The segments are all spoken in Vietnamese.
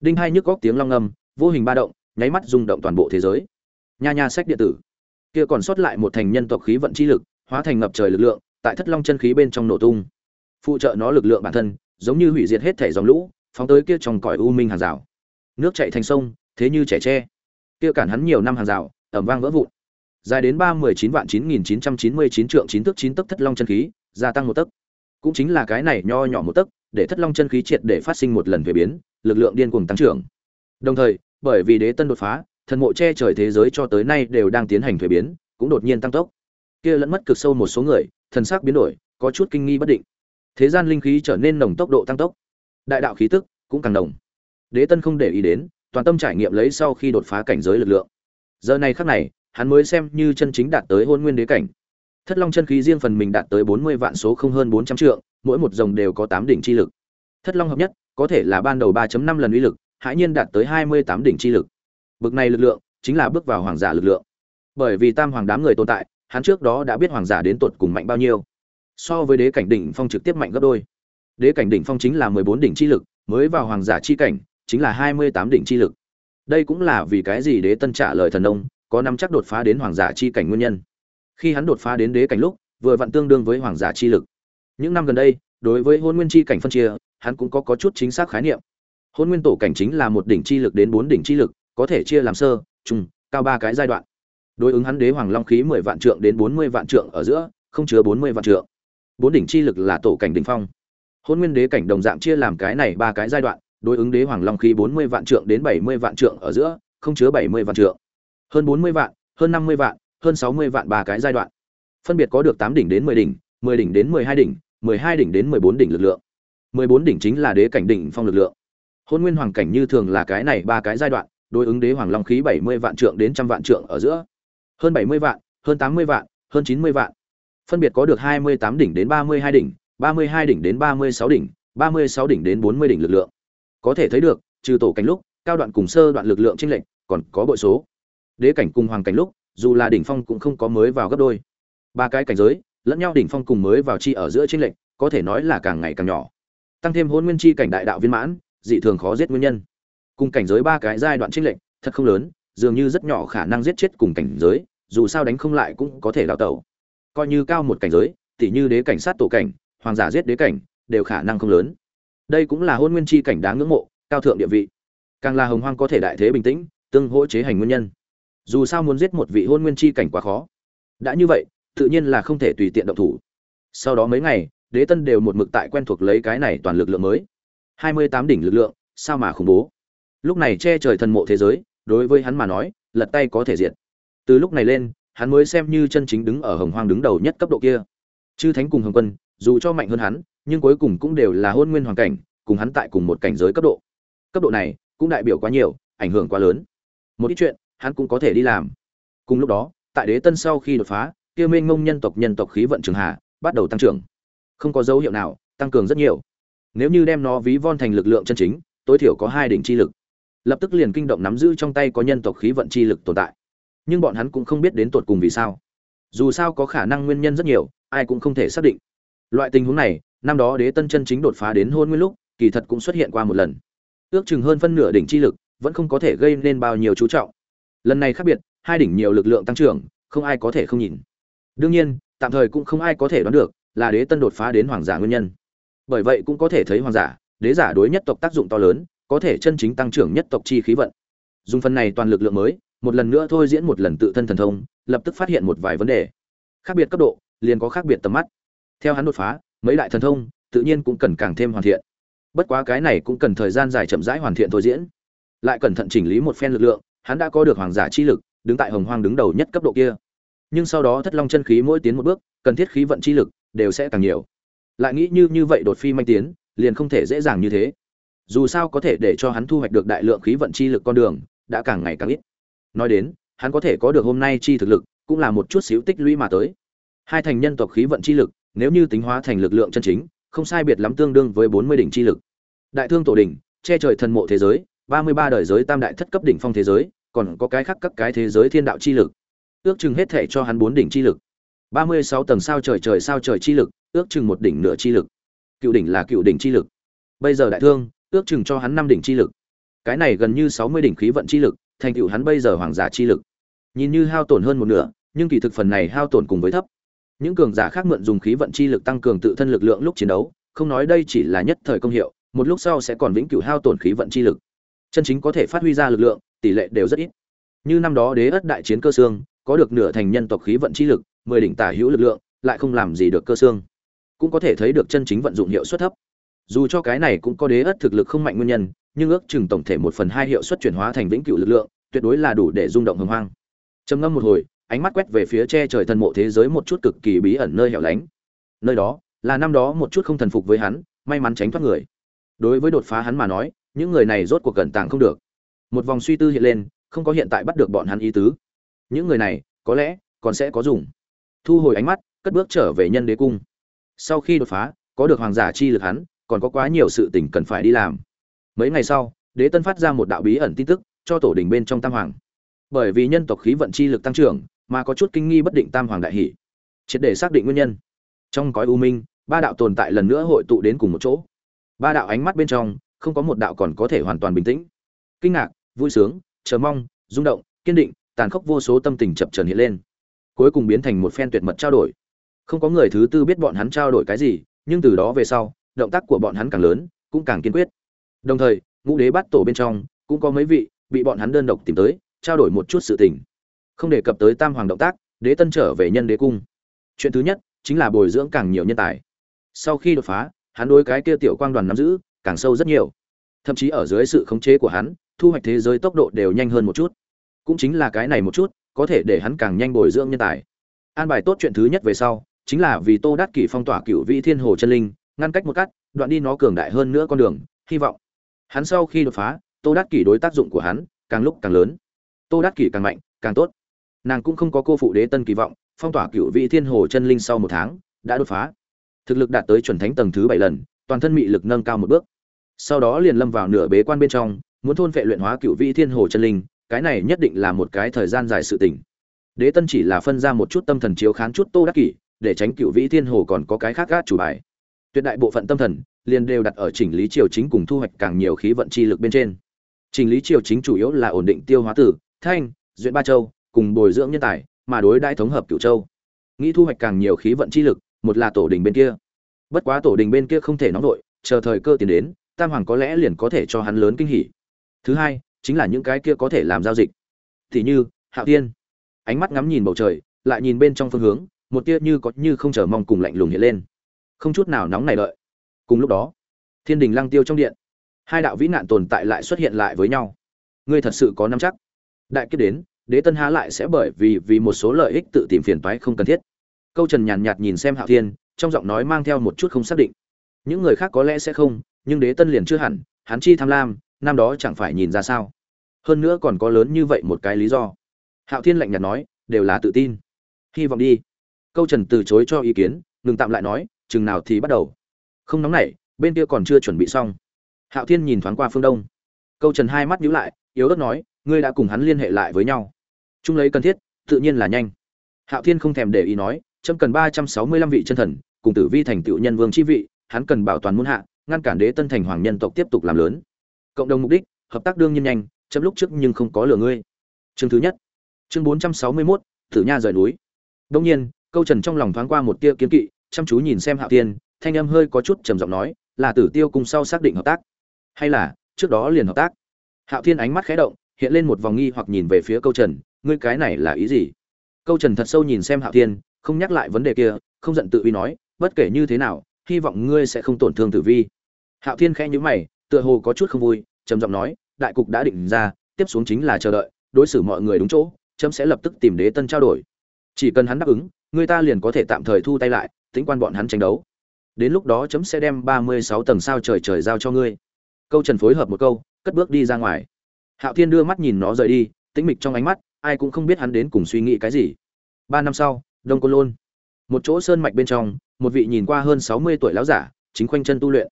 đinh hai nhức góc tiếng long âm vô hình ba động, nháy mắt rung động toàn bộ thế giới. Nha nha sách điện tử. Kia còn sót lại một thành nhân tộc khí vận chi lực, hóa thành ngập trời lực lượng, tại thất long chân khí bên trong nổ tung. Phụ trợ nó lực lượng bản thân, giống như hủy diệt hết thể dòng lũ, phóng tới kia trong cõi u minh hàng rào. Nước chạy thành sông, thế như trẻ tre. Kia cản hắn nhiều năm hàng rào, ẩm vang vỡ vụn. Dài đến ba mươi chín vạn chín nghìn chín trăm chín mươi chín trượng chín thước chín tấc thất long chân khí, gia tăng một tấc. Cũng chính là cái này nho nhỏ một tấc, để thất long chân khí triệt để phát sinh một lần thuế biến lực lượng điên cuồng tăng trưởng. Đồng thời, bởi vì đế tân đột phá, thần mộ che trời thế giới cho tới nay đều đang tiến hành thuế biến, cũng đột nhiên tăng tốc. Kia lẫn mất cực sâu một số người, thần sắc biến đổi, có chút kinh nghi bất định. Thế gian linh khí trở nên nồng tốc độ tăng tốc. Đại đạo khí tức cũng càng nồng. đế tân không để ý đến, toàn tâm trải nghiệm lấy sau khi đột phá cảnh giới lực lượng. Giờ này khắc này, hắn mới xem như chân chính đạt tới hôn nguyên đế cảnh. Thất long chân khí riêng phần mình đạt tới bốn mươi vạn số không hơn bốn trăm trượng, mỗi một dòng đều có tám đỉnh chi lực. Thất long hợp nhất có thể là ban đầu 3 năm lần uy lực hãi nhiên đạt tới hai mươi tám đỉnh chi lực. Bực này lực lượng chính là bước vào hoàng giả lực lượng. Bởi vì tam hoàng đám người tồn tại hắn trước đó đã biết hoàng giả đến tuột cùng mạnh bao nhiêu. So với đế cảnh đỉnh phong trực tiếp mạnh gấp đôi. Đế cảnh đỉnh phong chính là mười bốn đỉnh chi lực mới vào hoàng giả chi cảnh chính là hai mươi tám đỉnh chi lực. Đây cũng là vì cái gì đế tân trả lời thần ông, có năm chắc đột phá đến hoàng giả chi cảnh nguyên nhân. Khi hắn đột phá đến đế cảnh lúc vừa vặn tương đương với hoàng giả chi lực. Những năm gần đây đối với hôn nguyên chi cảnh phân chia hắn cũng có, có chút chính xác khái niệm. Hôn nguyên tổ cảnh chính là một đỉnh chi lực đến bốn đỉnh chi lực có thể chia làm sơ trung cao ba cái giai đoạn. Đối ứng hắn đế hoàng long khí mười vạn trượng đến bốn mươi vạn trượng ở giữa không chứa bốn mươi vạn trượng. Bốn đỉnh chi lực là tổ cảnh đỉnh phong. Hôn nguyên đế cảnh đồng dạng chia làm cái này ba cái giai đoạn đối ứng đế hoàng long khí bốn mươi vạn trượng đến bảy mươi vạn trượng ở giữa không chứa bảy mươi vạn trượng. Hơn bốn mươi vạn hơn năm mươi vạn hơn sáu mươi vạn ba cái giai đoạn. Phân biệt có được tám đỉnh đến mười đỉnh mười đỉnh đến mười hai đỉnh mười hai đỉnh đến mười bốn đỉnh lực lượng mười bốn đỉnh chính là đế cảnh đỉnh phong lực lượng. Hôn nguyên hoàng cảnh như thường là cái này ba cái giai đoạn, đối ứng đế hoàng long khí bảy mươi vạn trượng đến trăm vạn trượng ở giữa. Hơn bảy mươi vạn, hơn tám mươi vạn, hơn chín mươi vạn. Phân biệt có được hai mươi tám đỉnh đến ba mươi hai đỉnh, ba mươi hai đỉnh đến ba mươi sáu đỉnh, ba mươi sáu đỉnh đến bốn mươi đỉnh lực lượng. Có thể thấy được, trừ tổ cảnh lúc, cao đoạn cùng sơ đoạn lực lượng chênh lệch, còn có bội số. Đế cảnh cùng hoàng cảnh lúc, dù là đỉnh phong cũng không có mới vào gấp đôi. Ba cái cảnh giới, lẫn nhau đỉnh phong cùng mới vào chi ở giữa chênh lệch, có thể nói là càng ngày càng nhỏ tăng thêm hôn nguyên chi cảnh đại đạo viên mãn, dị thường khó giết nguyên nhân. Cùng cảnh giới ba cái giai đoạn trinh lệnh thật không lớn, dường như rất nhỏ khả năng giết chết cùng cảnh giới, dù sao đánh không lại cũng có thể đào tẩu. Coi như cao một cảnh giới, tỉ như đế cảnh sát tổ cảnh, hoàng giả giết đế cảnh, đều khả năng không lớn. Đây cũng là hôn nguyên chi cảnh đáng ngưỡng mộ, cao thượng địa vị. Càng là hồng hoang có thể đại thế bình tĩnh, tương hỗ chế hành nguyên nhân. Dù sao muốn giết một vị hôn nguyên chi cảnh quá khó. Đã như vậy, tự nhiên là không thể tùy tiện động thủ. Sau đó mấy ngày đế tân đều một mực tại quen thuộc lấy cái này toàn lực lượng mới. Hai mươi tám đỉnh lực lượng, sao mà khủng bố? Lúc này che trời thần mộ thế giới, đối với hắn mà nói, lật tay có thể diệt. Từ lúc này lên, hắn mới xem như chân chính đứng ở hồng hoang đứng đầu nhất cấp độ kia. Chư thánh cùng hồng quân, dù cho mạnh hơn hắn, nhưng cuối cùng cũng đều là hôn nguyên hoàng cảnh, cùng hắn tại cùng một cảnh giới cấp độ. Cấp độ này, cũng đại biểu quá nhiều, ảnh hưởng quá lớn. Một ít chuyện, hắn cũng có thể đi làm. Cùng lúc đó, tại đế tân sau khi đột phá, kia mênh ngông nhân tộc nhân tộc khí vận trường hạ bắt đầu tăng trưởng không có dấu hiệu nào, tăng cường rất nhiều. Nếu như đem nó ví von thành lực lượng chân chính, tối thiểu có hai đỉnh chi lực. Lập tức liền kinh động nắm giữ trong tay có nhân tộc khí vận chi lực tồn tại. Nhưng bọn hắn cũng không biết đến tột cùng vì sao. Dù sao có khả năng nguyên nhân rất nhiều, ai cũng không thể xác định. Loại tình huống này, năm đó đế tân chân chính đột phá đến hôn nguyên lúc, kỳ thật cũng xuất hiện qua một lần. Ước chừng hơn phân nửa đỉnh chi lực, vẫn không có thể gây nên bao nhiêu chú trọng. Lần này khác biệt, hai đỉnh nhiều lực lượng tăng trưởng, không ai có thể không nhìn. Đương nhiên, tạm thời cũng không ai có thể đoán được là đế tân đột phá đến hoàng giả nguyên nhân. Bởi vậy cũng có thể thấy hoàng giả, đế giả đối nhất tộc tác dụng to lớn, có thể chân chính tăng trưởng nhất tộc chi khí vận. Dùng phần này toàn lực lượng mới, một lần nữa thôi diễn một lần tự thân thần thông, lập tức phát hiện một vài vấn đề. Khác biệt cấp độ, liền có khác biệt tầm mắt. Theo hắn đột phá, mấy đại thần thông, tự nhiên cũng cần càng thêm hoàn thiện. Bất quá cái này cũng cần thời gian dài chậm rãi hoàn thiện thôi diễn. Lại cẩn thận chỉnh lý một phen lực lượng, hắn đã có được hoàng giả chi lực, đứng tại hồng hoang đứng đầu nhất cấp độ kia. Nhưng sau đó thất long chân khí mỗi tiến một bước, cần thiết khí vận chi lực đều sẽ càng nhiều. Lại nghĩ như như vậy đột phi manh tiến, liền không thể dễ dàng như thế. Dù sao có thể để cho hắn thu hoạch được đại lượng khí vận chi lực con đường, đã càng ngày càng ít. Nói đến, hắn có thể có được hôm nay chi thực lực, cũng là một chút xíu tích lũy mà tới. Hai thành nhân tộc khí vận chi lực, nếu như tính hóa thành lực lượng chân chính, không sai biệt lắm tương đương với bốn mươi đỉnh chi lực. Đại thương tổ đỉnh, che trời thần mộ thế giới, ba mươi ba đời giới tam đại thất cấp đỉnh phong thế giới, còn có cái khác các cái thế giới thiên đạo chi lực. Ước chừng hết thể cho hắn bốn đỉnh chi lực ba mươi sáu tầng sao trời trời sao trời chi lực, ước chừng một đỉnh nửa chi lực. Cựu đỉnh là cựu đỉnh chi lực. Bây giờ đại thương, ước chừng cho hắn năm đỉnh chi lực. Cái này gần như sáu mươi đỉnh khí vận chi lực, thành tựu hắn bây giờ hoàng giả chi lực. Nhìn như hao tổn hơn một nửa, nhưng kỳ thực phần này hao tổn cùng với thấp. Những cường giả khác mượn dùng khí vận chi lực tăng cường tự thân lực lượng lúc chiến đấu, không nói đây chỉ là nhất thời công hiệu, một lúc sau sẽ còn vĩnh cửu hao tổn khí vận chi lực. Chân chính có thể phát huy ra lực lượng, tỷ lệ đều rất ít. Như năm đó đế ất đại chiến cơ xương, có được nửa thành nhân tộc khí vận chi lực mười đỉnh tả hữu lực lượng, lại không làm gì được cơ xương. Cũng có thể thấy được chân chính vận dụng hiệu suất thấp. Dù cho cái này cũng có đế ất thực lực không mạnh nguyên nhân, nhưng ước chừng tổng thể một phần hai hiệu suất chuyển hóa thành vĩnh cửu lực lượng, tuyệt đối là đủ để rung động hồng hoang. Trầm ngâm một hồi, ánh mắt quét về phía che trời thần mộ thế giới một chút cực kỳ bí ẩn nơi hẻo lánh. Nơi đó, là năm đó một chút không thần phục với hắn, may mắn tránh thoát người. Đối với đột phá hắn mà nói, những người này rốt cuộc cẩn tàng không được. Một vòng suy tư hiện lên, không có hiện tại bắt được bọn hắn ý tứ. Những người này, có lẽ, còn sẽ có dùng thu hồi ánh mắt, cất bước trở về nhân đế cung. Sau khi đột phá, có được hoàng giả chi lực hắn, còn có quá nhiều sự tình cần phải đi làm. Mấy ngày sau, đế tân phát ra một đạo bí ẩn tin tức, cho tổ đình bên trong tam hoàng. Bởi vì nhân tộc khí vận chi lực tăng trưởng, mà có chút kinh nghi bất định tam hoàng đại hỷ. Triệt để xác định nguyên nhân. Trong cõi u minh, ba đạo tồn tại lần nữa hội tụ đến cùng một chỗ. Ba đạo ánh mắt bên trong, không có một đạo còn có thể hoàn toàn bình tĩnh. Kinh ngạc, vui sướng, chờ mong, rung động, kiên định, tàn khốc vô số tâm tình chập trần hiện lên cuối cùng biến thành một phen tuyệt mật trao đổi. Không có người thứ tư biết bọn hắn trao đổi cái gì, nhưng từ đó về sau, động tác của bọn hắn càng lớn, cũng càng kiên quyết. Đồng thời, ngũ đế bắt tổ bên trong, cũng có mấy vị bị bọn hắn đơn độc tìm tới, trao đổi một chút sự tình. Không đề cập tới tam hoàng động tác, đế tân trở về nhân đế cung. Chuyện thứ nhất, chính là bồi dưỡng càng nhiều nhân tài. Sau khi đột phá, hắn đối cái kia tiểu quang đoàn nắm giữ, càng sâu rất nhiều. Thậm chí ở dưới sự khống chế của hắn, thu hoạch thế giới tốc độ đều nhanh hơn một chút. Cũng chính là cái này một chút có thể để hắn càng nhanh bồi dưỡng nhân tài. An bài tốt chuyện thứ nhất về sau, chính là vì tô đát kỷ phong tỏa cựu vị thiên hồ chân linh, ngăn cách một cắt, đoạn đi nó cường đại hơn nữa con đường, hy vọng. Hắn sau khi đột phá, tô đát kỷ đối tác dụng của hắn càng lúc càng lớn. Tô đát kỷ càng mạnh, càng tốt. Nàng cũng không có cô phụ đế tân kỳ vọng, phong tỏa cựu vị thiên hồ chân linh sau một tháng, đã đột phá. Thực lực đạt tới chuẩn thánh tầng thứ bảy lần, toàn thân mị lực nâng cao một bước. Sau đó liền lâm vào nửa bế quan bên trong, muốn thôn vệ luyện hóa cựu vị thiên hồ chân linh cái này nhất định là một cái thời gian dài sự tỉnh đế tân chỉ là phân ra một chút tâm thần chiếu khán chút tô đắc kỷ, để tránh cựu vĩ thiên hồ còn có cái khác gác chủ bài. Tuyệt đại bộ phận tâm thần, liền đều đặt ở chỉnh lý triều chính cùng thu hoạch càng nhiều khí vận chi lực bên trên. Chỉnh lý triều chính chủ yếu là ổn định tiêu hóa tử, thanh, duyện ba châu, cùng bồi dưỡng nhân tài, mà đối đãi thống hợp cửu châu. Nghĩ thu hoạch càng nhiều khí vận chi lực, một là tổ đình bên kia. Bất quá tổ đình bên kia không thể nóng nổi chờ thời cơ tiến đến, tam hoàng có lẽ liền có thể cho hắn lớn kinh hỉ. Thứ hai chính là những cái kia có thể làm giao dịch. Thì như, hạo thiên. Ánh mắt ngắm nhìn bầu trời, lại nhìn bên trong phương hướng, một tia như có như không chờ mong cùng lạnh lùng hiện lên. Không chút nào nóng này đợi. Cùng lúc đó, thiên đình lăng tiêu trong điện, hai đạo vĩ nạn tồn tại lại xuất hiện lại với nhau. Ngươi thật sự có nắm chắc. Đại kiếp đến, đế tân há lại sẽ bởi vì vì một số lợi ích tự tìm phiền toái không cần thiết. Câu trần nhàn nhạt nhìn xem hạo thiên, trong giọng nói mang theo một chút không xác định. Những người khác có lẽ sẽ không, nhưng đế tân liền chưa hẳn, hắn chi tham lam năm đó chẳng phải nhìn ra sao? Hơn nữa còn có lớn như vậy một cái lý do. Hạo thiên lạnh nhạt nói, đều là tự tin. Hy vọng đi. Câu trần từ chối cho ý kiến, ngừng tạm lại nói, chừng nào thì bắt đầu. Không nóng nảy, bên kia còn chưa chuẩn bị xong. Hạo thiên nhìn thoáng qua phương đông. Câu trần hai mắt nhíu lại, yếu ớt nói, ngươi đã cùng hắn liên hệ lại với nhau. Trung lấy cần thiết, tự nhiên là nhanh. Hạo thiên không thèm để ý nói trâm cần ba trăm sáu mươi lăm vị chân thần, cùng tử vi thành tựu nhân vương chi vị, hắn cần bảo toàn muôn hạ, ngăn cản đế tân thành hoàng nhân tộc tiếp tục làm lớn cộng đồng mục đích, hợp tác đương nhiên nhanh, chấm lúc trước nhưng không có lửa ngươi. Chương thứ nhất. Chương bốn trăm sáu mươi mốt, thử nha rời núi. Đông nhiên, câu trần trong lòng thoáng qua một tia kiến kỵ, chăm chú nhìn xem hạo tiên, thanh âm hơi có chút trầm giọng nói, là tử tiêu cùng sau xác định hợp tác? Hay là, trước đó liền hợp tác? Hạo thiên ánh mắt khẽ động, hiện lên một vòng nghi hoặc nhìn về phía câu trần, ngươi cái này là ý gì? Câu trần thật sâu nhìn xem hạo thiên không nhắc lại vấn đề kia, không giận tự uy nói, bất kể như thế nào, hy vọng ngươi sẽ không tổn thương tử vi. Hạo thiên khẽ nhữ mày tựa hồ có chút không vui, trầm giọng nói, đại cục đã định ra, tiếp xuống chính là chờ đợi, đối xử mọi người đúng chỗ trâm sẽ lập tức tìm đế tân trao đổi. Chỉ cần hắn đáp ứng, người ta liền có thể tạm thời thu tay lại, tính quan bọn hắn tranh đấu. Đến lúc đó chấm sẽ đem ba mươi sáu tầng sao trời trời giao cho ngươi. Câu trần phối hợp một câu, cất bước đi ra ngoài. Hạo thiên đưa mắt nhìn nó rời đi, tĩnh mịch trong ánh mắt, ai cũng không biết hắn đến cùng suy nghĩ cái gì. Ba năm sau, đông côn lôn. Một chỗ sơn mạch bên trong, một vị nhìn qua hơn sáu mươi tuổi lão giả, chính khoanh chân tu luyện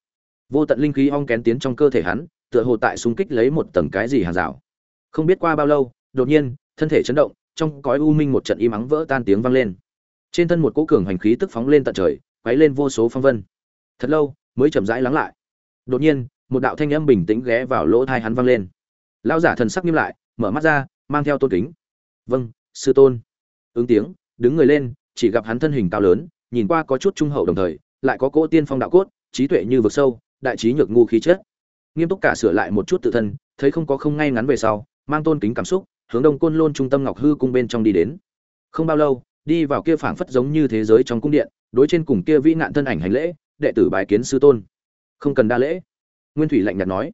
vô tận linh khí ong kén tiến trong cơ thể hắn, tựa hồ tại xung kích lấy một tầng cái gì hàng rào. Không biết qua bao lâu, đột nhiên, thân thể chấn động, trong cõi u minh một trận im ắng vỡ tan tiếng vang lên. Trên thân một cỗ cường hành khí tức phóng lên tận trời, quấy lên vô số phong vân. Thật lâu, mới chậm rãi lắng lại. Đột nhiên, một đạo thanh âm bình tĩnh ghé vào lỗ thai hắn vang lên. Lão giả thần sắc nghiêm lại, mở mắt ra, mang theo tôn kính. Vâng sư tôn. Ứng tiếng, đứng người lên, chỉ gặp hắn thân hình cao lớn, nhìn qua có chút trung hậu đồng thời, lại có cỗ tiên phong đạo cốt, trí tuệ như vực sâu đại trí nhược ngu khí chất. Nghiêm túc cả sửa lại một chút tự thân, thấy không có không ngay ngắn về sau, mang tôn kính cảm xúc, hướng đông côn lôn trung tâm ngọc hư cung bên trong đi đến. Không bao lâu, đi vào kia phảng phất giống như thế giới trong cung điện, đối trên cùng kia vĩ nạn thân ảnh hành lễ, đệ tử bài kiến sư tôn. Không cần đa lễ. Nguyên thủy lạnh nhạt nói.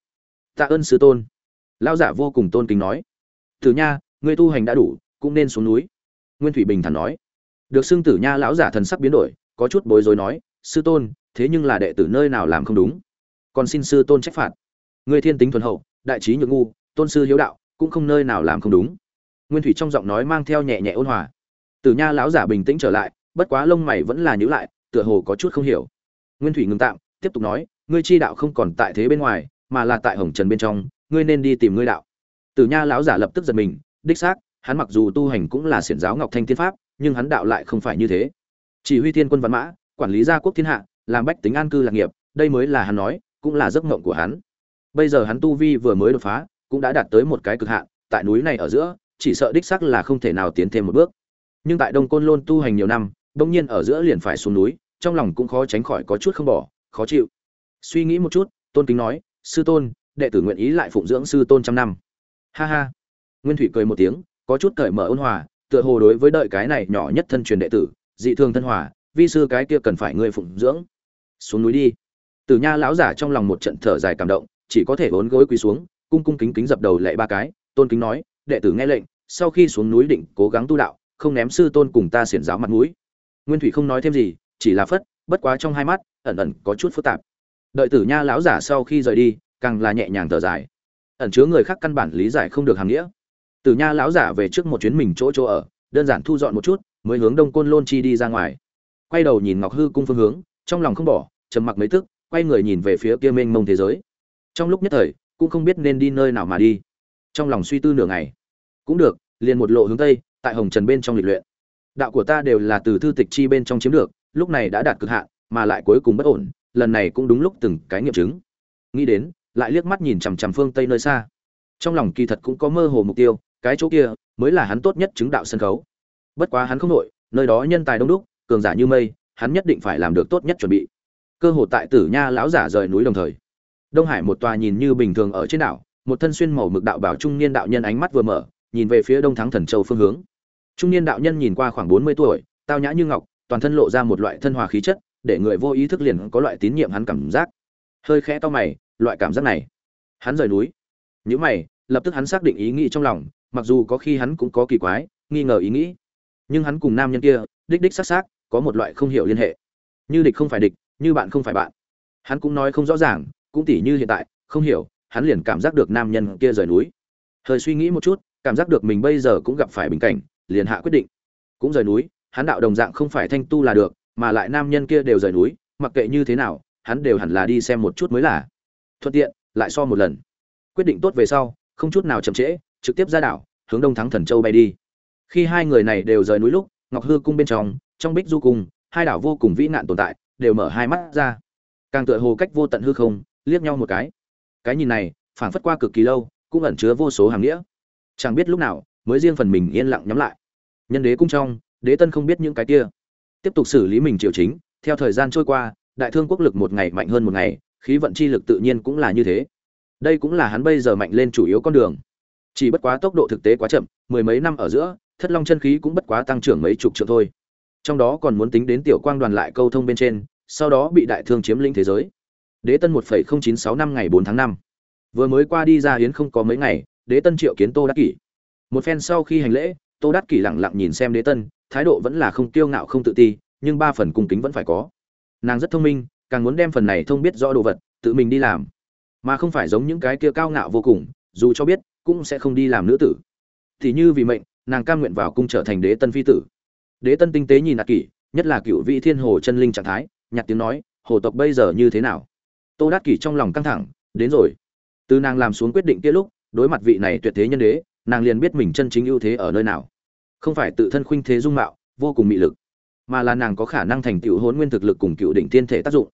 Tạ ơn sư tôn. Lao giả vô cùng tôn kính nói. Tử nha người tu hành đã đủ, cũng nên xuống núi. Nguyên thủy bình thản nói. Được xưng tử nha lão giả thần sắc biến đổi, có chút bối rối nói. Sư tôn, thế nhưng là đệ tử nơi nào làm không đúng? Còn xin sư tôn trách phạt. Người thiên tính thuần hậu, đại trí nhược ngu, tôn sư hiếu đạo, cũng không nơi nào làm không đúng. Nguyên thủy trong giọng nói mang theo nhẹ nhẹ ôn hòa. Tử nha lão giả bình tĩnh trở lại, bất quá lông mày vẫn là nhíu lại, tựa hồ có chút không hiểu. Nguyên thủy ngừng tạm, tiếp tục nói, ngươi chi đạo không còn tại thế bên ngoài, mà là tại hồng trần bên trong, ngươi nên đi tìm ngươi đạo. Tử nha lão giả lập tức giật mình, đích xác, hắn mặc dù tu hành cũng là xiển giáo ngọc thanh tiên pháp, nhưng hắn đạo lại không phải như thế. Chỉ huy thiên quân văn mã, quản lý gia quốc thiên hạ, làm bách tính an cư lạc nghiệp, đây mới là hắn nói cũng là giấc mộng của hắn. Bây giờ hắn tu vi vừa mới đột phá, cũng đã đạt tới một cái cực hạn, tại núi này ở giữa, chỉ sợ đích xác là không thể nào tiến thêm một bước. Nhưng tại đông côn lôn tu hành nhiều năm bỗng nhiên ở giữa liền phải xuống núi, trong lòng cũng khó tránh khỏi có chút không bỏ, khó chịu. Suy nghĩ một chút, tôn kính nói, sư tôn, đệ tử nguyện ý lại phụng dưỡng sư tôn trăm năm. Ha ha. Nguyên thủy cười một tiếng, có chút cởi mở ôn hòa, tựa hồ đối với đợi cái này nhỏ nhất thân truyền đệ tử, dị thường thân hòa, vi sư cái kia cần phải ngươi phụng dưỡng. Xuống núi đi tử nha lão giả trong lòng một trận thở dài cảm động, chỉ có thể bốn gối quỳ xuống, cung cung kính kính dập đầu lệ ba cái, tôn kính nói, đệ tử nghe lệnh, sau khi xuống núi định cố gắng tu đạo, không ném sư tôn cùng ta xiển giáo mặt mũi. Nguyên thủy không nói thêm gì, chỉ là phất, bất quá trong hai mắt, ẩn ẩn có chút phức tạp. Đợi tử nha lão giả sau khi rời đi, càng là nhẹ nhàng thở dài. Ẩn chứa người khác căn bản lý giải không được hàm nghĩa. Tử nha lão giả về trước một chuyến mình chỗ chỗ ở, đơn giản thu dọn một chút, mới hướng đông côn lôn chi đi ra ngoài. Quay đầu nhìn ngọc hư cung phương hướng, trong lòng không bỏ, trầm mặc mấy tức quay người nhìn về phía kia mênh mông thế giới. Trong lúc nhất thời, cũng không biết nên đi nơi nào mà đi. Trong lòng suy tư nửa ngày. Cũng được, liền một lộ hướng tây, tại hồng trần bên trong lịch luyện. Đạo của ta đều là từ thư tịch chi bên trong chiếm được, lúc này đã đạt cực hạn, mà lại cuối cùng bất ổn, lần này cũng đúng lúc từng cái nghiệm chứng. Nghĩ đến, lại liếc mắt nhìn chằm chằm phương tây nơi xa. Trong lòng kỳ thật cũng có mơ hồ mục tiêu, cái chỗ kia mới là hắn tốt nhất chứng đạo sân khấu. Bất quá hắn không nội nơi đó nhân tài đông đúc, cường giả như mây, hắn nhất định phải làm được tốt nhất chuẩn bị cơ hội tại tử nha lão giả rời núi đồng thời. Đông hải một tòa nhìn như bình thường ở trên đảo, một thân xuyên màu mực đạo bảo trung niên đạo nhân ánh mắt vừa mở, nhìn về phía đông thắng thần châu phương hướng. Trung niên đạo nhân nhìn qua khoảng bốn mươi tuổi, tao nhã như ngọc, toàn thân lộ ra một loại thân hòa khí chất, để người vô ý thức liền có loại tín nhiệm hắn cảm giác. Hơi khẽ to mày, loại cảm giác này. Hắn rời núi. Những mày, lập tức hắn xác định ý nghĩ trong lòng, mặc dù có khi hắn cũng có kỳ quái, nghi ngờ ý nghĩ. Nhưng hắn cùng nam nhân kia, đích đích xác xác, có một loại không hiểu liên hệ. Như địch không phải địch như bạn không phải bạn. Hắn cũng nói không rõ ràng, cũng tỉ như hiện tại, không hiểu, hắn liền cảm giác được nam nhân kia rời núi. Hơi suy nghĩ một chút, cảm giác được mình bây giờ cũng gặp phải bình cảnh, liền hạ quyết định. Cũng rời núi, hắn đạo đồng dạng không phải thanh tu là được, mà lại nam nhân kia đều rời núi, mặc kệ như thế nào, hắn đều hẳn là đi xem một chút mới là. Thuận tiện, lại so một lần. Quyết định tốt về sau, không chút nào chậm trễ, trực tiếp ra đảo, hướng đông thắng thần châu bay đi. Khi hai người này đều rời núi lúc, ngọc hư cung bên trong trong bích du cung, hai đảo vô cùng vĩ nạn tồn tại đều mở hai mắt ra. Càng tựa hồ cách vô tận hư không, liếc nhau một cái. Cái nhìn này, phảng phất qua cực kỳ lâu, cũng ẩn chứa vô số hàng nghĩa. Chẳng biết lúc nào, mới riêng phần mình yên lặng nhắm lại. Nhân đế cung trong, đế tân không biết những cái kia. Tiếp tục xử lý mình triệu chính, theo thời gian trôi qua, đại thương quốc lực một ngày mạnh hơn một ngày, khí vận chi lực tự nhiên cũng là như thế. Đây cũng là hắn bây giờ mạnh lên chủ yếu con đường. Chỉ bất quá tốc độ thực tế quá chậm, mười mấy năm ở giữa, thất long chân khí cũng bất quá tăng trưởng mấy chục triệu thôi trong đó còn muốn tính đến tiểu quang đoàn lại câu thông bên trên, sau đó bị đại thương chiếm lĩnh thế giới. Đế tân một chín sáu năm ngày bốn tháng năm. Vừa mới qua đi ra hiến không có mấy ngày, đế tân triệu kiến tô đắc kỷ. Một phen sau khi hành lễ, tô đắc kỷ lẳng lặng nhìn xem đế tân, thái độ vẫn là không kiêu ngạo không tự ti, nhưng ba phần cung kính vẫn phải có. Nàng rất thông minh, càng muốn đem phần này thông biết rõ đồ vật, tự mình đi làm. Mà không phải giống những cái kia cao ngạo vô cùng, dù cho biết, cũng sẽ không đi làm nữ tử. Thì như vì mệnh, nàng cam nguyện vào cung trở thành đế tân phi tử đế tân tinh tế nhìn đạt kỷ, nhất là cựu vị thiên hồ chân linh trạng thái nhặt tiếng nói, hồ tộc bây giờ như thế nào? Tô Đát kỷ trong lòng căng thẳng, đến rồi. Từ nàng làm xuống quyết định kia lúc, đối mặt vị này tuyệt thế nhân đế, nàng liền biết mình chân chính ưu thế ở nơi nào. Không phải tự thân khuynh thế dung mạo, vô cùng mị lực, mà là nàng có khả năng thành tựu hôn nguyên thực lực cùng cựu đỉnh tiên thể tác dụng.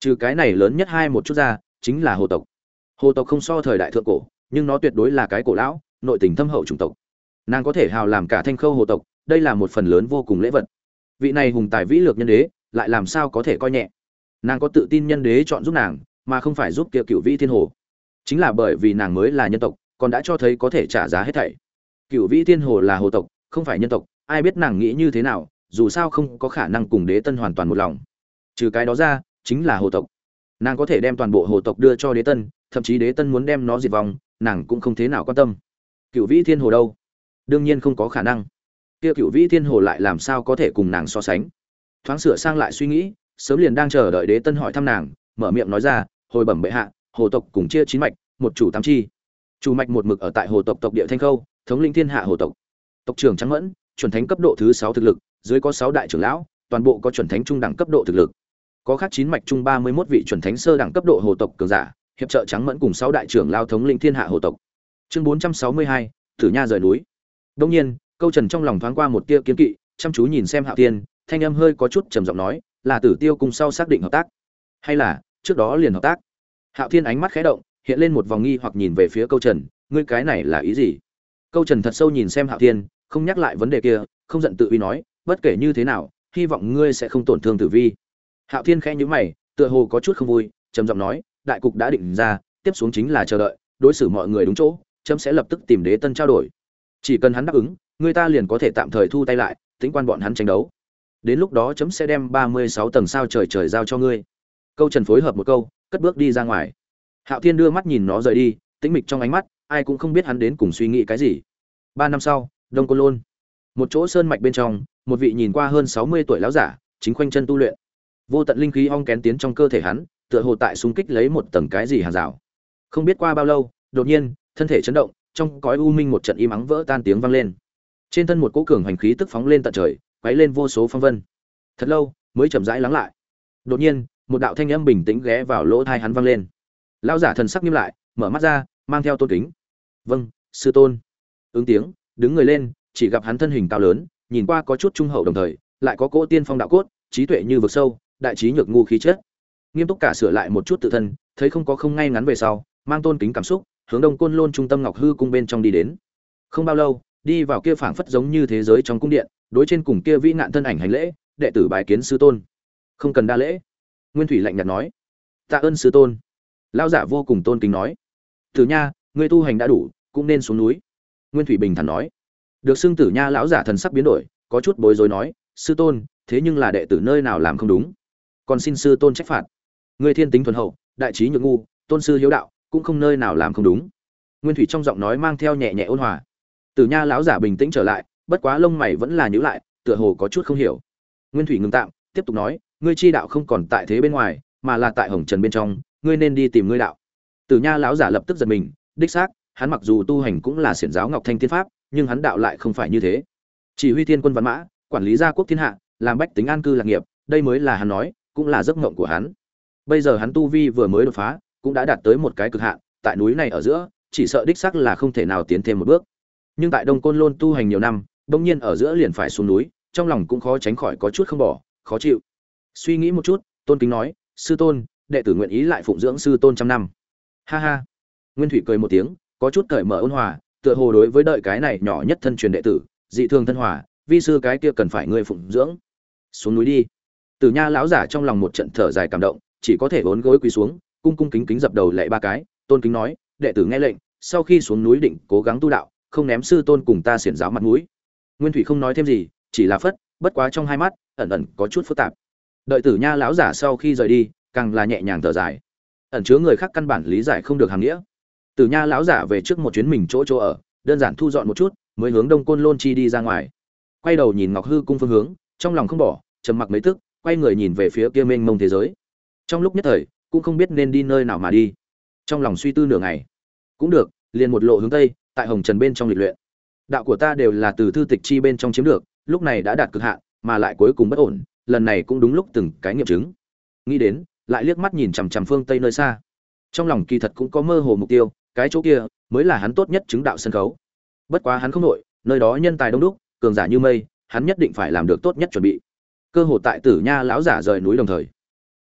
Trừ cái này lớn nhất hai một chút ra, chính là hồ tộc. Hồ tộc không so thời đại thượng cổ, nhưng nó tuyệt đối là cái cổ lão, nội tình thâm hậu chủng tộc. Nàng có thể hào làm cả thanh khâu hồ tộc đây là một phần lớn vô cùng lễ vật. Vị này hùng tài vĩ lược nhân đế, lại làm sao có thể coi nhẹ? Nàng có tự tin nhân đế chọn giúp nàng, mà không phải giúp kia cựu vĩ thiên hồ. Chính là bởi vì nàng mới là nhân tộc, còn đã cho thấy có thể trả giá hết thảy. Cựu vĩ thiên hồ là hồ tộc, không phải nhân tộc, ai biết nàng nghĩ như thế nào, dù sao không có khả năng cùng đế tân hoàn toàn một lòng. Trừ cái đó ra, chính là hồ tộc. Nàng có thể đem toàn bộ hồ tộc đưa cho đế tân, thậm chí đế tân muốn đem nó diệt vong, nàng cũng không thế nào quan tâm. Cựu vĩ thiên hồ đâu? Đương nhiên không có khả năng kia cựu vĩ thiên hồ lại làm sao có thể cùng nàng so sánh? Thoáng sửa sang lại suy nghĩ, sớm liền đang chờ đợi đế tân hỏi thăm nàng, mở miệng nói ra, hồi bẩm bệ hạ, hồ tộc cùng chia chín mạch, một chủ tám chi. Chủ mạch một mực ở tại hồ tộc tộc địa thanh khâu, thống linh thiên hạ hồ tộc. Tộc trưởng trắng mẫn, chuẩn thánh cấp độ thứ sáu thực lực, dưới có sáu đại trưởng lão, toàn bộ có chuẩn thánh trung đẳng cấp độ thực lực. Có khác chín mạch trung ba mươi 31 vị chuẩn thánh sơ đẳng cấp độ hồ tộc cường giả, hiệp trợ trắng mẫn cùng sáu đại trưởng lao thống linh thiên hạ hồ tộc. Chương bốn trăm sáu mươi hai tử nha rời núi. Đông nhiên câu trần trong lòng thoáng qua một tia kiến kỵ, chăm chú nhìn xem hạo tiên thanh âm hơi có chút trầm giọng nói, là tử tiêu cùng sau xác định hợp tác. Hay là, trước đó liền hợp tác? Hạo thiên ánh mắt khẽ động, hiện lên một vòng nghi hoặc nhìn về phía câu trần, ngươi cái này là ý gì? Câu trần thật sâu nhìn xem hạo thiên, không nhắc lại vấn đề kia, không giận tự uy nói, bất kể như thế nào, hy vọng ngươi sẽ không tổn thương tử vi. Hạo thiên khẽ nhíu mày, tựa hồ có chút không vui, trầm giọng nói, đại cục đã định ra, tiếp xuống chính là chờ đợi, đối xử mọi người đúng chỗ, chấm sẽ lập tức tìm đế tân trao đổi. Chỉ cần hắn đáp ứng người ta liền có thể tạm thời thu tay lại, tính quan bọn hắn tranh đấu. Đến lúc đó chấm sẽ đem ba mươi sáu tầng sao trời trời giao cho ngươi. Câu trần phối hợp một câu, cất bước đi ra ngoài. Hạo thiên đưa mắt nhìn nó rời đi, tĩnh mịch trong ánh mắt, ai cũng không biết hắn đến cùng suy nghĩ cái gì. Ba năm sau, đông côn lôn. Một chỗ sơn mạch bên trong, một vị nhìn qua hơn sáu mươi tuổi lão giả, chính khoanh chân tu luyện. Vô tận linh khí ong kén tiến trong cơ thể hắn, tựa hồ tại xung kích lấy một tầng cái gì hàng rào. Không biết qua bao lâu, đột nhiên, thân thể chấn động, trong cõi u minh một trận im ắng vỡ tan tiếng vang lên trên thân một cỗ cường hành khí tức phóng lên tận trời, quấy lên vô số phong vân. Thật lâu, mới chậm rãi lắng lại. Đột nhiên, một đạo thanh âm bình tĩnh ghé vào lỗ thai hắn vang lên. Lão giả thần sắc nghiêm lại, mở mắt ra, mang theo tôn kính. Vâng sư tôn. Ứng tiếng, đứng người lên, chỉ gặp hắn thân hình cao lớn, nhìn qua có chút trung hậu đồng thời, lại có cỗ tiên phong đạo cốt, trí tuệ như vực sâu, đại trí nhược ngu khí chất. Nghiêm túc cả sửa lại một chút tự thân, thấy không có không ngay ngắn về sau, mang tôn kính cảm xúc, hướng đông côn lôn trung tâm ngọc hư cung bên trong đi đến. Không bao lâu đi vào kia phảng phất giống như thế giới trong cung điện, đối trên cùng kia vĩ nạn thân ảnh hành lễ, đệ tử bái kiến sư tôn. Không cần đa lễ. Nguyên thủy lạnh nhạt nói. Tạ ơn sư tôn. Lão giả vô cùng tôn kính nói. Tử nha, ngươi tu hành đã đủ, cũng nên xuống núi. Nguyên thủy bình thản nói. Được xưng tử nha lão giả thần sắc biến đổi, có chút bối rối nói, sư tôn, thế nhưng là đệ tử nơi nào làm không đúng? Còn xin sư tôn trách phạt. Ngươi thiên tính thuần hậu, đại trí nhược ngu, tôn sư hiếu đạo, cũng không nơi nào làm không đúng. Nguyên thủy trong giọng nói mang theo nhẹ nhẹ ôn hòa tử nha lão giả bình tĩnh trở lại, bất quá lông mày vẫn là nhíu lại, tựa hồ có chút không hiểu. Nguyên thủy ngừng tạm, tiếp tục nói, ngươi chi đạo không còn tại thế bên ngoài, mà là tại hồng trần bên trong, ngươi nên đi tìm ngươi đạo. Tử nha lão giả lập tức giật mình, đích xác, hắn mặc dù tu hành cũng là xiển giáo ngọc thanh tiên pháp, nhưng hắn đạo lại không phải như thế. Chỉ huy thiên quân văn mã, quản lý gia quốc thiên hạ, làm bách tính an cư lạc nghiệp, đây mới là hắn nói, cũng là giấc mộng của hắn. Bây giờ hắn tu vi vừa mới đột phá, cũng đã đạt tới một cái cực hạn, tại núi này ở giữa, chỉ sợ đích xác là không thể nào tiến thêm một bước nhưng tại đông côn lôn tu hành nhiều năm, bỗng nhiên ở giữa liền phải xuống núi, trong lòng cũng khó tránh khỏi có chút không bỏ, khó chịu. Suy nghĩ một chút, tôn kính nói, sư tôn, đệ tử nguyện ý lại phụng dưỡng sư tôn trăm năm. Ha ha. Nguyên thủy cười một tiếng, có chút cởi mở ôn hòa, tựa hồ đối với đợi cái này nhỏ nhất thân truyền đệ tử, dị thường thân hòa, vi sư cái kia cần phải ngươi phụng dưỡng. Xuống núi đi. Tử nha lão giả trong lòng một trận thở dài cảm động, chỉ có thể bốn gối quỳ xuống, cung cung kính kính dập đầu lệ ba cái. Tôn kính nói, đệ tử nghe lệnh, sau khi xuống núi định cố gắng tu đạo không ném sư tôn cùng ta xiển giáo mặt mũi. Nguyên thủy không nói thêm gì, chỉ là phất, bất quá trong hai mắt, ẩn ẩn có chút phức tạp. Đợi tử nha lão giả sau khi rời đi, càng là nhẹ nhàng thở dài. Ẩn chứa người khác căn bản lý giải không được hàng nghĩa. Tử nha lão giả về trước một chuyến mình chỗ chỗ ở, đơn giản thu dọn một chút, mới hướng đông côn lôn chi đi ra ngoài. Quay đầu nhìn ngọc hư cung phương hướng, trong lòng không bỏ, trầm mặc mấy tức, quay người nhìn về phía kia mênh mông thế giới. Trong lúc nhất thời, cũng không biết nên đi nơi nào mà đi. Trong lòng suy tư nửa ngày. Cũng được, liền một lộ hướng tây tại hồng trần bên trong lịch luyện. Đạo của ta đều là từ thư tịch chi bên trong chiếm được, lúc này đã đạt cực hạn, mà lại cuối cùng bất ổn, lần này cũng đúng lúc từng cái nghiệm chứng. Nghĩ đến, lại liếc mắt nhìn chằm chằm phương tây nơi xa. Trong lòng kỳ thật cũng có mơ hồ mục tiêu, cái chỗ kia mới là hắn tốt nhất chứng đạo sân khấu. Bất quá hắn không nội nơi đó nhân tài đông đúc, cường giả như mây, hắn nhất định phải làm được tốt nhất chuẩn bị. Cơ hồ tại tử nha lão giả rời núi đồng thời,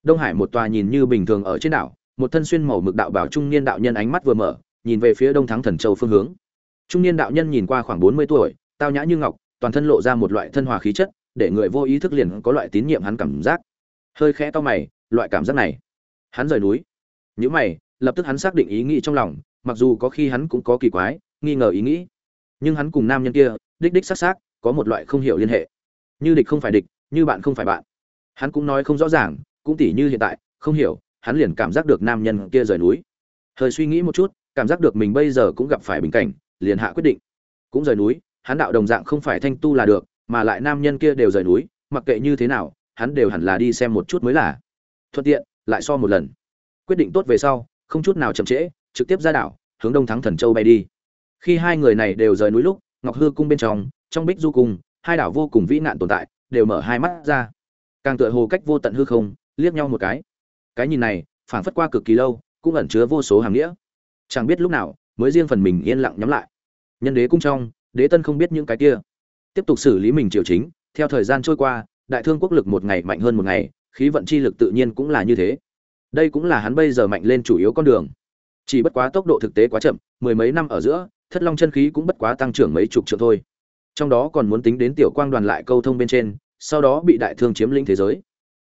đông hải một tòa nhìn như bình thường ở trên đảo, một thân xuyên màu mực đạo bảo trung niên đạo nhân ánh mắt vừa mở, nhìn về phía đông thắng thần châu phương hướng trung niên đạo nhân nhìn qua khoảng bốn mươi tuổi, tao nhã như ngọc, toàn thân lộ ra một loại thân hòa khí chất, để người vô ý thức liền có loại tín nhiệm hắn cảm giác. Hơi khẽ to mày, loại cảm giác này. Hắn rời núi. Nhữ mày, lập tức hắn xác định ý nghĩ trong lòng, mặc dù có khi hắn cũng có kỳ quái, nghi ngờ ý nghĩ. Nhưng hắn cùng nam nhân kia, đích đích s á c s á c có một loại không hiểu liên hệ. Như địch không phải địch, như bạn không phải bạn. Hắn cũng nói không rõ ràng, cũng tỉ như hiện tại, không hiểu, hắn liền cảm giác được nam nhân kia rời núi. Hơi suy nghĩ một chút, cảm giác được mình bây giờ cũng gặp phải bình cảnh liền hạ quyết định. Cũng rời núi, hắn đạo đồng dạng không phải thanh tu là được, mà lại nam nhân kia đều rời núi, mặc kệ như thế nào, hắn đều hẳn là đi xem một chút mới là. Thuận tiện, lại so một lần. Quyết định tốt về sau, không chút nào chậm trễ, trực tiếp ra đảo, hướng đông thắng thần châu bay đi. Khi hai người này đều rời núi lúc, ngọc hư cung bên trong trong bích du cung, hai đảo vô cùng vĩ nạn tồn tại, đều mở hai mắt ra. Càng tựa hồ cách vô tận hư không, liếc nhau một cái. Cái nhìn này, phảng phất qua cực kỳ lâu, cũng ẩn chứa vô số hàng nghĩa. Chẳng biết lúc nào mới riêng phần mình yên lặng nhắm lại. Nhân đế cung trong, đế tân không biết những cái kia. Tiếp tục xử lý mình triều chính, theo thời gian trôi qua, đại thương quốc lực một ngày mạnh hơn một ngày, khí vận chi lực tự nhiên cũng là như thế. Đây cũng là hắn bây giờ mạnh lên chủ yếu con đường. Chỉ bất quá tốc độ thực tế quá chậm, mười mấy năm ở giữa, thất long chân khí cũng bất quá tăng trưởng mấy chục triệu thôi. Trong đó còn muốn tính đến tiểu quang đoàn lại câu thông bên trên, sau đó bị đại thương chiếm lĩnh thế giới.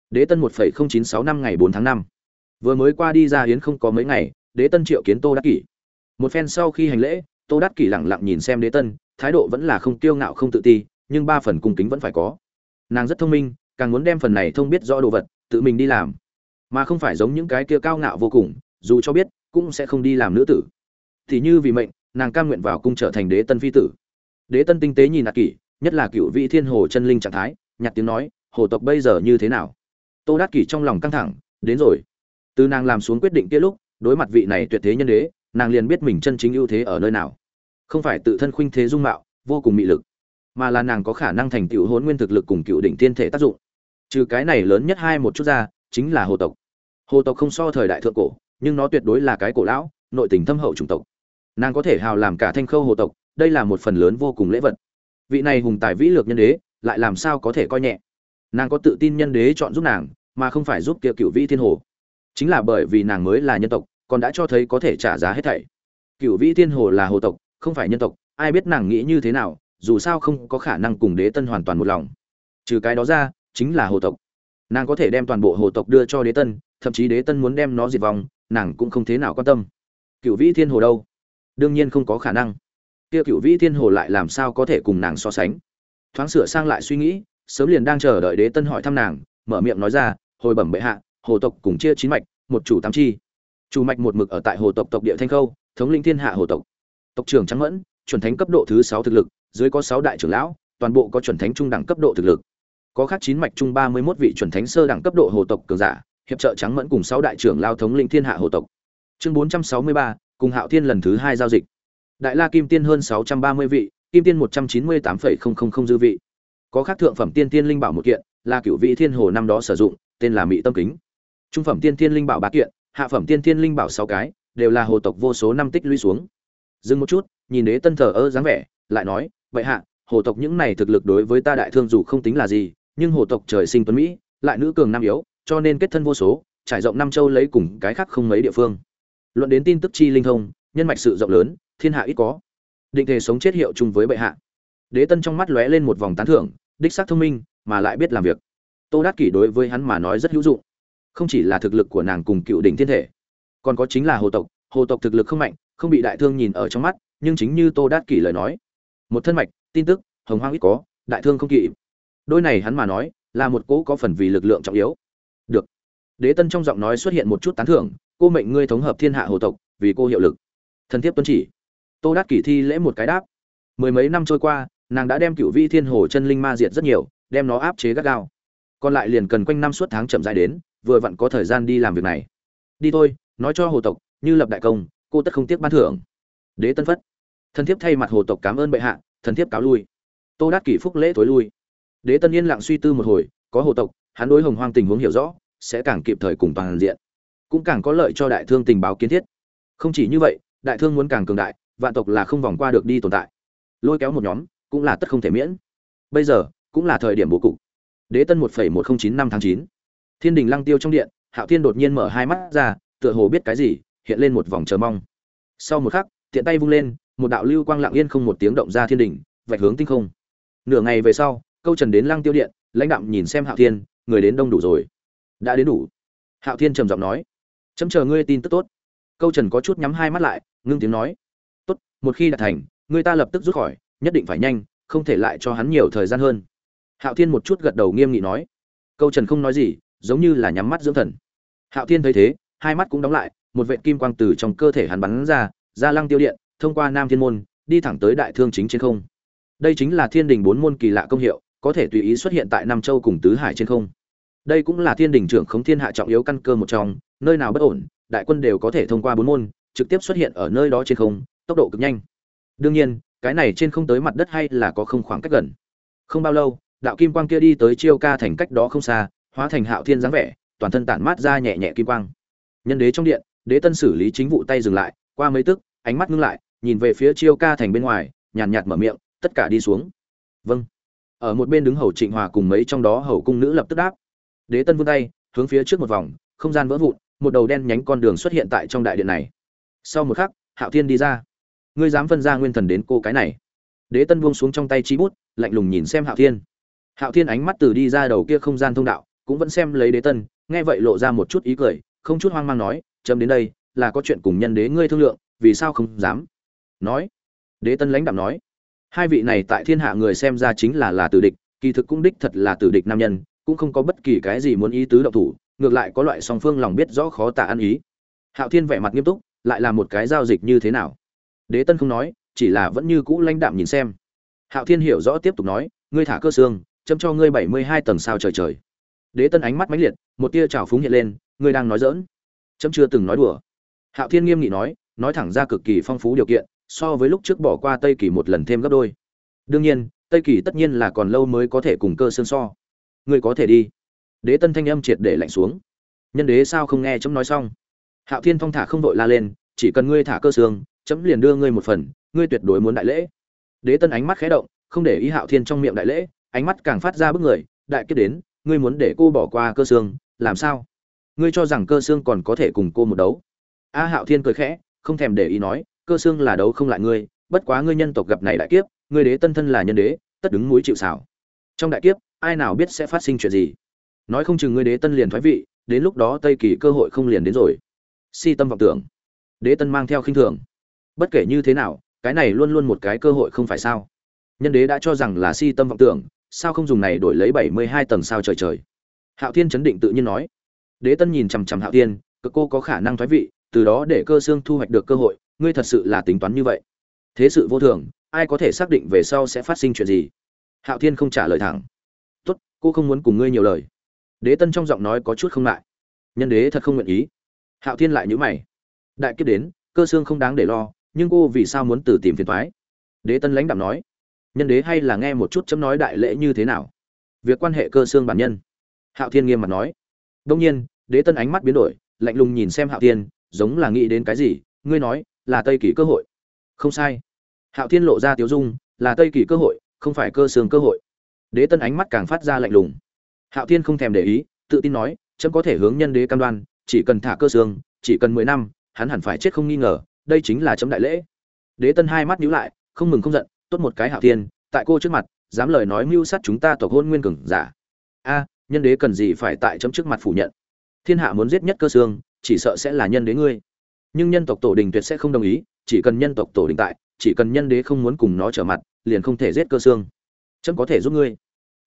Đế tân một phẩy không chín sáu năm ngày bốn tháng năm. Vừa mới qua đi ra hiến không có mấy ngày, đế tân triệu kiến tô đắc kỷ một phen sau khi hành lễ, tô đắc kỷ lẳng lặng nhìn xem đế tân, thái độ vẫn là không kiêu ngạo không tự ti, nhưng ba phần cung kính vẫn phải có. Nàng rất thông minh, càng muốn đem phần này thông biết rõ đồ vật, tự mình đi làm. Mà không phải giống những cái kia cao ngạo vô cùng, dù cho biết, cũng sẽ không đi làm nữ tử. Thì như vì mệnh, nàng cam nguyện vào cung trở thành đế tân phi tử. Đế tân tinh tế nhìn nạt kỷ, nhất là cựu vị thiên hồ chân linh trạng thái nhặt tiếng nói, hồ tộc bây giờ như thế nào? Tô đắc kỷ trong lòng căng thẳng, đến rồi. Từ nàng làm xuống quyết định kia lúc, đối mặt vị này tuyệt thế nhân đế nàng liền biết mình chân chính ưu thế ở nơi nào. Không phải tự thân khuynh thế dung mạo, vô cùng mị lực, mà là nàng có khả năng thành tựu hôn nguyên thực lực cùng cựu đỉnh tiên thể tác dụng. Trừ cái này lớn nhất hai một chút ra, chính là hồ tộc. Hồ tộc không so thời đại thượng cổ, nhưng nó tuyệt đối là cái cổ lão, nội tình thâm hậu chủng tộc. Nàng có thể hào làm cả thanh khâu hồ tộc, đây là một phần lớn vô cùng lễ vật. Vị này hùng tài vĩ lược nhân đế, lại làm sao có thể coi nhẹ? Nàng có tự tin nhân đế chọn giúp nàng, mà không phải giúp kia cựu vĩ thiên hồ. Chính là bởi vì nàng mới là nhân tộc còn đã cho thấy có thể trả giá hết thảy. Cựu vĩ thiên hồ là hồ tộc, không phải nhân tộc, ai biết nàng nghĩ như thế nào, dù sao không có khả năng cùng đế tân hoàn toàn một lòng. Trừ cái đó ra, chính là hồ tộc. Nàng có thể đem toàn bộ hồ tộc đưa cho đế tân, thậm chí đế tân muốn đem nó diệt vong, nàng cũng không thế nào quan tâm. Cựu vĩ thiên hồ đâu? Đương nhiên không có khả năng. Kia cựu vĩ thiên hồ lại làm sao có thể cùng nàng so sánh? Thoáng sửa sang lại suy nghĩ, sớm liền đang chờ đợi đế tân hỏi thăm nàng, mở miệng nói ra, hồi bẩm bệ hạ, hồ tộc cùng chia chín mạch, một chủ tám chi chủ mạch một mực ở tại hồ tộc tộc địa thanh khâu, thống linh thiên hạ hồ tộc. Tộc trưởng trắng mẫn, chuẩn thánh cấp độ thứ sáu thực lực, dưới có sáu đại trưởng lão, toàn bộ có chuẩn thánh trung đẳng cấp độ thực lực. Có khác chín mạch trung ba mươi một vị chuẩn thánh sơ đẳng cấp độ hồ tộc cường giả, hiệp trợ trắng mẫn cùng sáu đại trưởng lao thống linh thiên hạ hồ tộc. Chương bốn trăm sáu mươi ba, cùng hạo thiên lần thứ hai giao dịch. Đại la kim tiên hơn sáu trăm ba mươi vị, kim tiên một trăm chín mươi tám phẩy không không không dư vị. Có khác thượng phẩm tiên tiên linh bảo một kiện, là cựu vị thiên hồ năm đó sử dụng, tên là mỹ tâm kính. Trung phẩm tiên tiên linh bảo ba kiện hạ phẩm tiên thiên linh bảo sáu cái, đều là hồ tộc vô số năm tích lũy xuống. Dừng một chút, nhìn đế tân thờ ơ dáng vẻ, lại nói, vậy hạ, hồ tộc những này thực lực đối với ta đại thương dù không tính là gì, nhưng hồ tộc trời sinh tuấn mỹ, lại nữ cường nam yếu, cho nên kết thân vô số, trải rộng năm châu lấy cùng cái khác không mấy địa phương. Luận đến tin tức chi linh thông, nhân mạch sự rộng lớn, thiên hạ ít có. Định thể sống chết hiệu chung với bệ hạ. Đế tân trong mắt lóe lên một vòng tán thưởng, đích xác thông minh, mà lại biết làm việc. Tô đắc kỷ đối với hắn mà nói rất hữu dụng không chỉ là thực lực của nàng cùng cựu đỉnh thiên thể, còn có chính là hồ tộc. Hồ tộc thực lực không mạnh, không bị đại thương nhìn ở trong mắt, nhưng chính như tô đát kỷ lời nói, một thân mạch, tin tức, hồng hoang ít có, đại thương không kỵ. Đôi này hắn mà nói, là một cỗ có phần vì lực lượng trọng yếu. Được. Đế tân trong giọng nói xuất hiện một chút tán thưởng, cô mệnh ngươi thống hợp thiên hạ hồ tộc, vì cô hiệu lực. Thân thiết tuân chỉ. Tô đát kỷ thi lễ một cái đáp. Mười mấy năm trôi qua, nàng đã đem cựu vi thiên hồ chân linh ma diệt rất nhiều, đem nó áp chế gắt gao. Còn lại liền cần quanh năm suốt tháng chậm dài đến vừa vặn có thời gian đi làm việc này. Đi thôi, nói cho hồ tộc, như lập đại công, cô tất không tiếc ban thưởng. Đế tân phất. Thần thiếp thay mặt hồ tộc cảm ơn bệ hạ, thần thiếp cáo lui. Tô đát kỷ phúc lễ thối lui. Đế tân yên lặng suy tư một hồi, có hồ tộc, hắn đối hồng hoang tình huống hiểu rõ, sẽ càng kịp thời cùng toàn diện. Cũng càng có lợi cho đại thương tình báo kiến thiết. Không chỉ như vậy, đại thương muốn càng cường đại, vạn tộc là không vòng qua được đi tồn tại. Lôi kéo một nhóm, cũng là tất không thể miễn. Bây giờ, cũng là thời điểm bố cục. Đế tân một một nghìn chín năm tháng chín thiên đình lăng tiêu trong điện hạo thiên đột nhiên mở hai mắt ra tựa hồ biết cái gì hiện lên một vòng chờ mong. Sau một khắc tiện tay vung lên một đạo lưu quang lặng yên không một tiếng động ra thiên đình, vạch hướng tinh không. Nửa ngày về sau câu trần đến lăng tiêu điện lãnh đạm nhìn xem hạo thiên người đến đông đủ rồi. Đã đến đủ. Hạo thiên trầm giọng nói. Chấm chờ ngươi tin tức tốt. Câu trần có chút nhắm hai mắt lại ngưng tiếng nói. Tốt một khi đạt thành người ta lập tức rút khỏi nhất định phải nhanh không thể lại cho hắn nhiều thời gian hơn. Hạo thiên một chút gật đầu nghiêm nghị nói. Câu trần không nói gì giống như là nhắm mắt dưỡng thần. Hạo thiên thấy thế, hai mắt cũng đóng lại, một vệ kim quang từ trong cơ thể hắn bắn ra ra lăng tiêu điện, thông qua nam thiên môn, đi thẳng tới đại thương chính trên không. Đây chính là thiên đình bốn môn kỳ lạ công hiệu, có thể tùy ý xuất hiện tại nam châu cùng tứ hải trên không. Đây cũng là thiên đình trưởng khống thiên hạ trọng yếu căn cơ một trong, nơi nào bất ổn, đại quân đều có thể thông qua bốn môn, trực tiếp xuất hiện ở nơi đó trên không, tốc độ cực nhanh. Đương nhiên, cái này trên không tới mặt đất hay là có không khoảng cách gần. Không bao lâu, đạo kim quang kia đi tới chiêu ca thành cách đó không xa hóa thành hạo thiên dáng vẻ, toàn thân tản mát ra nhẹ nhẹ kim quang. Nhân đế trong điện, đế tân xử lý chính vụ tay dừng lại, qua mấy tức, ánh mắt ngưng lại, nhìn về phía chiêu ca thành bên ngoài, nhàn nhạt mở miệng, tất cả đi xuống. Vâng. Ở một bên đứng hầu trịnh hòa cùng mấy trong đó hầu cung nữ lập tức đáp. Đế tân vươn tay, hướng phía trước một vòng, không gian vỡ vụn, một đầu đen nhánh con đường xuất hiện tại trong đại điện này. Sau một khắc, hạo thiên đi ra. Ngươi dám phân ra nguyên thần đến cô cái này? Đế tân buông xuống trong tay chi bút, lạnh lùng nhìn xem hạo thiên. Hạo thiên ánh mắt từ đi ra đầu kia không gian thông đạo cũng vẫn xem lấy đế tân, nghe vậy lộ ra một chút ý cười, không chút hoang mang nói, chấm đến đây, là có chuyện cùng nhân đế ngươi thương lượng, vì sao không dám? Nói, đế tân lãnh đạm nói, hai vị này tại thiên hạ người xem ra chính là là tử địch, kỳ thực cũng đích thật là tử địch nam nhân, cũng không có bất kỳ cái gì muốn ý tứ động thủ, ngược lại có loại song phương lòng biết rõ khó tả ăn ý. Hạo thiên vẻ mặt nghiêm túc, lại là một cái giao dịch như thế nào? Đế tân không nói, chỉ là vẫn như cũ lãnh đạm nhìn xem. Hạo thiên hiểu rõ tiếp tục nói, ngươi thả cơ xương châm cho ngươi bảy mươi hai tầng sao trời trời đế tân ánh mắt mãnh liệt, một tia trào phúng hiện lên ngươi đang nói dỡn chấm chưa từng nói đùa. Hạo thiên nghiêm nghị nói nói thẳng ra cực kỳ phong phú điều kiện, so với lúc trước bỏ qua tây kỳ một lần thêm gấp đôi. Đương nhiên, tây kỳ tất nhiên là còn lâu mới có thể cùng cơ xương so. Ngươi có thể đi. Đế tân thanh âm triệt để lạnh xuống. Nhân đế sao không nghe chấm nói xong? Hạo thiên thong thả không vội la lên, chỉ cần ngươi thả cơ xương, chấm liền đưa ngươi một phần, ngươi tuyệt đối muốn đại lễ. Đế tân ánh mắt khẽ động, không để ý hạo thiên trong miệng đại lễ, ánh mắt càng phát ra bức người, đại kiếp đến ngươi muốn để cô bỏ qua cơ xương, làm sao? Ngươi cho rằng cơ xương còn có thể cùng cô một đấu? A hạo thiên cười khẽ, không thèm để ý nói, cơ xương là đấu không lại ngươi, bất quá ngươi nhân tộc gặp này đại kiếp, ngươi đế tân thân là nhân đế, tất đứng mũi chịu xảo trong đại kiếp, ai nào biết sẽ phát sinh chuyện gì? Nói không chừng ngươi đế tân liền thoái vị, đến lúc đó tây kỳ cơ hội không liền đến rồi. Si tâm vọng tưởng. Đế tân mang theo khinh thường. Bất kể như thế nào, cái này luôn luôn một cái cơ hội không phải sao? Nhân đế đã cho rằng là si tâm vọng tưởng, sao không dùng này đổi lấy bảy mươi hai tầng sao trời trời? Hạo thiên chấn định tự nhiên nói. Đế tân nhìn chằm chằm hạo thiên cơ cô có khả năng thoái vị, từ đó để cơ xương thu hoạch được cơ hội, ngươi thật sự là tính toán như vậy. Thế sự vô thường, ai có thể xác định về sau sẽ phát sinh chuyện gì? Hạo thiên không trả lời thẳng. Tốt, cô không muốn cùng ngươi nhiều lời. Đế tân trong giọng nói có chút không lại nhân đế thật không nguyện ý. Hạo thiên lại nhữ mày. Đại kiếp đến, cơ xương không đáng để lo, nhưng cô vì sao muốn từ tìm phiền thoái đế tân lãnh đạm nói nhân đế hay là nghe một chút chấm nói đại lễ như thế nào? Việc quan hệ cơ xương bản nhân. Hạo thiên nghiêm mặt nói. Đông nhiên, đế tân ánh mắt biến đổi, lạnh lùng nhìn xem hạo thiên, giống là nghĩ đến cái gì, ngươi nói, là tây kỳ cơ hội. Không sai. Hạo thiên lộ ra tiếu dung, là tây kỳ cơ hội, không phải cơ xương cơ hội. Đế tân ánh mắt càng phát ra lạnh lùng. Hạo thiên không thèm để ý, tự tin nói, chấm có thể hướng nhân đế cam đoan, chỉ cần thả cơ xương, chỉ cần mười năm, hắn hẳn phải chết không nghi ngờ, đây chính là chấm đại lễ. Đế tân hai mắt nhíu lại, không mừng không giận tốt một cái hạo thiên, tại cô trước mặt, dám lời nói mưu sát chúng ta tộc hôn nguyên cường giả. A, nhân đế cần gì phải tại chấm trước mặt phủ nhận? Thiên hạ muốn giết nhất cơ xương, chỉ sợ sẽ là nhân đế ngươi. Nhưng nhân tộc tổ đình tuyệt sẽ không đồng ý, chỉ cần nhân tộc tổ đình tại, chỉ cần nhân đế không muốn cùng nó trở mặt, liền không thể giết cơ xương. Chấm có thể giúp ngươi.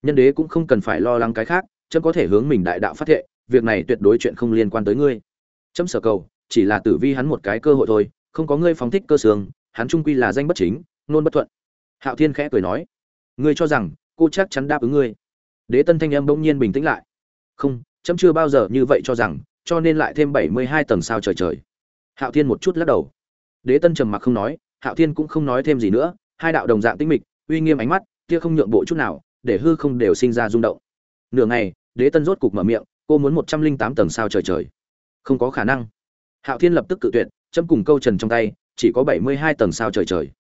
Nhân đế cũng không cần phải lo lắng cái khác, chấm có thể hướng mình đại đạo phát thệ, việc này tuyệt đối chuyện không liên quan tới ngươi. Chấm sở cầu, chỉ là tử vi hắn một cái cơ hội thôi, không có ngươi phóng thích cơ xương, hắn trung quy là danh bất chính, nôn bất thuận hạo thiên khẽ cười nói, ngươi cho rằng cô chắc chắn đáp ứng ngươi? Đế tân thanh âm bỗng nhiên bình tĩnh lại. Không, chấm chưa bao giờ như vậy cho rằng, cho nên lại thêm bảy mươi hai tầng sao trời trời. Hạo thiên một chút lắc đầu. Đế tân trầm mặc không nói, hạo thiên cũng không nói thêm gì nữa, hai đạo đồng dạng tĩnh mịch, uy nghiêm ánh mắt, kia không nhượng bộ chút nào, để hư không đều sinh ra rung động. Nửa ngày, đế tân rốt cục mở miệng, cô muốn một trăm linh tám tầng sao trời trời. Không có khả năng. Hạo thiên lập tức cự tuyệt, chấm cùng câu trần trong tay, chỉ có bảy mươi hai tầng sao trời trời.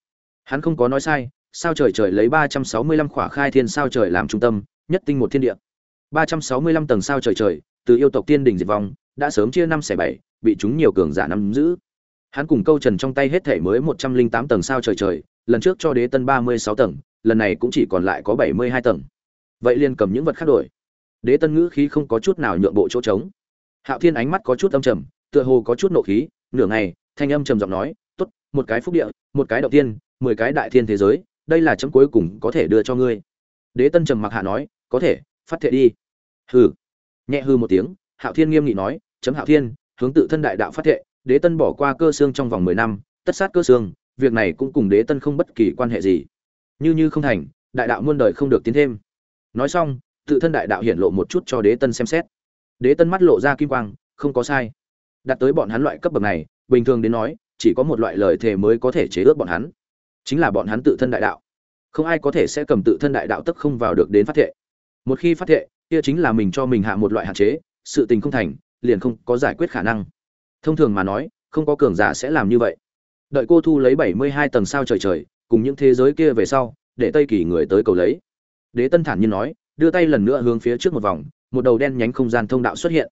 Hắn không có nói sai sao trời trời lấy ba trăm sáu mươi lăm khỏa khai thiên sao trời làm trung tâm, nhất tinh một thiên địa. ba trăm sáu mươi lăm tầng sao trời trời, từ yêu tộc tiên đỉnh diệt vong, đã sớm chia năm xẻ bảy, bị chúng nhiều cường giả nắm giữ. Hắn cùng câu trần trong tay hết thể mới một trăm linh tám tầng sao trời trời, lần trước cho đế tân ba mươi sáu tầng, lần này cũng chỉ còn lại có bảy mươi hai tầng. Vậy liền cầm những vật khác đổi. Đế tân ngữ khí không có chút nào nhượng bộ chỗ trống. Hạo thiên ánh mắt có chút âm trầm, tựa hồ có chút nộ khí, nửa ngày, thanh âm trầm giọng nói, tốt, một cái phúc địa, một cái động tiên, mười cái đại thiên thế giới đây là chấm cuối cùng có thể đưa cho ngươi. Đế tân trầm mặc hạ nói, có thể, phát thệ đi. Hừ. Nhẹ hư một tiếng, hạo thiên nghiêm nghị nói, chấm hạo thiên, hướng tự thân đại đạo phát thệ, đế tân bỏ qua cơ xương trong vòng mười năm, tất sát cơ xương, việc này cũng cùng đế tân không bất kỳ quan hệ gì. Như như không thành, đại đạo muôn đời không được tiến thêm. Nói xong, tự thân đại đạo hiển lộ một chút cho đế tân xem xét. Đế tân mắt lộ ra kim quang, không có sai. Đặt tới bọn hắn loại cấp bậc này, bình thường đến nói, chỉ có một loại lời thề mới có thể chế ước bọn hắn chính là bọn hắn tự thân đại đạo. Không ai có thể sẽ cầm tự thân đại đạo tức không vào được đến phát thệ. Một khi phát thệ, kia chính là mình cho mình hạ một loại hạn chế, sự tình không thành, liền không có giải quyết khả năng. Thông thường mà nói, không có cường giả sẽ làm như vậy. Đợi cô thu lấy bảy mươi hai tầng sao trời trời, cùng những thế giới kia về sau, để tây kỳ người tới cầu lấy. Đế tân thản nhiên nói, đưa tay lần nữa hướng phía trước một vòng, một đầu đen nhánh không gian thông đạo xuất hiện.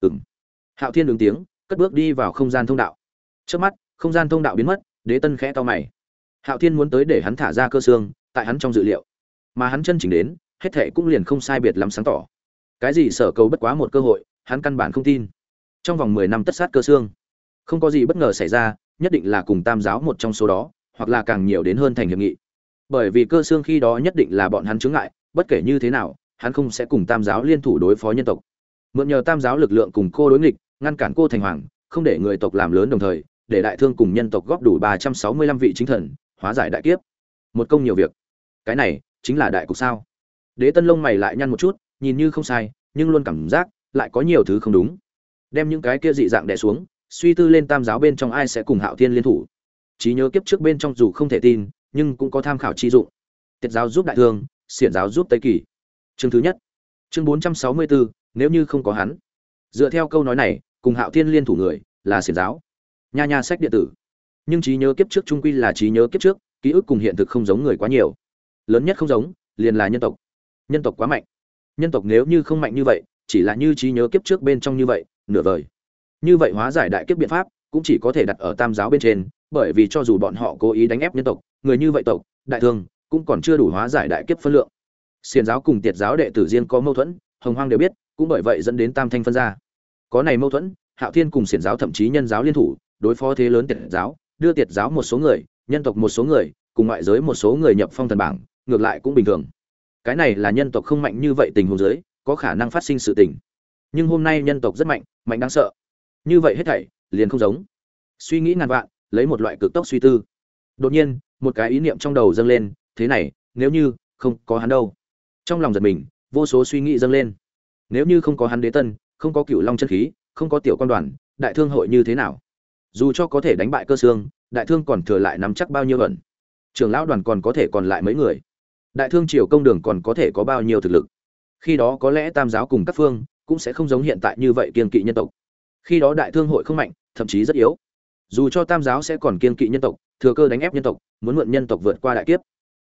Ừng hạo thiên ứng tiếng, cất bước đi vào không gian thông đạo. Trước mắt, không gian thông đạo biến mất, đế tân khẽ to mày hạo thiên muốn tới để hắn thả ra cơ xương, tại hắn trong dự liệu. Mà hắn chân chỉnh đến, hết thệ cũng liền không sai biệt lắm sáng tỏ. Cái gì sở cầu bất quá một cơ hội, hắn căn bản không tin. Trong vòng mười năm tất sát cơ xương, không có gì bất ngờ xảy ra, nhất định là cùng tam giáo một trong số đó, hoặc là càng nhiều đến hơn thành hiệp nghị. Bởi vì cơ xương khi đó nhất định là bọn hắn chướng ngại, bất kể như thế nào, hắn không sẽ cùng tam giáo liên thủ đối phó nhân tộc. Mượn nhờ tam giáo lực lượng cùng cô đối nghịch, ngăn cản cô thành hoàng, không để người tộc làm lớn đồng thời, để đại thương cùng nhân tộc góp đủ ba trăm sáu mươi lăm vị chính thần hóa giải đại kiếp. Một công nhiều việc. Cái này chính là đại cục sao? Đế tân lông mày lại nhăn một chút, nhìn như không sai, nhưng luôn cảm giác lại có nhiều thứ không đúng. Đem những cái kia dị dạng đè xuống, suy tư lên tam giáo bên trong ai sẽ cùng hạo thiên liên thủ. Trí nhớ kiếp trước bên trong dù không thể tin, nhưng cũng có tham khảo chi dụng. Tiết giáo giúp đại thương, xiển giáo giúp tây kỳ. Chương thứ nhất. Chương bốn trăm sáu mươi bốn nếu như không có hắn. Dựa theo câu nói này, cùng hạo thiên liên thủ người là xiển giáo. Nha nha sách điện tử nhưng trí nhớ kiếp trước trung quy là trí nhớ kiếp trước, ký ức cùng hiện thực không giống người quá nhiều. Lớn nhất không giống, liền là nhân tộc. Nhân tộc quá mạnh. Nhân tộc nếu như không mạnh như vậy, chỉ là như trí nhớ kiếp trước bên trong như vậy, nửa vời. Như vậy hóa giải đại kiếp biện pháp, cũng chỉ có thể đặt ở tam giáo bên trên, bởi vì cho dù bọn họ cố ý đánh ép nhân tộc, người như vậy tộc, đại thương, cũng còn chưa đủ hóa giải đại kiếp phân lượng. Xiền giáo cùng tiệt giáo đệ tử riêng có mâu thuẫn, hồng hoang đều biết, cũng bởi vậy dẫn đến tam thanh phân ra. Có này mâu thuẫn, hạo thiên cùng xiển giáo thậm chí nhân giáo liên thủ, đối phó thế lớn tiệt giáo đưa tiệt giáo một số người, nhân tộc một số người, cùng ngoại giới một số người nhập phong thần bảng, ngược lại cũng bình thường. Cái này là nhân tộc không mạnh như vậy tình huống giới có khả năng phát sinh sự tình. Nhưng hôm nay nhân tộc rất mạnh mạnh đáng sợ. Như vậy hết thảy, liền không giống. Suy nghĩ ngàn vạn, lấy một loại cực tốc suy tư. Đột nhiên, một cái ý niệm trong đầu dâng lên, thế này, nếu như không có hắn đâu. Trong lòng giật mình, vô số suy nghĩ dâng lên. Nếu như không có hắn đế tân, không có cựu long chân khí, không có tiểu quan đoàn, đại thương hội như thế nào? Dù cho có thể đánh bại cơ xương, đại thương còn thừa lại nắm chắc bao nhiêu ẩn. Trưởng lão đoàn còn có thể còn lại mấy người. Đại thương triều công đường còn có thể có bao nhiêu thực lực. Khi đó có lẽ tam giáo cùng các phương cũng sẽ không giống hiện tại như vậy kiên kỵ nhân tộc. Khi đó đại thương hội không mạnh, thậm chí rất yếu. Dù cho tam giáo sẽ còn kiên kỵ nhân tộc, thừa cơ đánh ép nhân tộc, muốn mượn nhân tộc vượt qua đại kiếp.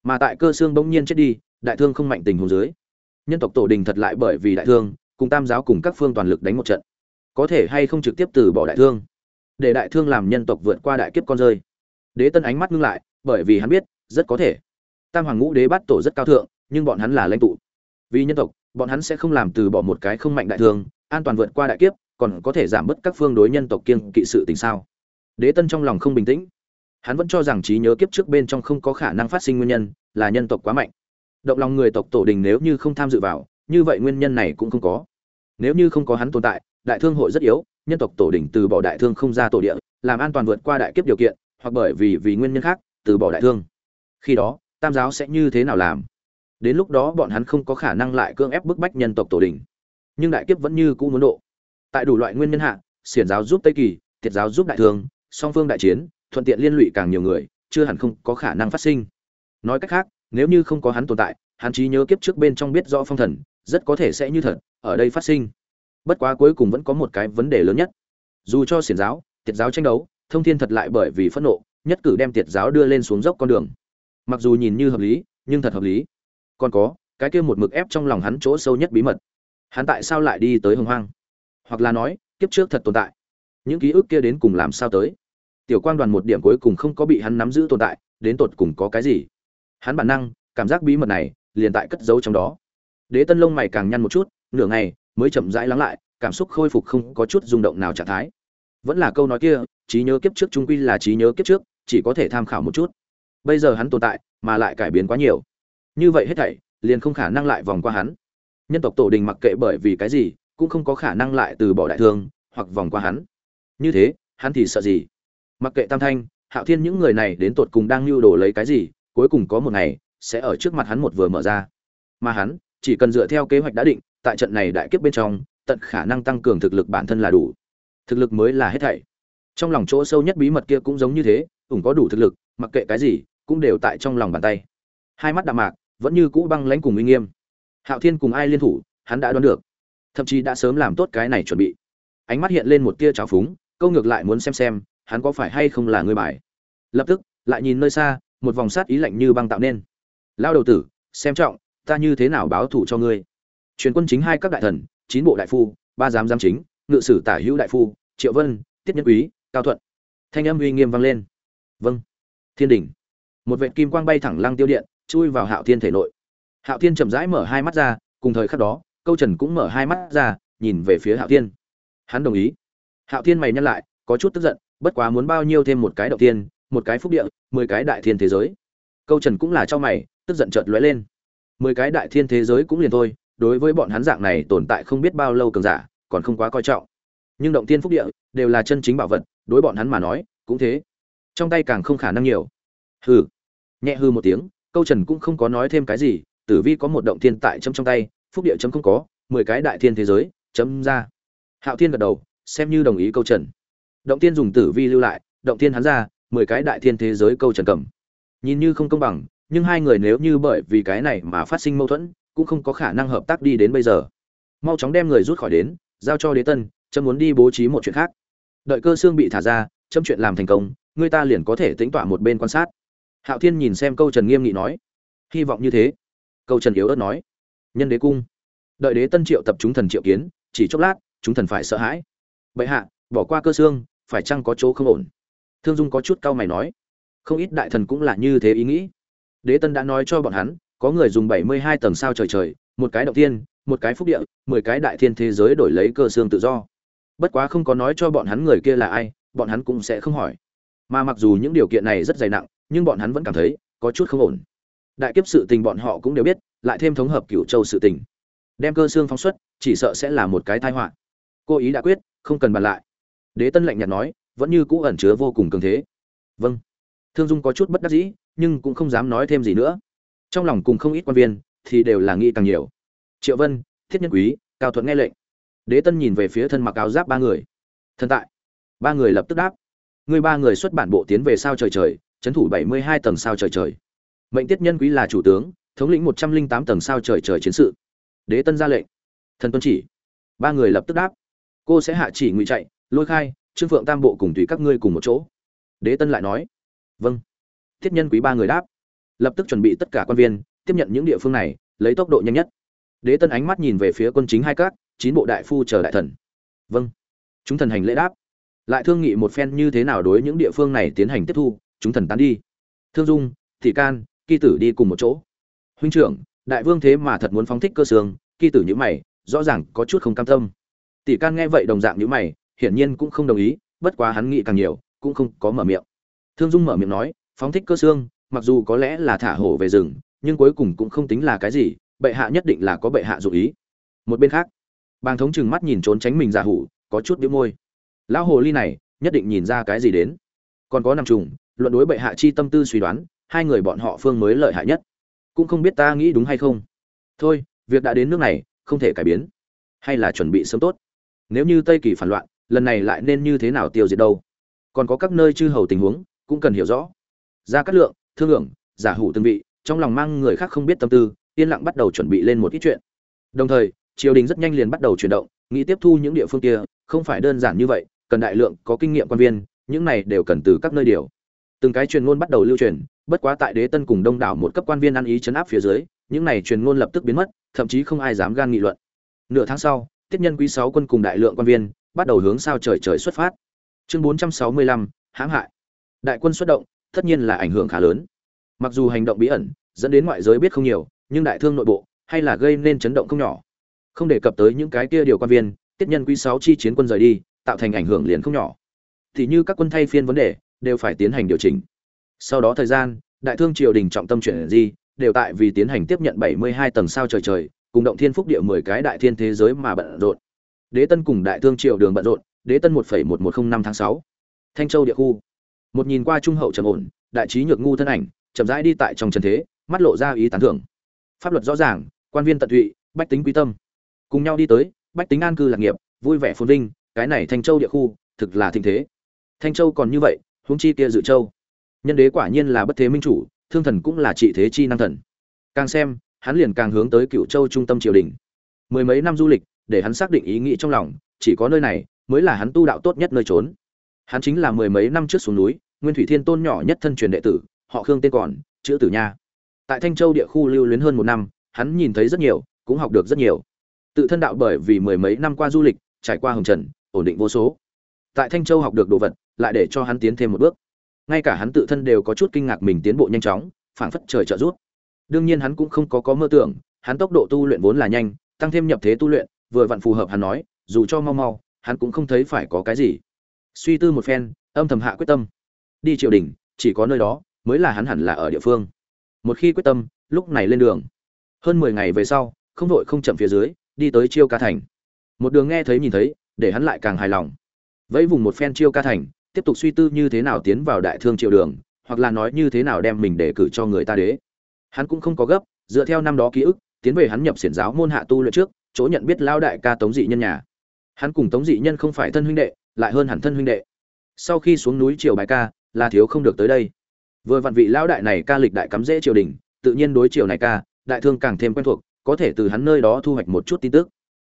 Mà tại cơ xương bỗng nhiên chết đi, đại thương không mạnh tình huống dưới. Nhân tộc tổ đình thật lại bởi vì đại thương, cùng tam giáo cùng các phương toàn lực đánh một trận. Có thể hay không trực tiếp từ bỏ đại thương? Để đại thương làm nhân tộc vượt qua đại kiếp con rơi. Đế tân ánh mắt ngưng lại, bởi vì hắn biết, rất có thể, tam hoàng ngũ đế bắt tổ rất cao thượng, nhưng bọn hắn là lãnh tụ. Vì nhân tộc, bọn hắn sẽ không làm từ bỏ một cái không mạnh đại thương, an toàn vượt qua đại kiếp, còn có thể giảm bớt các phương đối nhân tộc kiên kỵ sự tình sao? Đế tân trong lòng không bình tĩnh. Hắn vẫn cho rằng trí nhớ kiếp trước bên trong không có khả năng phát sinh nguyên nhân, là nhân tộc quá mạnh. Động lòng người tộc tổ đình nếu như không tham dự vào, như vậy nguyên nhân này cũng không có. Nếu như không có hắn tồn tại đại thương hội rất yếu, nhân tộc tổ đình từ bỏ đại thương không ra tổ địa, làm an toàn vượt qua đại kiếp điều kiện, hoặc bởi vì vì nguyên nhân khác, từ bỏ đại thương. Khi đó, tam giáo sẽ như thế nào làm? Đến lúc đó bọn hắn không có khả năng lại cưỡng ép bức bách nhân tộc tổ đình nhưng đại kiếp vẫn như cũ muốn độ. Tại đủ loại nguyên nhân hạ, xiển giáo giúp tây kỳ thiệt giáo giúp đại thương, song phương đại chiến, thuận tiện liên lụy càng nhiều người, chưa hẳn không có khả năng phát sinh. Nói cách khác, nếu như không có hắn tồn tại, hắn trí nhớ kiếp trước bên trong biết rõ phong thần, rất có thể sẽ như thật, ở đây phát sinh bất quá cuối cùng vẫn có một cái vấn đề lớn nhất. Dù cho xiển giáo, tiệt giáo tranh đấu, thông thiên thật lại bởi vì phẫn nộ, nhất cử đem tiệt giáo đưa lên xuống dốc con đường. Mặc dù nhìn như hợp lý, nhưng thật hợp lý. Còn có, cái kia một mực ép trong lòng hắn chỗ sâu nhất bí mật. Hắn tại sao lại đi tới hồng hoang? Hoặc là nói, kiếp trước thật tồn tại. Những ký ức kia đến cùng làm sao tới? Tiểu quang đoàn một điểm cuối cùng không có bị hắn nắm giữ tồn tại, đến tột cùng có cái gì? Hắn bản năng, cảm giác bí mật này liền tại cất giấu trong đó. Đế tân lông mày càng nhăn một chút, nửa ngày mới chậm rãi lắng lại, cảm xúc khôi phục không có chút rung động nào trạng thái. Vẫn là câu nói kia, trí nhớ kiếp trước trung quy là trí nhớ kiếp trước, chỉ có thể tham khảo một chút. Bây giờ hắn tồn tại, mà lại cải biến quá nhiều. Như vậy hết thảy, liền không khả năng lại vòng qua hắn. Nhân tộc tổ đình mặc kệ bởi vì cái gì, cũng không có khả năng lại từ bỏ đại thương, hoặc vòng qua hắn. Như thế, hắn thì sợ gì? Mặc kệ tam thanh, hạo thiên những người này đến tột cùng đang lưu đồ lấy cái gì, cuối cùng có một ngày, sẽ ở trước mặt hắn một vừa mở ra. Mà hắn, chỉ cần dựa theo kế hoạch đã định tại trận này đại kiếp bên trong, tận khả năng tăng cường thực lực bản thân là đủ. Thực lực mới là hết thảy. Trong lòng chỗ sâu nhất bí mật kia cũng giống như thế ủng có đủ thực lực, mặc kệ cái gì, cũng đều tại trong lòng bàn tay. Hai mắt đạm mạc, vẫn như cũ băng lãnh cùng uy nghiêm. Hạo thiên cùng ai liên thủ, hắn đã đoán được. Thậm chí đã sớm làm tốt cái này chuẩn bị. Ánh mắt hiện lên một tia trào phúng, câu ngược lại muốn xem xem, hắn có phải hay không là người bài. Lập tức, lại nhìn nơi xa, một vòng sát ý lạnh như băng tạo nên. Lao đầu tử, xem trọng, ta như thế nào báo thủ cho ngươi? Truyền quân chính hai các đại thần, chín bộ đại phu, ba giám giám chính, ngự sử tả hữu đại phu, triệu vân, tiết nhân quý, cao thuận. Thanh âm uy nghiêm vang lên. Vâng. Thiên đình một vệt kim quang bay thẳng lăng tiêu điện, chui vào hạo thiên thể nội. Hạo thiên chậm rãi mở hai mắt ra, cùng thời khắc đó, câu trần cũng mở hai mắt ra, nhìn về phía hạo thiên. Hắn đồng ý. Hạo thiên mày nhăn lại, có chút tức giận, bất quá muốn bao nhiêu thêm một cái đầu tiên một cái phúc địa, mười cái đại thiên thế giới. Câu trần cũng là cho mày, tức giận chợt lóe lên. Mười cái đại thiên thế giới cũng liền thôi đối với bọn hắn dạng này tồn tại không biết bao lâu cường giả, còn không quá coi trọng. Nhưng động tiên phúc địa đều là chân chính bảo vật, đối bọn hắn mà nói, cũng thế. Trong tay càng không khả năng nhiều. Hừ. Nhẹ hư một tiếng, câu trần cũng không có nói thêm cái gì, tử vi có một động thiên tại chấm trong tay, phúc địa chấm không có, mười cái đại thiên thế giới, chấm ra. Hạo thiên gật đầu, xem như đồng ý câu trần. Động tiên dùng tử vi lưu lại, động tiên hắn ra, mười cái đại thiên thế giới câu trần cầm. Nhìn như không công bằng, nhưng hai người nếu như bởi vì cái này mà phát sinh mâu thuẫn cũng không có khả năng hợp tác đi đến bây giờ. Mau chóng đem người rút khỏi đến, giao cho đế tân, chấm muốn đi bố trí một chuyện khác. Đợi cơ xương bị thả ra, chấm chuyện làm thành công, người ta liền có thể tính tỏa một bên quan sát. Hạo thiên nhìn xem câu trần nghiêm nghị nói, hy vọng như thế. Câu trần yếu ớt nói, nhân đế cung. Đợi đế tân triệu tập chúng thần triệu kiến, chỉ chốc lát, chúng thần phải sợ hãi. Bệ hạ, bỏ qua cơ xương, phải chăng có chỗ không ổn? Thương dung có chút cau mày nói, không ít đại thần cũng là như thế ý nghĩ. Đế tân đã nói cho bọn hắn có người dùng bảy mươi hai tầng sao trời trời một cái động thiên, một cái phúc địa mười cái đại thiên thế giới đổi lấy cơ xương tự do. Bất quá không có nói cho bọn hắn người kia là ai bọn hắn cũng sẽ không hỏi. Mà mặc dù những điều kiện này rất dày nặng nhưng bọn hắn vẫn cảm thấy có chút không ổn. Đại kiếp sự tình bọn họ cũng đều biết lại thêm thống hợp cửu châu sự tình. Đem cơ xương phóng xuất chỉ sợ sẽ là một cái tai họa. Cô ý đã quyết không cần bàn lại. Đế tân lạnh nhạt nói vẫn như cũ ẩn chứa vô cùng cường thế. Vâng. Thương dung có chút bất đắc dĩ nhưng cũng không dám nói thêm gì nữa trong lòng cùng không ít quan viên thì đều là nghĩ càng nhiều. Triệu vân, thiết nhân quý, cao thuận nghe lệnh. Đế tân nhìn về phía thân mặc áo giáp ba người. Thân tại. Ba người lập tức đáp. Người ba người xuất bản bộ tiến về sao trời trời, trấn thủ bảy mươi hai tầng sao trời trời. Mệnh tiết nhân quý là chủ tướng, thống lĩnh một trăm linh tám tầng sao trời trời chiến sự. Đế tân ra lệnh. Thần tuân chỉ. Ba người lập tức đáp. Cô sẽ hạ chỉ ngụy chạy, lôi khai, trương phượng tam bộ cùng tùy các ngươi cùng một chỗ. Đế tân lại nói. Vâng. Thiết nhân quý ba người đáp lập tức chuẩn bị tất cả quan viên, tiếp nhận những địa phương này, lấy tốc độ nhanh nhất. Đế tân ánh mắt nhìn về phía quân chính hai các, chín bộ đại phu chờ đại thần. Vâng. Chúng thần hành lễ đáp. Lại thương nghị một phen như thế nào đối những địa phương này tiến hành tiếp thu, chúng thần tán đi. Thương dung, thị can kỳ tử đi cùng một chỗ. Huynh trưởng, đại vương thế mà thật muốn phóng thích cơ sương kỳ tử nhữ mày, rõ ràng có chút không cam tâm. Tỷ can nghe vậy đồng dạng nhữ mày, hiển nhiên cũng không đồng ý, bất quá hắn nghĩ càng nhiều, cũng không có mở miệng. Thương dung mở miệng nói, phóng thích cơ xương mặc dù có lẽ là thả hổ về rừng, nhưng cuối cùng cũng không tính là cái gì, bệ hạ nhất định là có bệ hạ dụ ý. Một bên khác, bàng thống chừng mắt nhìn trốn tránh mình giả hủ, có chút đĩu môi. Lão hồ ly này, nhất định nhìn ra cái gì đến. Còn có nằm trùng, luận đối bệ hạ chi tâm tư suy đoán, hai người bọn họ phương mới lợi hại nhất. Cũng không biết ta nghĩ đúng hay không. Thôi, việc đã đến nước này, không thể cải biến. Hay là chuẩn bị sớm tốt. Nếu như tây kỳ phản loạn, lần này lại nên như thế nào tiêu diệt đâu? Còn có các nơi chư hầu tình huống, cũng cần hiểu rõ. Ra cát lượng thương hưởng giả hủ từng vị, trong lòng mang người khác không biết tâm tư, yên lặng bắt đầu chuẩn bị lên một ít chuyện. Đồng thời, triều đình rất nhanh liền bắt đầu chuyển động, nghĩ tiếp thu những địa phương kia, không phải đơn giản như vậy, cần đại lượng có kinh nghiệm quan viên, những này đều cần từ các nơi điều. Từng cái truyền ngôn bắt đầu lưu truyền, bất quá tại đế tân cùng đông đảo một cấp quan viên ăn ý chấn áp phía dưới, những này truyền ngôn lập tức biến mất, thậm chí không ai dám gan nghị luận. Nửa tháng sau tiết nhân quý sáu quân cùng đại lượng quan viên bắt đầu hướng sao trời trời xuất phát. Chương bốn trăm sáu mươi lăm, hãm hại. Đại quân xuất động tất nhiên là ảnh hưởng khá lớn. Mặc dù hành động bí ẩn, dẫn đến ngoại giới biết không nhiều, nhưng đại thương nội bộ, hay là gây nên chấn động không nhỏ. Không đề cập tới những cái kia điều quan viên, tiết nhân quý sáu chi chiến quân rời đi, tạo thành ảnh hưởng liền không nhỏ. Thì như các quân thay phiên vấn đề, đều phải tiến hành điều chỉnh. Sau đó thời gian, đại thương triều đình trọng tâm chuyển gì đều tại vì tiến hành tiếp nhận 72 tầng sao trời trời, cùng động thiên phúc địa 10 cái đại thiên thế giới mà bận rộn. Đế tân cùng đại thương triều đường bận rộn, đế tân 1.1105 tháng 6. thanh châu địa khu một nhìn qua trung hậu trầm ổn, đại trí nhược ngu thân ảnh, chậm rãi đi tại trong trần thế, mắt lộ ra ý tán thưởng. Pháp luật rõ ràng, quan viên tận tụy, bách tính quý tâm. Cùng nhau đi tới, bách tính an cư lạc nghiệp, vui vẻ phồn vinh, cái này thanh châu địa khu, thực là thịnh thế. Thanh châu còn như vậy, huống chi kia dự châu. Nhân đế quả nhiên là bất thế minh chủ, thương thần cũng là trị thế chi năng thần. Càng xem, hắn liền càng hướng tới cựu châu trung tâm triều đình. Mười mấy năm du lịch, để hắn xác định ý nghĩ trong lòng, chỉ có nơi này, mới là hắn tu đạo tốt nhất nơi trốn hắn chính là mười mấy năm trước xuống núi, nguyên thủy thiên tôn nhỏ nhất thân truyền đệ tử, họ khương tên còn, chữ tử nha. Tại thanh châu địa khu lưu luyến hơn một năm, hắn nhìn thấy rất nhiều, cũng học được rất nhiều. Tự thân đạo bởi vì mười mấy năm qua du lịch, trải qua hồng trần, ổn định vô số. Tại thanh châu học được đồ vật, lại để cho hắn tiến thêm một bước. Ngay cả hắn tự thân đều có chút kinh ngạc mình tiến bộ nhanh chóng, phảng phất trời trợ rút đương nhiên hắn cũng không có có mơ tưởng, hắn tốc độ tu luyện vốn là nhanh, tăng thêm nhập thế tu luyện, vừa vặn phù hợp hắn nói, dù cho mau mau, hắn cũng không thấy phải có cái gì suy tư một phen, âm thầm hạ quyết tâm. Đi triều đình, chỉ có nơi đó, mới là hắn hẳn là ở địa phương. Một khi quyết tâm, lúc này lên đường. Hơn mười ngày về sau, không đội không chậm phía dưới, đi tới chiêu ca thành. Một đường nghe thấy nhìn thấy, để hắn lại càng hài lòng. Vẫy vùng một phen chiêu ca thành, tiếp tục suy tư như thế nào tiến vào đại thương triều đường, hoặc là nói như thế nào đem mình để cử cho người ta đế. Hắn cũng không có gấp, dựa theo năm đó ký ức, tiến về hắn nhập xiển giáo môn hạ tu luyện trước, chỗ nhận biết lao đại ca tống dị nhân nhà. Hắn cùng tống dị nhân không phải thân huynh đệ lại hơn hẳn thân huynh đệ. Sau khi xuống núi triều bài ca, là thiếu không được tới đây. Vừa vặn vị lão đại này ca lịch đại cắm dễ triều đình, tự nhiên đối triều này ca, đại thương càng thêm quen thuộc, có thể từ hắn nơi đó thu hoạch một chút tin tức.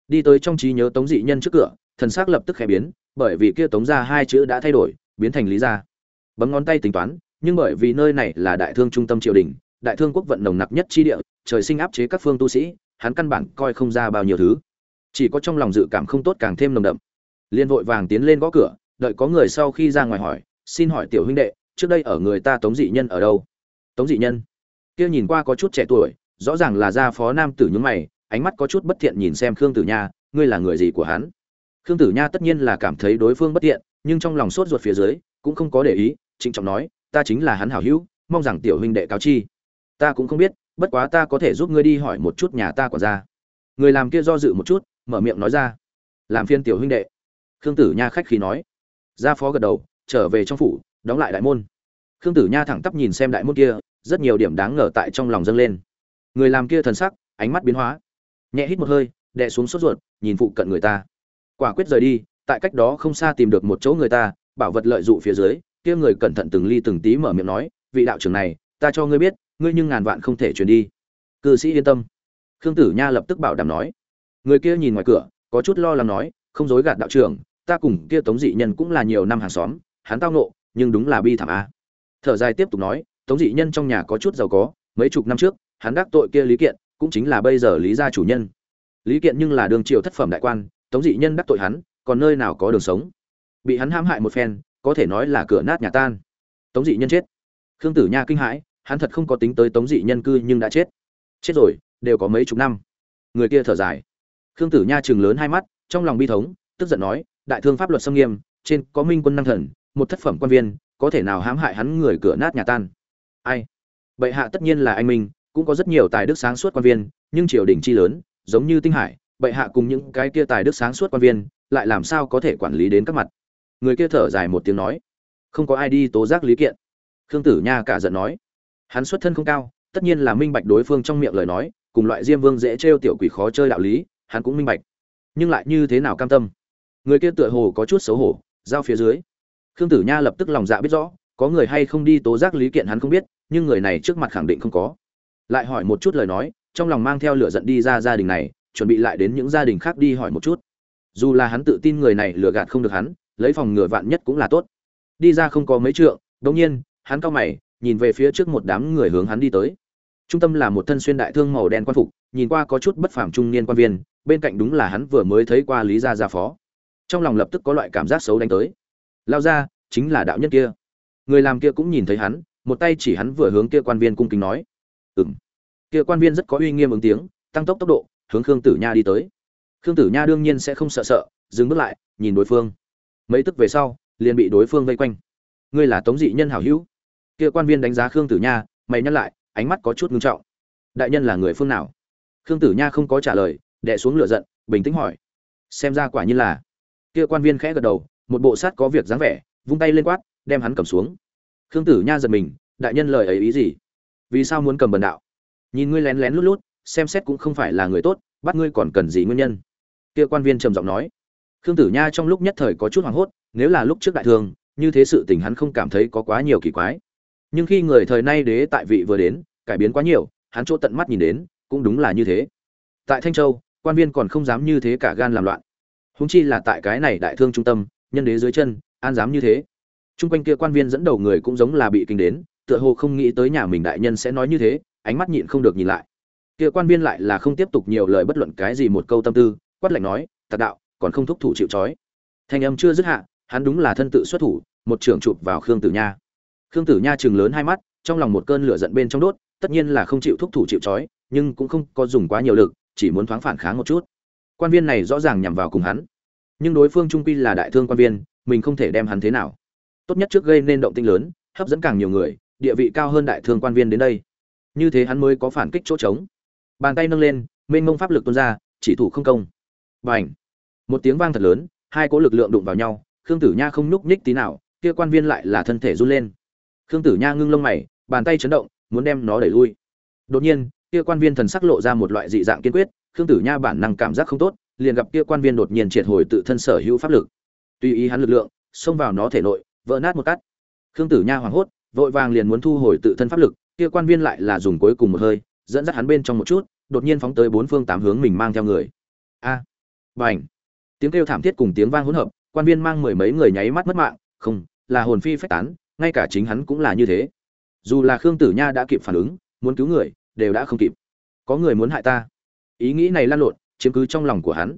Đi tới trong trí nhớ tống dị nhân trước cửa, thần xác lập tức khẽ biến, bởi vì kia tống ra hai chữ đã thay đổi, biến thành lý gia. Bấm ngón tay tính toán, nhưng bởi vì nơi này là đại thương trung tâm triều đình, đại thương quốc vận nồng nặc nhất chi địa, trời sinh áp chế các phương tu sĩ, hắn căn bản coi không ra bao nhiêu thứ. Chỉ có trong lòng dự cảm không tốt càng thêm nồng đậm liên vội vàng tiến lên gõ cửa, đợi có người sau khi ra ngoài hỏi, xin hỏi tiểu huynh đệ, trước đây ở người ta tống dị nhân ở đâu? Tống dị nhân? Kia nhìn qua có chút trẻ tuổi, rõ ràng là gia phó nam tử nhướng mày, ánh mắt có chút bất thiện nhìn xem khương tử nha, ngươi là người gì của hắn? Khương tử nha tất nhiên là cảm thấy đối phương bất thiện, nhưng trong lòng sốt ruột phía dưới, cũng không có để ý, trịnh trọng nói, ta chính là hắn hảo hữu, mong rằng tiểu huynh đệ cáo chi. Ta cũng không biết, bất quá ta có thể giúp ngươi đi hỏi một chút nhà ta quản gia. Người làm kia do dự một chút, mở miệng nói ra, làm phiên tiểu huynh đệ khương tử nha khách khí nói. Gia phó gật đầu, trở về trong phủ, đóng lại đại môn. Khương tử nha thẳng tắp nhìn xem đại môn kia, rất nhiều điểm đáng ngờ tại trong lòng dâng lên. Người làm kia thần sắc, ánh mắt biến hóa. Nhẹ hít một hơi, đè xuống sốt ruột, nhìn phụ cận người ta. Quả quyết rời đi, tại cách đó không xa tìm được một chỗ người ta, bảo vật lợi dụng phía dưới, kia người cẩn thận từng ly từng tí mở miệng nói, vị đạo trưởng này, ta cho ngươi biết, ngươi nhưng ngàn vạn không thể truyền đi. Cư sĩ yên tâm. Khương tử nha lập tức bảo đảm nói. Người kia nhìn ngoài cửa, có chút lo lắng nói không dối gạt đạo trưởng, ta cùng kia tống dị nhân cũng là nhiều năm hàng xóm, hắn tao nộ nhưng đúng là bi thảm a. Thở dài tiếp tục nói, tống dị nhân trong nhà có chút giàu có, mấy chục năm trước, hắn đắc tội kia lý kiện, cũng chính là bây giờ lý gia chủ nhân. Lý kiện nhưng là đường triều thất phẩm đại quan, tống dị nhân đắc tội hắn, còn nơi nào có đường sống. Bị hắn hãm hại một phen, có thể nói là cửa nát nhà tan. Tống dị nhân chết. Khương tử nha kinh hãi, hắn thật không có tính tới tống dị nhân cư nhưng đã chết. Chết rồi, đều có mấy chục năm. Người kia thở dài. Khương tử nha chừng lớn hai mắt trong lòng bi thống, tức giận nói, đại thương pháp luật xâm nghiêm, trên có minh quân năng thần, một thất phẩm quan viên, có thể nào hãm hại hắn người cửa nát nhà tan? Ai? Bệ hạ tất nhiên là anh minh, cũng có rất nhiều tài đức sáng suốt quan viên, nhưng triều đình chi lớn, giống như tinh hải, bệ hạ cùng những cái kia tài đức sáng suốt quan viên, lại làm sao có thể quản lý đến các mặt? Người kia thở dài một tiếng nói, không có ai đi tố giác lý kiện. Khương tử nha cả giận nói, hắn xuất thân không cao, tất nhiên là minh bạch đối phương trong miệng lời nói, cùng loại diêm vương dễ trêu tiểu quỷ khó chơi đạo lý, hắn cũng minh bạch nhưng lại như thế nào cam tâm? Người kia tựa hồ có chút xấu hổ, giao phía dưới. Khương tử nha lập tức lòng dạ biết rõ, có người hay không đi tố giác lý kiện hắn không biết, nhưng người này trước mặt khẳng định không có. Lại hỏi một chút lời nói, trong lòng mang theo lửa giận đi ra gia đình này, chuẩn bị lại đến những gia đình khác đi hỏi một chút. Dù là hắn tự tin người này lừa gạt không được hắn, lấy phòng ngừa vạn nhất cũng là tốt. Đi ra không có mấy trượng, đống nhiên, hắn cao mày, nhìn về phía trước một đám người hướng hắn đi tới. Trung tâm là một thân xuyên đại thương màu đen quan phục, nhìn qua có chút bất phàm trung niên quan viên bên cạnh đúng là hắn vừa mới thấy qua lý gia gia phó. Trong lòng lập tức có loại cảm giác xấu đánh tới. Lao ra chính là đạo nhân kia. Người làm kia cũng nhìn thấy hắn, một tay chỉ hắn vừa hướng kia quan viên cung kính nói. Ừng kia quan viên rất có uy nghiêm ứng tiếng, tăng tốc tốc độ, hướng khương tử nha đi tới. Khương tử nha đương nhiên sẽ không sợ sợ, dừng bước lại, nhìn đối phương. Mấy tức về sau, liền bị đối phương vây quanh. Ngươi là tống dị nhân hảo hữu. Kia quan viên đánh giá khương tử nha, mày nhắc lại, ánh mắt có chút ngưng trọng. Đại nhân là người phương nào? Khương tử nha không có trả lời đệ xuống lửa giận bình tĩnh hỏi. Xem ra quả nhiên là. Kia quan viên khẽ gật đầu một bộ sát có việc dáng vẻ vung tay lên quát đem hắn cầm xuống. Khương tử nha giật mình đại nhân lời ấy ý gì? Vì sao muốn cầm bần đạo? Nhìn ngươi lén lén lút lút xem xét cũng không phải là người tốt bắt ngươi còn cần gì nguyên nhân? Kia quan viên trầm giọng nói. Khương tử nha trong lúc nhất thời có chút hoảng hốt nếu là lúc trước đại thường, như thế sự tình hắn không cảm thấy có quá nhiều kỳ quái. Nhưng khi người thời nay đế tại vị vừa đến cải biến quá nhiều hắn chỗ tận mắt nhìn đến cũng đúng là như thế. Tại thanh châu quan viên còn không dám như thế cả gan làm loạn. Húng chi là tại cái này đại thương trung tâm, nhân đế dưới chân, an dám như thế. Chung quanh kia quan viên dẫn đầu người cũng giống là bị kinh đến, tựa hồ không nghĩ tới nhà mình đại nhân sẽ nói như thế, ánh mắt nhịn không được nhìn lại. Kia quan viên lại là không tiếp tục nhiều lời bất luận cái gì một câu tâm tư, quát lạnh nói, tạc đạo, còn không thúc thủ chịu trói. Thanh âm chưa dứt hạ, hắn đúng là thân tự xuất thủ, một trưởng chụp vào khương tử nha. Khương tử nha chừng lớn hai mắt, trong lòng một cơn lửa giận bên trong đốt, tất nhiên là không chịu thúc thủ chịu trói, nhưng cũng không có dùng quá nhiều lực chỉ muốn thoáng phản kháng một chút. Quan viên này rõ ràng nhằm vào cùng hắn. Nhưng đối phương trung quy là đại thương quan viên, mình không thể đem hắn thế nào. Tốt nhất trước gây nên động tinh lớn, hấp dẫn càng nhiều người, địa vị cao hơn đại thương quan viên đến đây. Như thế hắn mới có phản kích chỗ trống. Bàn tay nâng lên, mênh mông pháp lực tuôn ra, chỉ thủ không công. B à n h một tiếng vang thật lớn, hai cỗ lực lượng đụng vào nhau, khương tử nha không nhúc nhích tí nào, kia quan viên lại là thân thể run lên. Khương tử nha ngưng lông mày, bàn tay chấn động, muốn đem nó đẩy lui. Đột nhiên kia quan viên thần sắc lộ ra một loại dị dạng kiên quyết khương tử nha bản năng cảm giác không tốt liền gặp kia quan viên đột nhiên triệt hồi tự thân sở hữu pháp lực. Tùy ý hắn lực lượng xông vào nó thể nội vỡ nát một cắt khương tử nha hoảng hốt vội vàng liền muốn thu hồi tự thân pháp lực kia quan viên lại là dùng cuối cùng một hơi dẫn dắt hắn bên trong một chút đột nhiên phóng tới bốn phương tám hướng mình mang theo người. A! À, bành! Tiếng kêu thảm thiết cùng tiếng vang hỗn hợp quan viên mang mười mấy người nháy mắt mất mạng không là hồn phi phách tán ngay cả chính hắn cũng là như thế. Dù là khương tử nha đã kịp phản ứng muốn cứu người đều đã không kịp. Có người muốn hại ta. Ý nghĩ này lan lộn, chiếm cứ trong lòng của hắn.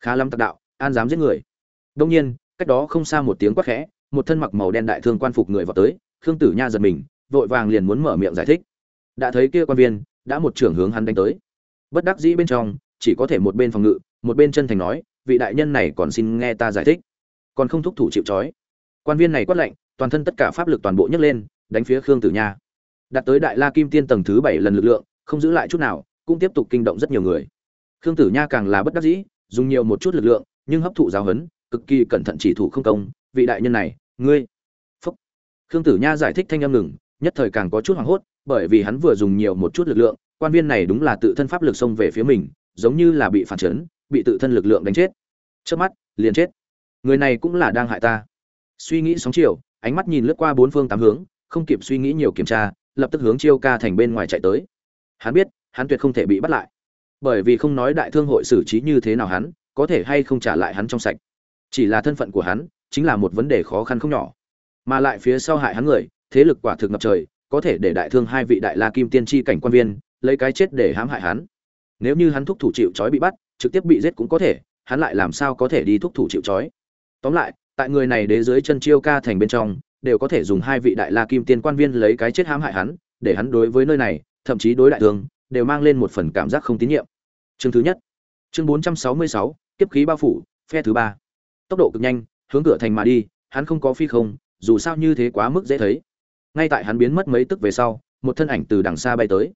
Khá lắm tạc đạo, an dám giết người. Đông nhiên, cách đó không xa một tiếng quát khẽ, một thân mặc màu đen đại thương quan phục người vào tới, khương tử nha giật mình, vội vàng liền muốn mở miệng giải thích. Đã thấy kia quan viên, đã một trưởng hướng hắn đánh tới. Bất đắc dĩ bên trong, chỉ có thể một bên phòng ngự, một bên chân thành nói, vị đại nhân này còn xin nghe ta giải thích. Còn không thúc thủ chịu trói. Quan viên này quát lệnh toàn thân tất cả pháp lực toàn bộ nhấc lên, đánh phía khương tử nha đạt tới đại la kim tiên tầng thứ bảy lần lực lượng, không giữ lại chút nào, cũng tiếp tục kinh động rất nhiều người. Khương tử nha càng là bất đắc dĩ, dùng nhiều một chút lực lượng, nhưng hấp thụ giáo huấn, cực kỳ cẩn thận chỉ thủ không công. Vị đại nhân này, ngươi. Phúc. Khương tử nha giải thích thanh âm ngừng, nhất thời càng có chút hoảng hốt, bởi vì hắn vừa dùng nhiều một chút lực lượng, quan viên này đúng là tự thân pháp lực xông về phía mình, giống như là bị phản chấn, bị tự thân lực lượng đánh chết. Trước mắt, liền chết. Người này cũng là đang hại ta. Suy nghĩ sóng chiều, ánh mắt nhìn lướt qua bốn phương tám hướng, không kịp suy nghĩ nhiều kiểm tra lập tức hướng chiêu ca thành bên ngoài chạy tới. Hắn biết, hắn tuyệt không thể bị bắt lại. Bởi vì không nói đại thương hội xử trí như thế nào hắn, có thể hay không trả lại hắn trong sạch. Chỉ là thân phận của hắn, chính là một vấn đề khó khăn không nhỏ. Mà lại phía sau hại hắn người, thế lực quả thực ngập trời, có thể để đại thương hai vị đại la kim tiên tri cảnh quan viên, lấy cái chết để hãm hại hắn. Nếu như hắn thúc thủ chịu trói bị bắt, trực tiếp bị giết cũng có thể, hắn lại làm sao có thể đi thúc thủ chịu trói? Tóm lại, tại người này đế dưới chân chiêu ca thành bên trong đều có thể dùng hai vị đại la kim tiên quan viên lấy cái chết hãm hại hắn, để hắn đối với nơi này, thậm chí đối đại thương, đều mang lên một phần cảm giác không tín nhiệm. Chương thứ nhất. Chương bốn trăm sáu mươi sáu, kiếp khí bao phủ, phe thứ ba. Tốc độ cực nhanh, hướng cửa thành mà đi, hắn không có phi không, dù sao như thế quá mức dễ thấy. Ngay tại hắn biến mất mấy tức về sau, một thân ảnh từ đằng xa bay tới.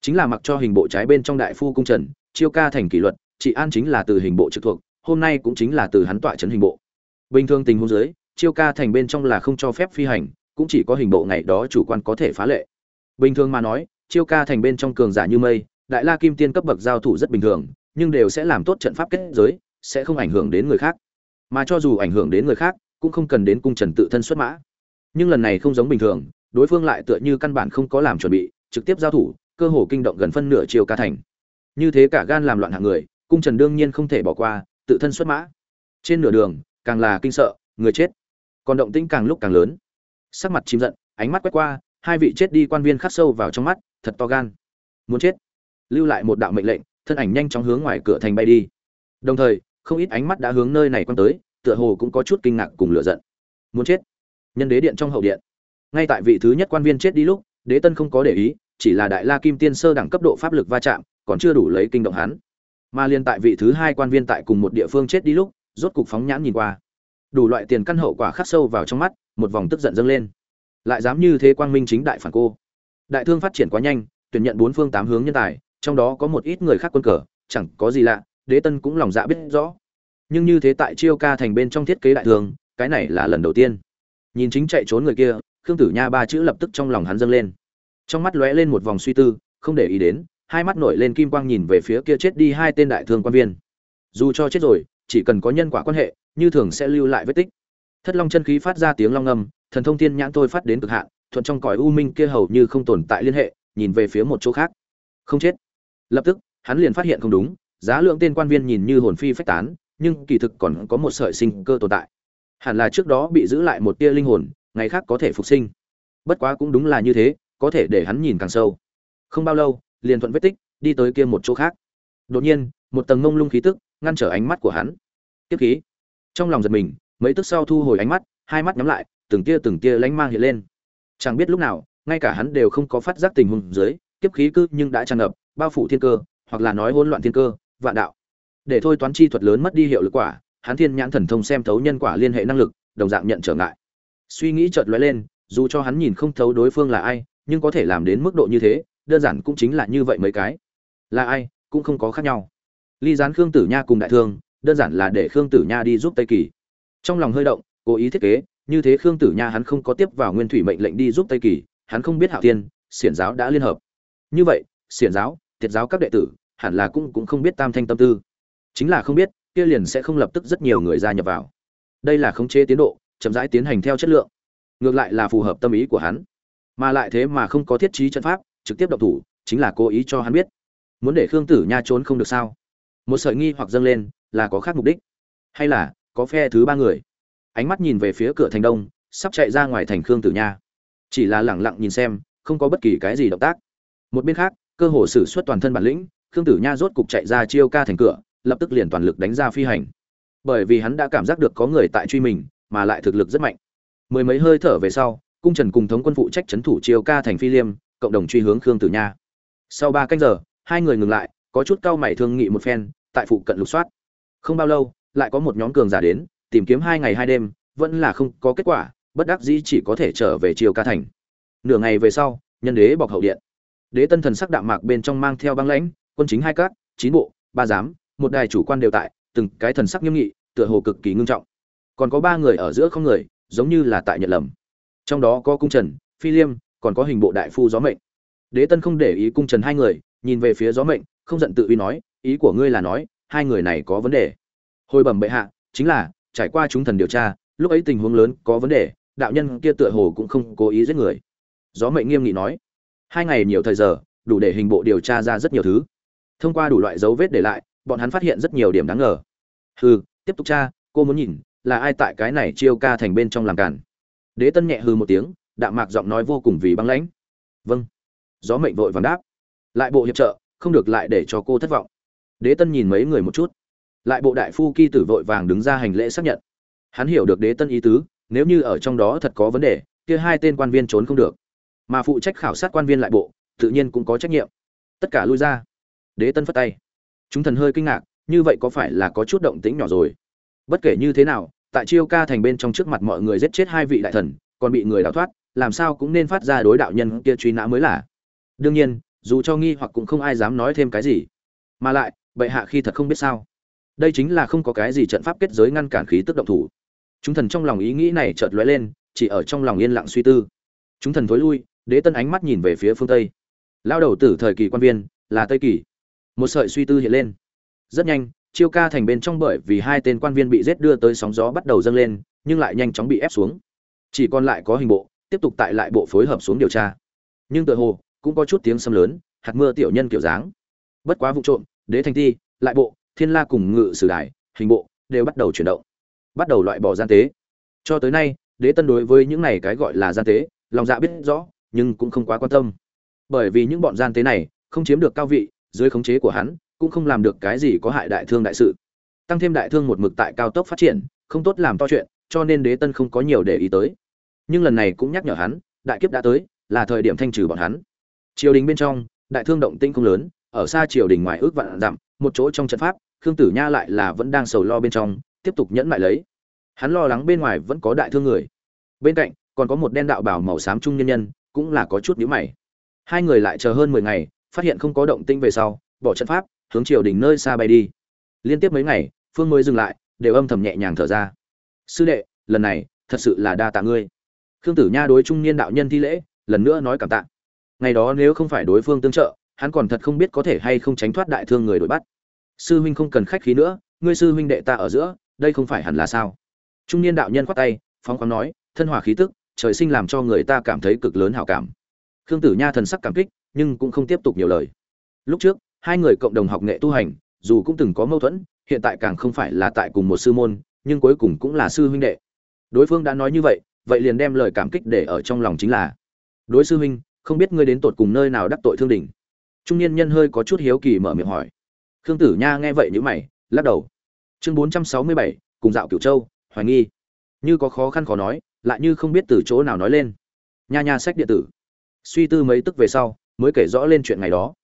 Chính là mặc cho hình bộ trái bên trong đại phu cung trần, chiêu ca thành kỷ luật trị an chính là từ hình bộ trực thuộc, hôm nay cũng chính là từ hắn tọa trấn hình bộ. Bình thường tình huống dưới chiêu ca thành bên trong là không cho phép phi hành, cũng chỉ có hình bộ ngày đó chủ quan có thể phá lệ. Bình thường mà nói, chiêu ca thành bên trong cường giả như mây, đại la kim tiên cấp bậc giao thủ rất bình thường, nhưng đều sẽ làm tốt trận pháp kết giới, sẽ không ảnh hưởng đến người khác. Mà cho dù ảnh hưởng đến người khác, cũng không cần đến cung trần tự thân xuất mã. Nhưng lần này không giống bình thường, đối phương lại tựa như căn bản không có làm chuẩn bị, trực tiếp giao thủ, cơ hồ kinh động gần phân nửa chiêu ca thành. Như thế cả gan làm loạn hạng người, cung trần đương nhiên không thể bỏ qua, tự thân xuất mã. Trên nửa đường, càng là kinh sợ, người chết còn động tĩnh càng lúc càng lớn. Sắc mặt chìm giận, ánh mắt quét qua, hai vị chết đi quan viên khắc sâu vào trong mắt, thật to gan. Muốn chết. Lưu lại một đạo mệnh lệnh, thân ảnh nhanh chóng hướng ngoài cửa thành bay đi. Đồng thời, không ít ánh mắt đã hướng nơi này quan tới, tựa hồ cũng có chút kinh ngạc cùng lửa giận. Muốn chết. Nhân đế điện trong hậu điện. Ngay tại vị thứ nhất quan viên chết đi lúc, đế tân không có để ý, chỉ là đại la kim tiên sơ đẳng cấp độ pháp lực va chạm, còn chưa đủ lấy kinh động hắn. Mà liên tại vị thứ hai quan viên tại cùng một địa phương chết đi lúc, rốt cục phóng nhãn nhìn qua đủ loại tiền căn hậu quả khắc sâu vào trong mắt, một vòng tức giận dâng lên. Lại dám như thế quang minh chính đại phản cô. Đại thương phát triển quá nhanh, tuyển nhận bốn phương tám hướng nhân tài, trong đó có một ít người khác quân cờ, chẳng có gì lạ, đế tân cũng lòng dạ biết rõ. Nhưng như thế tại chiêu ca thành bên trong thiết kế đại thương, cái này là lần đầu tiên. Nhìn chính chạy trốn người kia, khương tử nha ba chữ lập tức trong lòng hắn dâng lên. Trong mắt lóe lên một vòng suy tư, không để ý đến, hai mắt nổi lên kim quang nhìn về phía kia chết đi hai tên đại thương quan viên. Dù cho chết rồi, chỉ cần có nhân quả quan hệ như thường sẽ lưu lại vết tích. Thất long chân khí phát ra tiếng long ngâm, thần thông thiên nhãn tôi phát đến cực hạn, thuận trong cõi u minh kia hầu như không tồn tại liên hệ, nhìn về phía một chỗ khác. Không chết. Lập tức, hắn liền phát hiện không đúng, giá lượng tên quan viên nhìn như hồn phi phách tán, nhưng kỳ thực còn có một sợi sinh cơ tồn tại. Hẳn là trước đó bị giữ lại một tia linh hồn, ngày khác có thể phục sinh. Bất quá cũng đúng là như thế, có thể để hắn nhìn càng sâu. Không bao lâu, liền thuận vết tích, đi tới kia một chỗ khác. Đột nhiên, một tầng ngông lung khí tức, ngăn trở ánh mắt của hắn. Tiếp khí trong lòng giật mình, mấy tức sau thu hồi ánh mắt, hai mắt nhắm lại, từng tia từng tia lánh mang hiện lên. Chẳng biết lúc nào, ngay cả hắn đều không có phát giác tình huống dưới, kiếp khí cư nhưng đã tràn ngập, bao phủ thiên cơ, hoặc là nói hỗn loạn thiên cơ, vạn đạo. Để thôi toán chi thuật lớn mất đi hiệu lực quả, hắn thiên nhãn thần thông xem thấu nhân quả liên hệ năng lực, đồng dạng nhận trở ngại. Suy nghĩ chợt lóe lên, dù cho hắn nhìn không thấu đối phương là ai, nhưng có thể làm đến mức độ như thế, đơn giản cũng chính là như vậy mấy cái. Là ai, cũng không có khác nhau. Ly gián khương tử nha cùng đại thương đơn giản là để khương tử nha đi giúp tây kỳ. Trong lòng hơi động, cố ý thiết kế, như thế khương tử nha hắn không có tiếp vào nguyên thủy mệnh lệnh đi giúp tây kỳ, hắn không biết hạo tiên xiển giáo đã liên hợp. Như vậy, xiển giáo Thiệt giáo các đệ tử, hẳn là cũng cũng không biết tam thanh tâm tư. Chính là không biết, kia liền sẽ không lập tức rất nhiều người gia nhập vào. Đây là khống chế tiến độ, chậm rãi tiến hành theo chất lượng. Ngược lại là phù hợp tâm ý của hắn. Mà lại thế mà không có thiết trí trận pháp, trực tiếp động thủ, chính là cố ý cho hắn biết. Muốn để khương tử nha trốn không được sao? Một sợi nghi hoặc dâng lên là có khác mục đích. Hay là, có phe thứ ba người. Ánh mắt nhìn về phía cửa thành đông, sắp chạy ra ngoài thành khương tử nha. Chỉ là lẳng lặng nhìn xem, không có bất kỳ cái gì động tác. Một bên khác, cơ hồ sử xuất toàn thân bản lĩnh, khương tử nha rốt cục chạy ra chiêu ca thành cửa, lập tức liền toàn lực đánh ra phi hành. Bởi vì hắn đã cảm giác được có người tại truy mình, mà lại thực lực rất mạnh. Mười mấy hơi thở về sau, cung trần cùng thống quân phụ trách trấn thủ chiêu ca thành phi liêm, cộng đồng truy hướng khương tử nha. Sau ba canh giờ, hai người ngừng lại, có chút cao mày thương nghị một phen, tại phụ cận lục soát không bao lâu, lại có một nhóm cường giả đến, tìm kiếm hai ngày hai đêm, vẫn là không có kết quả, bất đắc dĩ chỉ có thể trở về triều ca thành. Nửa ngày về sau, nhân đế bọc hậu điện. Đế tân thần sắc đạm mạc bên trong mang theo băng lãnh, quân chính hai cát, chín bộ, ba giám, một đài chủ quan đều tại, từng cái thần sắc nghiêm nghị, tựa hồ cực kỳ ngưng trọng. Còn có ba người ở giữa không người, giống như là tại nhận lầm. Trong đó có cung trần, phi liêm, còn có hình bộ đại phu gió mệnh. Đế tân không để ý cung trần hai người, nhìn về phía gió mệnh, không giận tự uy nói, ý của ngươi là nói hai người này có vấn đề. Hồi bẩm bệ hạ, chính là, trải qua chúng thần điều tra, lúc ấy tình huống lớn có vấn đề, đạo nhân kia tựa hồ cũng không cố ý giết người. Gió mệnh nghiêm nghị nói, hai ngày nhiều thời giờ, đủ để hình bộ điều tra ra rất nhiều thứ. Thông qua đủ loại dấu vết để lại, bọn hắn phát hiện rất nhiều điểm đáng ngờ. Hừ, tiếp tục tra, cô muốn nhìn, là ai tại cái này chiêu ca thành bên trong làm cản đế tân nhẹ hừ một tiếng, đạm mạc giọng nói vô cùng vì băng lãnh. Vâng. Gió mệnh vội vàng đáp. Lại bộ hiệp trợ, không được lại để cho cô thất vọng đế tân nhìn mấy người một chút. Lại bộ đại phu kỳ tử vội vàng đứng ra hành lễ xác nhận. Hắn hiểu được đế tân ý tứ, nếu như ở trong đó thật có vấn đề, kia hai tên quan viên trốn không được. Mà phụ trách khảo sát quan viên lại bộ, tự nhiên cũng có trách nhiệm. Tất cả lui ra. Đế tân phất tay. Chúng thần hơi kinh ngạc, như vậy có phải là có chút động tĩnh nhỏ rồi? Bất kể như thế nào, tại chiêu ca thành bên trong trước mặt mọi người giết chết hai vị đại thần, còn bị người đào thoát, làm sao cũng nên phát ra đối đạo nhân kia truy nã mới là. Đương nhiên, dù cho nghi hoặc cũng không ai dám nói thêm cái gì. Mà lại bệ hạ khi thật không biết sao. Đây chính là không có cái gì trận pháp kết giới ngăn cản khí tức động thủ. Chúng thần trong lòng ý nghĩ này chợt lóe lên, chỉ ở trong lòng yên lặng suy tư. Chúng thần thối lui, đế tân ánh mắt nhìn về phía phương tây. Lao đầu tử thời kỳ quan viên, là tây kỳ. Một sợi suy tư hiện lên. Rất nhanh, chiêu ca thành bên trong bởi vì hai tên quan viên bị giết đưa tới sóng gió bắt đầu dâng lên, nhưng lại nhanh chóng bị ép xuống. Chỉ còn lại có hình bộ, tiếp tục tại lại bộ phối hợp xuống điều tra. Nhưng tự hồ, cũng có chút tiếng xâm lớn, hạt mưa tiểu nhân kiểu dáng. Bất quá vụ trộm đế thành ti, lại bộ, thiên la cùng ngự sử đài, hình bộ, đều bắt đầu chuyển động, bắt đầu loại bỏ gian tế. Cho tới nay, đế tân đối với những này cái gọi là gian tế, lòng dạ biết rõ, nhưng cũng không quá quan tâm. Bởi vì những bọn gian tế này, không chiếm được cao vị, dưới khống chế của hắn, cũng không làm được cái gì có hại đại thương đại sự. Tăng thêm đại thương một mực tại cao tốc phát triển, không tốt làm to chuyện, cho nên đế tân không có nhiều để ý tới. Nhưng lần này cũng nhắc nhở hắn, đại kiếp đã tới, là thời điểm thanh trừ bọn hắn. Triều đình bên trong, đại thương động tĩnh không lớn ở xa triều đình ngoài ước vạn dặm, một chỗ trong trận pháp, khương tử nha lại là vẫn đang sầu lo bên trong, tiếp tục nhẫn lại lấy. Hắn lo lắng bên ngoài vẫn có đại thương người. Bên cạnh, còn có một đen đạo bảo màu xám trung nhân nhân, cũng là có chút nhíu mày. Hai người lại chờ hơn mười ngày, phát hiện không có động tĩnh về sau, bỏ trận pháp, hướng triều đình nơi xa bay đi. Liên tiếp mấy ngày, phương mới dừng lại, đều âm thầm nhẹ nhàng thở ra. Sư đệ, lần này, thật sự là đa tạ ngươi. Khương tử nha đối trung niên đạo nhân thi lễ, lần nữa nói cảm tạ. Ngày đó nếu không phải đối phương tương trợ hắn còn thật không biết có thể hay không tránh thoát đại thương người đuổi bắt. Sư huynh không cần khách khí nữa, ngươi sư huynh đệ ta ở giữa, đây không phải hẳn là sao? Trung niên đạo nhân khoát tay, phóng khoáng nói, thân hòa khí tức, trời sinh làm cho người ta cảm thấy cực lớn hảo cảm. Khương tử nha thần sắc cảm kích, nhưng cũng không tiếp tục nhiều lời. Lúc trước, hai người cộng đồng học nghệ tu hành, dù cũng từng có mâu thuẫn, hiện tại càng không phải là tại cùng một sư môn, nhưng cuối cùng cũng là sư huynh đệ. Đối phương đã nói như vậy vậy liền đem lời cảm kích để ở trong lòng chính là, đối sư huynh, không biết ngươi đến tột cùng nơi nào đắc tội thương đình trung niên nhân hơi có chút hiếu kỳ mở miệng hỏi. Khương tử nha nghe vậy nhữ mày, lắc đầu. Chương bốn trăm sáu mươi bảy, cùng dạo cửu châu, hoài nghi. Như có khó khăn khó nói, lại như không biết từ chỗ nào nói lên. Nha nha sách điện tử. Suy tư mấy tức về sau, mới kể rõ lên chuyện ngày đó.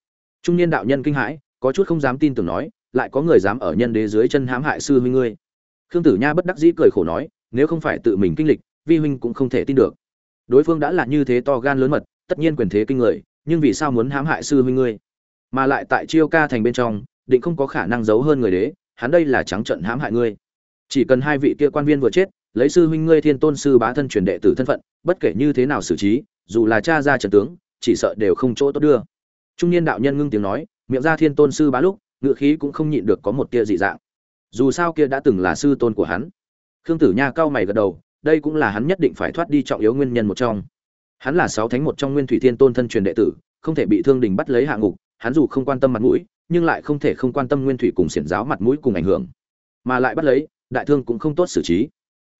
Trung niên đạo nhân kinh hãi, có chút không dám tin tưởng nói, lại có người dám ở nhân đế dưới chân hãm hại sư huynh ngươi. Khương tử nha bất đắc dĩ cười khổ nói, nếu không phải tự mình kinh lịch, vi huynh cũng không thể tin được. Đối phương đã là như thế to gan lớn mật, tất nhiên quyền thế kinh người nhưng vì sao muốn hãm hại sư huynh ngươi? Mà lại tại chiêu ca thành bên trong, định không có khả năng giấu hơn người đế, hắn đây là trắng trận hãm hại ngươi. Chỉ cần hai vị kia quan viên vừa chết, lấy sư huynh ngươi thiên tôn sư bá thân truyền đệ tử thân phận, bất kể như thế nào xử trí, dù là cha ra trận tướng, chỉ sợ đều không chỗ tốt đưa. Trung niên đạo nhân ngưng tiếng nói, miệng ra thiên tôn sư bá lúc, ngựa khí cũng không nhịn được có một tia dị dạng. Dù sao kia đã từng là sư tôn của hắn. Khương tử nha cao mày gật đầu, đây cũng là hắn nhất định phải thoát đi trọng yếu nguyên nhân một trong hắn là sáu thánh một trong nguyên thủy thiên tôn thân truyền đệ tử, không thể bị thương đình bắt lấy hạ ngục, hắn dù không quan tâm mặt mũi, nhưng lại không thể không quan tâm nguyên thủy cùng xiển giáo mặt mũi cùng ảnh hưởng. Mà lại bắt lấy, đại thương cũng không tốt xử trí.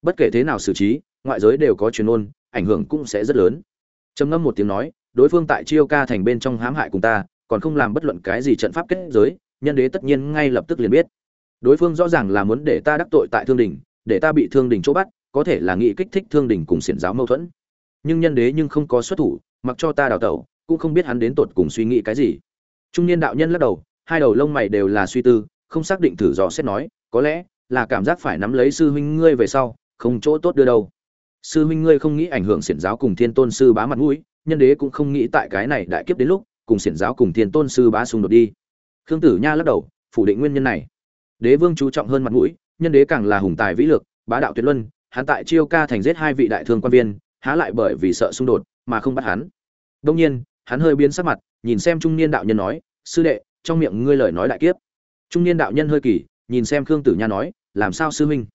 Bất kể thế nào xử trí, ngoại giới đều có truyền ôn, ảnh hưởng cũng sẽ rất lớn. Trầm ngâm một tiếng nói, đối phương tại chiêu ca thành bên trong hãm hại cùng ta, còn không làm bất luận cái gì trận pháp kết giới, nhân đế tất nhiên ngay lập tức liền biết. Đối phương rõ ràng là muốn để ta đắc tội tại thương đình, để ta bị thương đình chỗ bắt, có thể là nghị kích thích thương đình cùng xiển giáo mâu thuẫn nhưng nhân đế nhưng không có xuất thủ, mặc cho ta đào tẩu, cũng không biết hắn đến tột cùng suy nghĩ cái gì. Trung niên đạo nhân lắc đầu, hai đầu lông mày đều là suy tư, không xác định thử dò xét nói, có lẽ là cảm giác phải nắm lấy sư huynh ngươi về sau, không chỗ tốt đưa đâu. Sư huynh ngươi không nghĩ ảnh hưởng xiển giáo cùng thiên tôn sư bá mặt mũi, nhân đế cũng không nghĩ tại cái này đại kiếp đến lúc, cùng xiển giáo cùng thiên tôn sư bá xung đột đi. Khương tử nha lắc đầu, phủ định nguyên nhân này. Đế vương chú trọng hơn mặt mũi, nhân đế càng là hùng tài vĩ lực, bá đạo tuyệt luân, hắn tại chiêu ca thành giết hai vị đại thương quan viên há lại bởi vì sợ xung đột mà không bắt hắn. Đông nhiên, hắn hơi biến sắc mặt, nhìn xem trung niên đạo nhân nói, sư đệ, trong miệng ngươi lời nói đại kiếp. Trung niên đạo nhân hơi kỳ, nhìn xem khương tử nha nói, làm sao sư huynh?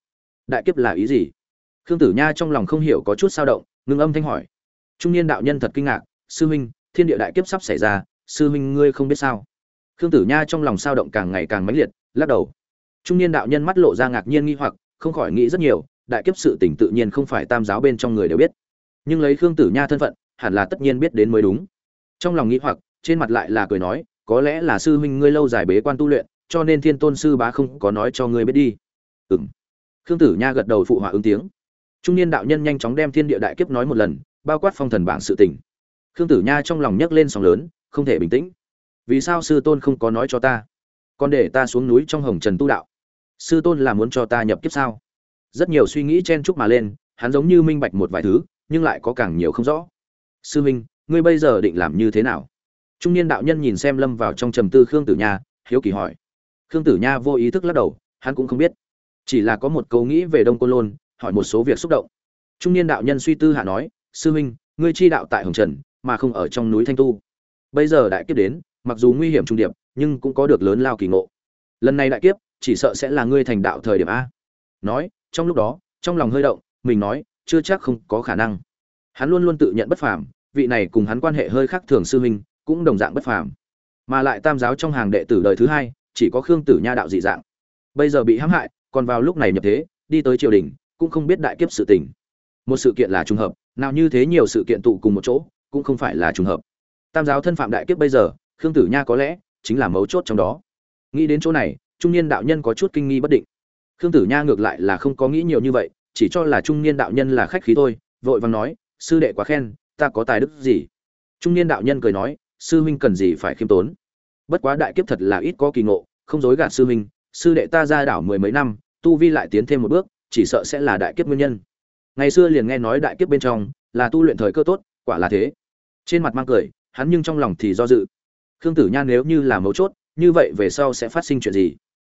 Đại kiếp là ý gì? Khương tử nha trong lòng không hiểu có chút sao động, ngưng âm thanh hỏi. Trung niên đạo nhân thật kinh ngạc, sư huynh, thiên địa đại kiếp sắp xảy ra, sư huynh ngươi không biết sao? Khương tử nha trong lòng sao động càng ngày càng mãnh liệt, lắc đầu. Trung niên đạo nhân mắt lộ ra ngạc nhiên nghi hoặc, không khỏi nghĩ rất nhiều, đại kiếp sự tình tự nhiên không phải tam giáo bên trong người đều biết nhưng lấy khương tử nha thân phận, hẳn là tất nhiên biết đến mới đúng. Trong lòng nghĩ hoặc, trên mặt lại là cười nói, có lẽ là sư huynh ngươi lâu dài bế quan tu luyện, cho nên thiên tôn sư bá không có nói cho ngươi biết đi. Ừng khương tử nha gật đầu phụ họa ứng tiếng. Trung niên đạo nhân nhanh chóng đem thiên địa đại kiếp nói một lần, bao quát phong thần bảng sự tình. Khương tử nha trong lòng nhấc lên sóng lớn, không thể bình tĩnh. Vì sao sư tôn không có nói cho ta? Còn để ta xuống núi trong hồng trần tu đạo. Sư tôn là muốn cho ta nhập kiếp sao? Rất nhiều suy nghĩ chen chúc mà lên, hắn giống như minh bạch một vài thứ nhưng lại có càng nhiều không rõ. Sư minh, ngươi bây giờ định làm như thế nào? Trung niên đạo nhân nhìn xem lâm vào trong trầm tư khương tử nha, hiếu kỳ hỏi. Khương tử nha vô ý thức lắc đầu, hắn cũng không biết. Chỉ là có một câu nghĩ về đông côn lôn, hỏi một số việc xúc động. Trung niên đạo nhân suy tư hạ nói, sư minh, ngươi chi đạo tại hồng trần, mà không ở trong núi thanh tu. Bây giờ đại kiếp đến, mặc dù nguy hiểm trung điệp, nhưng cũng có được lớn lao kỳ ngộ. Lần này đại kiếp, chỉ sợ sẽ là ngươi thành đạo thời điểm a. Nói, trong lúc đó, trong lòng hơi động, mình nói chưa chắc không có khả năng. Hắn luôn luôn tự nhận bất phàm, vị này cùng hắn quan hệ hơi khác thường sư huynh, cũng đồng dạng bất phàm. Mà lại tam giáo trong hàng đệ tử đời thứ hai, chỉ có khương tử nha đạo dị dạng. Bây giờ bị hãm hại, còn vào lúc này nhập thế, đi tới triều đình, cũng không biết đại kiếp sự tình. Một sự kiện là trùng hợp, nào như thế nhiều sự kiện tụ cùng một chỗ, cũng không phải là trùng hợp. Tam giáo thân phạm đại kiếp bây giờ, khương tử nha có lẽ, chính là mấu chốt trong đó. Nghĩ đến chỗ này, trung niên đạo nhân có chút kinh nghi bất định. Khương tử nha ngược lại là không có nghĩ nhiều như vậy chỉ cho là trung niên đạo nhân là khách khí thôi, vội vàng nói, sư đệ quá khen, ta có tài đức gì? Trung niên đạo nhân cười nói, sư huynh cần gì phải khiêm tốn? Bất quá đại kiếp thật là ít có kỳ ngộ, không dối gạt sư huynh, sư đệ ta ra đảo mười mấy năm, tu vi lại tiến thêm một bước, chỉ sợ sẽ là đại kiếp nguyên nhân. Ngày xưa liền nghe nói đại kiếp bên trong, là tu luyện thời cơ tốt, quả là thế. Trên mặt mang cười, hắn nhưng trong lòng thì do dự. Khương tử nhan nếu như là mấu chốt, như vậy về sau sẽ phát sinh chuyện gì?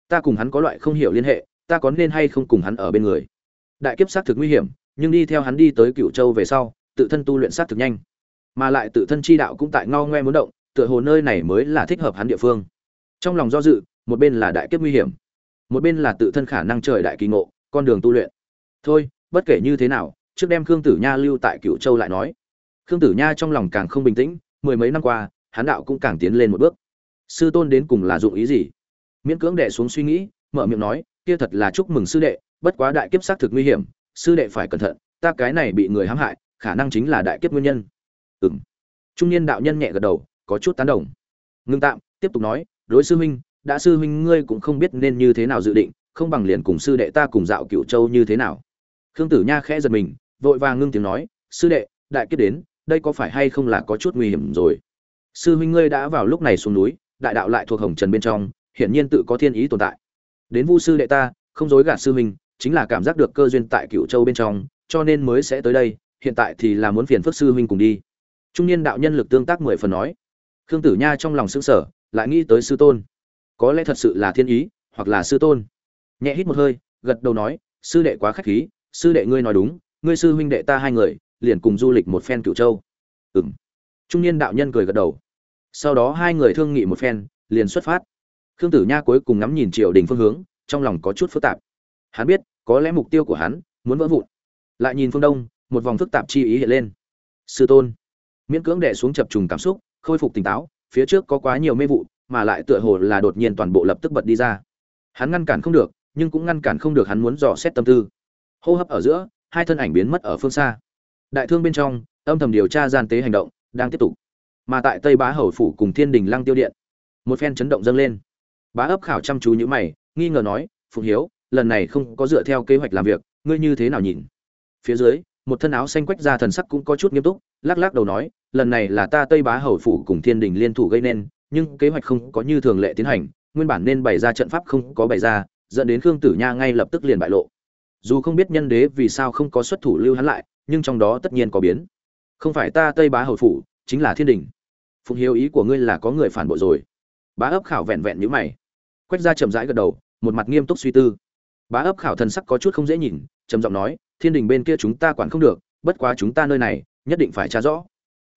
Ta cùng hắn có loại không hiểu liên hệ, ta có nên hay không cùng hắn ở bên người? Đại kiếp xác thực nguy hiểm, nhưng đi theo hắn đi tới cựu châu về sau, tự thân tu luyện xác thực nhanh. Mà lại tự thân chi đạo cũng tại ngao ngoe muốn động, tựa hồ nơi này mới là thích hợp hắn địa phương. Trong lòng do dự, một bên là đại kiếp nguy hiểm, một bên là tự thân khả năng trời đại kỳ ngộ, con đường tu luyện. Thôi, bất kể như thế nào, trước đem khương tử nha lưu tại cựu châu lại nói. Khương tử nha trong lòng càng không bình tĩnh, mười mấy năm qua, hắn đạo cũng càng tiến lên một bước. Sư tôn đến cùng là dụng ý gì? Miễn cưỡng đệ xuống suy nghĩ, mở miệng nói, kia thật là chúc mừng sư đệ bất quá đại kiếp xác thực nguy hiểm, sư đệ phải cẩn thận, ta cái này bị người hãm hại, khả năng chính là đại kiếp nguyên nhân. Ừm. trung niên đạo nhân nhẹ gật đầu, có chút tán đồng. Ngưng tạm, tiếp tục nói, đối sư huynh, đã sư huynh ngươi cũng không biết nên như thế nào dự định, không bằng liền cùng sư đệ ta cùng dạo cựu châu như thế nào. Khương tử nha khẽ giật mình, vội vàng ngưng tiếng nói, sư đệ, đại kiếp đến, đây có phải hay không là có chút nguy hiểm rồi? Sư huynh ngươi đã vào lúc này xuống núi, đại đạo lại thuộc hồng trần bên trong, hiển nhiên tự có thiên ý tồn tại. Đến vu sư đệ ta, không dối gạt sư huynh chính là cảm giác được cơ duyên tại cựu châu bên trong, cho nên mới sẽ tới đây, hiện tại thì là muốn phiền phất sư huynh cùng đi. Trung niên đạo nhân lực tương tác mười phần nói. Khương tử nha trong lòng xứng sở lại nghĩ tới sư tôn. Có lẽ thật sự là thiên ý, hoặc là sư tôn. Nhẹ hít một hơi, gật đầu nói, sư đệ quá khách khí, sư đệ ngươi nói đúng, ngươi sư huynh đệ ta hai người, liền cùng du lịch một phen cựu châu. Ừm. trung niên đạo nhân cười gật đầu. Sau đó hai người thương nghị một phen, liền xuất phát. Khương tử nha cuối cùng ngắm nhìn triều đình phương hướng, trong lòng có chút phức tạp. Hắn biết có lẽ mục tiêu của hắn muốn vỡ vụn. Lại nhìn phương đông, một vòng phức tạp chi ý hiện lên. Sư tôn, miễn cưỡng đè xuống chập trùng cảm xúc, khôi phục tỉnh táo, phía trước có quá nhiều mê vụ, mà lại tựa hồ là đột nhiên toàn bộ lập tức bật đi ra. Hắn ngăn cản không được, nhưng cũng ngăn cản không được hắn muốn dò xét tâm tư. Hô hấp ở giữa, hai thân ảnh biến mất ở phương xa. Đại thương bên trong, âm thầm điều tra gian tế hành động, đang tiếp tục. Mà tại tây bá hầu phủ cùng thiên đình lăng tiêu điện, một phen chấn động dâng lên. Bá ấp khảo chăm chú nhữ mày, nghi ngờ nói, phụng hiếu lần này không có dựa theo kế hoạch làm việc, ngươi như thế nào nhìn? Phía dưới, một thân áo xanh quách ra thần sắc cũng có chút nghiêm túc, lắc lắc đầu nói, lần này là ta tây bá hầu phủ cùng thiên đình liên thủ gây nên, nhưng kế hoạch không có như thường lệ tiến hành, nguyên bản nên bày ra trận pháp không có bày ra, dẫn đến khương tử nha ngay lập tức liền bại lộ. Dù không biết nhân đế vì sao không có xuất thủ lưu hắn lại, nhưng trong đó tất nhiên có biến. Không phải ta tây bá hầu phủ, chính là thiên đình. Phụng hiếu ý của ngươi là có người phản bội rồi. Bá ấp khảo vẹn vẹn như mày. Quách ra chậm rãi gật đầu, một mặt nghiêm túc suy tư bá ấp khảo thần sắc có chút không dễ nhìn, trầm giọng nói, thiên đình bên kia chúng ta quản không được, bất quá chúng ta nơi này, nhất định phải tra rõ.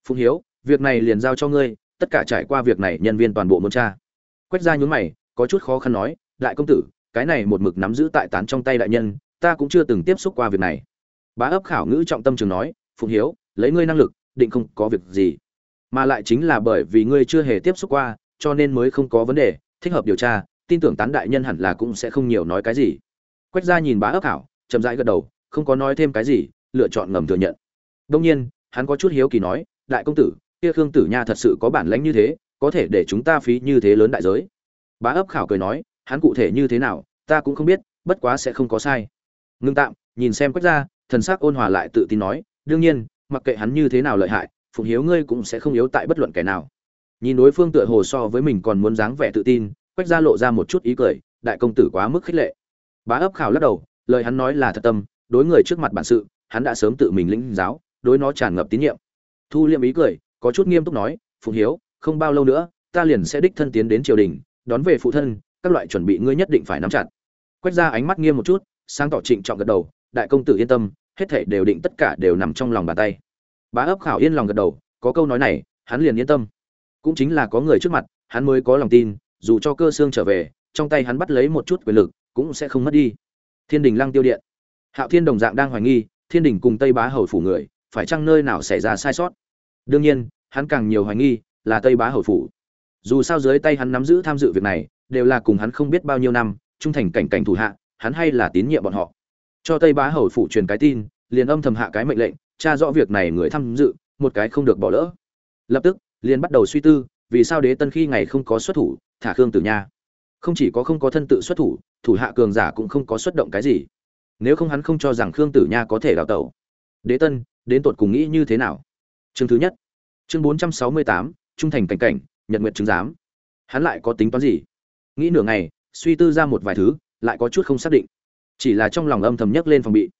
Phụng hiếu, việc này liền giao cho ngươi, tất cả trải qua việc này nhân viên toàn bộ muốn tra. Quét ra nhún mày, có chút khó khăn nói, đại công tử, cái này một mực nắm giữ tại tán trong tay đại nhân, ta cũng chưa từng tiếp xúc qua việc này. Bá ấp khảo ngữ trọng tâm trường nói, phụng hiếu, lấy ngươi năng lực, định không có việc gì. Mà lại chính là bởi vì ngươi chưa hề tiếp xúc qua, cho nên mới không có vấn đề, thích hợp điều tra, tin tưởng tán đại nhân hẳn là cũng sẽ không nhiều nói cái gì quách Gia nhìn bá ấp khảo chậm rãi gật đầu không có nói thêm cái gì lựa chọn ngầm thừa nhận. Đông nhiên hắn có chút hiếu kỳ nói đại công tử kia khương tử nha thật sự có bản lãnh như thế có thể để chúng ta phí như thế lớn đại giới. Bá ấp khảo cười nói hắn cụ thể như thế nào ta cũng không biết bất quá sẽ không có sai. Ngưng tạm nhìn xem quách Gia, thần sắc ôn hòa lại tự tin nói đương nhiên mặc kệ hắn như thế nào lợi hại phụng hiếu ngươi cũng sẽ không yếu tại bất luận kẻ nào. Nhìn đối phương tựa hồ so với mình còn muốn dáng vẻ tự tin quách Gia lộ ra một chút ý cười đại công tử quá mức khích lệ bá ấp khảo lắc đầu, lời hắn nói là thật tâm, đối người trước mặt bản sự, hắn đã sớm tự mình lĩnh giáo, đối nó tràn ngập tín nhiệm. Thu liệm ý cười, có chút nghiêm túc nói phụng hiếu, không bao lâu nữa, ta liền sẽ đích thân tiến đến triều đình, đón về phụ thân, các loại chuẩn bị ngươi nhất định phải nắm chặt. Quét ra ánh mắt nghiêm một chút, sáng tỏ trịnh trọng gật đầu, đại công tử yên tâm, hết thảy đều định tất cả đều nằm trong lòng bàn tay. Bá ấp khảo yên lòng gật đầu, có câu nói này, hắn liền yên tâm. Cũng chính là có người trước mặt, hắn mới có lòng tin, dù cho cơ xương trở về, trong tay hắn bắt lấy một chút quyền lực cũng sẽ không mất đi. Thiên đình lăng tiêu điện. Hạo thiên đồng dạng đang hoài nghi, thiên đình cùng tây bá hầu phủ người, phải chăng nơi nào xảy ra sai sót? Đương nhiên, hắn càng nhiều hoài nghi là tây bá hầu phủ. Dù sao dưới tay hắn nắm giữ tham dự việc này, đều là cùng hắn không biết bao nhiêu năm, trung thành cảnh cảnh thủ hạ, hắn hay là tín nhiệm bọn họ. Cho tây bá hầu phủ truyền cái tin, liền âm thầm hạ cái mệnh lệnh, tra rõ việc này người tham dự, một cái không được bỏ lỡ. Lập tức, liền bắt đầu suy tư, vì sao đế tân khi ngày không có xuất thủ, thả khương tử nha? Không chỉ có không có thân tự xuất thủ thủ hạ cường giả cũng không có xuất động cái gì. Nếu không hắn không cho rằng khương tử nha có thể đào tẩu. Đế tân, đến tột cùng nghĩ như thế nào? Chương thứ nhất. Chương bốn trăm sáu mươi tám, trung thành cảnh cảnh, nhật nguyện chứng giám. Hắn lại có tính toán gì? Nghĩ nửa ngày, suy tư ra một vài thứ, lại có chút không xác định. Chỉ là trong lòng âm thầm nhấc lên phòng bị.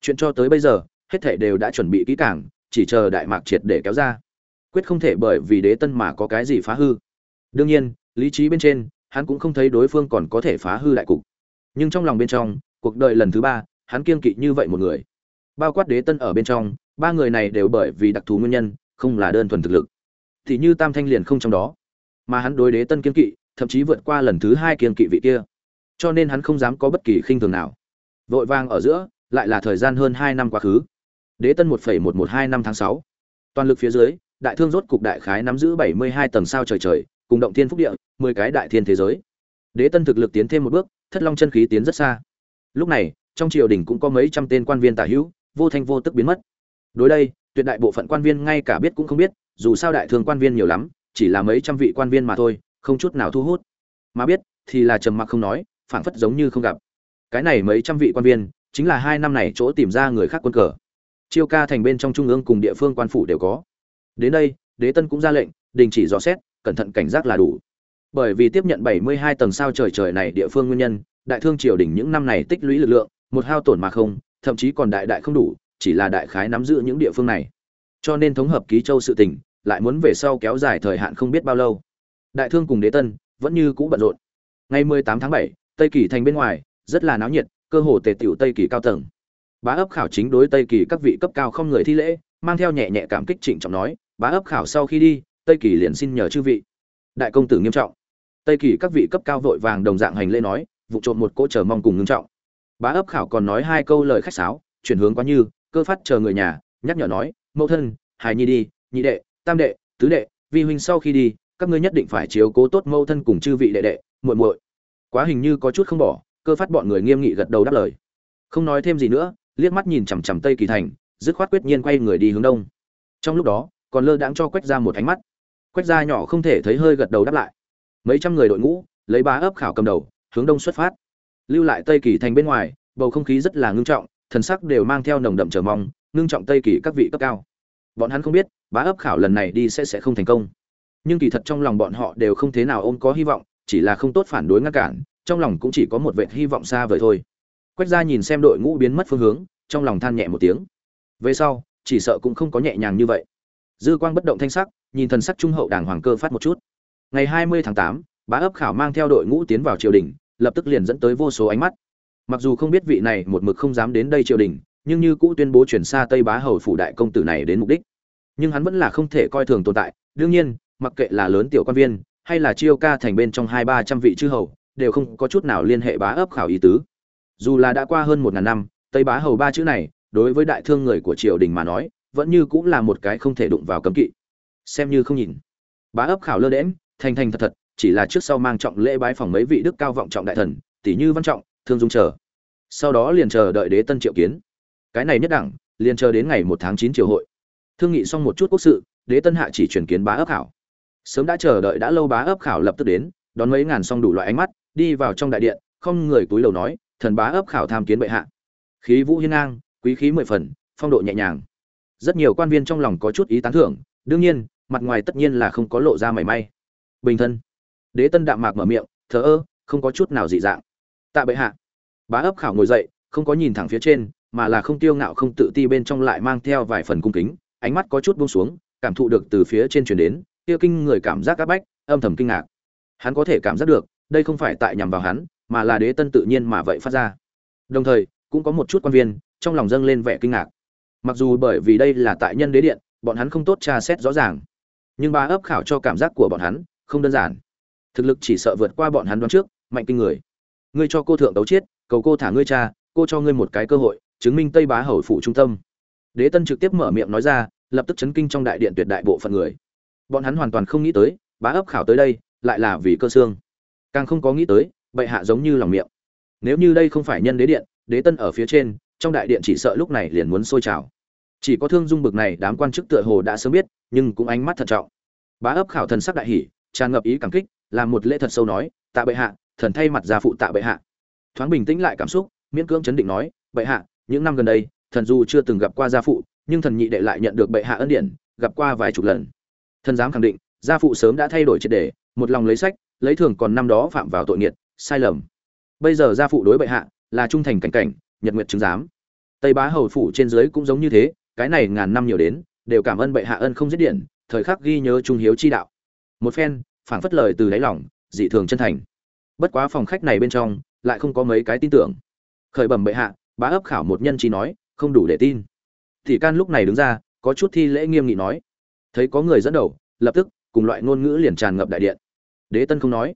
Chuyện cho tới bây giờ, hết thể đều đã chuẩn bị kỹ càng, chỉ chờ đại mạc triệt để kéo ra. Quyết không thể bởi vì đế tân mà có cái gì phá hư. Đương nhiên, lý trí bên trên hắn cũng không thấy đối phương còn có thể phá hư đại cục. Nhưng trong lòng bên trong, cuộc đời lần thứ ba, hắn kiên kỵ như vậy một người. Bao quát đế tân ở bên trong, ba người này đều bởi vì đặc thù nguyên nhân, không là đơn thuần thực lực. Thì như tam thanh liền không trong đó. Mà hắn đối đế tân kiên kỵ, thậm chí vượt qua lần thứ hai kiên kỵ vị kia. Cho nên hắn không dám có bất kỳ khinh thường nào. Vội vàng ở giữa, lại là thời gian hơn hai năm quá khứ. Đế tân một phẩy một một hai năm tháng sáu. Toàn lực phía dưới, đại thương rốt cục đại khái nắm giữ bảy mươi hai tầng sao trời trời cùng động thiên phúc địa, mười cái đại thiên thế giới. Đế tân thực lực tiến thêm một bước, thất long chân khí tiến rất xa. Lúc này, trong triều đình cũng có mấy trăm tên quan viên tả hữu, vô thanh vô tức biến mất. Đối đây, tuyệt đại bộ phận quan viên ngay cả biết cũng không biết, dù sao đại thương quan viên nhiều lắm, chỉ là mấy trăm vị quan viên mà thôi, không chút nào thu hút. Mà biết, thì là trầm mặc không nói, phảng phất giống như không gặp. Cái này mấy trăm vị quan viên, chính là hai năm này chỗ tìm ra người khác quân cờ. Chiêu ca thành bên trong trung ương cùng địa phương quan phủ đều có. Đến đây, đế tân cũng ra lệnh, đình chỉ dò xét cẩn thận cảnh giác là đủ. Bởi vì tiếp nhận 72 tầng sao trời trời này địa phương nguyên nhân đại thương triều đình những năm này tích lũy lực lượng một hao tổn mà không thậm chí còn đại đại không đủ chỉ là đại khái nắm giữ những địa phương này. Cho nên thống hợp ký châu sự tình lại muốn về sau kéo dài thời hạn không biết bao lâu. Đại thương cùng đế tân vẫn như cũ bận rộn. Ngày 18 tháng 7, tây kỳ thành bên ngoài rất là náo nhiệt cơ hồ tề tiểu tây kỳ cao tầng. Bá ấp khảo chính đối tây kỳ các vị cấp cao không người thi lễ mang theo nhẹ nhẹ cảm kích trịnh trọng nói bá ấp khảo sau khi đi tây kỳ liền xin nhờ chư vị. Đại công tử nghiêm trọng. Tây kỳ các vị cấp cao vội vàng đồng dạng hành lễ nói, vụ trộm một cỗ chờ mong cùng ngưng trọng. Bá ấp khảo còn nói hai câu lời khách sáo, chuyển hướng quá như, cơ phát chờ người nhà, nhắc nhở nói, mẫu thân, hài nhi đi, nhị đệ, tam đệ, tứ đệ, vi huynh sau khi đi, các ngươi nhất định phải chiếu cố tốt mẫu thân cùng chư vị đệ đệ, muội muội. Quá hình như có chút không bỏ, cơ phát bọn người nghiêm nghị gật đầu đáp lời. Không nói thêm gì nữa, liếc mắt nhìn chằm chằm tây kỳ thành, dứt khoát quyết nhiên quay người đi hướng đông. Trong lúc đó, còn lơ đãng cho quách ra một ánh mắt quách gia nhỏ không thể thấy hơi gật đầu đáp lại. Mấy trăm người đội ngũ, lấy bá ấp khảo cầm đầu, hướng đông xuất phát. Lưu lại tây kỳ thành bên ngoài, bầu không khí rất là ngưng trọng, thần sắc đều mang theo nồng đậm chờ mong, ngưng trọng tây kỳ các vị cấp cao. Bọn hắn không biết, bá ấp khảo lần này đi sẽ sẽ không thành công. Nhưng kỳ thật trong lòng bọn họ đều không thế nào ôm có hy vọng, chỉ là không tốt phản đối ngăn cản, trong lòng cũng chỉ có một vệt hy vọng xa vời thôi. Quách gia nhìn xem đội ngũ biến mất phương hướng, trong lòng than nhẹ một tiếng. Về sau, chỉ sợ cũng không có nhẹ nhàng như vậy dư quang bất động thanh sắc, nhìn thần sắc trung hậu đảng hoàng cơ phát một chút. Ngày hai mươi tháng tám, bá ấp khảo mang theo đội ngũ tiến vào triều đình, lập tức liền dẫn tới vô số ánh mắt. Mặc dù không biết vị này một mực không dám đến đây triều đình, nhưng như cũ tuyên bố chuyển xa tây bá hầu phủ đại công tử này đến mục đích. Nhưng hắn vẫn là không thể coi thường tồn tại, đương nhiên, mặc kệ là lớn tiểu quan viên, hay là chiêu ca thành bên trong hai ba trăm vị chư hầu, đều không có chút nào liên hệ bá ấp khảo ý tứ. Dù là đã qua hơn một ngàn năm, tây bá hầu ba chữ này, đối với đại thương người của triều đình mà nói vẫn như cũng là một cái không thể đụng vào cấm kỵ. Xem như không nhìn. Bá ấp khảo lơ đễm thành thành thật thật, chỉ là trước sau mang trọng lễ bái phòng mấy vị đức cao vọng trọng đại thần, tỷ như văn trọng, thương dung chờ. Sau đó liền chờ đợi đế tân triệu kiến. Cái này nhất đẳng, liền chờ đến ngày một tháng chín triều hội. Thương nghị xong một chút quốc sự, đế tân hạ chỉ chuyển kiến bá ấp khảo. Sớm đã chờ đợi đã lâu bá ấp khảo lập tức đến, đón mấy ngàn song đủ loại ánh mắt, đi vào trong đại điện, không người túi lầu nói, thần bá ấp khảo tham kiến bệ hạ. Khí vũ hiên ngang, quý khí mười phần, phong độ nhẹ nhàng rất nhiều quan viên trong lòng có chút ý tán thưởng, đương nhiên, mặt ngoài tất nhiên là không có lộ ra mảy may. Bình thân. Đế tân đạm mạc mở miệng, thờ ơ, không có chút nào dị dạng. Tạ bệ hạ. Bá ấp khảo ngồi dậy, không có nhìn thẳng phía trên, mà là không tiêu ngạo không tự ti bên trong lại mang theo vài phần cung kính, ánh mắt có chút buông xuống, cảm thụ được từ phía trên truyền đến tiêu kinh người cảm giác áp bách, âm thầm kinh ngạc. Hắn có thể cảm giác được, đây không phải tại nhằm vào hắn, mà là đế tân tự nhiên mà vậy phát ra. Đồng thời, cũng có một chút quan viên, trong lòng dâng lên vẻ kinh ngạc mặc dù bởi vì đây là tại nhân đế điện, bọn hắn không tốt tra xét rõ ràng. Nhưng ba ấp khảo cho cảm giác của bọn hắn không đơn giản. Thực lực chỉ sợ vượt qua bọn hắn đoán trước, mạnh kinh người. Ngươi cho cô thượng đấu chiết, cầu cô thả ngươi cha, cô cho ngươi một cái cơ hội, chứng minh tây bá hầu phụ trung tâm. Đế tân trực tiếp mở miệng nói ra, lập tức chấn kinh trong đại điện tuyệt đại bộ phận người. Bọn hắn hoàn toàn không nghĩ tới bá ấp khảo tới đây lại là vì cơ xương. Càng không có nghĩ tới, bệ hạ giống như lòng miệng. Nếu như đây không phải nhân đế điện, đế tân ở phía trên trong đại điện chỉ sợ lúc này liền muốn sôi trào. Chỉ có thương dung bực này đám quan chức tựa hồ đã sớm biết, nhưng cũng ánh mắt thận trọng. Bá ấp khảo thần sắc đại hỉ, tràn ngập ý cảm kích, làm một lễ thật sâu nói, tạ bệ hạ, thần thay mặt gia phụ tạ bệ hạ. Thoáng bình tĩnh lại cảm xúc, miễn cưỡng chấn định nói, bệ hạ, những năm gần đây, thần dù chưa từng gặp qua gia phụ, nhưng thần nhị đệ lại nhận được bệ hạ ân điển, gặp qua vài chục lần. Thần dám khẳng định, gia phụ sớm đã thay đổi triệt đề, một lòng lấy sách, lấy thường còn năm đó phạm vào tội nghiệt, sai lầm. Bây giờ gia phụ đối bệ hạ là trung thành cảnh cảnh nhật nguyệt chứng giám. Tây bá hầu phủ trên dưới cũng giống như thế, cái này ngàn năm nhiều đến, đều cảm ơn bệ hạ ân không giết điện, thời khắc ghi nhớ trung hiếu chi đạo. Một phen, phảng phất lời từ đáy lòng, dị thường chân thành. Bất quá phòng khách này bên trong, lại không có mấy cái tin tưởng. Khởi bẩm bệ hạ, bá ấp khảo một nhân chi nói, không đủ để tin. Thì can lúc này đứng ra, có chút thi lễ nghiêm nghị nói. Thấy có người dẫn đầu, lập tức, cùng loại ngôn ngữ liền tràn ngập đại điện. Đế tân không nói.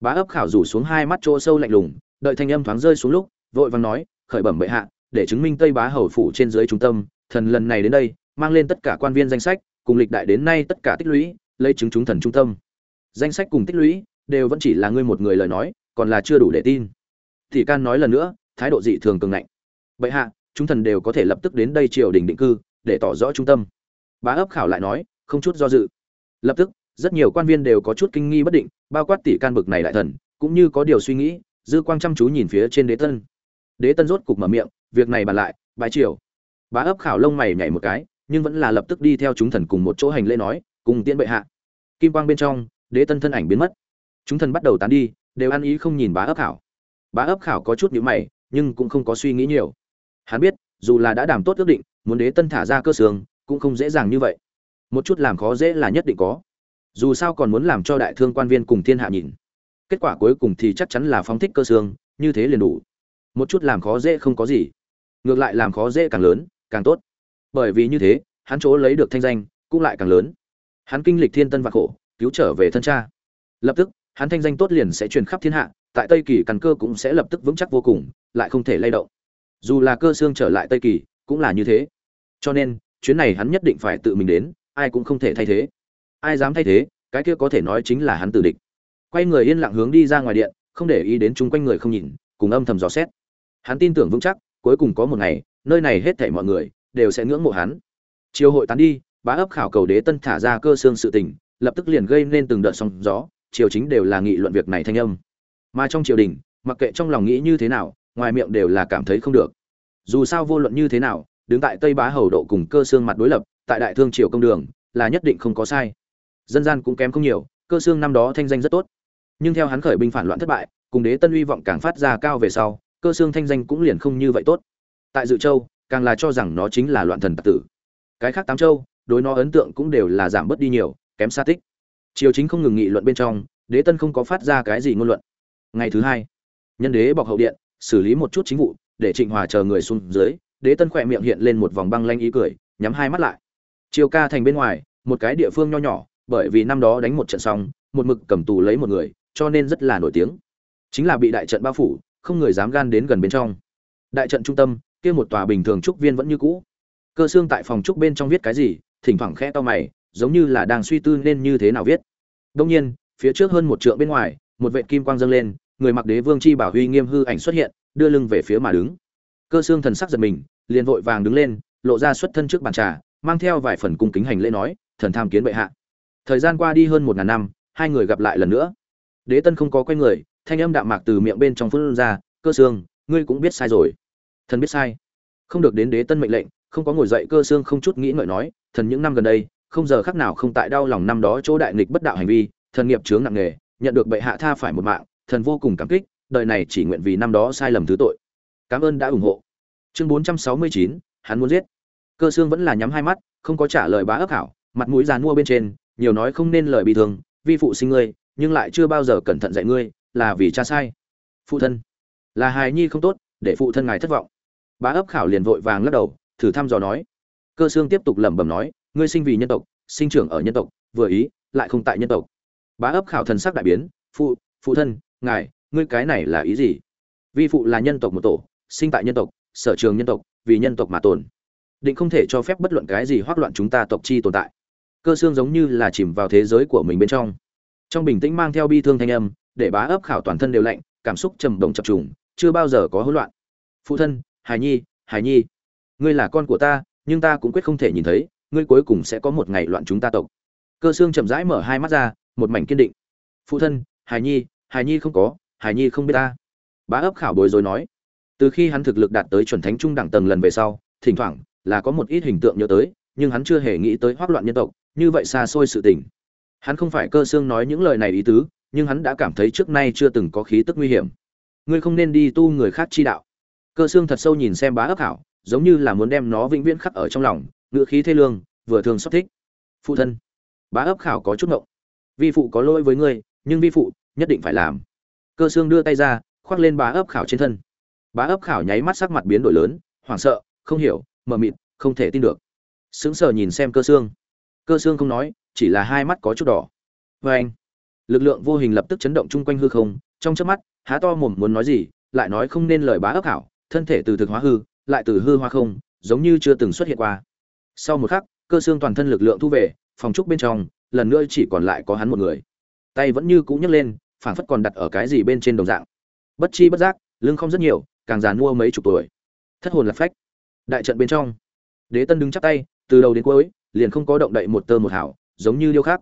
Bá ấp khảo rủ xuống hai mắt chỗ sâu lạnh lùng, đợi thanh âm thoáng rơi xuống lúc, vội vàng nói khởi bẩm bệ hạ, để chứng minh tây bá hầu phủ trên dưới trung tâm, thần lần này đến đây, mang lên tất cả quan viên danh sách, cùng lịch đại đến nay tất cả tích lũy, lấy chứng chúng thần trung tâm. Danh sách cùng tích lũy, đều vẫn chỉ là ngươi một người lời nói, còn là chưa đủ để tin. Thì can nói lần nữa, thái độ dị thường cường ngạnh. Bệ hạ, chúng thần đều có thể lập tức đến đây triều đình định cư, để tỏ rõ trung tâm. Bá ấp khảo lại nói, không chút do dự. Lập tức, rất nhiều quan viên đều có chút kinh nghi bất định, bao quát tỷ can bực này đại thần, cũng như có điều suy nghĩ, dư quang chăm chú nhìn phía trên đế tân đế tân rốt cục mở miệng, việc này bàn lại, bái triều. Bá ấp khảo lông mày nhảy một cái, nhưng vẫn là lập tức đi theo chúng thần cùng một chỗ hành lễ nói, cùng tiễn bệ hạ. Kim quang bên trong, đế tân thân ảnh biến mất. Chúng thần bắt đầu tán đi, đều ăn ý không nhìn bá ấp khảo. Bá ấp khảo có chút nhíu mày, nhưng cũng không có suy nghĩ nhiều. Hắn biết, dù là đã đảm tốt ước định, muốn đế tân thả ra cơ sương cũng không dễ dàng như vậy. Một chút làm khó dễ là nhất định có. Dù sao còn muốn làm cho đại thương quan viên cùng thiên hạ nhìn. Kết quả cuối cùng thì chắc chắn là phóng thích cơ xương, như thế liền đủ một chút làm khó dễ không có gì. Ngược lại làm khó dễ càng lớn, càng tốt. Bởi vì như thế, hắn chỗ lấy được thanh danh cũng lại càng lớn. Hắn kinh lịch thiên tân và khổ, cứu trở về thân cha. Lập tức, hắn thanh danh tốt liền sẽ truyền khắp thiên hạ, tại tây kỳ căn cơ cũng sẽ lập tức vững chắc vô cùng, lại không thể lay động. Dù là cơ xương trở lại tây kỳ, cũng là như thế. Cho nên, chuyến này hắn nhất định phải tự mình đến, ai cũng không thể thay thế. Ai dám thay thế, cái kia có thể nói chính là hắn tử địch. Quay người yên lặng hướng đi ra ngoài điện, không để ý đến chung quanh người không nhìn, cùng âm thầm dò xét hắn tin tưởng vững chắc, cuối cùng có một ngày, nơi này hết thảy mọi người đều sẽ ngưỡng mộ hắn. Chiều hội tán đi, bá ấp khảo cầu đế tân thả ra cơ xương sự tình, lập tức liền gây nên từng đợt sóng gió, triều chính đều là nghị luận việc này thanh âm. Mà trong triều đình, mặc kệ trong lòng nghĩ như thế nào, ngoài miệng đều là cảm thấy không được. Dù sao vô luận như thế nào, đứng tại tây bá hầu độ cùng cơ xương mặt đối lập, tại đại thương triều công đường, là nhất định không có sai. Dân gian cũng kém không nhiều, cơ xương năm đó thanh danh rất tốt. Nhưng theo hắn khởi binh phản loạn thất bại, cùng đế tân uy vọng càng phát ra cao về sau cơ xương thanh danh cũng liền không như vậy tốt. Tại dự châu, càng là cho rằng nó chính là loạn thần tặc tử. Cái khác tám châu, đối nó ấn tượng cũng đều là giảm bớt đi nhiều, kém xa tích. Triều chính không ngừng nghị luận bên trong, đế tân không có phát ra cái gì ngôn luận. Ngày thứ hai, nhân đế bọc hậu điện, xử lý một chút chính vụ, để trịnh hòa chờ người xuống dưới, đế tân khỏe miệng hiện lên một vòng băng lanh ý cười, nhắm hai mắt lại. Triều ca thành bên ngoài, một cái địa phương nho nhỏ, bởi vì năm đó đánh một trận xong, một mực cầm tù lấy một người, cho nên rất là nổi tiếng. Chính là bị đại trận bao phủ không người dám gan đến gần bên trong. Đại trận trung tâm, kia một tòa bình thường trúc viên vẫn như cũ. Cơ xương tại phòng trúc bên trong viết cái gì, thỉnh thoảng khẽ to mày, giống như là đang suy tư nên như thế nào viết. Đông nhiên, phía trước hơn một trượng bên ngoài, một vệ kim quang dâng lên, người mặc đế vương chi bảo huy nghiêm hư ảnh xuất hiện, đưa lưng về phía mà đứng. Cơ xương thần sắc giật mình, liền vội vàng đứng lên, lộ ra xuất thân trước bàn trà, mang theo vài phần cung kính hành lễ nói, thần tham kiến bệ hạ. Thời gian qua đi hơn một ngàn năm, hai người gặp lại lần nữa. Đế tân không có quay người thanh âm đạm mạc từ miệng bên trong phun ra, cơ xương ngươi cũng biết sai rồi. Thần biết sai. Không được đến đế tân mệnh lệnh, không có ngồi dậy. Cơ xương không chút nghĩ ngợi nói, thần những năm gần đây, không giờ khắc nào không tại đau lòng năm đó chỗ đại nghịch bất đạo hành vi, thần nghiệp chướng nặng nề, nhận được bệ hạ tha phải một mạng, thần vô cùng cảm kích, đời này chỉ nguyện vì năm đó sai lầm thứ tội. Cảm ơn đã ủng hộ. Chương bốn trăm sáu mươi chín, hắn muốn giết. Cơ xương vẫn là nhắm hai mắt, không có trả lời bá ấp hảo, mặt mũi giàn mua bên trên, nhiều nói không nên lời bị thương, vi phụ sinh ngươi, nhưng lại chưa bao giờ cẩn thận dạy ngươi là vì cha sai. Phụ thân. Là hài nhi không tốt, để phụ thân ngài thất vọng. Bá ấp khảo liền vội vàng lắc đầu, thử thăm dò nói. Cơ xương tiếp tục lẩm bẩm nói, ngươi sinh vì nhân tộc, sinh trưởng ở nhân tộc, vừa ý, lại không tại nhân tộc. Bá ấp khảo thần sắc đại biến, phụ phụ thân, ngài, ngươi cái này là ý gì? Vi phụ là nhân tộc một tổ, sinh tại nhân tộc, sở trường nhân tộc, vì nhân tộc mà tồn. Định không thể cho phép bất luận cái gì hoác loạn chúng ta tộc chi tồn tại. Cơ xương giống như là chìm vào thế giới của mình bên trong. Trong bình tĩnh mang theo bi thương thanh âm để bá ấp khảo toàn thân đều lạnh, cảm xúc trầm động chập trùng, chưa bao giờ có hỗn loạn. Phụ thân, hài nhi hài nhi, ngươi là con của ta, nhưng ta cũng quyết không thể nhìn thấy, ngươi cuối cùng sẽ có một ngày loạn chúng ta tộc. Cơ xương chậm rãi mở hai mắt ra, một mảnh kiên định. Phụ thân, hài nhi hài nhi không có, hài nhi không biết ta. Bá ấp khảo bối rối nói. Từ khi hắn thực lực đạt tới chuẩn thánh trung đẳng tầng lần về sau, thỉnh thoảng là có một ít hình tượng nhớ tới, nhưng hắn chưa hề nghĩ tới hoác loạn nhân tộc, như vậy xa xôi sự tình. Hắn không phải cơ xương nói những lời này ý tứ nhưng hắn đã cảm thấy trước nay chưa từng có khí tức nguy hiểm. Ngươi không nên đi tu người khác chi đạo. Cơ xương thật sâu nhìn xem bá ấp hảo, giống như là muốn đem nó vĩnh viễn khắc ở trong lòng ngựa khí thê lương, vừa thường xót thích. Phụ thân, bá ấp khảo có chút ngộng. Vi phụ có lỗi với ngươi, nhưng vi phụ nhất định phải làm. Cơ xương đưa tay ra, khoác lên bá ấp khảo trên thân. Bá ấp khảo nháy mắt sắc mặt biến đổi lớn, hoảng sợ, không hiểu, mờ mịt, không thể tin được. Sững sờ nhìn xem cơ xương. Cơ xương không nói, chỉ là hai mắt có chút đỏ. Vê anh lực lượng vô hình lập tức chấn động chung quanh hư không trong chớp mắt há to mồm muốn nói gì lại nói không nên lời bá ấp hảo, thân thể từ thực hóa hư lại từ hư hoa không giống như chưa từng xuất hiện qua. Sau một khắc cơ xương toàn thân lực lượng thu về phòng trúc bên trong lần nữa chỉ còn lại có hắn một người. Tay vẫn như cũ nhấc lên phảng phất còn đặt ở cái gì bên trên đồng dạng. Bất chi bất giác lưng không rất nhiều càng già mua mấy chục tuổi. Thất hồn lạc phách. Đại trận bên trong. Đế tân đứng chắp tay từ đầu đến cuối liền không có động đậy một tơ một hảo giống như điêu khắc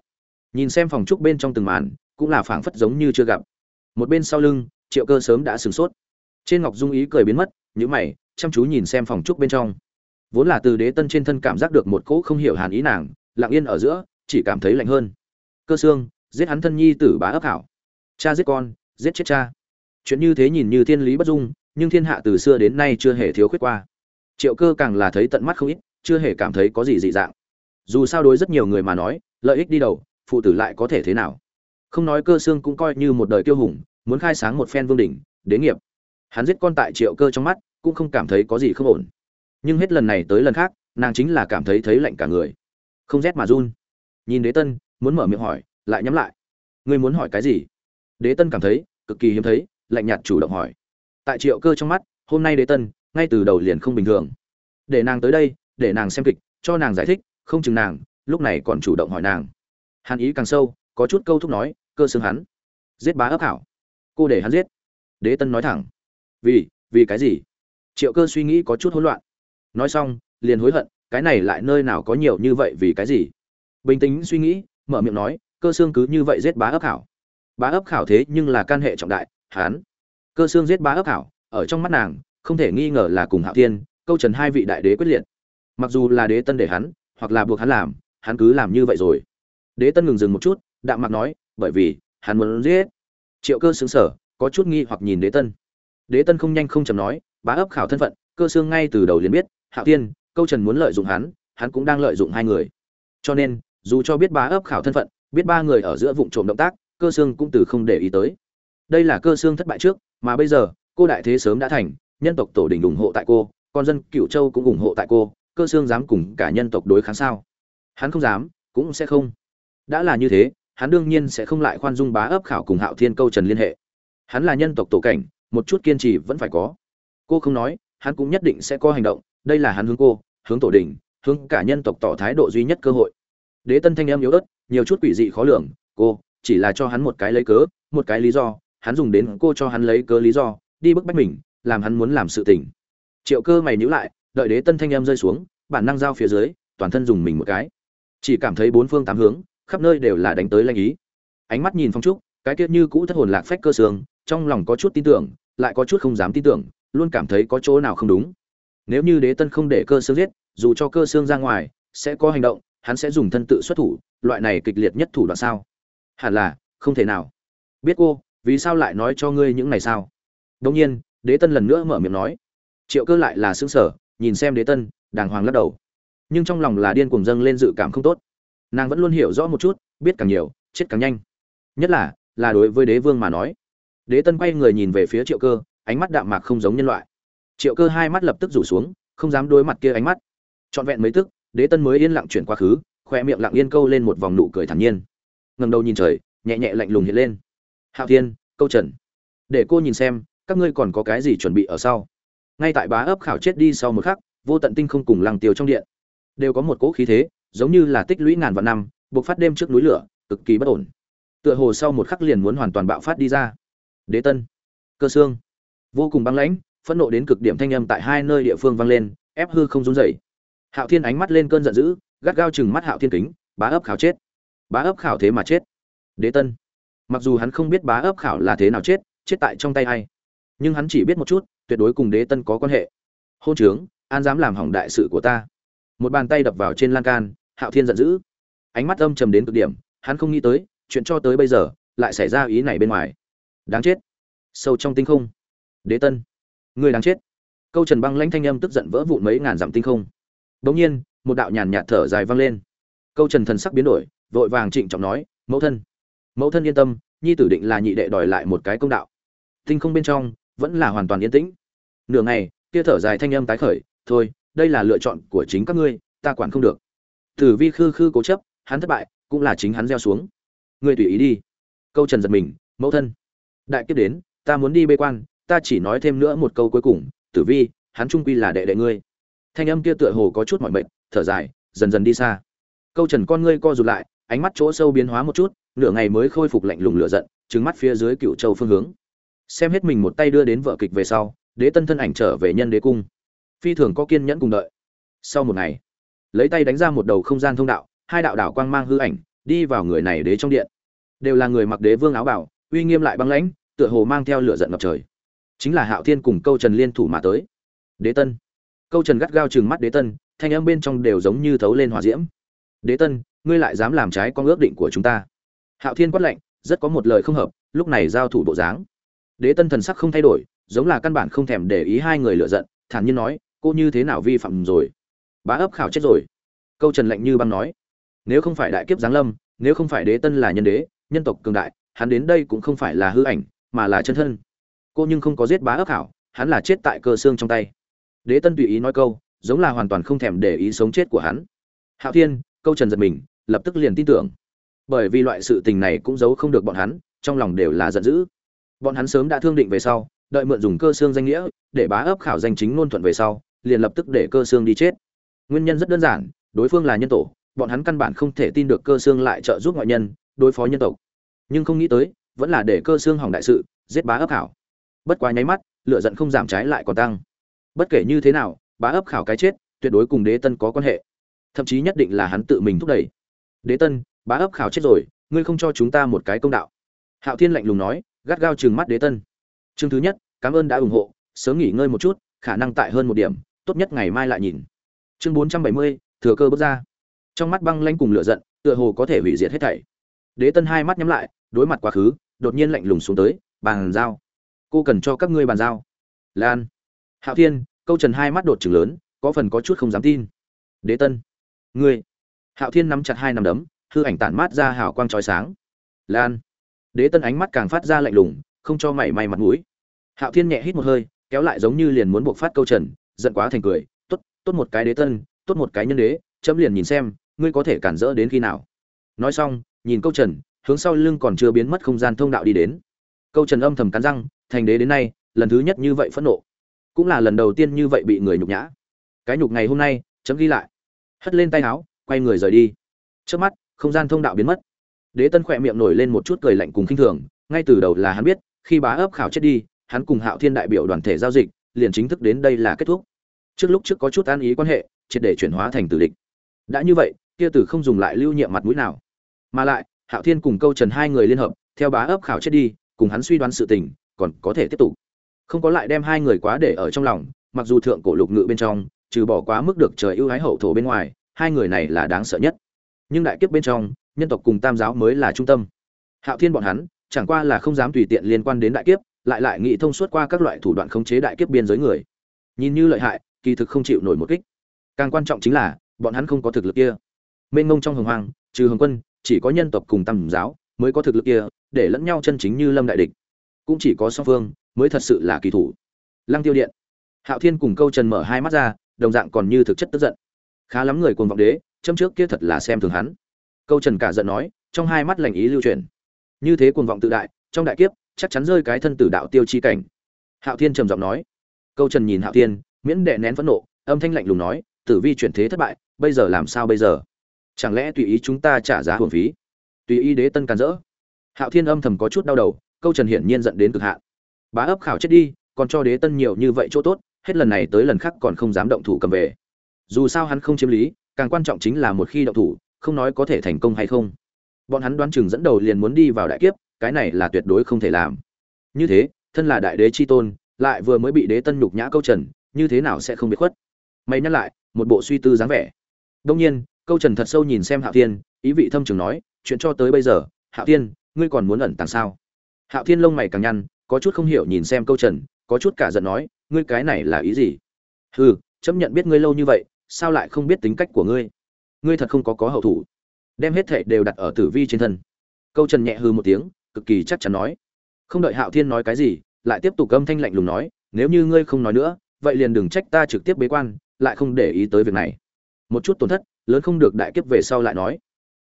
nhìn xem phòng trúc bên trong từng màn, cũng là phảng phất giống như chưa gặp. Một bên sau lưng, triệu cơ sớm đã sửng sốt. Trên ngọc dung ý cười biến mất nhữ mày, chăm chú nhìn xem phòng trúc bên trong. Vốn là từ đế tân trên thân cảm giác được một cỗ không hiểu hàn ý nàng, lặng yên ở giữa, chỉ cảm thấy lạnh hơn. Cơ xương, giết hắn thân nhi tử bá ấp hảo. Cha giết con, giết chết cha. Chuyện như thế nhìn như thiên lý bất dung, nhưng thiên hạ từ xưa đến nay chưa hề thiếu khuyết qua. Triệu cơ càng là thấy tận mắt không ít, chưa hề cảm thấy có gì dị dạng. Dù sao đối rất nhiều người mà nói, lợi ích đi đầu phụ tử lại có thể thế nào? Không nói cơ xương cũng coi như một đời tiêu hùng, muốn khai sáng một phen vương đỉnh, đế nghiệp. Hắn giết con tại triệu cơ trong mắt, cũng không cảm thấy có gì không ổn. Nhưng hết lần này tới lần khác, nàng chính là cảm thấy thấy lạnh cả người. Không rét mà run. Nhìn đế tân, muốn mở miệng hỏi, lại nhắm lại. Ngươi muốn hỏi cái gì? Đế tân cảm thấy, cực kỳ hiếm thấy, lạnh nhạt chủ động hỏi. Tại triệu cơ trong mắt, hôm nay đế tân, ngay từ đầu liền không bình thường. Để nàng tới đây, để nàng xem kịch, cho nàng giải thích, không chừng nàng, lúc này còn chủ động hỏi nàng hàn ý càng sâu có chút câu thúc nói cơ xương hắn giết bá ấp hảo. Cô để hắn giết. Đế tân nói thẳng. Vì vì cái gì? Triệu cơ suy nghĩ có chút hỗn loạn. Nói xong liền hối hận cái này lại nơi nào có nhiều như vậy vì cái gì? Bình tĩnh suy nghĩ mở miệng nói cơ xương cứ như vậy giết bá ấp hảo, bá ấp khảo thế nhưng là can hệ trọng đại hán cơ xương giết bá ấp khảo ở trong mắt nàng không thể nghi ngờ là cùng hạo tiên câu trần hai vị đại đế quyết liệt. Mặc dù là đế tân để hắn hoặc là buộc hắn làm hắn cứ làm như vậy rồi đế tân ngừng dừng một chút, đạm mặt nói, bởi vì, hắn muốn giết. Triệu cơ xứng sở có chút nghi hoặc nhìn đế tân. Đế tân không nhanh không chầm nói, bá ấp khảo thân phận, cơ xương ngay từ đầu liền biết hạo tiên, câu trần muốn lợi dụng hắn hắn cũng đang lợi dụng hai người. Cho nên, dù cho biết bá ấp khảo thân phận, biết ba người ở giữa vụ trộm động tác, cơ xương cũng từ không để ý tới. Đây là cơ xương thất bại trước, mà bây giờ, cô đại thế sớm đã thành, nhân tộc tổ đình ủng hộ tại cô, con dân cựu châu cũng ủng hộ tại cô, cơ xương dám cùng cả nhân tộc đối kháng sao? Hắn không dám, cũng sẽ không đã là như thế, hắn đương nhiên sẽ không lại khoan dung bá ấp khảo cùng hạo thiên câu trần liên hệ. Hắn là nhân tộc tổ cảnh, một chút kiên trì vẫn phải có. Cô không nói, hắn cũng nhất định sẽ có hành động, đây là hắn hướng cô, hướng tổ đình, hướng cả nhân tộc tỏ thái độ duy nhất cơ hội. Đế tân thanh em yếu ớt, nhiều chút quỷ dị khó lường, cô, chỉ là cho hắn một cái lấy cớ, một cái lý do, hắn dùng đến cô cho hắn lấy cớ lý do, đi bức bách mình, làm hắn muốn làm sự tình. Triệu cơ mày nhữ lại, đợi đế tân thanh em rơi xuống, bản năng giao phía dưới, toàn thân dùng mình một cái. Chỉ cảm thấy bốn phương tám hướng khắp nơi đều là đánh tới lanh ý. Ánh mắt nhìn phong trúc, cái tiết như cũ thất hồn lạc phách cơ xương, trong lòng có chút tin tưởng, lại có chút không dám tin tưởng, luôn cảm thấy có chỗ nào không đúng. Nếu như đế tân không để cơ xương giết, dù cho cơ xương ra ngoài, sẽ có hành động, hắn sẽ dùng thân tự xuất thủ, loại này kịch liệt nhất thủ đoạn sao? Hẳn là, không thể nào. Biết cô, vì sao lại nói cho ngươi những này sao? Đông nhiên, đế tân lần nữa mở miệng nói. Triệu cơ lại là xứng sở nhìn xem đế tân, đàng hoàng lắc đầu. Nhưng trong lòng là điên cuồng dâng lên dự cảm không tốt nàng vẫn luôn hiểu rõ một chút, biết càng nhiều, chết càng nhanh. Nhất là là đối với đế vương mà nói. Đế tân quay người nhìn về phía triệu cơ, ánh mắt đạm mạc không giống nhân loại. Triệu cơ hai mắt lập tức rủ xuống, không dám đối mặt kia ánh mắt. Trọn vẹn mấy tức, đế tân mới yên lặng chuyển quá khứ, khoe miệng lặng yên câu lên một vòng nụ cười thản nhiên. Ngầm đầu nhìn trời, nhẹ nhẹ lạnh lùng hiện lên. Hạo thiên, câu trần. Để cô nhìn xem, các ngươi còn có cái gì chuẩn bị ở sau? Ngay tại bá ấp khảo chết đi sau một khắc, vô tận tinh không cùng lăng tiêu trong điện. Đều có một cỗ khí thế giống như là tích lũy ngàn vạn năm, buộc phát đêm trước núi lửa, cực kỳ bất ổn. Tựa hồ sau một khắc liền muốn hoàn toàn bạo phát đi ra. Đế tân, cơ xương vô cùng băng lãnh, phẫn nộ đến cực điểm thanh âm tại hai nơi địa phương vang lên, ép hư không run rẩy. Hạo thiên ánh mắt lên cơn giận dữ, gắt gao chừng mắt hạo thiên kính, bá ấp khảo chết. Bá ấp khảo thế mà chết. Đế tân, mặc dù hắn không biết bá ấp khảo là thế nào chết chết tại trong tay ai, nhưng hắn chỉ biết một chút, tuyệt đối cùng đế tân có quan hệ. Hôn trướng, an dám làm hỏng đại sự của ta. Một bàn tay đập vào trên lan can hạo thiên giận dữ. Ánh mắt âm trầm đến cực điểm, hắn không nghĩ tới, chuyện cho tới bây giờ, lại xảy ra ý này bên ngoài. Đáng chết. Sâu trong tinh không. Đế tân. Người đáng chết. Câu trần băng lãnh thanh âm tức giận vỡ vụn mấy ngàn dặm tinh không. Bỗng nhiên, một đạo nhàn nhạt thở dài vang lên. Câu trần thần sắc biến đổi, vội vàng trịnh trọng nói, mẫu thân. Mẫu thân yên tâm, nhi tử định là nhị đệ đòi lại một cái công đạo. Tinh không bên trong, vẫn là hoàn toàn yên tĩnh. Nửa ngày, kia thở dài thanh âm tái khởi, thôi, đây là lựa chọn của chính các ngươi, ta quản không được tử vi khư khư cố chấp, hắn thất bại, cũng là chính hắn gieo xuống. Ngươi tùy ý đi. Câu trần giật mình, mẫu thân. Đại kiếp đến, ta muốn đi bê quan, ta chỉ nói thêm nữa một câu cuối cùng, tử vi, hắn trung quy là đệ đệ ngươi. Thanh âm kia tựa hồ có chút mọi mệt, thở dài, dần dần đi xa. Câu trần con ngươi co rụt lại, ánh mắt chỗ sâu biến hóa một chút, nửa ngày mới khôi phục lạnh lùng lửa giận trứng mắt phía dưới cựu châu phương hướng. Xem hết mình một tay đưa đến vợ kịch về sau, đế tân thân ảnh trở về nhân đế cung. Phi thường có kiên nhẫn cùng đợi. Sau một ngày lấy tay đánh ra một đầu không gian thông đạo, hai đạo đảo quang mang hư ảnh, đi vào người này đế trong điện. Đều là người mặc đế vương áo bảo uy nghiêm lại băng lãnh, tựa hồ mang theo lửa giận ngập trời. Chính là hạo thiên cùng câu trần liên thủ mà tới. Đế tân. Câu trần gắt gao chừng mắt đế tân, thanh âm bên trong đều giống như thấu lên hòa diễm. Đế tân, ngươi lại dám làm trái con ước định của chúng ta. Hạo thiên quát lạnh, rất có một lời không hợp, lúc này giao thủ bộ dáng. Đế tân thần sắc không thay đổi, giống là căn bản không thèm để ý hai người lựa giận, thản nhiên nói, cô như thế nào vi phạm rồi? Bá ấp khảo chết rồi. Câu trần lạnh như băng nói, nếu không phải đại kiếp giáng lâm, nếu không phải đế tân là nhân đế, nhân tộc cường đại, hắn đến đây cũng không phải là hư ảnh, mà là chân thân. Cô nhưng không có giết bá ấp khảo, hắn là chết tại cơ xương trong tay. Đế tân tùy ý nói câu, giống là hoàn toàn không thèm để ý sống chết của hắn. Hạo thiên, câu trần giật mình, lập tức liền tin tưởng. Bởi vì loại sự tình này cũng giấu không được bọn hắn, trong lòng đều là giận dữ. Bọn hắn sớm đã thương định về sau, đợi mượn dùng cơ xương danh nghĩa, để bá ấp khảo danh chính ngôn thuận về sau, liền lập tức để cơ xương đi chết nguyên nhân rất đơn giản, đối phương là nhân tổ, bọn hắn căn bản không thể tin được cơ xương lại trợ giúp ngoại nhân, đối phó nhân tộc. Nhưng không nghĩ tới, vẫn là để cơ xương hỏng đại sự, giết bá ấp khảo. Bất quá nháy mắt lựa giận không giảm trái lại còn tăng. Bất kể như thế nào, bá ấp khảo cái chết, tuyệt đối cùng đế tân có quan hệ. Thậm chí nhất định là hắn tự mình thúc đẩy. Đế tân, bá ấp khảo chết rồi, ngươi không cho chúng ta một cái công đạo. Hạo thiên lạnh lùng nói, gắt gao chừng mắt đế tân. Chương thứ nhất, cảm ơn đã ủng hộ, sớm nghỉ ngơi một chút, khả năng tại hơn một điểm, tốt nhất ngày mai lại nhìn chương bốn trăm bảy mươi, thừa cơ bước ra. Trong mắt băng lanh cùng lửa giận, tựa hồ có thể hủy diệt hết thảy. Đế tân hai mắt nhắm lại, đối mặt quá khứ, đột nhiên lạnh lùng xuống tới, bàn giao. Cô cần cho các ngươi bàn giao. Lan. Hạo thiên, câu trần hai mắt đột chừng lớn, có phần có chút không dám tin. Đế tân. Ngươi. Hạo thiên nắm chặt hai nắm đấm, hư ảnh tản mát ra hào quang trói sáng. Lan. Đế tân ánh mắt càng phát ra lạnh lùng, không cho mảy may mặt mũi. Hạo thiên nhẹ hít một hơi, kéo lại giống như liền muốn buộc phát câu trần, giận quá thành cười tốt một cái đế tân, tốt một cái nhân đế, chấm liền nhìn xem, ngươi có thể cản rỡ đến khi nào. Nói xong, nhìn câu trần, hướng sau lưng còn chưa biến mất không gian thông đạo đi đến. Câu trần âm thầm cắn răng, thành đế đến nay, lần thứ nhất như vậy phẫn nộ. Cũng là lần đầu tiên như vậy bị người nhục nhã. Cái nhục ngày hôm nay, chấm ghi lại. Hất lên tay áo, quay người rời đi. Trước mắt, không gian thông đạo biến mất. Đế tân khỏe miệng nổi lên một chút cười lạnh cùng khinh thường, ngay từ đầu là hắn biết, khi bá ấp khảo chết đi, hắn cùng hạo thiên đại biểu đoàn thể giao dịch, liền chính thức đến đây là kết thúc trước lúc trước có chút an ý quan hệ, triệt để chuyển hóa thành tử địch. Đã như vậy, kia tử không dùng lại lưu nhiệm mặt mũi nào. Mà lại, hạo thiên cùng câu trần hai người liên hợp, theo bá ấp khảo chết đi, cùng hắn suy đoán sự tình, còn có thể tiếp tục. Không có lại đem hai người quá để ở trong lòng, mặc dù thượng cổ lục ngự bên trong, trừ bỏ quá mức được trời ưu ái hậu thổ bên ngoài, hai người này là đáng sợ nhất. Nhưng đại kiếp bên trong, nhân tộc cùng tam giáo mới là trung tâm. Hạo thiên bọn hắn, chẳng qua là không dám tùy tiện liên quan đến đại kiếp, lại lại nghĩ thông suốt qua các loại thủ đoạn khống chế đại kiếp biên giới người. Nhìn như lợi hại kỳ thực không chịu nổi một kích. Càng quan trọng chính là, bọn hắn không có thực lực kia. Mênh mông trong hồng hoang, trừ hồng quân, chỉ có nhân tộc cùng tam giáo mới có thực lực kia, để lẫn nhau chân chính như lâm đại địch. Cũng chỉ có song phương mới thật sự là kỳ thủ. Lăng tiêu điện. Hạo thiên cùng câu trần mở hai mắt ra, đồng dạng còn như thực chất tức giận. Khá lắm người cuồng vọng đế, châm trước kia thật là xem thường hắn. Câu trần cả giận nói, trong hai mắt lành ý lưu truyền như thế cuồng vọng tự đại, trong đại kiếp, chắc chắn rơi cái thân tử đạo tiêu chi cảnh. Hạo thiên trầm giọng nói. Câu trần nhìn hạo thiên miễn đệ nén phẫn nộ, âm thanh lạnh lùng nói, tử vi chuyển thế thất bại, bây giờ làm sao bây giờ? Chẳng lẽ tùy ý chúng ta trả giá hưởng phí? Tùy ý đế tân càn rỡ hạo thiên âm thầm có chút đau đầu, câu trần hiển nhiên dẫn đến cực hạn. Bá ấp khảo chết đi, còn cho đế tân nhiều như vậy chỗ tốt, hết lần này tới lần khác còn không dám động thủ cầm về. Dù sao hắn không chiếm lý, càng quan trọng chính là một khi động thủ, không nói có thể thành công hay không. Bọn hắn đoán chừng dẫn đầu liền muốn đi vào đại kiếp, cái này là tuyệt đối không thể làm. Như thế, thân là đại đế chi tôn, lại vừa mới bị đế tân nhục nhã câu trần như thế nào sẽ không biết khuất? Mày nhắc lại, một bộ suy tư dáng vẻ. Đông nhiên, câu trần thật sâu nhìn xem hạo thiên, ý vị thâm trường nói, chuyện cho tới bây giờ, hạo thiên, ngươi còn muốn ẩn tàng sao? Hạo thiên lông mày càng nhăn, có chút không hiểu nhìn xem câu trần, có chút cả giận nói, ngươi cái này là ý gì? Hừ, chấp nhận biết ngươi lâu như vậy, sao lại không biết tính cách của ngươi? Ngươi thật không có có hậu thủ. Đem hết thệ đều đặt ở tử vi trên thân. Câu trần nhẹ hư một tiếng, cực kỳ chắc chắn nói. Không đợi hạo thiên nói cái gì, lại tiếp tục âm thanh lạnh lùng nói, nếu như ngươi không nói nữa vậy liền đừng trách ta trực tiếp bế quan, lại không để ý tới việc này. Một chút tổn thất, lớn không được đại kiếp về sau lại nói.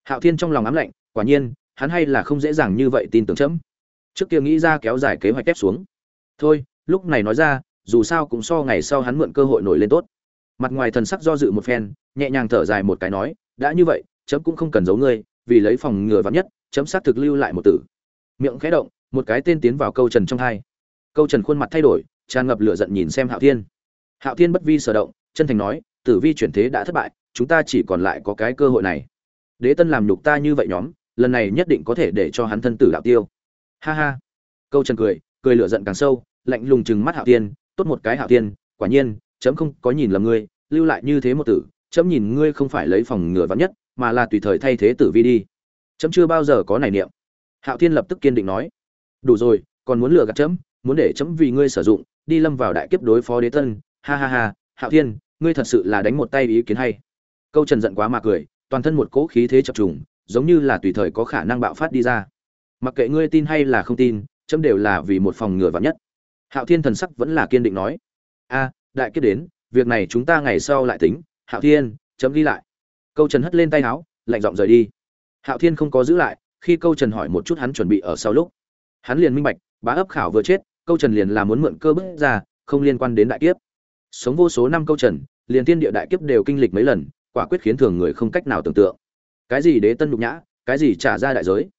Hạo thiên trong lòng ám lạnh, quả nhiên, hắn hay là không dễ dàng như vậy tin tưởng chấm. Trước kia nghĩ ra kéo dài kế hoạch ép xuống. Thôi, lúc này nói ra, dù sao cũng so ngày sau hắn mượn cơ hội nổi lên tốt. Mặt ngoài thần sắc do dự một phen, nhẹ nhàng thở dài một cái nói, đã như vậy, chấm cũng không cần giấu ngươi, vì lấy phòng ngừa vắn nhất, chấm sát thực lưu lại một tử. Miệng khẽ động, một cái tên tiến vào câu trần trong hai. Câu trần khuôn mặt thay đổi tràn ngập lửa giận nhìn xem hạo thiên. Hạo thiên bất vi sở động chân thành nói tử vi chuyển thế đã thất bại chúng ta chỉ còn lại có cái cơ hội này. Đế tân làm nhục ta như vậy nhóm lần này nhất định có thể để cho hắn thân tử đạo tiêu. Ha ha. Câu trần cười cười lửa giận càng sâu lạnh lùng chừng mắt hạo Thiên, tốt một cái hạo Thiên, quả nhiên chấm không có nhìn lầm ngươi lưu lại như thế một tử chấm nhìn ngươi không phải lấy phòng ngừa vạn nhất mà là tùy thời thay thế tử vi đi. Chấm chưa bao giờ có này niệm. Hạo thiên lập tức kiên định nói đủ rồi còn muốn lừa gạt chấm muốn để chấm vì ngươi sử dụng, đi lâm vào đại kiếp đối phó đế tân. Ha ha ha, hạo thiên, ngươi thật sự là đánh một tay ý kiến hay. Câu trần giận quá mà cười, toàn thân một cỗ khí thế chập trùng, giống như là tùy thời có khả năng bạo phát đi ra. Mặc kệ ngươi tin hay là không tin, chấm đều là vì một phòng ngừa vạn nhất. Hạo thiên thần sắc vẫn là kiên định nói. A, đại kiếp đến, việc này chúng ta ngày sau lại tính. Hạo thiên, chấm ghi lại. Câu trần hất lên tay áo, lạnh giọng rời đi. Hạo thiên không có giữ lại, khi câu trần hỏi một chút hắn chuẩn bị ở sau lúc. Hắn liền minh bạch, bá ấp khảo vừa chết câu trần liền là muốn mượn cơ bước ra, không liên quan đến đại kiếp. Sống vô số năm câu trần, liền tiên địa đại kiếp đều kinh lịch mấy lần, quả quyết khiến thường người không cách nào tưởng tượng. Cái gì đế tân nhục nhã, cái gì trả ra đại giới.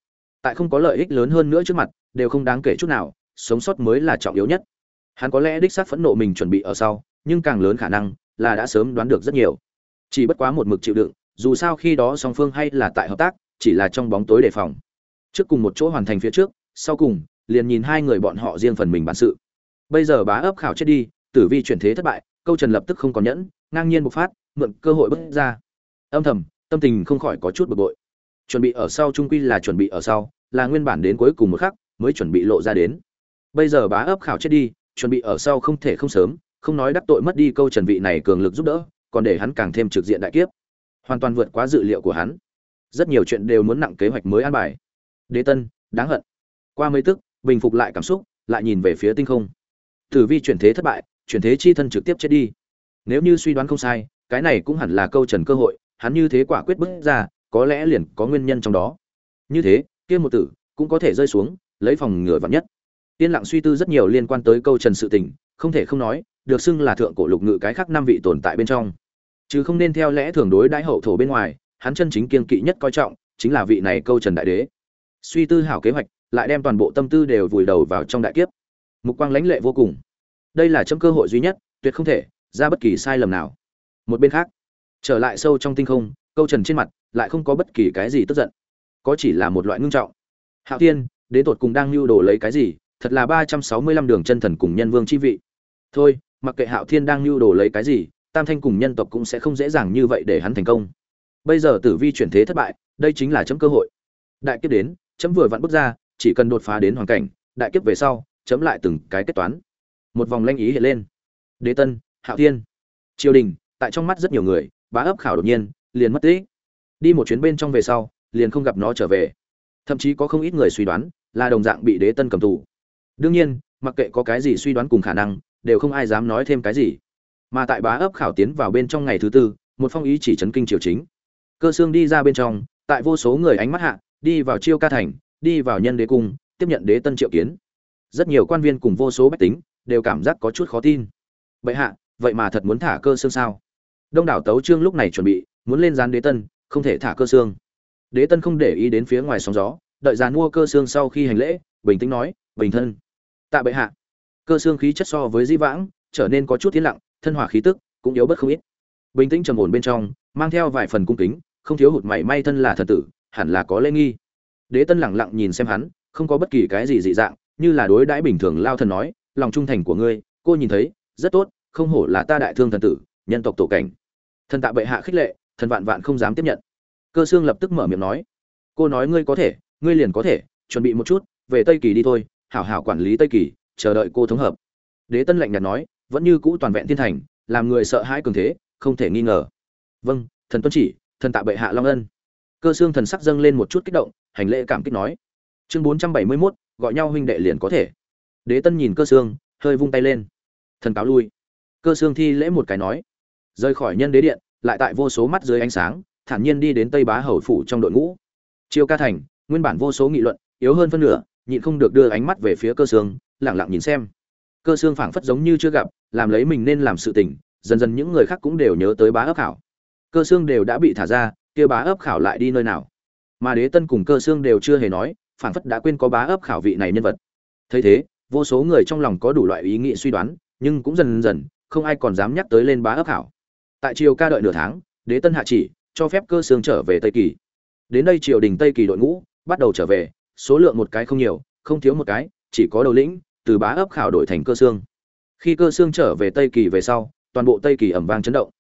Tại không có lợi ích lớn hơn nữa trước mặt, đều không đáng kể chút nào, sống sót mới là trọng yếu nhất. Hắn có lẽ đích xác phẫn nộ mình chuẩn bị ở sau, nhưng càng lớn khả năng là đã sớm đoán được rất nhiều. Chỉ bất quá một mực chịu đựng, dù sao khi đó song phương hay là tại hợp tác, chỉ là trong bóng tối đề phòng. Trước cùng một chỗ hoàn thành phía trước, sau cùng liền nhìn hai người bọn họ riêng phần mình bản sự. Bây giờ bá ấp khảo chết đi, tử vi chuyển thế thất bại, câu trần lập tức không còn nhẫn, ngang nhiên bộc phát, mượn cơ hội bước ra. Âm thầm, tâm tình không khỏi có chút bực bội. Chuẩn bị ở sau trung quy là chuẩn bị ở sau, là nguyên bản đến cuối cùng một khắc mới chuẩn bị lộ ra đến. Bây giờ bá ấp khảo chết đi, chuẩn bị ở sau không thể không sớm, không nói đắc tội mất đi câu trần vị này cường lực giúp đỡ, còn để hắn càng thêm trực diện đại kiếp. Hoàn toàn vượt quá dự liệu của hắn. Rất nhiều chuyện đều muốn nặng kế hoạch mới an bài. Đế tân, đáng hận. Qua mấy tức bình phục lại cảm xúc, lại nhìn về phía tinh không. Tử vi chuyển thế thất bại, chuyển thế chi thân trực tiếp chết đi. Nếu như suy đoán không sai, cái này cũng hẳn là câu trần cơ hội, hắn như thế quả quyết bước ra, có lẽ liền có nguyên nhân trong đó. Như thế, kia một tử cũng có thể rơi xuống, lấy phòng ngừa vắn nhất. Yên lặng suy tư rất nhiều liên quan tới câu trần sự tình, không thể không nói, được xưng là thượng cổ lục ngự cái khác năm vị tồn tại bên trong. Chứ không nên theo lẽ thường đối đãi hậu thổ bên ngoài, hắn chân chính kiên kỵ nhất coi trọng, chính là vị này câu trần đại đế. Suy tư hảo kế hoạch lại đem toàn bộ tâm tư đều vùi đầu vào trong đại kiếp. Mục quang lãnh lệ vô cùng. Đây là chấm cơ hội duy nhất, tuyệt không thể ra bất kỳ sai lầm nào. Một bên khác, trở lại sâu trong tinh không, câu trần trên mặt lại không có bất kỳ cái gì tức giận. Có chỉ là một loại ngưng trọng. Hạo tiên đến tột cùng đang lưu đồ lấy cái gì? Thật là ba trăm sáu mươi lăm đường chân thần cùng nhân vương chi vị. Thôi, mặc kệ hạo thiên đang lưu đồ lấy cái gì, tam thanh cùng nhân tộc cũng sẽ không dễ dàng như vậy để hắn thành công. Bây giờ tử vi chuyển thế thất bại, đây chính là chấm cơ hội. Đại kiếp đến, chấm vừa vặn bước ra chỉ cần đột phá đến hoàn cảnh, đại kiếp về sau, chấm lại từng cái kết toán. Một vòng lanh ý hiện lên. Đế tân, hạo thiên, triều đình, tại trong mắt rất nhiều người, bá ấp khảo đột nhiên, liền mất tích. Đi một chuyến bên trong về sau, liền không gặp nó trở về. Thậm chí có không ít người suy đoán, là đồng dạng bị đế tân cầm tù. Đương nhiên, mặc kệ có cái gì suy đoán cùng khả năng, đều không ai dám nói thêm cái gì. Mà tại bá ấp khảo tiến vào bên trong ngày thứ tư, một phong ý chỉ chấn kinh triều chính. Cơ xương đi ra bên trong, tại vô số người ánh mắt hạ, đi vào chiêu ca thành đi vào nhân đế cung, tiếp nhận đế tân triệu kiến. Rất nhiều quan viên cùng vô số bách tính đều cảm giác có chút khó tin. Bệ hạ, vậy mà thật muốn thả cơ xương sao? Đông đảo tấu trương lúc này chuẩn bị, muốn lên dán đế tân, không thể thả cơ xương. Đế tân không để ý đến phía ngoài sóng gió, đợi dàn mua cơ xương sau khi hành lễ, bình tĩnh nói, bình thân. Tạ bệ hạ. Cơ xương khí chất so với di vãng, trở nên có chút tiến lặng, thân hỏa khí tức cũng yếu bất không ít. Bình tĩnh trầm ổn bên trong, mang theo vài phần cung kính, không thiếu hụt mảy may thân là thần tử, hẳn là có lễ nghi đế tân lẳng lặng nhìn xem hắn, không có bất kỳ cái gì dị dạng, như là đối đãi bình thường lao thần nói, lòng trung thành của ngươi, cô nhìn thấy, rất tốt, không hổ là ta đại thương thần tử, nhân tộc tổ cảnh. Thần tạ bệ hạ khích lệ, thần vạn vạn không dám tiếp nhận. Cơ xương lập tức mở miệng nói, cô nói ngươi có thể, ngươi liền có thể, chuẩn bị một chút, về tây kỳ đi thôi, hảo hảo quản lý tây kỳ, chờ đợi cô thống hợp. Đế tân lạnh nhạt nói, vẫn như cũ toàn vẹn thiên thành, làm người sợ hãi cường thế, không thể nghi ngờ. Vâng thần tuân chỉ, thần tạ bệ hạ long ân. Cơ xương thần sắc dâng lên một chút kích động hành lễ cảm kích nói. Chương bốn trăm bảy mươi mốt, gọi nhau huynh đệ liền có thể. Đế tân nhìn cơ xương hơi vung tay lên. Thần cáo lui. Cơ xương thi lễ một cái nói. Rời khỏi nhân đế điện, lại tại vô số mắt dưới ánh sáng, thản nhiên đi đến tây bá hầu phủ trong đội ngũ. Chiêu ca thành, nguyên bản vô số nghị luận, yếu hơn phân nửa, nhịn không được đưa ánh mắt về phía cơ xương lẳng lặng nhìn xem. Cơ xương phảng phất giống như chưa gặp, làm lấy mình nên làm sự tình, dần dần những người khác cũng đều nhớ tới bá ấp khảo. Cơ xương đều đã bị thả ra, kia bá ấp khảo lại đi nơi nào? Mà đế tân cùng cơ xương đều chưa hề nói phản phất đã quên có bá ấp khảo vị này nhân vật. Thấy thế, vô số người trong lòng có đủ loại ý nghĩ suy đoán, nhưng cũng dần dần, không ai còn dám nhắc tới lên bá ấp khảo. Tại triều ca đợi nửa tháng, đế tân hạ chỉ, cho phép cơ xương trở về tây kỳ. Đến đây triều đình tây kỳ đội ngũ, bắt đầu trở về, số lượng một cái không nhiều, không thiếu một cái, chỉ có đầu lĩnh, từ bá ấp khảo đổi thành cơ xương. Khi cơ xương trở về tây kỳ về sau, toàn bộ tây kỳ ẩm vang chấn động.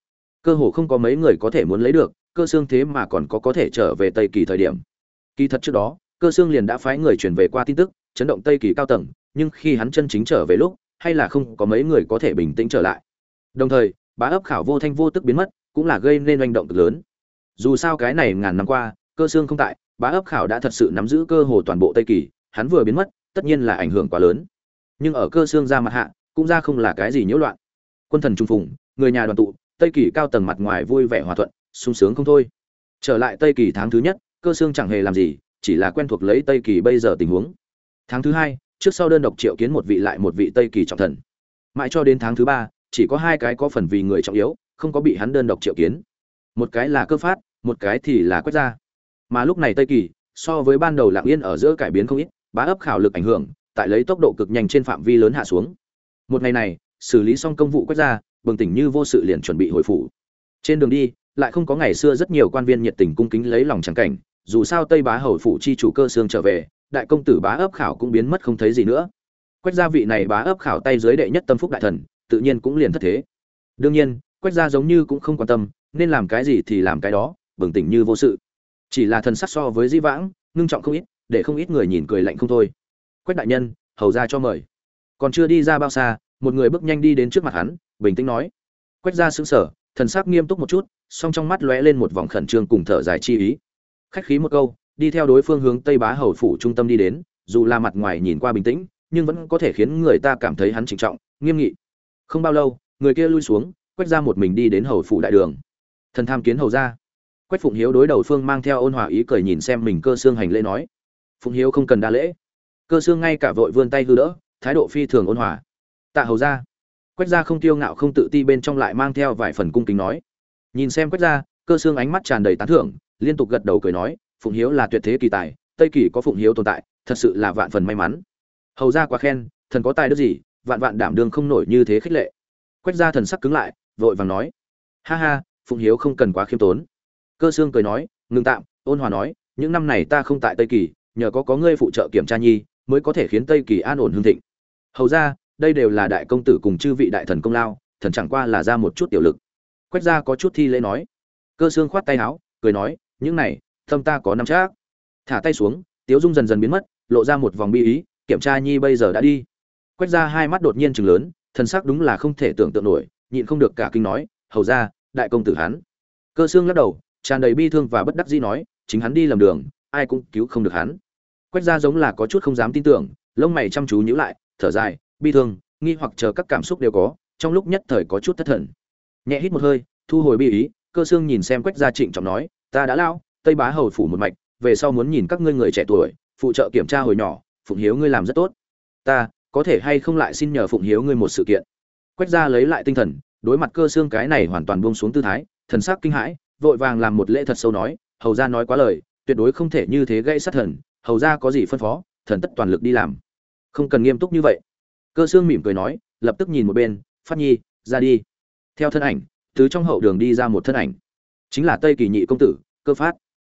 Cơ hồ không có mấy người có thể muốn lấy được cơ xương thế mà còn có có thể trở về tây kỳ thời điểm. Kỳ thật trước đó, cơ xương liền đã phái người chuyển về qua tin tức, chấn động tây kỳ cao tầng, nhưng khi hắn chân chính trở về lúc, hay là không có mấy người có thể bình tĩnh trở lại. Đồng thời, bá ấp khảo vô thanh vô tức biến mất, cũng là gây nên manh động cực lớn. Dù sao cái này ngàn năm qua, cơ xương không tại, bá ấp khảo đã thật sự nắm giữ cơ hồ toàn bộ tây kỳ, hắn vừa biến mất, tất nhiên là ảnh hưởng quá lớn. Nhưng ở cơ xương ra mặt hạ, cũng ra không là cái gì nhiễu loạn. Quân thần trung phùng, người nhà đoàn tụ, tây kỳ cao tầng mặt ngoài vui vẻ hòa thuận sung sướng không thôi. Trở lại tây kỳ tháng thứ nhất, cơ xương chẳng hề làm gì, chỉ là quen thuộc lấy tây kỳ bây giờ tình huống. Tháng thứ hai, trước sau đơn độc triệu kiến một vị lại một vị tây kỳ trọng thần. Mãi cho đến tháng thứ ba, chỉ có hai cái có phần vì người trọng yếu, không có bị hắn đơn độc triệu kiến. Một cái là cơ phát, một cái thì là quét ra mà lúc này tây kỳ, so với ban đầu lạng yên ở giữa cải biến không ít, bá ấp khảo lực ảnh hưởng, tại lấy tốc độ cực nhanh trên phạm vi lớn hạ xuống. Một ngày này, xử lý xong công vụ quét ra bừng tỉnh như vô sự liền chuẩn bị hồi phủ. Trên đường đi lại không có ngày xưa rất nhiều quan viên nhiệt tình cung kính lấy lòng trắng cảnh, dù sao tây bá hầu phủ chi chủ cơ xương trở về, đại công tử bá ấp khảo cũng biến mất không thấy gì nữa. Quách gia vị này bá ấp khảo tay dưới đệ nhất tâm phúc đại thần, tự nhiên cũng liền thất thế. Đương nhiên, quách gia giống như cũng không quan tâm, nên làm cái gì thì làm cái đó, bừng tỉnh như vô sự. Chỉ là thần sắc so với di vãng, ngưng trọng không ít, để không ít người nhìn cười lạnh không thôi. Quách đại nhân, hầu ra cho mời. Còn chưa đi ra bao xa, một người bước nhanh đi đến trước mặt hắn, bình tĩnh nói. Quách gia sững sở thần sắc nghiêm túc một chút song trong mắt lóe lên một vòng khẩn trương cùng thở dài chi ý. Khách khí một câu, đi theo đối phương hướng tây bá hầu phủ trung tâm đi đến, dù là mặt ngoài nhìn qua bình tĩnh, nhưng vẫn có thể khiến người ta cảm thấy hắn trịnh trọng, nghiêm nghị. Không bao lâu, người kia lui xuống quách ra một mình đi đến hầu phủ đại đường. Thần tham kiến hầu ra quách phụng hiếu đối đầu phương mang theo ôn hòa ý cười nhìn xem mình cơ xương hành lễ nói. Phụng hiếu không cần đa lễ. Cơ xương ngay cả vội vươn tay hư đỡ, thái độ phi thường ôn hòa. Tạ hầu ra quách gia không tiêu ngạo không tự ti bên trong lại mang theo vài phần cung kính nói nhìn xem quách ra, cơ xương ánh mắt tràn đầy tán thưởng, liên tục gật đầu cười nói, phụng hiếu là tuyệt thế kỳ tài, tây kỳ có phụng hiếu tồn tại, thật sự là vạn phần may mắn. Hầu ra quá khen, thần có tài đức gì, vạn vạn đảm đương không nổi như thế khích lệ. Quách ra thần sắc cứng lại, vội vàng nói, ha ha, phụng hiếu không cần quá khiêm tốn. Cơ xương cười nói ngừng tạm, ôn hòa nói, những năm này ta không tại tây kỳ, nhờ có có ngươi phụ trợ kiểm tra nhi, mới có thể khiến tây kỳ an ổn hương thịnh. Hầu ra, đây đều là đại công tử cùng chư vị đại thần công lao, thần chẳng qua là ra một chút tiểu lực quách gia có chút thi lễ nói. Cơ xương khoát tay áo, cười nói, những này tâm ta có năm chắc. Thả tay xuống, tiếu dung dần dần biến mất, lộ ra một vòng bi ý, kiểm tra nhi bây giờ đã đi. Quách ra hai mắt đột nhiên chừng lớn, thần sắc đúng là không thể tưởng tượng nổi, nhịn không được cả kinh nói, hầu ra đại công tử hắn. Cơ xương lắc đầu, tràn đầy bi thương và bất đắc dĩ nói, chính hắn đi lầm đường, ai cũng cứu không được hắn. Quách ra giống là có chút không dám tin tưởng, lông mày chăm chú nhíu lại, thở dài, bi thương, nghi hoặc chờ các cảm xúc đều có, trong lúc nhất thời có chút thất thần nhẹ hít một hơi, thu hồi bi ý, cơ xương nhìn xem quách gia trịnh trọng nói, ta đã lao, tây bá hầu phủ một mạch, về sau muốn nhìn các ngươi người trẻ tuổi, phụ trợ kiểm tra hồi nhỏ, phụng hiếu ngươi làm rất tốt. Ta, có thể hay không lại xin nhờ phụng hiếu ngươi một sự kiện? Quách gia lấy lại tinh thần, đối mặt cơ xương cái này hoàn toàn buông xuống tư thái, thần sắc kinh hãi, vội vàng làm một lễ thật sâu nói, hầu gia nói quá lời, tuyệt đối không thể như thế gây sát thần, hầu gia có gì phân phó, thần tất toàn lực đi làm. Không cần nghiêm túc như vậy. Cơ xương mỉm cười nói, lập tức nhìn một bên, phát nhi, ra đi theo thân ảnh, từ trong hậu đường đi ra một thân ảnh. Chính là tây kỳ nhị công tử, cơ phát.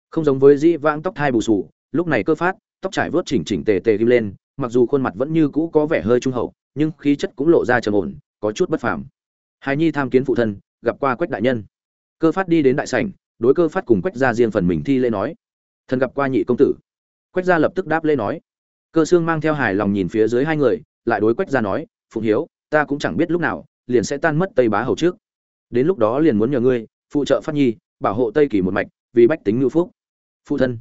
Không giống với dĩ vãng tóc thai bù sù, lúc này cơ phát, tóc trải vớt chỉnh chỉnh tề tề ghim lên, mặc dù khuôn mặt vẫn như cũ có vẻ hơi trung hậu, nhưng khí chất cũng lộ ra trầm ổn, có chút bất phàm. Hài nhi tham kiến phụ thân, gặp qua quách đại nhân. Cơ phát đi đến đại sảnh, đối cơ phát cùng quách gia riêng phần mình thi lễ nói, thần gặp qua nhị công tử. Quách gia lập tức đáp lễ nói. Cơ xương mang theo hài lòng nhìn phía dưới hai người, lại đối quách gia nói, phụng hiếu, ta cũng chẳng biết lúc nào liền sẽ tan mất tây bá hầu trước. Đến lúc đó liền muốn nhờ ngươi, phụ trợ phát nhi, bảo hộ tây kỳ một mạch, vì bách tính ngưu phúc. Phụ thân.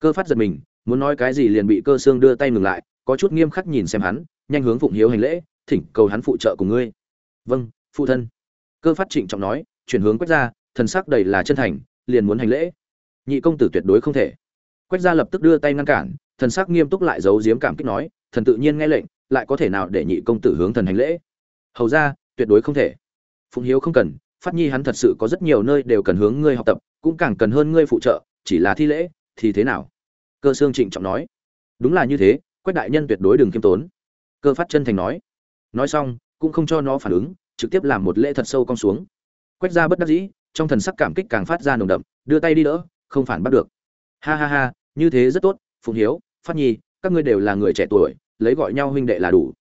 Cơ phát giật mình, muốn nói cái gì liền bị cơ xương đưa tay ngừng lại, có chút nghiêm khắc nhìn xem hắn, nhanh hướng phụng hiếu hành lễ, thỉnh cầu hắn phụ trợ cùng ngươi. Vâng phụ thân. Cơ phát trịnh trọng nói, chuyển hướng quách gia, thần sắc đầy là chân thành, liền muốn hành lễ. Nhị công tử tuyệt đối không thể. Quách gia lập tức đưa tay ngăn cản, thần sắc nghiêm túc lại giấu giếm cảm kích nói, thần tự nhiên nghe lệnh, lại có thể nào để nhị công tử hướng thần hành lễ? Hầu ra tuyệt đối không thể. Phụng hiếu không cần, phát nhi hắn thật sự có rất nhiều nơi đều cần hướng ngươi học tập, cũng càng cần hơn ngươi phụ trợ, chỉ là thi lễ, thì thế nào? Cơ xương trịnh trọng nói. Đúng là như thế, quách đại nhân tuyệt đối đừng kiêm tốn. Cơ phát chân thành nói. Nói xong, cũng không cho nó phản ứng, trực tiếp làm một lễ thật sâu cong xuống. Quách ra bất đắc dĩ, trong thần sắc cảm kích càng phát ra nồng đậm, đưa tay đi đỡ, không phản bắt được. Ha ha ha, như thế rất tốt, phụng hiếu, phát nhi, các ngươi đều là người trẻ tuổi, lấy gọi nhau huynh đệ là đủ.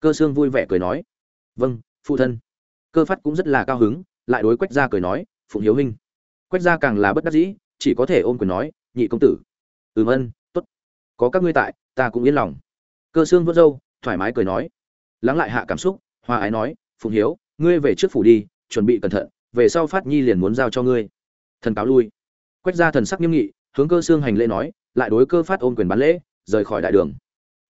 Cơ xương vui vẻ cười nói. Vâng phụ thân. Cơ phát cũng rất là cao hứng, lại đối quách gia cười nói, phụng hiếu huynh. Quách gia càng là bất đắc dĩ, chỉ có thể ôm quyền nói, nhị công tử. Ừm ân, tốt. Có các ngươi tại, ta cũng yên lòng. Cơ xương vớt râu, thoải mái cười nói. Lắng lại hạ cảm xúc hoa ái nói, phụng hiếu, ngươi về trước phủ đi, chuẩn bị cẩn thận, về sau phát nhi liền muốn giao cho ngươi. Thần cáo lui. Quách gia thần sắc nghiêm nghị, hướng cơ xương hành lễ nói, lại đối cơ phát ôm quyền bán lễ, rời khỏi đại đường.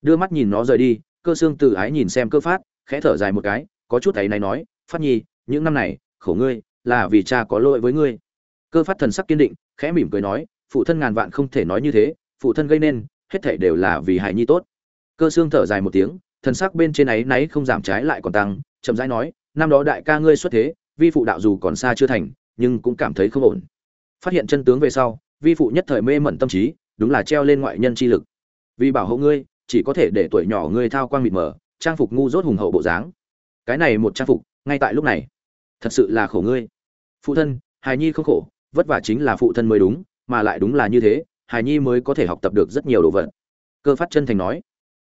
Đưa mắt nhìn nó rời đi, cơ xương tự ái nhìn xem cơ phát, khẽ thở dài một cái có chút ấy này nói, phát nhi, những năm này, khổ ngươi, là vì cha có lỗi với ngươi. Cơ phát thần sắc kiên định, khẽ mỉm cười nói, phụ thân ngàn vạn không thể nói như thế, phụ thân gây nên, hết thảy đều là vì hài nhi tốt. Cơ xương thở dài một tiếng, thần sắc bên trên ấy náy không giảm trái lại còn tăng, chậm rãi nói, năm đó đại ca ngươi xuất thế, vi phụ đạo dù còn xa chưa thành, nhưng cũng cảm thấy không ổn. Phát hiện chân tướng về sau, vi phụ nhất thời mê mẩn tâm trí, đúng là treo lên ngoại nhân chi lực. Vì bảo hộ ngươi, chỉ có thể để tuổi nhỏ ngươi thao quang mịt mờ, trang phục ngu dốt hùng hậu bộ dáng cái này một trang phục, ngay tại lúc này. Thật sự là khổ ngươi. Phụ thân, hài nhi không khổ, vất vả chính là phụ thân mới đúng, mà lại đúng là như thế, hài nhi mới có thể học tập được rất nhiều đồ vật. Cơ phát chân thành nói.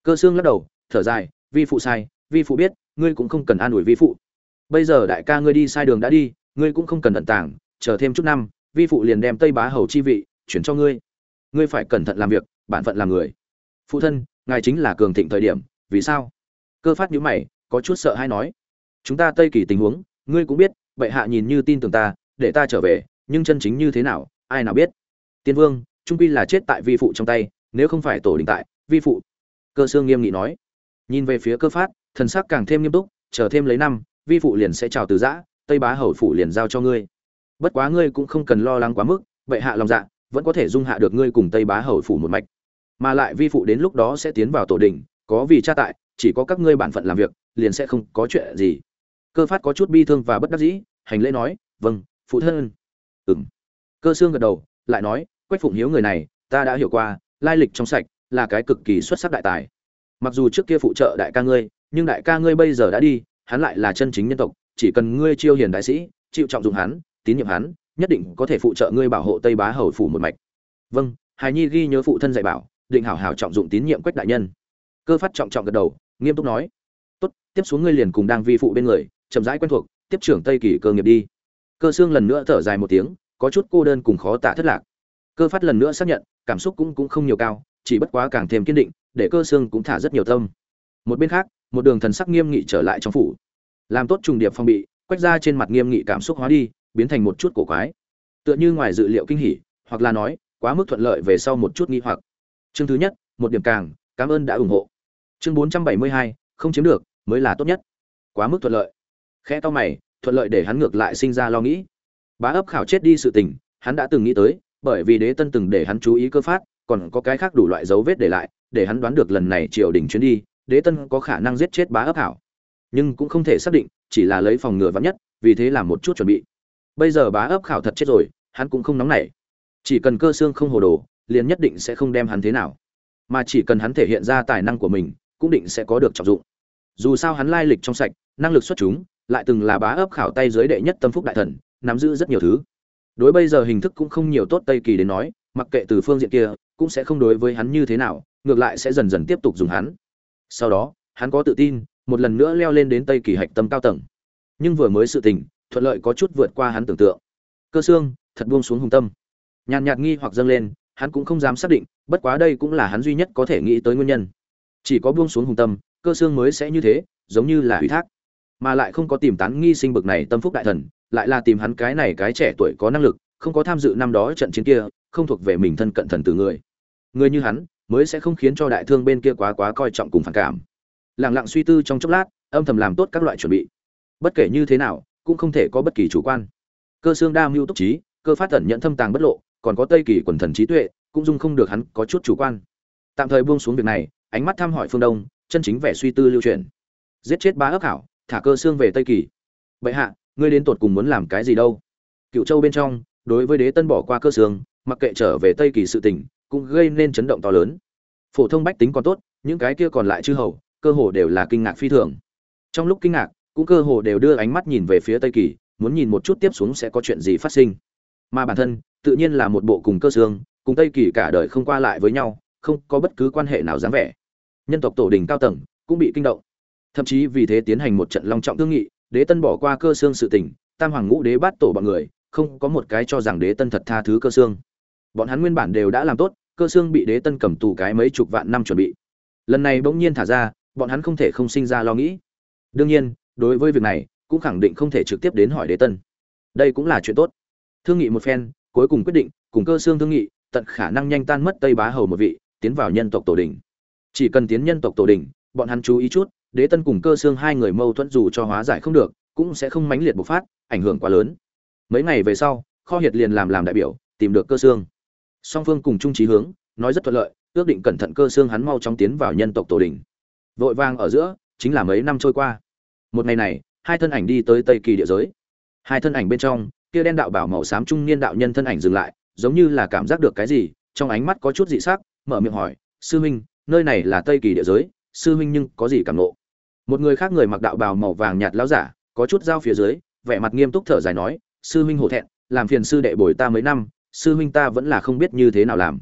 Cơ xương lắc đầu, thở dài, vi phụ sai, vi phụ biết, ngươi cũng không cần an ủi vi phụ. Bây giờ đại ca ngươi đi sai đường đã đi, ngươi cũng không cần tận tảng chờ thêm chút năm, vi phụ liền đem tây bá hầu chi vị chuyển cho ngươi. Ngươi phải cẩn thận làm việc, bản phận làm người. Phụ thân, ngài chính là cường thịnh thời điểm, vì sao? Cơ phát nhíu mày có chút sợ hay nói, chúng ta tây kỳ tình huống, ngươi cũng biết, bệ hạ nhìn như tin tưởng ta, để ta trở về, nhưng chân chính như thế nào, ai nào biết. Tiên vương, trung quy là chết tại vi phụ trong tay, nếu không phải tổ đình tại, vi phụ. Cơ xương nghiêm nghị nói. Nhìn về phía cơ phát, thần sắc càng thêm nghiêm túc, chờ thêm lấy năm, vi phụ liền sẽ chào từ giã, tây bá hầu phủ liền giao cho ngươi. Bất quá ngươi cũng không cần lo lắng quá mức, bệ hạ lòng dạ vẫn có thể dung hạ được ngươi cùng tây bá hầu phủ một mạch. Mà lại vi phụ đến lúc đó sẽ tiến vào tổ đình, có vì cha tại, chỉ có các ngươi bản phận làm việc liền sẽ không có chuyện gì. Cơ phát có chút bi thương và bất đắc dĩ, hành lễ nói vâng phụ thân. Ừng cơ xương gật đầu, lại nói, quách phụng hiếu người này, ta đã hiểu qua, lai lịch trong sạch là cái cực kỳ xuất sắc đại tài. Mặc dù trước kia phụ trợ đại ca ngươi, nhưng đại ca ngươi bây giờ đã đi, hắn lại là chân chính nhân tộc, chỉ cần ngươi chiêu hiền đại sĩ, chịu trọng dụng hắn, tín nhiệm hắn, nhất định có thể phụ trợ ngươi bảo hộ tây bá hầu phủ một mạch. Vâng hài nhi ghi nhớ phụ thân dạy bảo, định hảo hảo trọng dụng tín nhiệm quách đại nhân. Cơ phát trọng trọng gật đầu, nghiêm túc nói tiếp xuống ngươi liền cùng đang vi phụ bên người, chậm rãi quen thuộc, tiếp trưởng tây kỳ cơ nghiệp đi. Cơ xương lần nữa thở dài một tiếng, có chút cô đơn cùng khó tả thất lạc. Cơ phát lần nữa xác nhận, cảm xúc cũng cũng không nhiều cao, chỉ bất quá càng thêm kiên định, để cơ xương cũng thả rất nhiều tâm. Một bên khác, một đường thần sắc nghiêm nghị trở lại trong phủ. Làm tốt trùng điệp phong bị quách ra trên mặt nghiêm nghị cảm xúc hóa đi, biến thành một chút cổ quái. Tựa như ngoài dự liệu kinh hỉ, hoặc là nói, quá mức thuận lợi về sau một chút nghi hoặc. Chương thứ nhất, một điểm càng, cảm ơn đã ủng hộ. Chương bốn trăm bảy mươi hai, không chiếm được mới là tốt nhất. Quá mức thuận lợi. Khẽ to mày, thuận lợi để hắn ngược lại sinh ra lo nghĩ. Bá ấp khảo chết đi sự tình, hắn đã từng nghĩ tới, bởi vì đế tân từng để hắn chú ý cơ phát, còn có cái khác đủ loại dấu vết để lại, để hắn đoán được lần này triều đình chuyến đi, đế tân có khả năng giết chết bá ấp khảo. Nhưng cũng không thể xác định, chỉ là lấy phòng ngừa vắn nhất, vì thế làm một chút chuẩn bị. Bây giờ bá ấp khảo thật chết rồi, hắn cũng không nóng nảy. Chỉ cần cơ xương không hồ đồ, liền nhất định sẽ không đem hắn thế nào. Mà chỉ cần hắn thể hiện ra tài năng của mình, cũng định sẽ có được trọng dụng dù sao hắn lai lịch trong sạch, năng lực xuất chúng, lại từng là bá ấp khảo tay dưới đệ nhất tâm phúc đại thần, nắm giữ rất nhiều thứ. Đối bây giờ hình thức cũng không nhiều tốt tây kỳ đến nói, mặc kệ từ phương diện kia, cũng sẽ không đối với hắn như thế nào, ngược lại sẽ dần dần tiếp tục dùng hắn. Sau đó, hắn có tự tin, một lần nữa leo lên đến tây kỳ hạch tâm cao tầng. Nhưng vừa mới sự tình, thuận lợi có chút vượt qua hắn tưởng tượng. Cơ xương, thật buông xuống hùng tâm. Nhàn nhạt nghi hoặc dâng lên, hắn cũng không dám xác định, bất quá đây cũng là hắn duy nhất có thể nghĩ tới nguyên nhân. Chỉ có buông xuống hùng tâm cơ xương mới sẽ như thế, giống như là ủy thác. Mà lại không có tìm tán nghi sinh bực này tâm phúc đại thần, lại là tìm hắn cái này cái trẻ tuổi có năng lực, không có tham dự năm đó trận chiến kia, không thuộc về mình thân cận thần từ người. Người như hắn, mới sẽ không khiến cho đại thương bên kia quá quá coi trọng cùng phản cảm. Lẳng lặng suy tư trong chốc lát, âm thầm làm tốt các loại chuẩn bị. Bất kể như thế nào, cũng không thể có bất kỳ chủ quan. Cơ xương đa mưu túc trí, cơ phát tẩn nhận thâm tàng bất lộ, còn có tây kỳ quần thần trí tuệ, cũng dung không được hắn có chút chủ quan. Tạm thời buông xuống việc này ánh mắt thăm hỏi phương đông, chân chính vẻ suy tư lưu truyền. Giết chết ba ấp hảo, thả cơ xương về tây kỳ. Bệ hạ, ngươi đến tột cùng muốn làm cái gì đâu? Cựu châu bên trong, đối với đế tân bỏ qua cơ xương, mặc kệ trở về tây kỳ sự tình, cũng gây nên chấn động to lớn. Phổ thông bách tính còn tốt, những cái kia còn lại chư hầu, cơ hồ đều là kinh ngạc phi thường. Trong lúc kinh ngạc, cũng cơ hồ đều đưa ánh mắt nhìn về phía tây kỳ, muốn nhìn một chút tiếp xuống sẽ có chuyện gì phát sinh. Mà bản thân, tự nhiên là một bộ cùng cơ xương, cùng tây kỳ cả đời không qua lại với nhau, không có bất cứ quan hệ nào dáng vẻ nhân tộc tổ đình cao tầng cũng bị kinh động. Thậm chí vì thế tiến hành một trận long trọng thương nghị, đế tân bỏ qua cơ xương sự tình, tam hoàng ngũ đế bắt tổ bọn người, không có một cái cho rằng đế tân thật tha thứ cơ xương. Bọn hắn nguyên bản đều đã làm tốt, cơ xương bị đế tân cầm tù cái mấy chục vạn năm chuẩn bị. Lần này bỗng nhiên thả ra, bọn hắn không thể không sinh ra lo nghĩ. Đương nhiên, đối với việc này, cũng khẳng định không thể trực tiếp đến hỏi đế tân. Đây cũng là chuyện tốt. Thương nghị một phen, cuối cùng quyết định, cùng cơ xương thương nghị, tận khả năng nhanh tan mất tây bá hầu một vị, tiến vào nhân tộc tổ đình chỉ cần tiến nhân tộc tổ đình, bọn hắn chú ý chút, đế tân cùng cơ xương hai người mâu thuẫn dù cho hóa giải không được, cũng sẽ không mãnh liệt bộc phát, ảnh hưởng quá lớn. Mấy ngày về sau, kho hiệt liền làm làm đại biểu, tìm được cơ xương. Song phương cùng chung trí hướng, nói rất thuận lợi, ước định cẩn thận cơ xương hắn mau chóng tiến vào nhân tộc tổ đình. Vội vàng ở giữa, chính là mấy năm trôi qua. Một ngày này, hai thân ảnh đi tới tây kỳ địa giới. Hai thân ảnh bên trong, kia đen đạo bảo màu xám trung niên đạo nhân thân ảnh dừng lại, giống như là cảm giác được cái gì, trong ánh mắt có chút dị sắc, mở miệng hỏi, sư huynh nơi này là tây kỳ địa giới, sư huynh nhưng có gì cảm nộ một người khác người mặc đạo bào màu vàng nhạt lão giả, có chút dao phía dưới, vẻ mặt nghiêm túc thở dài nói, sư huynh hổ thẹn, làm phiền sư đệ bồi ta mấy năm, sư huynh ta vẫn là không biết như thế nào làm.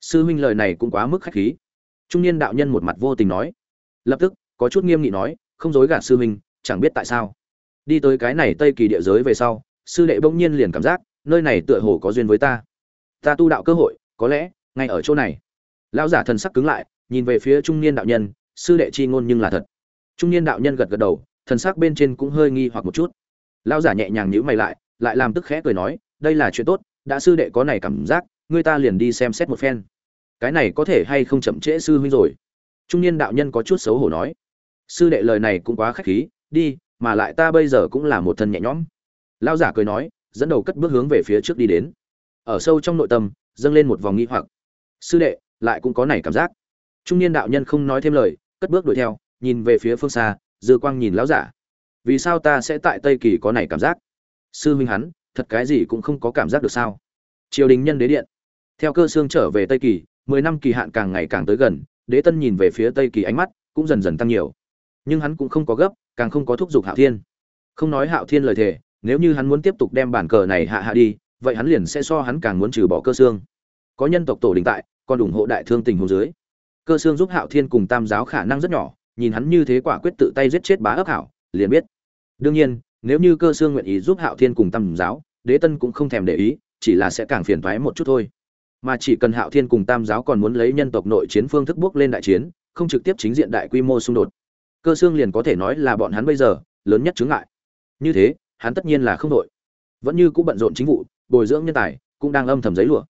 Sư huynh lời này cũng quá mức khách khí. Trung niên đạo nhân một mặt vô tình nói. Lập tức, có chút nghiêm nghị nói, không dối gạt sư huynh, chẳng biết tại sao. Đi tới cái này tây kỳ địa giới về sau, sư đệ bỗng nhiên liền cảm giác, nơi này tựa hồ có duyên với ta. Ta tu đạo cơ hội, có lẽ, ngay ở chỗ này. Lão giả thần sắc cứng lại nhìn về phía trung niên đạo nhân, sư đệ chi ngôn nhưng là thật. Trung niên đạo nhân gật gật đầu, thần sắc bên trên cũng hơi nghi hoặc một chút. Lão giả nhẹ nhàng nhíu mày lại lại làm tức khẽ cười nói, đây là chuyện tốt, đã sư đệ có này cảm giác ngươi ta liền đi xem xét một phen. Cái này có thể hay không chậm trễ sư huynh rồi? Trung niên đạo nhân có chút xấu hổ nói, sư đệ lời này cũng quá khách khí, đi, mà lại ta bây giờ cũng là một thân nhẹ nhõm. Lão giả cười nói, dẫn đầu cất bước hướng về phía trước đi đến. Ở sâu trong nội tâm, dâng lên một vòng nghi hoặc. Sư đệ, lại cũng có này cảm giác trung niên đạo nhân không nói thêm lời, cất bước đuổi theo, nhìn về phía phương xa, dư quang nhìn lão giả. Vì sao ta sẽ tại tây kỳ có này cảm giác? Sư huynh hắn, thật cái gì cũng không có cảm giác được sao? Triều đình nhân đế điện. Theo cơ xương trở về tây kỳ, mười năm kỳ hạn càng ngày càng tới gần, đế tân nhìn về phía tây kỳ ánh mắt cũng dần dần tăng nhiều. Nhưng hắn cũng không có gấp, càng không có thúc giục hạo thiên. Không nói hạo thiên lời thề, nếu như hắn muốn tiếp tục đem bản cờ này hạ hạ đi, vậy hắn liền sẽ so hắn càng muốn trừ bỏ cơ xương. Có nhân tộc tổ đình tại, còn ủng hộ đại thương tình hồ dưới cơ xương giúp hạo thiên cùng tam giáo khả năng rất nhỏ, nhìn hắn như thế quả quyết tự tay giết chết bá ấp hảo liền biết. Đương nhiên, nếu như cơ xương nguyện ý giúp hạo thiên cùng tam giáo, đế tân cũng không thèm để ý, chỉ là sẽ càng phiền thoái một chút thôi. Mà chỉ cần hạo thiên cùng tam giáo còn muốn lấy nhân tộc nội chiến phương thức bước lên đại chiến, không trực tiếp chính diện đại quy mô xung đột, cơ xương liền có thể nói là bọn hắn bây giờ, lớn nhất chướng ngại. Như thế, hắn tất nhiên là không đội. Vẫn như cũng bận rộn chính vụ, bồi dưỡng nhân tài, cũng đang âm thầm giấy lụa.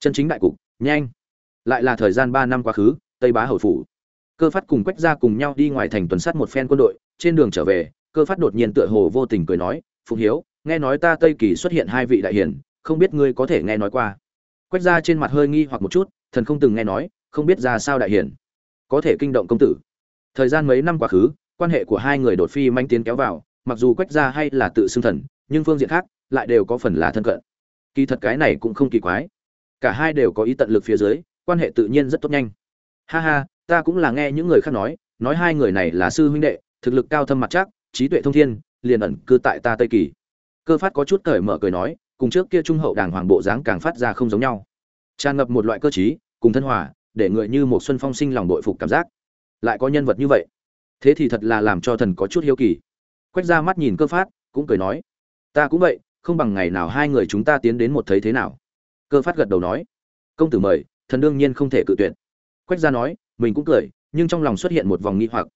Chân chính đại cục, nhanh. Lại là thời gian ba năm quá khứ tây bá hầu phủ. Cơ phát cùng quách ra cùng nhau đi ngoài thành tuần sát một phen quân đội, trên đường trở về, cơ phát đột nhiên tựa hồ vô tình cười nói, phụng hiếu, nghe nói ta tây kỳ xuất hiện hai vị đại hiển không biết ngươi có thể nghe nói qua? Quách ra trên mặt hơi nghi hoặc một chút, thần không từng nghe nói, không biết ra sao đại hiển có thể kinh động công tử. Thời gian mấy năm quá khứ, quan hệ của hai người đột phi manh tiến kéo vào, mặc dù quách ra hay là tự xưng thần, nhưng phương diện khác, lại đều có phần là thân cận. Kỳ thật cái này cũng không kỳ quái. Cả hai đều có ý tận lực phía dưới, quan hệ tự nhiên rất tốt nhanh ha ha, ta cũng là nghe những người khác nói nói hai người này là sư huynh đệ, thực lực cao thâm mặt chắc, trí tuệ thông thiên, liền ẩn cư tại ta tây kỳ. Cơ phát có chút cởi mở cười nói, cùng trước kia trung hậu đàng hoàng bộ dáng càng phát ra không giống nhau. Tràn ngập một loại cơ trí, cùng thân hòa, để người như một xuân phong sinh lòng đội phục cảm giác. Lại có nhân vật như vậy. Thế thì thật là làm cho thần có chút hiếu kỳ. Quách ra mắt nhìn cơ phát, cũng cười nói, ta cũng vậy, không bằng ngày nào hai người chúng ta tiến đến một thấy thế nào. Cơ phát gật đầu nói, công tử mời, thần đương nhiên không thể cự tuyệt quách gia nói, mình cũng cười, nhưng trong lòng xuất hiện một vòng nghi hoặc.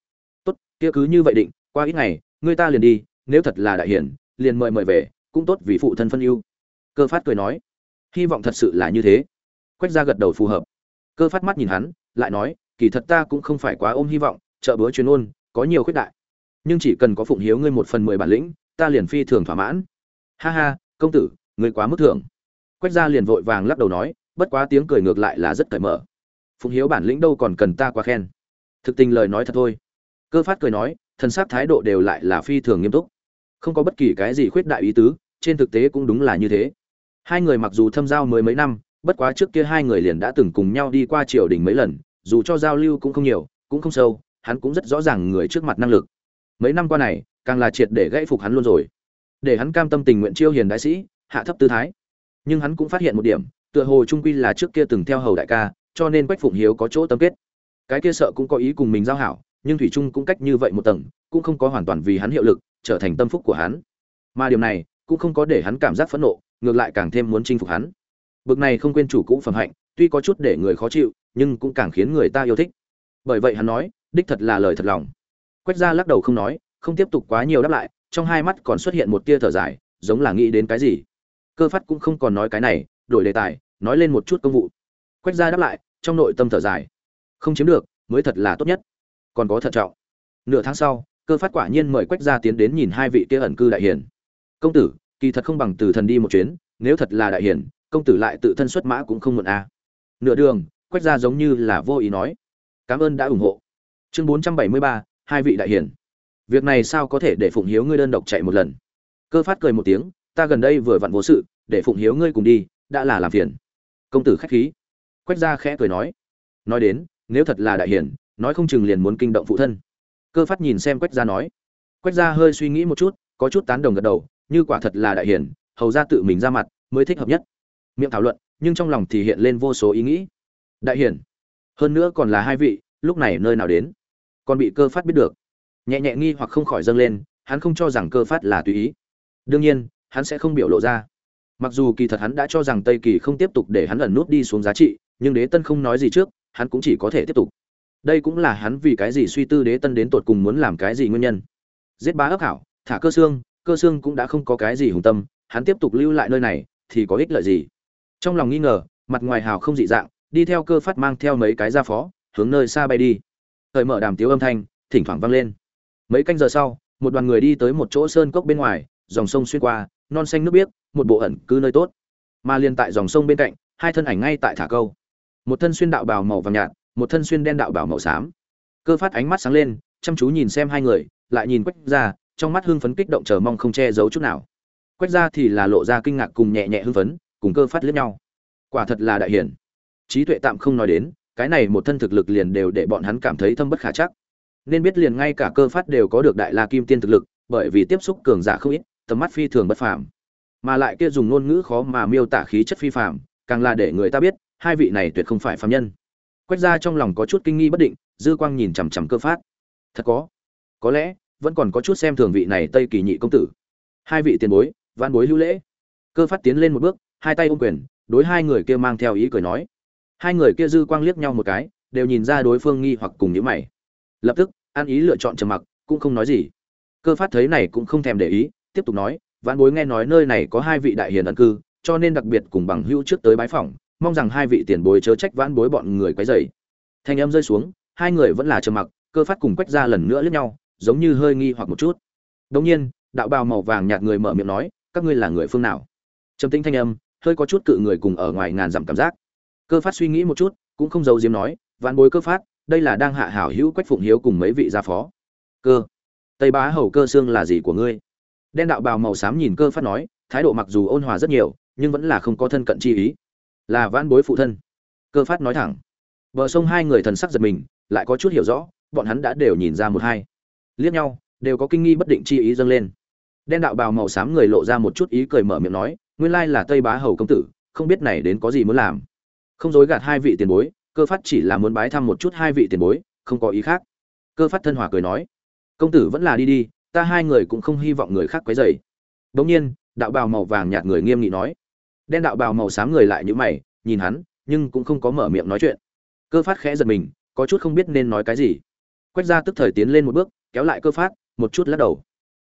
Tốt, kia cứ như vậy định, qua ít ngày, người ta liền đi, nếu thật là đại hiển, liền mời mời về, cũng tốt vì phụ thân phân ưu. Cơ phát cười nói, hy vọng thật sự là như thế. Quách gia gật đầu phù hợp. Cơ phát mắt nhìn hắn, lại nói, kỳ thật ta cũng không phải quá ôm hy vọng, chợ búa chuyên ôn, có nhiều khuyết đại. Nhưng chỉ cần có phụng hiếu ngươi một phần mười bản lĩnh, ta liền phi thường thỏa mãn. Ha ha, công tử, ngươi quá mức thưởng quách gia liền vội vàng lắc đầu nói, bất quá tiếng cười ngược lại là rất cởi mở phụng hiếu bản lĩnh đâu còn cần ta quá khen. Thực tình lời nói thật thôi. Cơ phát cười nói, thần xác thái độ đều lại là phi thường nghiêm túc. Không có bất kỳ cái gì khuyết đại ý tứ, trên thực tế cũng đúng là như thế. Hai người mặc dù thâm giao mới mấy năm, bất quá trước kia hai người liền đã từng cùng nhau đi qua triều đình mấy lần, dù cho giao lưu cũng không nhiều, cũng không sâu, hắn cũng rất rõ ràng người trước mặt năng lực. Mấy năm qua này, càng là triệt để gãy phục hắn luôn rồi. Để hắn cam tâm tình nguyện chiêu hiền đại sĩ, hạ thấp tư thái. Nhưng hắn cũng phát hiện một điểm, tựa hồ trung quy là trước kia từng theo hầu đại ca cho nên quách phụng hiếu có chỗ tâm kết. Cái kia sợ cũng có ý cùng mình giao hảo, nhưng thủy trung cũng cách như vậy một tầng, cũng không có hoàn toàn vì hắn hiệu lực, trở thành tâm phúc của hắn. Mà điều này, cũng không có để hắn cảm giác phẫn nộ, ngược lại càng thêm muốn chinh phục hắn. Bực này không quên chủ cũ phẩm hạnh, tuy có chút để người khó chịu, nhưng cũng càng khiến người ta yêu thích. Bởi vậy hắn nói, đích thật là lời thật lòng. Quách gia lắc đầu không nói, không tiếp tục quá nhiều đáp lại, trong hai mắt còn xuất hiện một tia thở dài, giống là nghĩ đến cái gì. Cơ phát cũng không còn nói cái này, đổi đề tài, nói lên một chút công vụ quách gia đáp lại, trong nội tâm thở dài. Không chiếm được, mới thật là tốt nhất. Còn có thận trọng. Nửa tháng sau, cơ phát quả nhiên mời quách gia tiến đến nhìn hai vị kia ẩn cư đại hiển công tử, kỳ thật không bằng từ thần đi một chuyến, nếu thật là đại hiển công tử lại tự thân xuất mã cũng không muộn a à. nửa đường, quách gia giống như là vô ý nói. Cảm ơn đã ủng hộ. Chương bốn trăm bảy mươi ba, hai vị đại hiển việc này sao có thể để phụng hiếu ngươi đơn độc chạy một lần? Cơ phát cười một tiếng, ta gần đây vừa vặn vô sự, để phụng hiếu ngươi cùng đi, đã là làm phiền. Công tử khách khí quách gia khẽ cười nói. Nói đến, nếu thật là đại hiển, nói không chừng liền muốn kinh động phụ thân. Cơ phát nhìn xem quách gia nói. Quách gia hơi suy nghĩ một chút, có chút tán đồng gật đầu, như quả thật là đại hiển, hầu ra tự mình ra mặt, mới thích hợp nhất. Miệng thảo luận, nhưng trong lòng thì hiện lên vô số ý nghĩ. Đại hiển, hơn nữa còn là hai vị, lúc này nơi nào đến? Còn bị cơ phát biết được. Nhẹ nhẹ nghi hoặc không khỏi dâng lên, hắn không cho rằng cơ phát là tùy ý. Đương nhiên, hắn sẽ không biểu lộ ra. Mặc dù kỳ thật hắn đã cho rằng tây kỳ không tiếp tục để hắn ẩn nút đi xuống giá trị nhưng đế tân không nói gì trước, hắn cũng chỉ có thể tiếp tục. Đây cũng là hắn vì cái gì suy tư đế tân đến tột cùng muốn làm cái gì nguyên nhân. Giết bá ấp hảo, thả cơ xương cơ xương cũng đã không có cái gì hùng tâm, hắn tiếp tục lưu lại nơi này, thì có ích lợi gì? Trong lòng nghi ngờ, mặt ngoài hào không dị dạng, đi theo cơ phát mang theo mấy cái gia phó, hướng nơi xa bay đi. Thời mở đàm tiếu âm thanh, thỉnh thoảng vang lên. Mấy canh giờ sau, một đoàn người đi tới một chỗ sơn cốc bên ngoài, dòng sông xuyên qua, non xanh nước biếc, một bộ ẩn cư nơi tốt. Mà liền tại dòng sông bên cạnh, hai thân ảnh ngay tại thả câu một thân xuyên đạo bào màu vàng nhạt, một thân xuyên đen đạo bào màu xám. Cơ phát ánh mắt sáng lên, chăm chú nhìn xem hai người, lại nhìn quách ra trong mắt hưng phấn kích động chờ mong không che giấu chút nào. Quách ra thì là lộ ra kinh ngạc cùng nhẹ nhẹ hưng phấn, cùng cơ phát liếc nhau. Quả thật là đại hiển. Trí tuệ tạm không nói đến, cái này một thân thực lực liền đều để bọn hắn cảm thấy thâm bất khả chắc. Nên biết liền ngay cả cơ phát đều có được đại la kim tiên thực lực, bởi vì tiếp xúc cường giả không ít, tầm mắt phi thường bất phàm. Mà lại kia dùng ngôn ngữ khó mà miêu tả khí chất phi phàm, càng là để người ta biết hai vị này tuyệt không phải phàm nhân. Quách gia trong lòng có chút kinh nghi bất định, dư quang nhìn chằm chằm cơ phát. Thật có. Có lẽ, vẫn còn có chút xem thường vị này tây kỳ nhị công tử. Hai vị tiền bối văn bối hữu lễ. Cơ phát tiến lên một bước, hai tay ôm quyền, đối hai người kia mang theo ý cười nói. Hai người kia dư quang liếc nhau một cái, đều nhìn ra đối phương nghi hoặc cùng nhíu mày. Lập tức an ý lựa chọn trầm mặc, cũng không nói gì. Cơ phát thấy này cũng không thèm để ý, tiếp tục nói, vãn bối nghe nói nơi này có hai vị đại hiền ẩn cư, cho nên đặc biệt cùng bằng hữu trước tới bái phỏng mong rằng hai vị tiền bối chớ trách vãn bối bọn người quấy rầy. Thanh âm rơi xuống, hai người vẫn là trầm mặc, cơ phát cùng quách ra lần nữa liếc nhau, giống như hơi nghi hoặc một chút. Đồng nhiên, đạo bào màu vàng nhạt người mở miệng nói, các ngươi là người phương nào? Trầm tĩnh thanh âm, hơi có chút cự người cùng ở ngoài ngàn dặm cảm giác. Cơ phát suy nghĩ một chút, cũng không giấu giếm nói, vãn bối cơ phát, đây là đang hạ hảo hữu quách phụng hiếu cùng mấy vị gia phó. Cơ, tây bá hầu cơ xương là gì của ngươi? Đen đạo bào màu xám nhìn cơ phát nói, thái độ mặc dù ôn hòa rất nhiều, nhưng vẫn là không có thân cận chi ý là vãn bối phụ thân. Cơ phát nói thẳng. Bờ sông hai người thần sắc giật mình, lại có chút hiểu rõ, bọn hắn đã đều nhìn ra một hai. Liếc nhau, đều có kinh nghi bất định chi ý dâng lên. Đen đạo bào màu xám người lộ ra một chút ý cười mở miệng nói, nguyên lai là tây bá hầu công tử, không biết này đến có gì muốn làm. Không dối gạt hai vị tiền bối, cơ phát chỉ là muốn bái thăm một chút hai vị tiền bối, không có ý khác. Cơ phát thân hòa cười nói, công tử vẫn là đi đi, ta hai người cũng không hy vọng người khác quấy rầy. Bỗng nhiên, đạo bào màu vàng nhạt người nghiêm nghị nói đen đạo bào màu xám người lại như mày, nhìn hắn, nhưng cũng không có mở miệng nói chuyện. Cơ phát khẽ giật mình, có chút không biết nên nói cái gì. Quách gia tức thời tiến lên một bước, kéo lại cơ phát, một chút lắc đầu.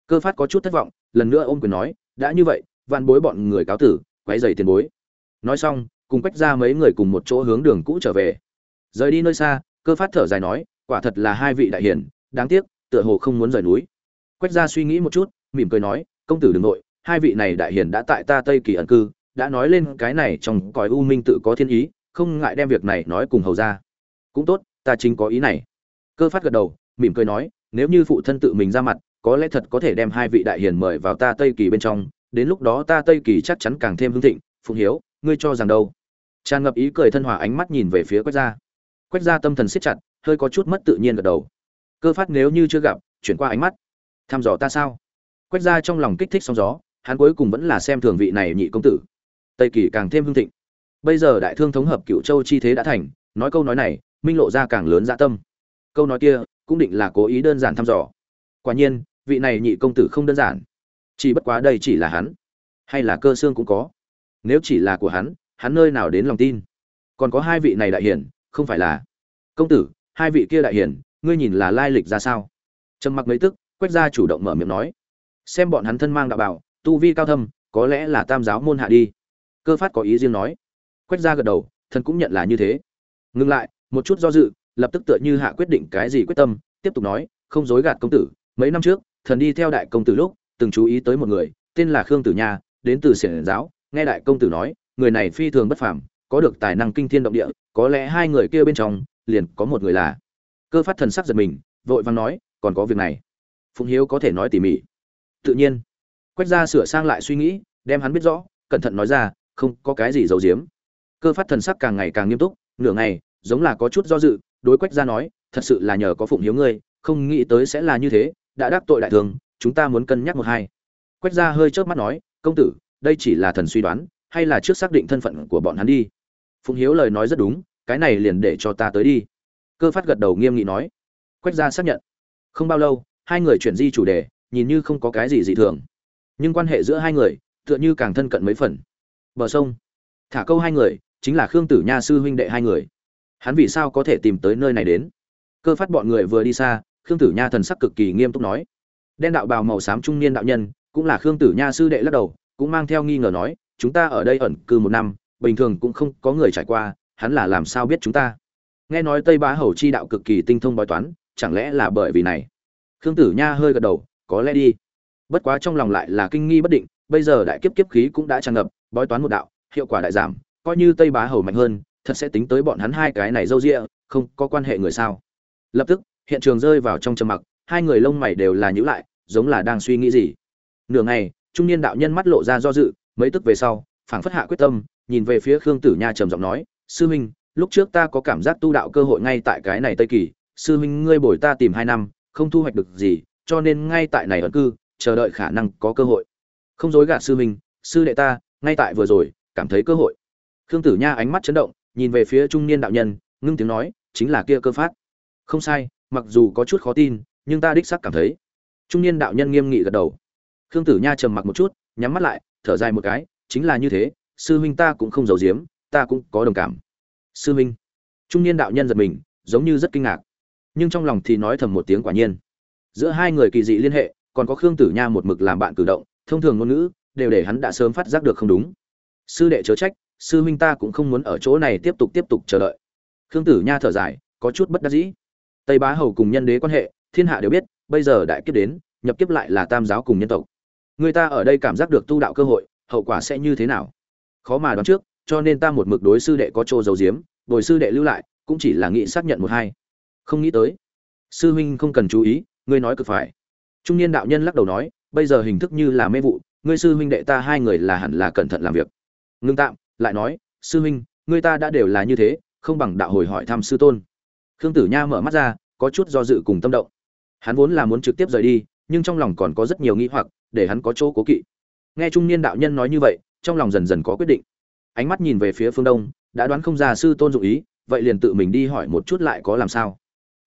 Cơ phát có chút thất vọng, lần nữa ôm quyền nói, đã như vậy van bối bọn người cáo tử, quấy dày tiền bối. Nói xong, cùng quách ra mấy người cùng một chỗ hướng đường cũ trở về. Rời đi nơi xa, cơ phát thở dài nói, quả thật là hai vị đại hiền, đáng tiếc, tựa hồ không muốn rời núi. Quách ra suy nghĩ một chút, mỉm cười nói, công tử đ ừ n g nội, hai vị này đại hiền đã tại ta tây kỳ ẩn cư đã nói lên cái này trong cõi u minh tự có thiên ý, không ngại đem việc này nói cùng hầu ra. Cũng tốt, ta chính có ý này. Cơ phát gật đầu, mỉm cười nói, nếu như phụ thân tự mình ra mặt, có lẽ thật có thể đem hai vị đại hiền mời vào ta tây kỳ bên trong, đến lúc đó ta tây kỳ chắc chắn càng thêm hưng thịnh, phụng hiếu, ngươi cho rằng đâu? Tràn ngập ý cười thân hòa ánh mắt nhìn về phía quách gia. Quách gia tâm thần siết chặt, hơi có chút mất tự nhiên gật đầu. Cơ phát nếu như chưa gặp, chuyển qua ánh mắt. Thăm dò ta sao? Quách gia trong lòng kích thích sóng gió, hắn cuối cùng vẫn là xem thường vị này nhị công tử tây kỳ càng thêm hưng thịnh. Bây giờ đại thương thống hợp cựu châu chi thế đã thành, nói câu nói này, minh lộ ra càng lớn dạ tâm. Câu nói kia, cũng định là cố ý đơn giản thăm dò. Quả nhiên, vị này nhị công tử không đơn giản. Chỉ bất quá đây chỉ là hắn, hay là cơ xương cũng có. Nếu chỉ là của hắn hắn nơi nào đến lòng tin? Còn có hai vị này đại hiển, không phải là. Công tử, hai vị kia đại hiển, ngươi nhìn là lai lịch ra sao? Trầm mặc mấy tức quách gia chủ động mở miệng nói. Xem bọn hắn thân mang đạo bảo, tu vi cao thâm, có lẽ là tam giáo môn hạ đi cơ phát có ý riêng nói. Quách gia gật đầu, thần cũng nhận là như thế. Ngừng lại, một chút do dự, lập tức tựa như hạ quyết định cái gì quyết tâm, tiếp tục nói, không dối gạt công tử, mấy năm trước, thần đi theo đại công tử lúc, từng chú ý tới một người, tên là khương tử nha, đến từ xiển giáo, nghe đại công tử nói, người này phi thường bất phàm, có được tài năng kinh thiên động địa, có lẽ hai người kia bên trong, liền có một người là. Cơ phát thần sắc giật mình, vội vàng nói, còn có việc này. Phụng hiếu có thể nói tỉ mỉ. Tự nhiên. Quách gia sửa sang lại suy nghĩ, đem hắn biết rõ, cẩn thận nói ra không có cái gì giấu giếm. Cơ phát thần sắc càng ngày càng nghiêm túc, nửa ngày, giống là có chút do dự, đối quách gia nói, thật sự là nhờ có phụng hiếu ngươi, không nghĩ tới sẽ là như thế, đã đắc tội đại thường, chúng ta muốn cân nhắc một hai. Quách gia hơi chớp mắt nói, công tử, đây chỉ là thần suy đoán, hay là trước xác định thân phận của bọn hắn đi? Phụng hiếu lời nói rất đúng, cái này liền để cho ta tới đi. Cơ phát gật đầu nghiêm nghị nói. Quách gia xác nhận. Không bao lâu, hai người chuyển di chủ đề, nhìn như không có cái gì dị thường. Nhưng quan hệ giữa hai người, tựa như càng thân cận mấy phần bờ sông. Thả câu hai người, chính là khương tử nha sư huynh đệ hai người. Hắn vì sao có thể tìm tới nơi này đến? Cơ phát bọn người vừa đi xa, khương tử nha thần sắc cực kỳ nghiêm túc nói. Đen đạo bào màu xám trung niên đạo nhân, cũng là khương tử nha sư đệ lắc đầu, cũng mang theo nghi ngờ nói, chúng ta ở đây ẩn cư một năm, bình thường cũng không có người trải qua, hắn là làm sao biết chúng ta? Nghe nói tây bá hầu chi đạo cực kỳ tinh thông bói toán, chẳng lẽ là bởi vì này? Khương tử nha hơi gật đầu, có lẽ đi. Bất quá trong lòng lại là kinh nghi bất định, bây giờ đại kiếp kiếp khí cũng đã tràn ngập bói toán một đạo, hiệu quả đại giảm, coi như tây bá hầu mạnh hơn, thật sẽ tính tới bọn hắn hai cái này dâu rịa không có quan hệ người sao. Lập tức, hiện trường rơi vào trong trầm mặc, hai người lông mày đều là nhữ lại, giống là đang suy nghĩ gì. Nửa ngày, trung niên đạo nhân mắt lộ ra do dự, mấy tức về sau, phảng phất hạ quyết tâm, nhìn về phía khương tử nha trầm giọng nói, sư huynh lúc trước ta có cảm giác tu đạo cơ hội ngay tại cái này tây kỳ, sư huynh ngươi bồi ta tìm hai năm, không thu hoạch được gì, cho nên ngay tại này ẩn cư, chờ đợi khả năng có cơ hội. Không dối gạt sư huynh sư đệ ta ngay tại vừa rồi, cảm thấy cơ hội. Khương tử nha ánh mắt chấn động, nhìn về phía trung niên đạo nhân, ngưng tiếng nói, chính là kia cơ phát. Không sai, mặc dù có chút khó tin, nhưng ta đích xác cảm thấy. Trung niên đạo nhân nghiêm nghị gật đầu. Khương tử nha trầm mặc một chút, nhắm mắt lại, thở dài một cái, chính là như thế, sư huynh ta cũng không giấu giếm, ta cũng có đồng cảm. Sư huynh. Trung niên đạo nhân giật mình, giống như rất kinh ngạc. Nhưng trong lòng thì nói thầm một tiếng quả nhiên. Giữa hai người kỳ dị liên hệ, còn có khương tử nha một mực làm bạn cử động, thông thường ngôn ngữ đều để hắn đã sớm phát giác được không đúng. Sư đệ chớ trách, sư huynh ta cũng không muốn ở chỗ này tiếp tục tiếp tục chờ đợi. Khương tử nha thở dài, có chút bất đắc dĩ. Tây bá hầu cùng nhân đế quan hệ, thiên hạ đều biết, bây giờ đại kiếp đến, nhập kiếp lại là tam giáo cùng nhân tộc. Người ta ở đây cảm giác được tu đạo cơ hội, hậu quả sẽ như thế nào? Khó mà đoán trước, cho nên ta một mực đối sư đệ có chỗ dầu diếm bồi sư đệ lưu lại, cũng chỉ là nghĩ xác nhận một hai. Không nghĩ tới. Sư huynh không cần chú ý, ngươi nói cực phải. Trung niên đạo nhân lắc đầu nói, bây giờ hình thức như là mê vụ ngươi sư huynh đệ ta hai người là hẳn là cẩn thận làm việc. Ngưng tạm, lại nói, sư huynh, ngươi ta đã đều là như thế, không bằng đạo hồi hỏi thăm sư tôn. Khương tử nha mở mắt ra, có chút do dự cùng tâm động. Hắn vốn là muốn trực tiếp rời đi, nhưng trong lòng còn có rất nhiều nghi hoặc, để hắn có chỗ cố kỵ. Nghe trung niên đạo nhân nói như vậy, trong lòng dần dần có quyết định. Ánh mắt nhìn về phía phương đông, đã đoán không ra sư tôn dụng ý, vậy liền tự mình đi hỏi một chút lại có làm sao.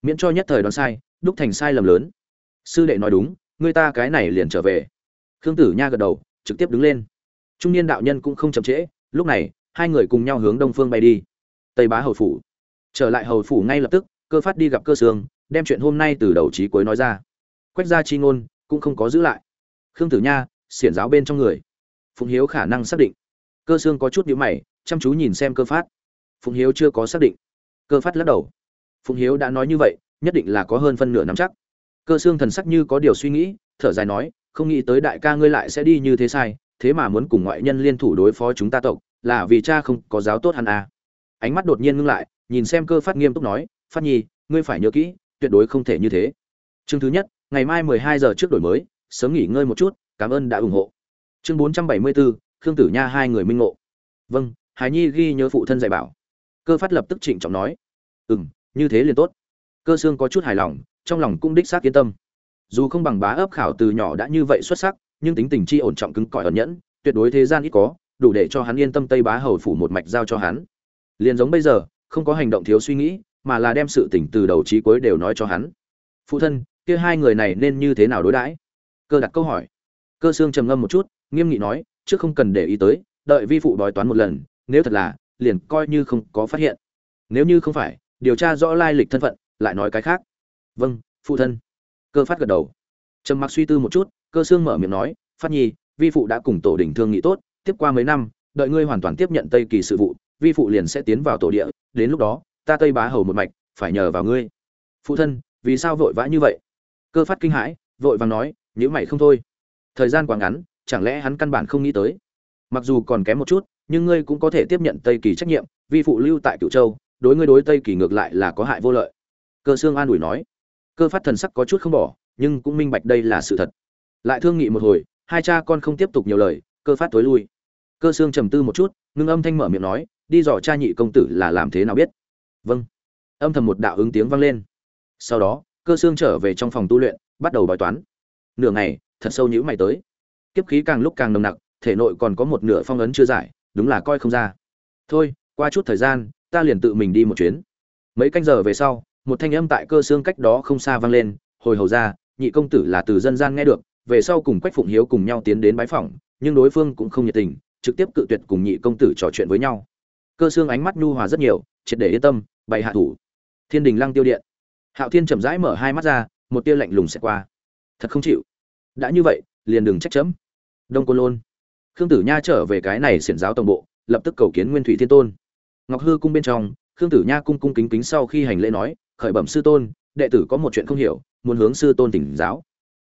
Miễn cho nhất thời đoán sai, đúc thành sai lầm lớn. Sư đệ nói đúng người ta cái này liền trở về khương tử nha gật đầu, trực tiếp đứng lên. Trung niên đạo nhân cũng không chậm trễ, lúc này, hai người cùng nhau hướng đông phương bay đi. Tây bá hầu phủ. Trở lại hầu phủ ngay lập tức, cơ phát đi gặp cơ sương, đem chuyện hôm nay từ đầu chí cuối nói ra. Quách gia chi ngôn, cũng không có giữ lại. Khương tử nha, xiển giáo bên trong người. Phụng hiếu khả năng xác định. Cơ sương có chút nhíu mày, chăm chú nhìn xem cơ phát. Phụng hiếu chưa có xác định. Cơ phát lắc đầu. Phụng hiếu đã nói như vậy, nhất định là có hơn phân nửa nắm chắc. Cơ Sương thần sắc như có điều suy nghĩ, thở dài nói không nghĩ tới đại ca ngươi lại sẽ đi như thế sai, thế mà muốn cùng ngoại nhân liên thủ đối phó chúng ta tộc, là vì cha không có giáo tốt hắn à. ánh mắt đột nhiên ngưng lại, nhìn xem cơ phát nghiêm túc nói, phát nhi, ngươi phải nhớ kỹ, tuyệt đối không thể như thế. Chương thứ nhất, ngày mai mười hai giờ trước đổi mới, sớm nghỉ ngơi một chút, cảm ơn đã ủng hộ. Chương bốn trăm bảy mươi bốn khương tử nha hai người minh ngộ. Vâng hải nhi ghi nhớ phụ thân dạy bảo. Cơ phát lập tức trịnh trọng nói. Ừ m như thế liền tốt. Cơ Sương có chút hài lòng, trong lòng cũng đích xác yên tâm dù không bằng bá ấp khảo từ nhỏ đã như vậy xuất sắc, nhưng tính tình chi ổn trọng cứng cỏi ẩn nhẫn, tuyệt đối thế gian ít có, đủ để cho hắn yên tâm tây bá hầu phủ một mạch giao cho hắn. Liền giống bây giờ, không có hành động thiếu suy nghĩ, mà là đem sự tỉnh từ đầu chí cuối đều nói cho hắn. Phụ thân, kia hai người này nên như thế nào đối đãi? Cơ đặt câu hỏi. Cơ xương trầm ngâm một chút, nghiêm nghị nói, trước không cần để ý tới, đợi vi phụ đòi toán một lần, nếu thật là, liền coi như không có phát hiện. Nếu như không phải, điều tra rõ lai lịch thân phận, lại nói cái khác. Vâng phụ thân cơ phát gật đầu. Trầm mặc suy tư một chút, cơ xương mở miệng nói, phát nhi, vi phụ đã cùng tổ đình thương nghị tốt, tiếp qua mấy năm, đợi ngươi hoàn toàn tiếp nhận tây kỳ sự vụ, vi phụ liền sẽ tiến vào tổ địa, đến lúc đó, ta tây bá hầu một mạch, phải nhờ vào ngươi. Phụ thân, vì sao vội vã như vậy? Cơ phát kinh hãi, vội vàng nói nhữ mày không thôi. Thời gian quá ngắn, chẳng lẽ hắn căn bản không nghĩ tới? Mặc dù còn kém một chút, nhưng ngươi cũng có thể tiếp nhận tây kỳ trách nhiệm, vi phụ lưu tại cựu châu, đối ngươi đối tây kỳ ngược lại là có hại vô lợi. Cơ Sương an ủi nói cơ phát thần sắc có chút không bỏ, nhưng cũng minh bạch đây là sự thật. Lại thương nghị một hồi, hai cha con không tiếp tục nhiều lời, cơ phát tối lui. Cơ xương trầm tư một chút, ngưng âm thanh mở miệng nói, đi dò cha nhị công tử là làm thế nào biết? Vâng. Âm thầm một đạo ứng tiếng vang lên. Sau đó, cơ xương trở về trong phòng tu luyện, bắt đầu bài toán. Nửa ngày, thật sâu nhữ mày tới. Kiếp khí càng lúc càng nồng nặc, thể nội còn có một nửa phong ấn chưa giải, đúng là coi không ra. Thôi, qua chút thời gian, ta liền tự mình đi một chuyến. Mấy canh giờ về sau một thanh âm tại cơ xương cách đó không xa vang lên, hồi hầu ra, nhị công tử là từ dân gian nghe được, về sau cùng quách phụng hiếu cùng nhau tiến đến bái phỏng, nhưng đối phương cũng không nhiệt tình, trực tiếp cự tuyệt cùng nhị công tử trò chuyện với nhau. Cơ xương ánh mắt nhu hòa rất nhiều, triệt để yên tâm, bày hạ thủ. Thiên đình lăng tiêu điện. Hạo thiên chậm rãi mở hai mắt ra, một tia lạnh lùng xẹt qua. Thật không chịu. Đã như vậy, liền đừng trách chấm. Đông côn lôn. Khương tử nha trở về cái này xiển giáo tổng bộ, lập tức cầu kiến nguyên thủy thiên tôn. Ngọc hư cung bên trong, khương tử nha cung cung kính kính sau khi hành lễ nói khởi bẩm sư tôn, đệ tử có một chuyện không hiểu, muốn hướng sư tôn tỉnh giáo.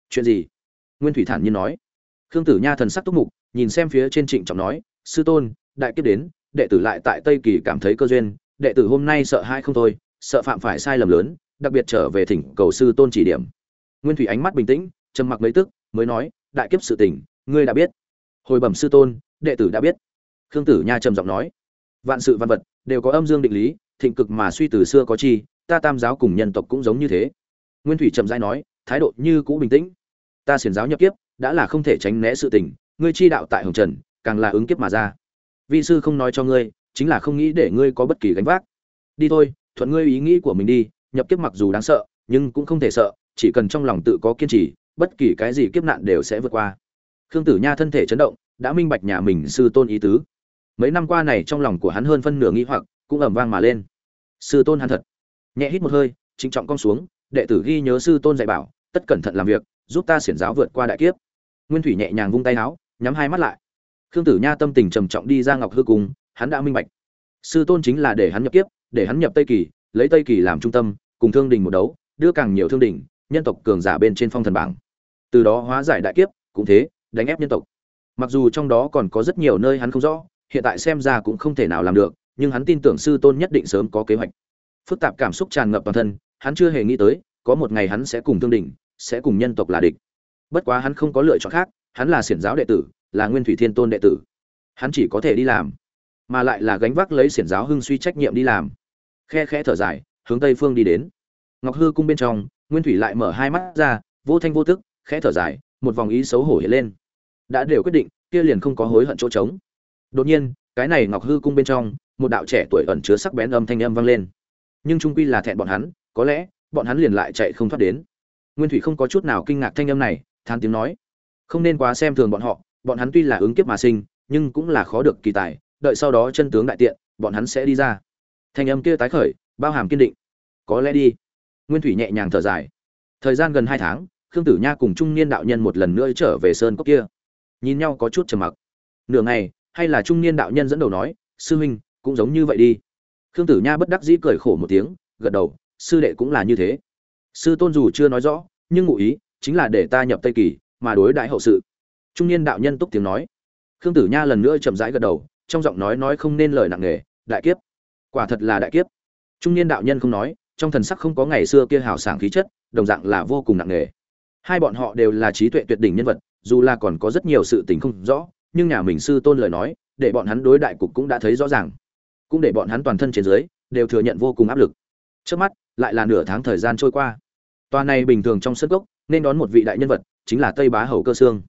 Chuyện gì? Nguyên thủy thản nhiên nói. Khương tử nha thần sắc túc mục, nhìn xem phía trên trịnh trọng nói, sư tôn, đại kiếp đến, đệ tử lại tại tây kỳ cảm thấy cơ duyên, đệ tử hôm nay sợ hai không thôi, sợ phạm phải sai lầm lớn, đặc biệt trở về thỉnh cầu sư tôn chỉ điểm. Nguyên thủy ánh mắt bình tĩnh, trầm mặc mấy tức, mới nói, đại kiếp sự tình, ngươi đã biết. Hồi bẩm sư tôn, đệ tử đã biết. Khương tử nha trầm giọng nói, vạn sự văn vật đều có âm dương định lý, thịnh cực mà suy từ xưa có chi ta tam giáo cùng nhân tộc cũng giống như thế. Nguyên thủy trầm rãi nói, thái độ như cũ bình tĩnh. Ta xiển giáo nhập kiếp, đã là không thể tránh né sự tình, ngươi chi đạo tại hồng trần, càng là ứng kiếp mà ra. Vị sư không nói cho ngươi, chính là không nghĩ để ngươi có bất kỳ gánh vác. Đi thôi, thuận ngươi ý nghĩ của mình đi, nhập kiếp mặc dù đáng sợ, nhưng cũng không thể sợ, chỉ cần trong lòng tự có kiên trì, bất kỳ cái gì kiếp nạn đều sẽ vượt qua. Khương tử nha thân thể chấn động, đã minh bạch nhà mình sư tôn ý tứ. Mấy năm qua này trong lòng của hắn hơn phân nửa nghi hoặc, cũng ầm vang mà lên. Sư tôn hắn thật nhẹ hít một hơi trịnh trọng cong xuống, đệ tử ghi nhớ sư tôn dạy bảo, tất cẩn thận làm việc, giúp ta xiển giáo vượt qua đại kiếp. Nguyên thủy nhẹ nhàng vung tay áo, nhắm hai mắt lại. Khương tử nha tâm tình trầm trọng đi ra ngọc hư cung, hắn đã minh bạch. Sư tôn chính là để hắn nhập kiếp, để hắn nhập tây kỳ, lấy tây kỳ làm trung tâm, cùng thương đình một đấu, đưa càng nhiều thương đình, nhân tộc cường giả bên trên phong thần bảng. Từ đó hóa giải đại kiếp, cũng thế, đánh ép nhân tộc. Mặc dù trong đó còn có rất nhiều nơi hắn không rõ, hiện tại xem ra cũng không thể nào làm được, nhưng hắn tin tưởng sư tôn nhất định sớm có kế hoạch phức tạp cảm xúc tràn ngập toàn thân, hắn chưa hề nghĩ tới, có một ngày hắn sẽ cùng thương đình sẽ cùng nhân tộc là địch. Bất quá hắn không có lựa chọn khác, hắn là xiển giáo đệ tử, là nguyên thủy thiên tôn đệ tử. Hắn chỉ có thể đi làm, mà lại là gánh vác lấy xiển giáo hưng suy trách nhiệm đi làm. Khe khẽ thở dài, hướng tây phương đi đến. Ngọc hư cung bên trong, nguyên thủy lại mở hai mắt ra, vô thanh vô tức, khẽ thở dài, một vòng ý xấu hổ hiện lên. Đã đều quyết định, kia liền không có hối hận chỗ trống. Đột nhiên, cái này ngọc hư cung bên trong, một đạo trẻ tuổi ẩn chứa sắc bén âm thanh âm vang lên nhưng trung quy là thẹn bọn hắn, có lẽ, bọn hắn liền lại chạy không thoát đến. Nguyên thủy không có chút nào kinh ngạc thanh âm này than tiếng nói. Không nên quá xem thường bọn họ, bọn hắn tuy là ứng kiếp mà sinh, nhưng cũng là khó được kỳ tài, đợi sau đó chân tướng đại tiện, bọn hắn sẽ đi ra. Thanh âm kia tái khởi, bao hàm kiên định. Có lẽ đi. Nguyên thủy nhẹ nhàng thở dài. Thời gian gần hai tháng, khương tử nha cùng trung niên đạo nhân một lần nữa trở về sơn cốc kia. Nhìn nhau có chút trầm mặc. Nửa ngày, hay là trung niên đạo nhân dẫn đầu nói, sư huynh, cũng giống như vậy đi khương tử nha bất đắc dĩ cười khổ một tiếng, gật đầu, sư đệ cũng là như thế. Sư tôn dù chưa nói rõ, nhưng ngụ ý chính là để ta nhập tây kỳ, mà đối đại hậu sự. Trung niên đạo nhân túc tiếng nói. Khương tử nha lần nữa chậm rãi gật đầu, trong giọng nói nói không nên lời nặng nề, đại kiếp, quả thật là đại kiếp. Trung niên đạo nhân không nói, trong thần sắc không có ngày xưa kia hào sảng khí chất, đồng dạng là vô cùng nặng nề. Hai bọn họ đều là trí tuệ tuyệt đỉnh nhân vật, dù là còn có rất nhiều sự tình không rõ, nhưng nhà mình sư tôn lời nói, để bọn hắn đối đại cục cũng đã thấy rõ ràng cũng để bọn hắn toàn thân trên dưới đều thừa nhận vô cùng áp lực. Trước mắt, lại là nửa tháng thời gian trôi qua. Tòa này bình thường trong sân gốc nên đón một vị đại nhân vật, chính là tây bá hầu cơ sương.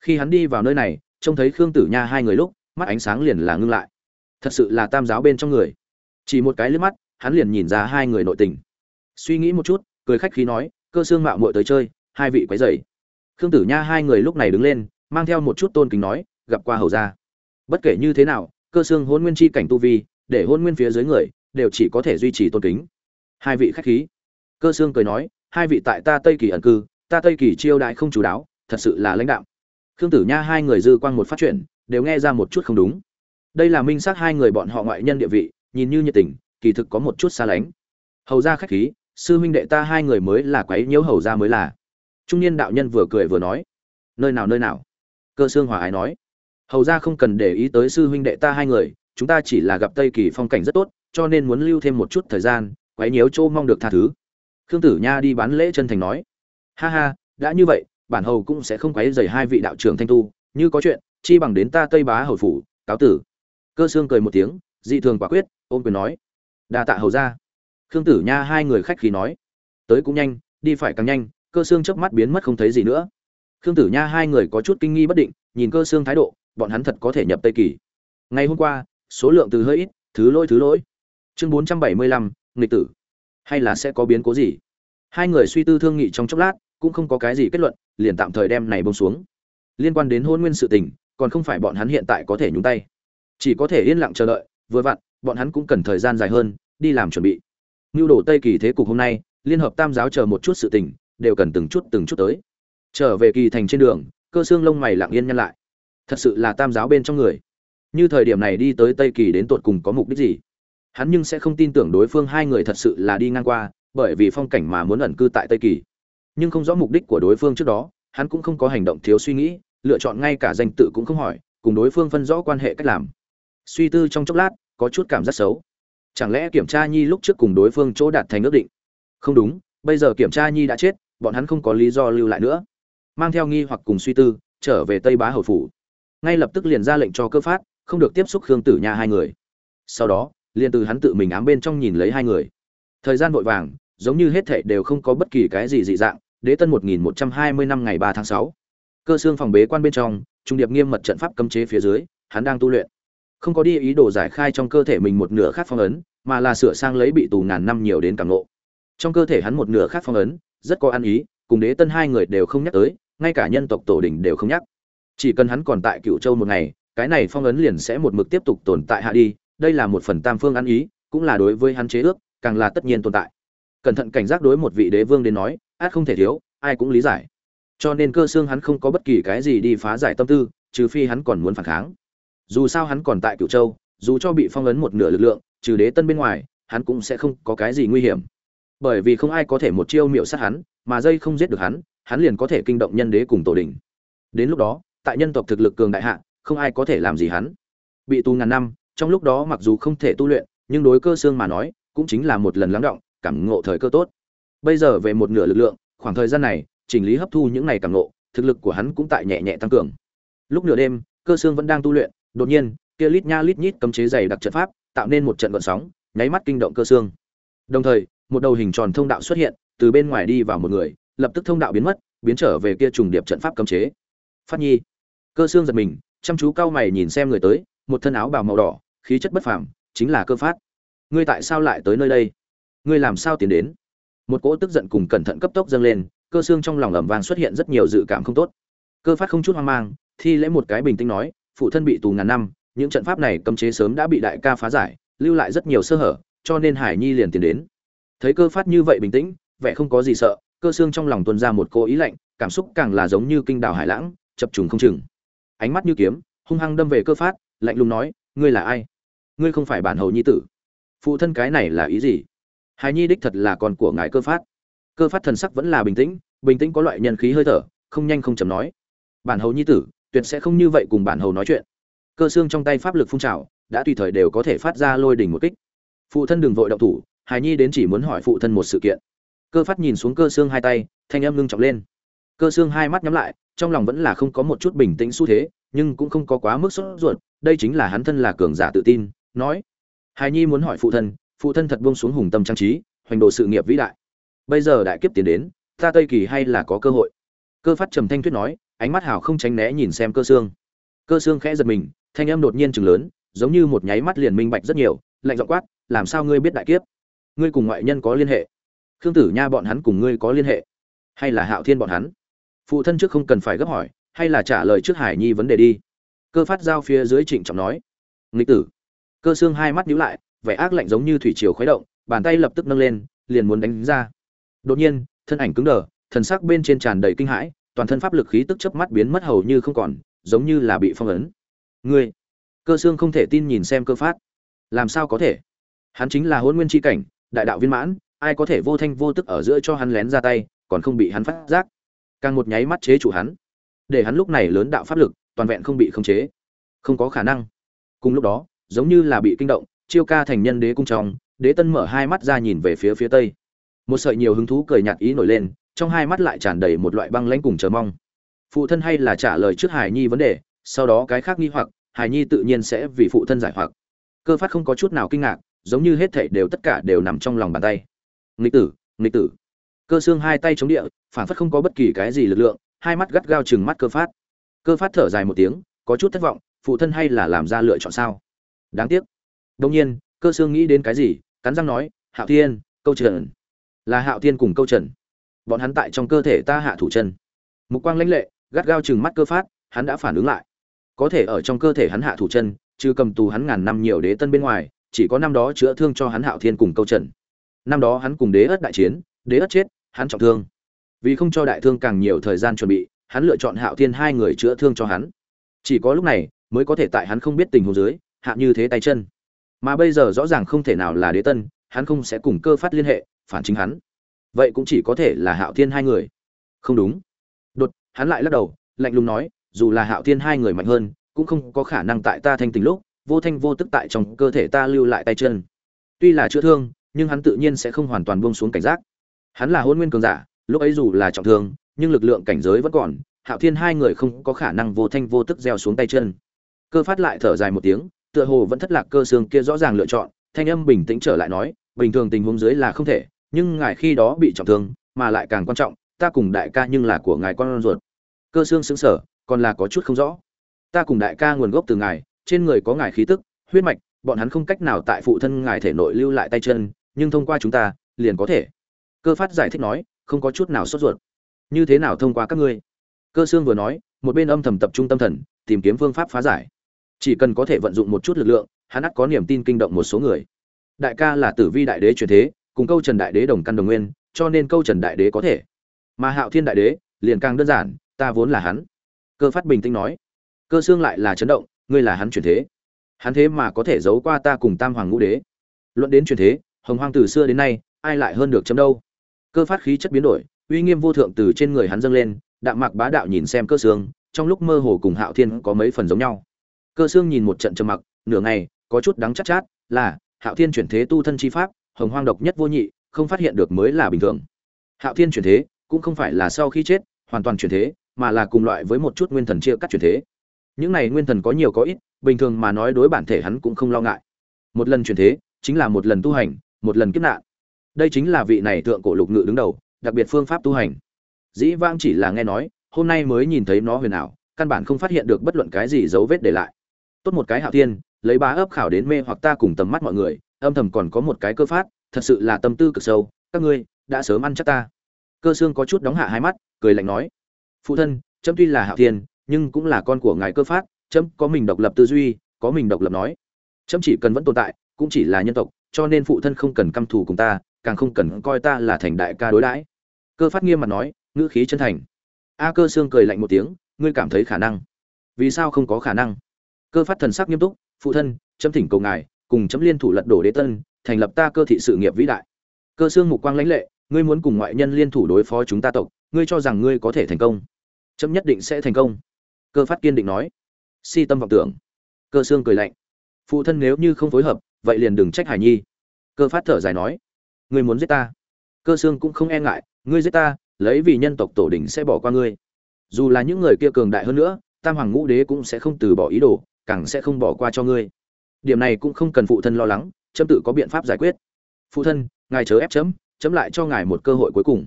Khi hắn đi vào nơi này, trông thấy khương tử nha hai người lúc, mắt ánh sáng liền là ngưng lại. Thật sự là tam giáo bên trong người. Chỉ một cái liếc mắt, hắn liền nhìn ra hai người nội tình. Suy nghĩ một chút, cười khách khí nói, cơ xương mạo muội tới chơi, hai vị quấy dậy. khương tử nha hai người lúc này đứng lên, mang theo một chút tôn kính nói, gặp qua hầu gia. Bất kể như thế nào, cơ xương hôn nguyên chi cảnh tu vi để hôn nguyên phía dưới người, đều chỉ có thể duy trì tôn kính. Hai vị khách khí. Cơ xương cười nói, hai vị tại ta tây kỳ ẩn cư, ta tây kỳ chiêu đại không chú đáo, thật sự là lãnh đạo khương tử nha hai người dư quang một phát triển đều nghe ra một chút không đúng. Đây là minh xác hai người bọn họ ngoại nhân địa vị, nhìn như nhiệt tình, kỳ thực có một chút xa lánh. Hầu ra khách khí, sư huynh đệ ta hai người mới là quấy nhiễu hầu ra mới là. Trung niên đạo nhân vừa cười vừa nói, nơi nào nơi nào? Cơ xương hòa ái nói, hầu ra không cần để ý tới sư huynh đệ ta hai người chúng ta chỉ là gặp tây kỳ phong cảnh rất tốt, cho nên muốn lưu thêm một chút thời gian, quấy nhiễu chỗ mong được tha thứ. Khương tử nha đi bán lễ chân thành nói. Ha ha, đã như vậy, bản hầu cũng sẽ không quấy rầy hai vị đạo trưởng thanh tu, như có chuyện, chi bằng đến ta tây bá hầu phủ, cáo tử. Cơ xương cười một tiếng, dị thường quả quyết ôm quyền nói. Đa tạ hầu gia. khương tử nha hai người khách khí nói. Tới cũng nhanh, đi phải càng nhanh, cơ xương chớp mắt biến mất không thấy gì nữa. Khương tử nha hai người có chút kinh nghi bất định, nhìn cơ xương thái độ, bọn hắn thật có thể nhập tây kỳ. Ngày hôm qua số lượng từ hơi ít, thứ lỗi thứ lỗi. Chương bốn trăm bảy mươi lăm, nghịch tử. Hay là sẽ có biến cố gì? Hai người suy tư thương nghị trong chốc lát, cũng không có cái gì kết luận, liền tạm thời đem này bông xuống. Liên quan đến hôn nguyên sự tình, còn không phải bọn hắn hiện tại có thể nhúng tay. Chỉ có thể yên lặng chờ đợi, vừa vặn, bọn hắn cũng cần thời gian dài hơn, đi làm chuẩn bị. Mưu đồ tây kỳ thế cục hôm nay, liên hợp tam giáo chờ một chút sự tình, đều cần từng chút từng chút tới. Trở về kỳ thành trên đường, cơ xương lông mày lặng yên nhăn lại. Thật sự là tam giáo bên trong người như thời điểm này đi tới tây kỳ đến tột cùng có mục đích gì? Hắn nhưng sẽ không tin tưởng đối phương hai người thật sự là đi ngang qua, bởi vì phong cảnh mà muốn ẩn cư tại tây kỳ. Nhưng không rõ mục đích của đối phương trước đó, hắn cũng không có hành động thiếu suy nghĩ, lựa chọn ngay cả danh tự cũng không hỏi, cùng đối phương phân rõ quan hệ cách làm. Suy tư trong chốc lát, có chút cảm giác xấu. Chẳng lẽ kiểm tra nhi lúc trước cùng đối phương chỗ đạt thành ước định? Không đúng, bây giờ kiểm tra nhi đã chết, bọn hắn không có lý do lưu lại nữa. Mang theo nghi hoặc cùng suy tư, trở về tây bá hầu phủ. Ngay lập tức liền ra lệnh cho cơ phát không được tiếp xúc khương tử nha hai người. Sau đó, liền từ hắn tự mình ám bên trong nhìn lấy hai người. Thời gian vội vàng, giống như hết thảy đều không có bất kỳ cái gì dị dạng, đế tân một nghìn một trăm hai mươi năm ngày ba tháng sáu. Cơ xương phòng bế quan bên trong, trung điệp nghiêm mật trận pháp cấm chế phía dưới, hắn đang tu luyện. Không có đi ý đồ giải khai trong cơ thể mình một nửa khác phong ấn, mà là sửa sang lấy bị tù ngàn năm nhiều đến cảm nộ trong cơ thể hắn một nửa khác phong ấn, rất có ăn ý, cùng đế tân hai người đều không nhắc tới, ngay cả nhân tộc tổ đình đều không nhắc. Chỉ cần hắn còn tại cựu châu một ngày cái này phong ấn liền sẽ một mực tiếp tục tồn tại hạ đi, đây là một phần tam phương ăn ý, cũng là đối với hắn chế ước, càng là tất nhiên tồn tại. Cẩn thận cảnh giác đối một vị đế vương đến nói, át không thể thiếu, ai cũng lý giải. Cho nên cơ xương hắn không có bất kỳ cái gì đi phá giải tâm tư, trừ phi hắn còn muốn phản kháng. Dù sao hắn còn tại cửu châu, dù cho bị phong ấn một nửa lực lượng, trừ đế tân bên ngoài, hắn cũng sẽ không có cái gì nguy hiểm. Bởi vì không ai có thể một chiêu miệu sát hắn, mà dây không giết được hắn hắn liền có thể kinh động nhân đế cùng tổ đình đến lúc đó, tại nhân tộc thực lực cường đại hạ không ai có thể làm gì hắn. Bị tù ngàn năm, trong lúc đó mặc dù không thể tu luyện, nhưng đối cơ xương mà nói, cũng chính là một lần lắng động, cảm ngộ thời cơ tốt. Bây giờ về một nửa lực lượng, khoảng thời gian này, chỉnh lý hấp thu những ngày cảm ngộ, thực lực của hắn cũng tại nhẹ nhẹ tăng cường. Lúc nửa đêm, cơ xương vẫn đang tu luyện, đột nhiên, kia lít nha lít nhít cấm chế dày đặc trận pháp, tạo nên một trận gợn sóng, nháy mắt kinh động cơ xương. Đồng thời, một đầu hình tròn thông đạo xuất hiện, từ bên ngoài đi vào một người, lập tức thông đạo biến mất, biến trở về kia trùng điệp trận pháp cấm chế. Phát nhi. Cơ xương giật mình chăm chú cao mày nhìn xem người tới, một thân áo bào màu đỏ, khí chất bất phàm, chính là cơ phát. Ngươi tại sao lại tới nơi đây? Ngươi làm sao tiến đến? Một cỗ tức giận cùng cẩn thận cấp tốc dâng lên, cơ xương trong lòng ẩm vàng xuất hiện rất nhiều dự cảm không tốt. Cơ phát không chút hoang mang, thi lễ một cái bình tĩnh nói, phụ thân bị tù ngàn năm, những trận pháp này cấm chế sớm đã bị đại ca phá giải, lưu lại rất nhiều sơ hở, cho nên hải nhi liền tiến đến. Thấy cơ phát như vậy bình tĩnh, vẻ không có gì sợ, cơ xương trong lòng tuôn ra một cô ý lạnh, cảm xúc càng là giống như kinh đảo hải lãng, chập trùng không chừng ánh mắt như kiếm, hung hăng đâm về cơ phát, lạnh lùng nói, ngươi là ai? Ngươi không phải bản hầu nhi tử. Phụ thân cái này là ý gì? Hài nhi đích thật là con của ngài cơ phát. Cơ phát thần sắc vẫn là bình tĩnh bình tĩnh có loại nhân khí hơi thở, không nhanh không chầm nói, bản hầu nhi tử, tuyệt sẽ không như vậy cùng bản hầu nói chuyện. Cơ xương trong tay pháp lực phun trào, đã tùy thời đều có thể phát ra lôi đỉnh một kích. Phụ thân đừng vội động thủ, hài nhi đến chỉ muốn hỏi phụ thân một sự kiện. Cơ phát nhìn xuống cơ xương hai tay, thanh âm ngưng trọng lên cơ xương hai mắt nhắm lại, trong lòng vẫn là không có một chút bình tĩnh xu thế, nhưng cũng không có quá mức sốt ruột, đây chính là hắn thân là cường giả tự tin, nói. Hài nhi muốn hỏi phụ thân phụ thân thật buông xuống hùng tâm trang trí, hoành đồ sự nghiệp vĩ đại. Bây giờ đại kiếp tiến đến, ta tây kỳ hay là có cơ hội? Cơ phát trầm thanh tuyết nói, ánh mắt hào không tránh né nhìn xem cơ xương cơ xương khẽ giật mình, thanh âm đột nhiên chừng lớn, giống như một nháy mắt liền minh bạch rất nhiều, lạnh giọng quát, làm sao ngươi biết đại kiếp? Ngươi cùng ngoại nhân có liên hệ? Khương tử nha bọn hắn cùng ngươi có liên hệ? Hay là hạo thiên bọn hắn? Phụ thân trước không cần phải gấp hỏi, hay là trả lời trước hải nhi vấn đề đi. Cơ phát giao phía dưới trịnh trọng nói. Nghịch tử. Cơ xương hai mắt nhíu lại, vẻ ác lạnh giống như thủy triều khuấy động, bàn tay lập tức nâng lên, liền muốn đánh ra. Đột nhiên, thân ảnh cứng đờ, thần sắc bên trên tràn đầy kinh hãi, toàn thân pháp lực khí tức chớp mắt biến mất hầu như không còn, giống như là bị phong ấn. Ngươi. Cơ xương không thể tin nhìn xem cơ phát. Làm sao có thể? Hắn chính là hôn nguyên tri cảnh, đại đạo viên mãn, ai có thể vô thanh vô tức ở giữa cho hắn lén ra tay, còn không bị hắn phát giác càng một nháy mắt chế chủ hắn. Để hắn lúc này lớn đạo pháp lực, toàn vẹn không bị khống chế. Không có khả năng. Cùng lúc đó, giống như là bị kinh động, chiêu ca thành nhân đế cung trong, đế tân mở hai mắt ra nhìn về phía phía tây. Một sợi nhiều hứng thú cười nhạt ý nổi lên, trong hai mắt lại tràn đầy một loại băng lãnh cùng chờ mong. Phụ thân hay là trả lời trước hải nhi vấn đề, sau đó cái khác nghi hoặc, hải nhi tự nhiên sẽ vì phụ thân giải hoặc. Cơ phát không có chút nào kinh ngạc, giống như hết thảy đều tất cả đều nằm trong lòng bàn tay. Nghịch tử nghịch tử. Cơ xương hai tay chống địa phản phất không có bất kỳ cái gì lực lượng, hai mắt gắt gao chừng mắt cơ phát. Cơ phát thở dài một tiếng, có chút thất vọng, phụ thân hay là làm ra lựa chọn sao? Đáng tiếc. Đông nhiên, cơ xương nghĩ đến cái gì, cắn răng nói, hạo thiên, câu trần. Là hạo thiên cùng câu trần. Bọn hắn tại trong cơ thể ta hạ thủ chân. Mục quang lãnh lệ, gắt gao chừng mắt cơ phát, hắn đã phản ứng lại. Có thể ở trong cơ thể hắn hạ thủ chân, trừ cầm tù hắn ngàn năm nhiều đế tân bên ngoài, chỉ có năm đó chữa thương cho hắn hạo thiên cùng câu trần. Năm đó hắn cùng đế ất đại chiến, đế ất chết, hắn trọng thương vì không cho đại thương càng nhiều thời gian chuẩn bị, hắn lựa chọn hạo thiên hai người chữa thương cho hắn. Chỉ có lúc này, mới có thể tại hắn không biết tình huống dưới, hạ như thế tay chân. Mà bây giờ rõ ràng không thể nào là đế tân, hắn không sẽ cùng cơ phát liên hệ, phản chính hắn. Vậy cũng chỉ có thể là hạo thiên hai người. Không đúng. Đột, hắn lại lắc đầu, lạnh lùng nói, dù là hạo thiên hai người mạnh hơn, cũng không có khả năng tại ta thanh tình lúc, vô thanh vô tức tại trong cơ thể ta lưu lại tay chân. Tuy là chữa thương, nhưng hắn tự nhiên sẽ không hoàn toàn buông xuống cảnh giác. Hắn là hôn nguyên cường giả lúc ấy dù là trọng thương, nhưng lực lượng cảnh giới vẫn còn, hạo thiên hai người không có khả năng vô thanh vô tức gieo xuống tay chân. Cơ phát lại thở dài một tiếng, tựa hồ vẫn thất lạc cơ xương kia rõ ràng lựa chọn, thanh âm bình tĩnh trở lại nói, bình thường tình huống dưới là không thể, nhưng ngài khi đó bị trọng thương, mà lại càng quan trọng, ta cùng đại ca nhưng là của ngài con ruột. Cơ xương xứng sở còn là có chút không rõ. Ta cùng đại ca nguồn gốc từ ngài, trên người có ngài khí tức, huyết mạch, bọn hắn không cách nào tại phụ thân ngài thể nội lưu lại tay chân, nhưng thông qua chúng ta, liền có thể. Cơ phát giải thích nói không có chút nào sốt ruột. Như thế nào thông qua các ngươi? Cơ xương vừa nói, một bên âm thầm tập trung tâm thần, tìm kiếm phương pháp phá giải. Chỉ cần có thể vận dụng một chút lực lượng, hắn ắt có niềm tin kinh động một số người. Đại ca là tử vi đại đế truyền thế, cùng câu trần đại đế đồng căn đồng nguyên, cho nên câu trần đại đế có thể. Mà hạo thiên đại đế, liền càng đơn giản, ta vốn là hắn. Cơ phát bình tĩnh nói. Cơ xương lại là chấn động, ngươi là hắn truyền thế. Hắn thế mà có thể giấu qua ta cùng tam hoàng ngũ đế. Luận đến truyền thế, hồng hoang từ xưa đến nay, ai lại hơn được chấm đâu? Cơ phát khí chất biến đổi, uy nghiêm vô thượng từ trên người hắn dâng lên, đạm mạc bá đạo nhìn xem cơ xương, trong lúc mơ hồ cùng hạo thiên có mấy phần giống nhau. Cơ xương nhìn một trận trầm mặc, nửa ngày, có chút đắng chát chát, là, hạo thiên chuyển thế tu thân chi pháp, hồng hoang độc nhất vô nhị, không phát hiện được mới là bình thường. Hạo thiên chuyển thế, cũng không phải là sau khi chết, hoàn toàn chuyển thế, mà là cùng loại với một chút nguyên thần chia cắt chuyển thế. Những này nguyên thần có nhiều có ít, bình thường mà nói đối bản thể hắn cũng không lo ngại. Một lần chuyển thế, chính là một lần tu hành, một lần kiếp nạn đây chính là vị này thượng cổ lục ngự đứng đầu, đặc biệt phương pháp tu hành. Dĩ vãng chỉ là nghe nói, hôm nay mới nhìn thấy nó huyền ảo, căn bản không phát hiện được bất luận cái gì dấu vết để lại. Tốt một cái hạo thiên, lấy bá ấp khảo đến mê hoặc ta cùng tầm mắt mọi người, âm thầm còn có một cái cơ phát, thật sự là tâm tư cực sâu, các ngươi, đã sớm ăn chắc ta. Cơ xương có chút đóng hạ hai mắt, cười lạnh nói. Phụ thân trâm tuy là hạo thiên, nhưng cũng là con của ngài cơ phát trâm có mình độc lập tư duy, có mình độc lập nói. Trâm chỉ cần vẫn tồn tại, cũng chỉ là nhân tộc, cho nên phụ thân không cần căm thù cùng ta càng không cần coi ta là thành đại ca đối đãi. Cơ phát nghiêm mặt nói, ngữ khí chân thành. A cơ xương cười lạnh một tiếng, ngươi cảm thấy khả năng. Vì sao không có khả năng? Cơ phát thần sắc nghiêm túc, phụ thân, chấm thỉnh cầu ngài, cùng chấm liên thủ lật đổ đế tân, thành lập ta cơ thị sự nghiệp vĩ đại. Cơ xương mục quang lãnh lệ, ngươi muốn cùng ngoại nhân liên thủ đối phó chúng ta tộc, ngươi cho rằng ngươi có thể thành công. Chấm nhất định sẽ thành công. Cơ phát kiên định nói. Si tâm vọng tưởng. Cơ xương cười lạnh. Phụ thân nếu như không phối hợp, vậy liền đừng trách hải nhi. Cơ phát thở dài nói ngươi muốn giết ta. Cơ xương cũng không e ngại, ngươi giết ta, lấy vì nhân tộc tổ đình sẽ bỏ qua ngươi. Dù là những người kia cường đại hơn nữa, tam hoàng ngũ đế cũng sẽ không từ bỏ ý đồ, càng sẽ không bỏ qua cho ngươi. Điểm này cũng không cần phụ thân lo lắng, chấm tự có biện pháp giải quyết. Phụ thân, ngài chớ ép chấm chấm lại cho ngài một cơ hội cuối cùng.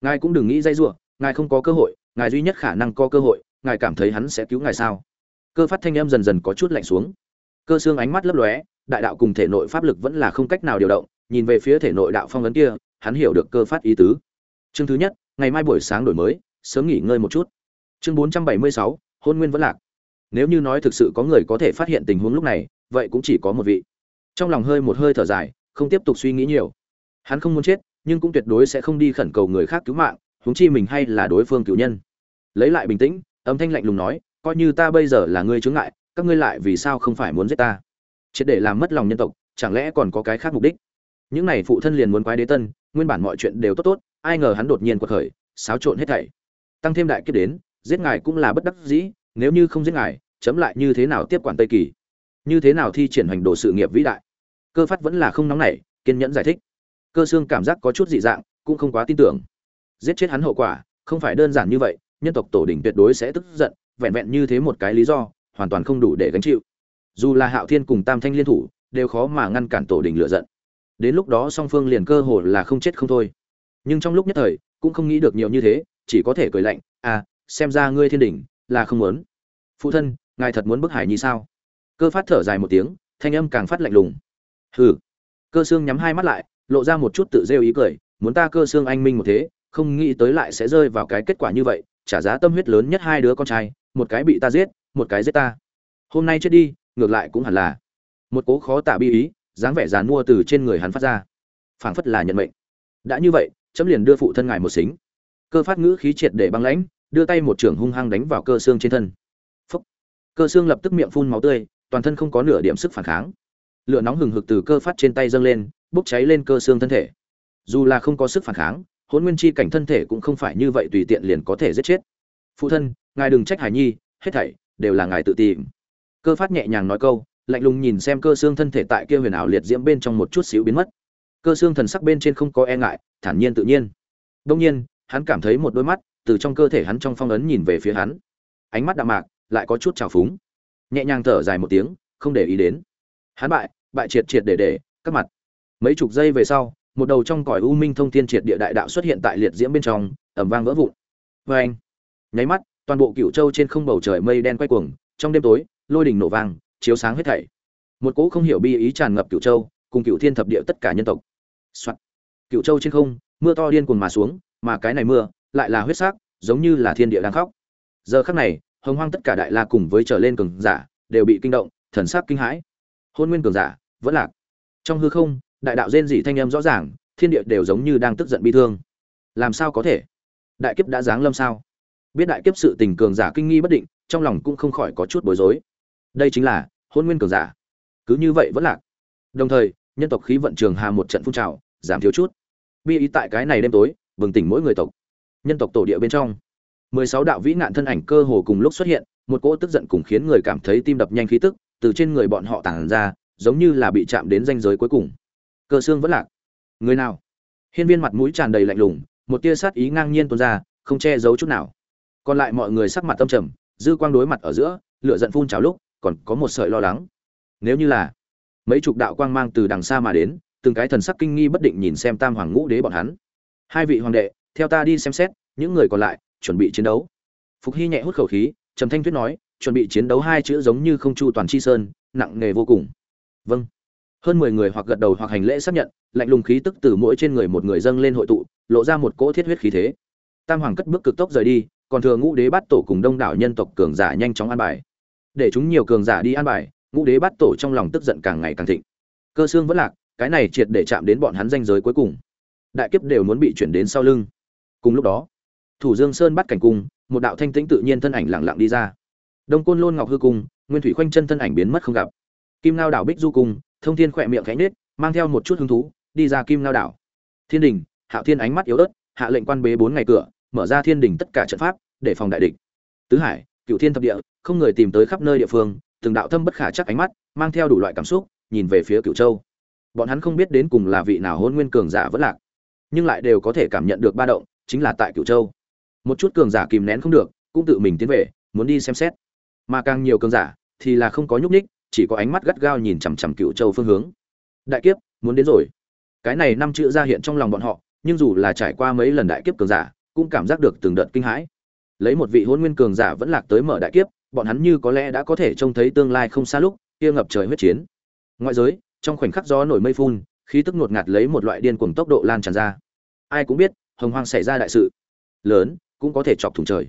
Ngài cũng đừng nghĩ dây giụa ngài không có cơ hội, ngài duy nhất khả năng có cơ hội, ngài cảm thấy hắn sẽ cứu ngài sao? Cơ phát thanh âm dần dần có chút lạnh xuống. Cơ xương ánh mắt lấp lóe, đại đạo cùng thể nội pháp lực vẫn là không cách nào điều động nhìn về phía thể nội đạo phong ấn kia, hắn hiểu được cơ phát ý tứ. Chương thứ nhất, ngày mai buổi sáng đổi mới, sớm nghỉ ngơi một chút. Chương bốn trăm bảy mươi sáu, hôn nguyên vẫn lạc. Nếu như nói thực sự có người có thể phát hiện tình huống lúc này, vậy cũng chỉ có một vị. Trong lòng hơi một hơi thở dài, không tiếp tục suy nghĩ nhiều. Hắn không muốn chết, nhưng cũng tuyệt đối sẽ không đi khẩn cầu người khác cứu mạng, huống chi mình hay là đối phương cứu nhân. Lấy lại bình tĩnh, âm thanh lạnh lùng nói, coi như ta bây giờ là ngươi chướng ngại, các ngươi lại vì sao không phải muốn giết ta? Chết để làm mất lòng nhân tộc, chẳng lẽ còn có cái khác mục đích? Những này phụ thân liền muốn quái đế tân, nguyên bản mọi chuyện đều tốt tốt, ai ngờ hắn đột nhiên quật khởi, xáo trộn hết thảy. Tăng thêm đại kiếp đến, giết ngài cũng là bất đắc dĩ, nếu như không giết ngài, chấm lại như thế nào tiếp quản tây kỳ? Như thế nào thi triển hành đồ sự nghiệp vĩ đại? Cơ phát vẫn là không nóng nảy, kiên nhẫn giải thích. Cơ xương cảm giác có chút dị dạng, cũng không quá tin tưởng. Giết chết hắn hậu quả, không phải đơn giản như vậy, nhân tộc tổ đình tuyệt đối sẽ tức giận, vẹn vẹn như thế một cái lý do, hoàn toàn không đủ để gánh chịu. Dù là hạo thiên cùng tam thanh liên thủ, đều khó mà ngăn cản tổ đình lựa giận đến lúc đó song phương liền cơ hồ là không chết không thôi. Nhưng trong lúc nhất thời, cũng không nghĩ được nhiều như thế, chỉ có thể cười lạnh à xem ra ngươi thiên đỉnh, là không muốn. Phụ thân, ngài thật muốn bức hải nhi sao? Cơ phát thở dài một tiếng, thanh âm càng phát lạnh lùng. Hừ. Cơ xương nhắm hai mắt lại, lộ ra một chút tự rêu ý cười, muốn ta cơ xương anh minh một thế, không nghĩ tới lại sẽ rơi vào cái kết quả như vậy, trả giá tâm huyết lớn nhất hai đứa con trai, một cái bị ta giết, một cái giết ta. Hôm nay chết đi, ngược lại cũng hẳn là. Một cố khó tả bi ý dáng vẻ dàn mua từ trên người hắn phát ra. Phảng phất là nhận mệnh. Đã như vậy, chấm liền đưa phụ thân ngài một xính. Cơ phát ngữ khí triệt để băng lãnh, đưa tay một trưởng hung hăng đánh vào cơ xương trên thân. Phúc. cơ xương lập tức miệng phun máu tươi, toàn thân không có nửa điểm sức phản kháng. Lửa nóng hừng hực từ cơ phát trên tay dâng lên, bốc cháy lên cơ xương thân thể. Dù là không có sức phản kháng, hôn nguyên chi cảnh thân thể cũng không phải như vậy tùy tiện liền có thể giết chết. Phụ thân, ngài đừng trách hải nhi, hết thảy đều là ngài tự tìm. Cơ phát nhẹ nhàng nói câu lạnh lùng nhìn xem cơ xương thân thể tại kia huyền ảo liệt diễm bên trong một chút xíu biến mất. Cơ xương thần sắc bên trên không có e ngại, thản nhiên tự nhiên. Đông nhiên, hắn cảm thấy một đôi mắt từ trong cơ thể hắn trong phong ấn nhìn về phía hắn. Ánh mắt đạm mạc, lại có chút trào phúng. Nhẹ nhàng thở dài một tiếng, không để ý đến. Hắn bại bại triệt triệt để để, các mặt. Mấy chục giây về sau, một đầu trong cõi u minh thông thiên triệt địa đại đạo xuất hiện tại liệt diễm bên trong ẩm vang vỡ vụn. Vê anh nháy mắt, toàn bộ cựu châu trên không bầu trời mây đen quay cuồng, trong đêm tối, lôi đỉnh nổ vang chiếu sáng hết thảy. Một cỗ không hiểu bi ý tràn ngập cựu châu, cùng cựu thiên thập địa tất cả nhân tộc. Soạn. cựu châu trên không, mưa to điên cuồng mà xuống, mà cái này mưa lại là huyết sắc, giống như là thiên địa đang khóc. Giờ khắc này, hồng hoang tất cả đại la cùng với trở lên cường giả đều bị kinh động, thần sắc kinh hãi. Hôn nguyên cường giả, vẫn lạc. Trong hư không, đại đạo rên dị thanh âm rõ ràng, thiên địa đều giống như đang tức giận bi thương. Làm sao có thể? Đại kiếp đã giáng lâm sao? Biết đại kiếp sự tình cường giả kinh nghi bất định, trong lòng cũng không khỏi có chút bối rối đây chính là hôn nguyên cường giả. Cứ như vậy vẫn lạc. Đồng thời, nhân tộc khí vận trường hà một trận phun trào, giảm thiếu chút. Bi ý tại cái này đêm tối, bừng tỉnh mỗi người tộc. Nhân tộc tổ địa bên trong. Mười sáu đạo vĩ nạn thân ảnh cơ hồ cùng lúc xuất hiện, một cỗ tức giận cùng khiến người cảm thấy tim đập nhanh khí tức từ trên người bọn họ tản ra, giống như là bị chạm đến ranh giới cuối cùng. Cơ xương vẫn lạc. Người nào? Hiên viên mặt mũi tràn đầy lạnh lùng, một tia sát ý ngang nhiên tuôn ra, không che giấu chút nào. Còn lại mọi người sắc mặt tâm trầm, dư quang đối mặt ở giữa, lửa giận phun trào lúc còn có một sợi lo lắng. Nếu như là mấy chục đạo quang mang từ đằng xa mà đến, từng cái thần sắc kinh nghi bất định nhìn xem tam hoàng ngũ đế bọn hắn. Hai vị hoàng đệ, theo ta đi xem xét, những người còn lại chuẩn bị chiến đấu. Phục hy nhẹ hút khẩu khí, trầm thanh tuyết nói, chuẩn bị chiến đấu hai chữ giống như không chu toàn chi sơn, nặng nề vô cùng. Vâng. Hơn mười người hoặc gật đầu hoặc hành lễ xác nhận, lạnh lùng khí tức từ mỗi trên người một người dâng lên hội tụ, lộ ra một cỗ thiết huyết khí thế. Tam hoàng cất bước cực tốc rời đi, còn thừa ngũ đế bắt tổ cùng đông đảo nhân tộc cường giả nhanh chóng an bài để chúng nhiều cường giả đi an bài, ngũ đế bắt tổ trong lòng tức giận càng ngày càng thịnh. Cơ xương vẫn lạc, cái này triệt để chạm đến bọn hắn danh giới cuối cùng. Đại kiếp đều muốn bị chuyển đến sau lưng. Cùng lúc đó, thủ dương sơn bắt cảnh cung, một đạo thanh tĩnh tự nhiên thân ảnh lặng lặng đi ra. Đông côn lôn ngọc hư cung, nguyên thủy khoanh chân thân ảnh biến mất không gặp. Kim lao đảo bích du cung, thông thiên khỏe miệng khẽ nết mang theo một chút hứng thú, đi ra kim lao đảo. Thiên đình hạo thiên ánh mắt yếu ớt, hạ lệnh quan bế bốn ngày cửa, mở ra thiên đình tất cả trận pháp, để phòng đại địch. Tứ hải cựu thiên thập địa, không người tìm tới khắp nơi địa phương, từng đạo thâm bất khả chắc ánh mắt, mang theo đủ loại cảm xúc, nhìn về phía cựu châu. Bọn hắn không biết đến cùng là vị nào hôn nguyên cường giả vẫn lạc, nhưng lại đều có thể cảm nhận được ba động, chính là tại cựu châu. Một chút cường giả kìm nén không được, cũng tự mình tiến về, muốn đi xem xét. Mà càng nhiều cường giả, thì là không có nhúc nhích, chỉ có ánh mắt gắt gao nhìn chằm chằm cựu châu phương hướng. Đại kiếp, muốn đến rồi. Cái này năm chữ ra hiện trong lòng bọn họ, nhưng dù là trải qua mấy lần đại kiếp cường giả, cũng cảm giác được từng đợt kinh hãi lấy một vị hôn nguyên cường giả vẫn lạc tới mở đại kiếp, bọn hắn như có lẽ đã có thể trông thấy tương lai không xa lúc, kia ngập trời huyết chiến. Ngoại giới, trong khoảnh khắc gió nổi mây phun, khí tức ngột ngạt lấy một loại điên cuồng tốc độ lan tràn ra. Ai cũng biết, hồng hoang xảy ra đại sự. Lớn, cũng có thể chọc thủng trời.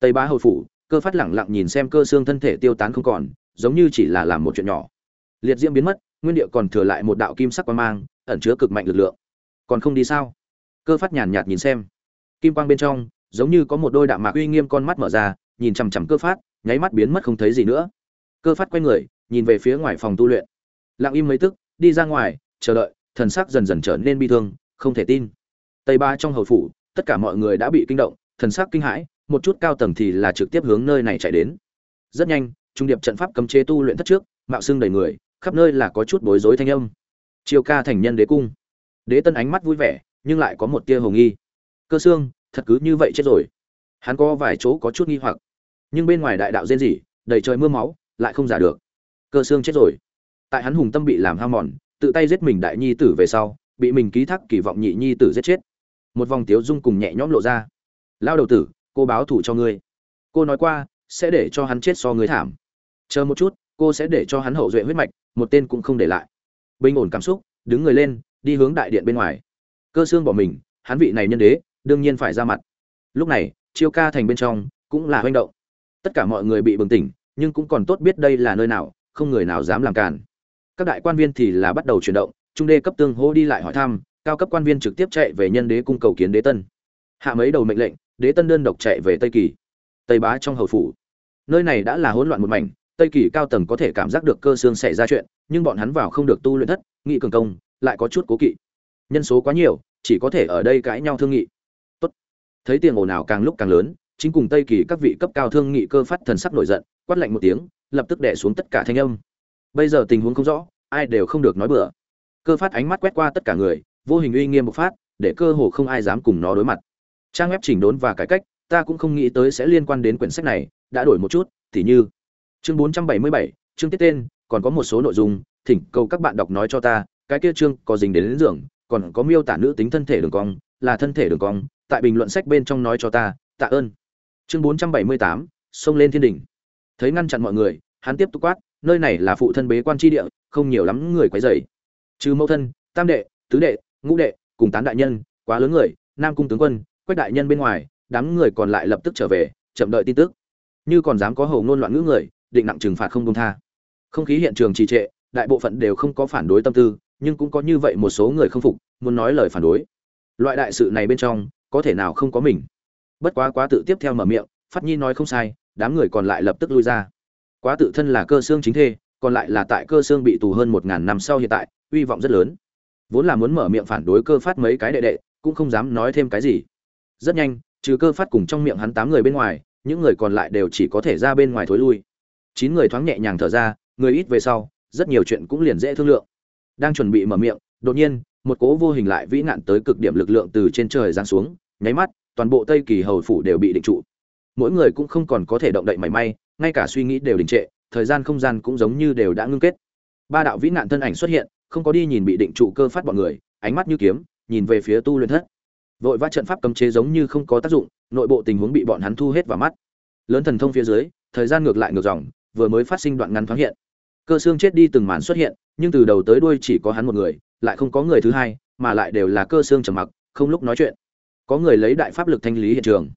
Tây bá hầu phủ, cơ phát lẳng lặng nhìn xem cơ xương thân thể tiêu tán không còn, giống như chỉ là làm một chuyện nhỏ. Liệt diễm biến mất, nguyên địa còn thừa lại một đạo kim sắc quang mang, ẩn chứa cực mạnh lực lượng. Còn không đi sao? Cơ phát nhàn nhạt nhìn xem. Kim quang bên trong giống như có một đôi đạm mạc uy nghiêm con mắt mở ra, nhìn chằm chằm cơ phát, nháy mắt biến mất không thấy gì nữa. Cơ phát quay người, nhìn về phía ngoài phòng tu luyện. Lặng im mấy tức, đi ra ngoài, chờ đợi, thần sắc dần dần trở nên bi thương, không thể tin. Tây ba trong hầu phủ, tất cả mọi người đã bị kinh động, thần sắc kinh hãi, một chút cao tầng thì là trực tiếp hướng nơi này chạy đến. Rất nhanh, trung điệp trận pháp cấm chế tu luyện thất trước, mạo xương đầy người, khắp nơi là có chút bối rối thanh âm. Chiều ca thành nhân đế cung. Đế tân ánh mắt vui vẻ, nhưng lại có một tia hồng nghi. Cơ xương thật cứ như vậy chết rồi. Hắn có vài chỗ có chút nghi hoặc, nhưng bên ngoài đại đạo rên rỉ, đầy trời mưa máu, lại không giả được. Cơ xương chết rồi. Tại hắn hùng tâm bị làm hao mòn, tự tay giết mình đại nhi tử về sau, bị mình ký thác kỳ vọng nhị nhi tử giết chết. Một vòng tiếu dung cùng nhẹ nhõm lộ ra. Lao đầu tử, cô báo thủ cho ngươi. Cô nói qua, sẽ để cho hắn chết so ngươi thảm. Chờ một chút, cô sẽ để cho hắn hậu duệ huyết mạch, một tên cũng không để lại. Bình ổn cảm xúc, đứng người lên, đi hướng đại điện bên ngoài. Cơ xương bỏ mình, hắn vị này nhân đế đương nhiên phải ra mặt. Lúc này, chiêu ca thành bên trong cũng là hoành động. Tất cả mọi người bị bừng tỉnh, nhưng cũng còn tốt biết đây là nơi nào, không người nào dám làm cản các đại quan viên thì là bắt đầu chuyển động, trung đê cấp tương hô đi lại hỏi thăm, cao cấp quan viên trực tiếp chạy về nhân đế cung cầu kiến đế tân. Hạ mấy đầu mệnh lệnh, đế tân đơn độc chạy về tây kỳ. Tây bá trong hầu phủ. Nơi này đã là hỗn loạn một mảnh, tây kỳ cao tầng có thể cảm giác được cơ xương xảy ra chuyện, nhưng bọn hắn vào không được tu luyện thất, nghị cường công, lại có chút cố kỵ. Nhân số quá nhiều, chỉ có thể ở đây cãi nhau thương nghị thấy tiền ồn ào càng lúc càng lớn chính cùng tây kỳ các vị cấp cao thương nghị cơ phát thần sắc nổi giận quát lạnh một tiếng lập tức đè xuống tất cả thanh âm. Bây giờ tình huống không rõ ai đều không được nói bừa. Cơ phát ánh mắt quét qua tất cả người vô hình uy nghiêm bộc phát để cơ hồ không ai dám cùng nó đối mặt. Trang web chỉnh đốn và cải cách ta cũng không nghĩ tới sẽ liên quan đến quyển sách này đã đổi một chút thì như chương 477, chương tiết tên còn có một số nội dung thỉnh cầu các bạn đọc nói cho ta cái kia chương có dính đến, đến giường còn có miêu tả nữ tính thân thể đường cong là thân thể đường cong tại bình luận sách bên trong nói cho ta tạ ơn. Chương 478, xông lên thiên đỉnh. Thấy ngăn chặn mọi người hắn tiếp tục quát nơi này là phụ thân bế quan tri địa không nhiều lắm người quấy rầy. Trừ mẫu thân tam đệ tứ đệ ngũ đệ cùng tán đại nhân quá lớn người nam cung tướng quân quách đại nhân bên ngoài đám người còn lại lập tức trở về chậm đợi tin tức. Như còn dám có hầu ngôn loạn ngữ người định nặng trừng phạt không công tha. Không khí hiện trường trì trệ đại bộ phận đều không có phản đối tâm tư nhưng cũng có như vậy một số người không phục muốn nói lời phản đối. Loại đại sự này bên trong có thể nào không có mình? Bất quá quá tự tiếp theo mở miệng, phát nhi nói không sai, đám người còn lại lập tức lui ra. Quá tự thân là cơ xương chính thê, còn lại là tại cơ xương bị tù hơn một ngàn năm sau hiện tại, uy vọng rất lớn. Vốn là muốn mở miệng phản đối cơ phát mấy cái đệ đệ, cũng không dám nói thêm cái gì. Rất nhanh, trừ cơ phát cùng trong miệng hắn tám người bên ngoài, những người còn lại đều chỉ có thể ra bên ngoài thối lui. Chín người thoáng nhẹ nhàng thở ra, người ít về sau, rất nhiều chuyện cũng liền dễ thương lượng. Đang chuẩn bị mở miệng, đột nhiên một cố vô hình lại vĩ nạn tới cực điểm lực lượng từ trên trời giáng xuống, nháy mắt, toàn bộ tây kỳ hầu phủ đều bị định trụ. Mỗi người cũng không còn có thể động đậy mảy may, ngay cả suy nghĩ đều đình trệ, thời gian không gian cũng giống như đều đã ngưng kết. Ba đạo vĩ nạn thân ảnh xuất hiện, không có đi nhìn bị định trụ cơ phát bọn người, ánh mắt như kiếm, nhìn về phía tu luyện thất. Vội vã trận pháp cấm chế giống như không có tác dụng, nội bộ tình huống bị bọn hắn thu hết vào mắt. Lớn thần thông phía dưới, thời gian ngược lại ngược dòng, vừa mới phát sinh đoạn ngắn thoáng hiện. Cơ xương chết đi từng màn xuất hiện, nhưng từ đầu tới đuôi chỉ có hắn một người lại không có người thứ hai, mà lại đều là cơ xương trầm mặc, không lúc nói chuyện. Có người lấy đại pháp lực thanh lý hiện trường.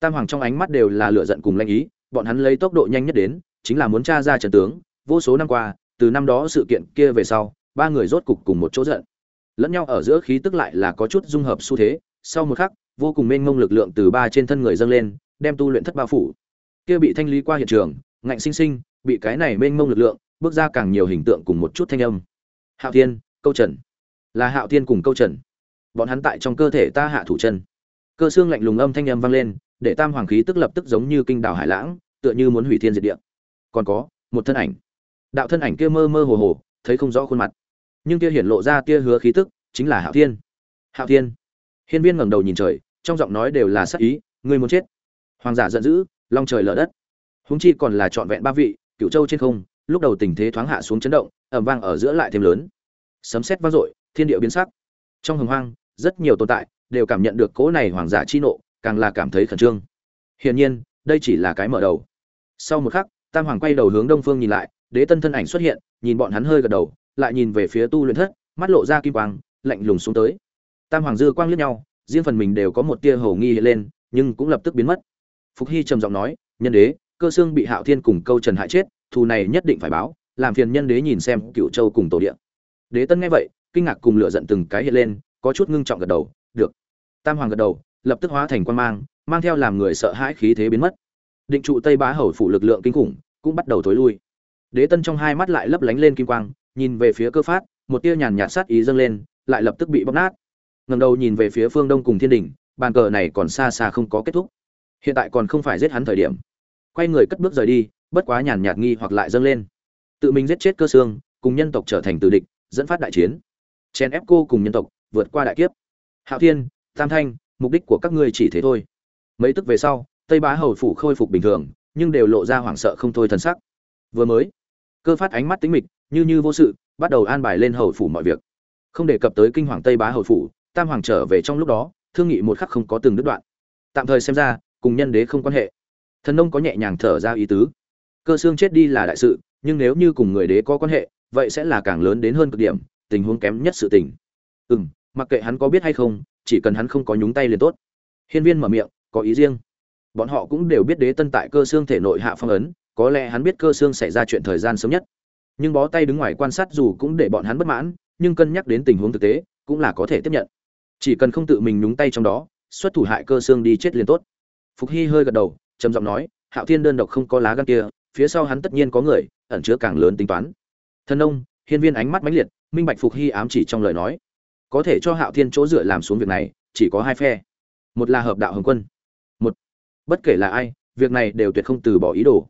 Tam hoàng trong ánh mắt đều là lửa giận cùng lanh ý, bọn hắn lấy tốc độ nhanh nhất đến, chính là muốn tra ra trận tướng. Vô số năm qua, từ năm đó sự kiện kia về sau, ba người rốt cục cùng một chỗ giận. Lẫn nhau ở giữa khí tức lại là có chút dung hợp xu thế, sau một khắc, vô cùng mênh mông lực lượng từ ba trên thân người dâng lên, đem tu luyện thất bao phủ. Kia bị thanh lý qua hiện trường, ngạnh sinh sinh, bị cái này mênh mông lực lượng, bước ra càng nhiều hình tượng cùng một chút thanh âm. Hạo thiên câu trần. Là hạo thiên cùng câu trần. Bọn hắn tại trong cơ thể ta hạ thủ chân. Cơ xương lạnh lùng âm thanh âm vang lên, để tam hoàng khí tức lập tức giống như kinh đảo hải lãng, tựa như muốn hủy thiên diệt địa. Còn có, một thân ảnh. Đạo thân ảnh kia mơ mơ hồ hồ, thấy không rõ khuôn mặt. Nhưng kia hiển lộ ra tia hứa khí tức, chính là hạo thiên. Hạo thiên. Hiên viên ngẩng đầu nhìn trời, trong giọng nói đều là sắc ý, ngươi muốn chết? Hoàng giả giận dữ, long trời lở đất. Huống chi còn là trọn vẹn ba vị cựu châu trên không, lúc đầu tình thế thoáng hạ xuống chấn động ẩm vang ở giữa lại thêm lớn sấm sét vang dội, thiên địa biến sắc. Trong hồng hoang, rất nhiều tồn tại đều cảm nhận được cỗ này hoàng giả chi nộ, càng là cảm thấy khẩn trương. Hiển nhiên, đây chỉ là cái mở đầu. Sau một khắc, tam hoàng quay đầu hướng đông phương nhìn lại, đế tân thân ảnh xuất hiện, nhìn bọn hắn hơi gật đầu, lại nhìn về phía tu luyện thất, mắt lộ ra kim quang, lạnh lùng xuống tới. Tam hoàng dư quang liếc nhau, riêng phần mình đều có một tia hầu nghi hiện lên, nhưng cũng lập tức biến mất. Phục hy trầm giọng nói, nhân đế, cơ xương bị hạo thiên cùng câu trần hại chết, thù này nhất định phải báo, làm phiền nhân đế nhìn xem cựu châu cùng tổ địa đế tân nghe vậy, kinh ngạc cùng lửa giận từng cái hiện lên, có chút ngưng trọng gật đầu, được. Tam hoàng gật đầu, lập tức hóa thành quan mang mang theo làm người sợ hãi khí thế biến mất. Định trụ tây bá hầu phủ lực lượng kinh khủng, cũng bắt đầu thối lui. Đế tân trong hai mắt lại lấp lánh lên kim quang, nhìn về phía cơ phát, một tia nhàn nhạt sát ý dâng lên, lại lập tức bị bóc nát. Ngầm đầu nhìn về phía phương đông cùng thiên đình, bàn cờ này còn xa xa không có kết thúc. Hiện tại còn không phải giết hắn thời điểm. Quay người cất bước rời đi, bất quá nhàn nhạt nghi hoặc lại dâng lên. Tự mình giết chết cơ xương, cùng nhân tộc trở thành tử địch dẫn phát đại chiến. Chèn ép cô cùng nhân tộc, vượt qua đại kiếp. Hạo thiên, tam thanh, mục đích của các ngươi chỉ thế thôi. Mấy tức về sau, tây bá hầu phủ khôi phục bình thường, nhưng đều lộ ra hoảng sợ không thôi thân sắc. Vừa mới, cơ phát ánh mắt tính mịch, như như vô sự, bắt đầu an bài lên hầu phủ mọi việc. Không đề cập tới kinh hoàng tây bá hầu phủ, tam hoàng trở về trong lúc đó, thương nghị một khắc không có từng đứt đoạn. Tạm thời xem ra, cùng nhân đế không quan hệ. Thần nông có nhẹ nhàng thở ra ý tứ. Cơ xương chết đi là đại sự, nhưng nếu như cùng người đế có quan hệ vậy sẽ là càng lớn đến hơn cực điểm, tình huống kém nhất sự tình. Ừ m mặc kệ hắn có biết hay không, chỉ cần hắn không có nhúng tay liền tốt. Hiên viên mở miệng, có ý riêng. Bọn họ cũng đều biết đế tân tại cơ xương thể nội hạ phong ấn, có lẽ hắn biết cơ xương xảy ra chuyện thời gian sớm nhất. Nhưng bó tay đứng ngoài quan sát dù cũng để bọn hắn bất mãn, nhưng cân nhắc đến tình huống thực tế, cũng là có thể tiếp nhận. Chỉ cần không tự mình nhúng tay trong đó, xuất thủ hại cơ xương đi chết liền tốt. Phục hy hơi gật đầu, trầm giọng nói, hạo thiên đơn độc không có lá gan kia, phía sau hắn tất nhiên có người, ẩn chứa càng lớn tính toán. Thần ông hiên viên ánh mắt mãnh liệt, minh bạch phục hy ám chỉ trong lời nói. Có thể cho hạo thiên chỗ dựa làm xuống việc này, chỉ có hai phe. Một là hợp đạo hồng quân. Một, bất kể là ai, việc này đều tuyệt không từ bỏ ý đồ.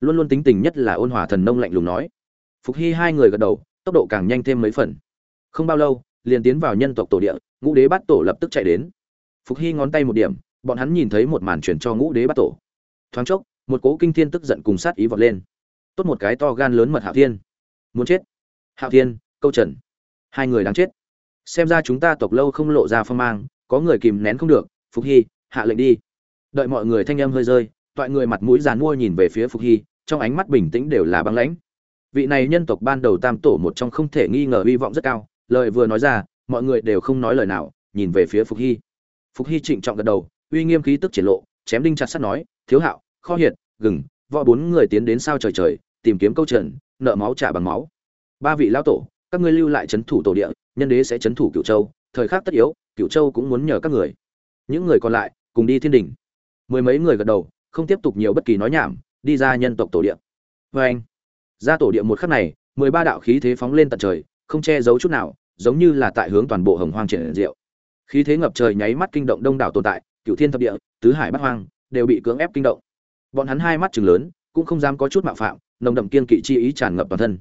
Luôn luôn tính tình nhất là ôn hòa thần nông lạnh lùng nói. Phục hy hai người gật đầu, tốc độ càng nhanh thêm mấy phần. Không bao lâu, liền tiến vào nhân tộc tổ địa, ngũ đế bắt tổ lập tức chạy đến. Phục hy ngón tay một điểm, bọn hắn nhìn thấy một màn chuyển cho ngũ đế bắt tổ. Thoáng chốc, một cố kinh thiên tức giận cùng sát ý vọt lên. Tốt một cái to gan lớn mật hạo thiên muốn chết. Hạo thiên, câu trần. Hai người đáng chết. Xem ra chúng ta tộc lâu không lộ ra phong mang, có người kìm nén không được, phục hy, hạ lệnh đi. Đợi mọi người thanh âm hơi rơi, toại người mặt mũi giàn mua nhìn về phía phục hy, trong ánh mắt bình tĩnh đều là băng lãnh. Vị này nhân tộc ban đầu tam tổ một trong không thể nghi ngờ hy vọng rất cao, lời vừa nói ra, mọi người đều không nói lời nào, nhìn về phía phục hy. Phục hy trịnh trọng gật đầu, uy nghiêm khí tức triển lộ, chém đinh chặt sắt nói, thiếu hạo, kho hiệt, gừng, võ bốn người tiến đến sao trời trời, tìm kiếm câu trần nợ máu trả bằng máu. Ba vị lão tổ, các ngươi lưu lại c h ấ n thủ tổ địa, nhân đế sẽ c h ấ n thủ cựu châu, thời khắc tất yếu cựu châu cũng muốn nhờ các người. Những người còn lại, cùng đi thiên đình. Mười mấy người gật đầu, không tiếp tục nhiều bất kỳ nói nhảm, đi ra nhân tộc tổ địa. Vê anh, ra tổ địa một khắc này, mười ba đạo khí thế phóng lên tận trời, không che giấu chút nào, giống như là tại hướng toàn bộ hồng hoang triển diệu. Khí thế ngập trời nháy mắt kinh động đông đảo tồn tại cựu thiên thập địa, tứ hải bắc hoang, đều bị cưỡng ép kinh động. Bọn hắn hai mắt chừng lớn cũng không dám có chút mạo phạm, nồng đậm kiên kỵ chi ý tràn ngập toàn thân.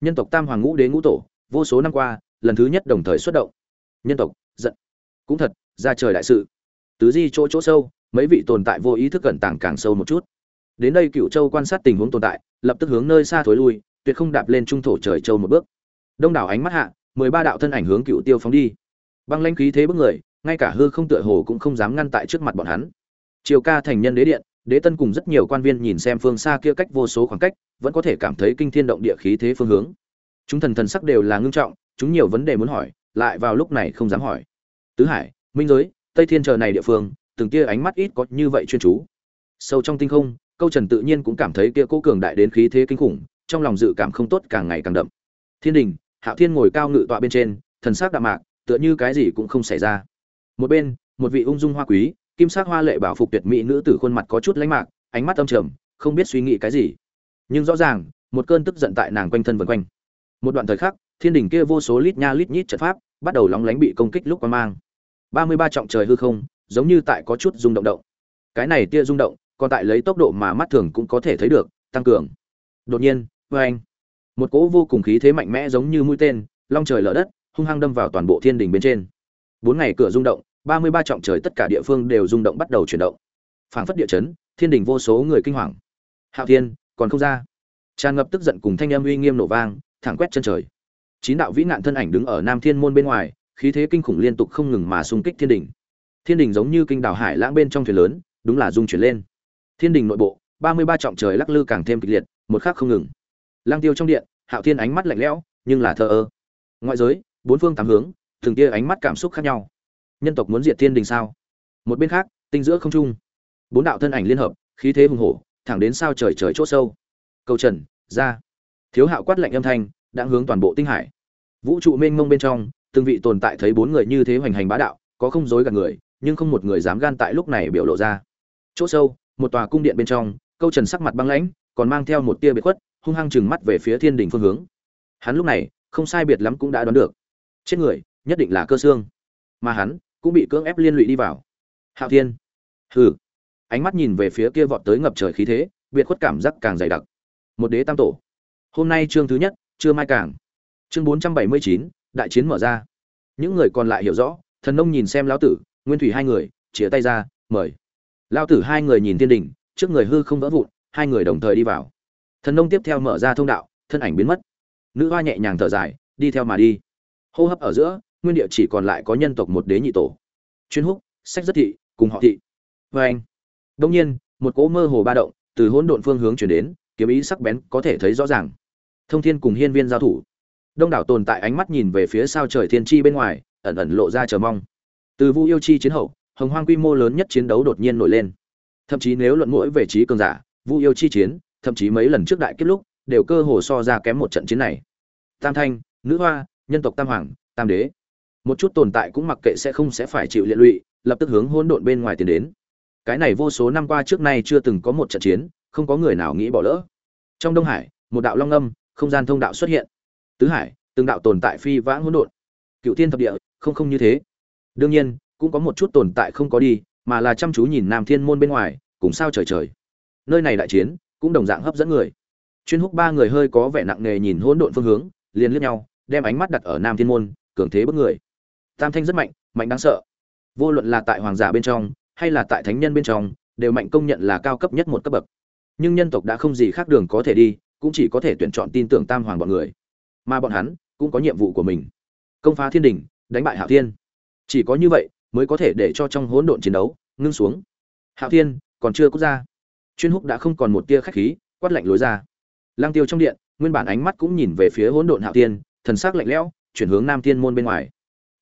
Nhân tộc tam hoàng ngũ đế ngũ tổ, vô số năm qua, lần thứ nhất đồng thời xuất động. Nhân tộc, giận. Cũng thật, ra trời đại sự. Tứ di chỗ chỗ sâu, mấy vị tồn tại vô ý thức cẩn tàng càng sâu một chút. Đến đây cựu châu quan sát tình huống tồn tại, lập tức hướng nơi xa thối lui, tuyệt không đạp lên trung thổ trời châu một bước. Đông đảo ánh mắt hạ, mười ba đạo thân ảnh hướng cựu tiêu phóng đi. Băng lãnh khí thế bức người, ngay cả hư không tựa hồ cũng không dám ngăn tại trước mặt bọn hắn. Triều ca thành nhân đế điện đế tân cùng rất nhiều quan viên nhìn xem phương xa kia cách vô số khoảng cách, vẫn có thể cảm thấy kinh thiên động địa khí thế phương hướng. Chúng thần thần sắc đều là ngưng trọng, chúng nhiều vấn đề muốn hỏi, lại vào lúc này không dám hỏi. Tứ hải, minh giới, tây thiên chờ này địa phương, từng tia ánh mắt ít có như vậy chuyên chú. Sâu trong tinh không, câu trần tự nhiên cũng cảm thấy kia cố cường đại đến khí thế kinh khủng, trong lòng dự cảm không tốt càng ngày càng đậm. Thiên đình, hạo thiên ngồi cao ngự tọa bên trên, thần sắc đạm mạc, tựa như cái gì cũng không xảy ra. Một bên, một vị ung dung hoa quý kim sắc hoa lệ bảo phục tuyệt mỹ nữ tử khuôn mặt có chút lãnh mạc, ánh mắt âm trầm, không biết suy nghĩ cái gì. Nhưng rõ ràng, một cơn tức giận tại nàng quanh thân vần quanh. Một đoạn thời khắc, thiên đình kia vô số lít nha lít nhít trận pháp bắt đầu lóng lánh bị công kích lúc qua mang. Ba mươi ba trọng trời hư không, giống như tại có chút rung động động. Cái này tia rung động, còn tại lấy tốc độ mà mắt thường cũng có thể thấy được, tăng cường. Đột nhiên vê anh. Một cỗ vô cùng khí thế mạnh mẽ giống như mũi tên, long trời lở đất, hung hăng đâm vào toàn bộ thiên đình bên trên. Bốn ngày cửa rung động ba mươi ba trọng trời tất cả địa phương đều rung động bắt đầu chuyển động. Phảng phất địa chấn, thiên đình vô số người kinh hoàng. Hạo thiên, còn không ra. Tràn ngập tức giận cùng thanh âm uy nghiêm nổ vang, thẳng quét chân trời. Chín đạo vĩ nạn thân ảnh đứng ở nam thiên môn bên ngoài, khí thế kinh khủng liên tục không ngừng mà xung kích thiên đình. Thiên đình giống như kinh đảo hải lãng bên trong thuyền lớn, đúng là dung chuyển lên. Thiên đình nội bộ, ba mươi ba trọng trời lắc lư càng thêm kịch liệt, một khắc không ngừng. Lang tiêu trong điện, hạo thiên ánh mắt lạnh lẽo, nhưng là thờ ơ. Ngoại giới, bốn phương tám hướng, từng tia ánh mắt cảm xúc khác nhau nhân tộc muốn diệt thiên đình sao? Một bên khác, tinh giữa không trung, bốn đạo thân ảnh liên hợp, khí thế hùng hổ, thẳng đến sao trời trời chỗ sâu. Cầu trần, ra. Thiếu hạo quát lạnh âm thanh đang hướng toàn bộ tinh hải. Vũ trụ mênh mông bên trong, từng vị tồn tại thấy bốn người như thế hoành hành bá đạo, có không dối gạt người, nhưng không một người dám gan tại lúc này biểu lộ ra. Chỗ sâu, một tòa cung điện bên trong, câu trần sắc mặt băng lãnh, còn mang theo một tia biệt khuất, hung hăng chừng mắt về phía thiên đình phương hướng. Hắn lúc này, không sai biệt lắm cũng đã đoán được. Chết người, nhất định là cơ xương. Mà hắn cũng bị cưỡng ép liên lụy đi vào. Hạo thiên. Hừ. Ánh mắt nhìn về phía kia vọt tới ngập trời khí thế, biệt khuất cảm giác càng dày đặc. Một đế tam tổ. Hôm nay chương thứ nhất chưa mai càng. Chương bốn trăm bảy mươi chín, đại chiến mở ra. Những người còn lại hiểu rõ, thần nông nhìn xem lão tử, nguyên thủy hai người chia tay ra, mời. Lão tử hai người nhìn thiên đình, trước người hư không vỡ vụn, hai người đồng thời đi vào. Thần nông tiếp theo mở ra thông đạo, thân ảnh biến mất. Nữ hoa nhẹ nhàng thở dài, đi theo mà đi. Hô hấp ở giữa nguyên địa chỉ còn lại có nhân tộc một đế nhị tổ. Chuyên húc, sách rất thị, cùng họ thị. Vê anh. Đông nhiên, một cỗ mơ hồ ba động từ hỗn độn phương hướng chuyển đến, kiếm ý sắc bén có thể thấy rõ ràng. Thông thiên cùng hiên viên giao thủ. Đông đảo tồn tại ánh mắt nhìn về phía sao trời thiên tri bên ngoài, ẩn ẩn lộ ra chờ mong. Từ vu yêu chi chiến hậu, hồng hoang quy mô lớn nhất chiến đấu đột nhiên nổi lên. Thậm chí nếu luận mũi về trí cường giả, vu yêu chi chiến, thậm chí mấy lần trước đại kết lúc, đều cơ hồ so ra kém một trận chiến này. Tam thanh, nữ hoa, nhân tộc tam hoàng, tam đế một chút tồn tại cũng mặc kệ sẽ không sẽ phải chịu liệt lụy, lập tức hướng hỗn độn bên ngoài tiến đến. Cái này vô số năm qua trước nay chưa từng có một trận chiến, không có người nào nghĩ bỏ lỡ. Trong đông hải, một đạo long âm, không gian thông đạo xuất hiện. Tứ hải, từng đạo tồn tại phi vãng hỗn độn. Cựu thiên thập địa, không không như thế. Đương nhiên, cũng có một chút tồn tại không có đi, mà là chăm chú nhìn nam thiên môn bên ngoài, cùng sao trời trời. Nơi này đại chiến, cũng đồng dạng hấp dẫn người. Chuyên húc ba người hơi có vẻ nặng nề nhìn hỗn độn phương hướng, liền liếc nhau, đem ánh mắt đặt ở nam thiên môn, cường thế bức người tam thanh rất mạnh mạnh đáng sợ. Vô luận là tại hoàng giả bên trong, hay là tại thánh nhân bên trong, đều mạnh công nhận là cao cấp nhất một cấp bậc. Nhưng nhân tộc đã không gì khác đường có thể đi, cũng chỉ có thể tuyển chọn tin tưởng tam hoàng bọn người. Mà bọn hắn, cũng có nhiệm vụ của mình. Công phá thiên đình, đánh bại hạo thiên. Chỉ có như vậy, mới có thể để cho trong hỗn độn chiến đấu, ngưng xuống. Hạo thiên, còn chưa quốc gia chuyên húc đã không còn một tia khách khí, quát lạnh lối ra. Lang tiêu trong điện, nguyên bản ánh mắt cũng nhìn về phía hỗn độn hạo thiên, thần sắc lạnh lẽo, chuyển hướng nam thiên môn bên ngoài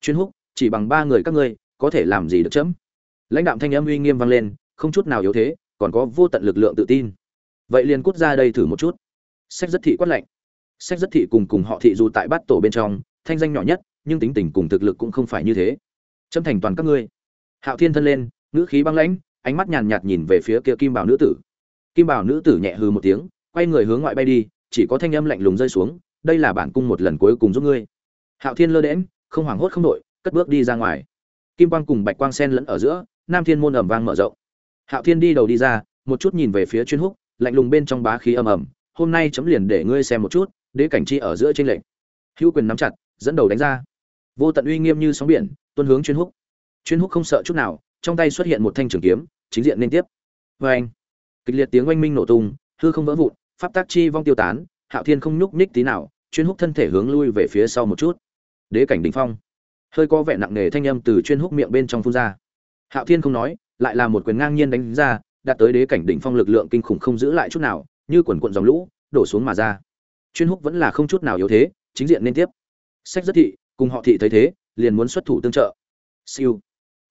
chuyên húc, chỉ bằng ba người các ngươi, có thể làm gì được chấm? Lãnh đạo thanh âm uy nghiêm vang lên, không chút nào yếu thế, còn có vô tận lực lượng tự tin. Vậy liền cút ra đây thử một chút. Sách rất thị quát lạnh. Sách rất thị cùng cùng họ thị dù tại bát tổ bên trong, thanh danh nhỏ nhất, nhưng tính tình cùng thực lực cũng không phải như thế. Chấm thành toàn các ngươi. Hạo thiên thân lên, ngữ khí băng lãnh, ánh mắt nhàn nhạt nhìn về phía kia kim bảo nữ tử. Kim bảo nữ tử nhẹ hừ một tiếng, quay người hướng ngoại bay đi, chỉ có thanh âm lạnh lùng rơi xuống, đây là bản cung một lần cuối cùng giúp ngươi. Hạo thiên lơ đễm không hoảng hốt không đội, cất bước đi ra ngoài. Kim quang cùng bạch quang sen lẫn ở giữa, nam thiên môn ầm vang mở rộng. Hạo thiên đi đầu đi ra, một chút nhìn về phía chuyên húc, lạnh lùng bên trong bá khí ầm ầm, hôm nay chấm liền để ngươi xem một chút, đế cảnh chi ở giữa trên lệnh hữu quyền nắm chặt, dẫn đầu đánh ra. Vô tận uy nghiêm như sóng biển tuân hướng chuyên húc. Chuyên húc không sợ chút nào, trong tay xuất hiện một thanh trường kiếm, chính diện liên tiếp. Vê anh kịch liệt tiếng oanh minh nổ tung, hư không vỡ vụn, pháp tác chi vong tiêu tán, hạo thiên không nhúc nhích tí nào, chuyên húc thân thể hướng lui về phía sau một chút đế cảnh đỉnh phong. Hơi có vẻ nặng nề thanh âm từ chuyên húc miệng bên trong phun ra. Hạo thiên không nói lại là một quyền ngang nhiên đánh ra đạt tới đế cảnh đỉnh phong lực lượng kinh khủng không giữ lại chút nào như quần quận dòng lũ đổ xuống mà ra. Chuyên húc vẫn là không chút nào yếu thế chính diện liên tiếp. Sách rất thị cùng họ thị thấy thế liền muốn xuất thủ tương trợ. Siêu.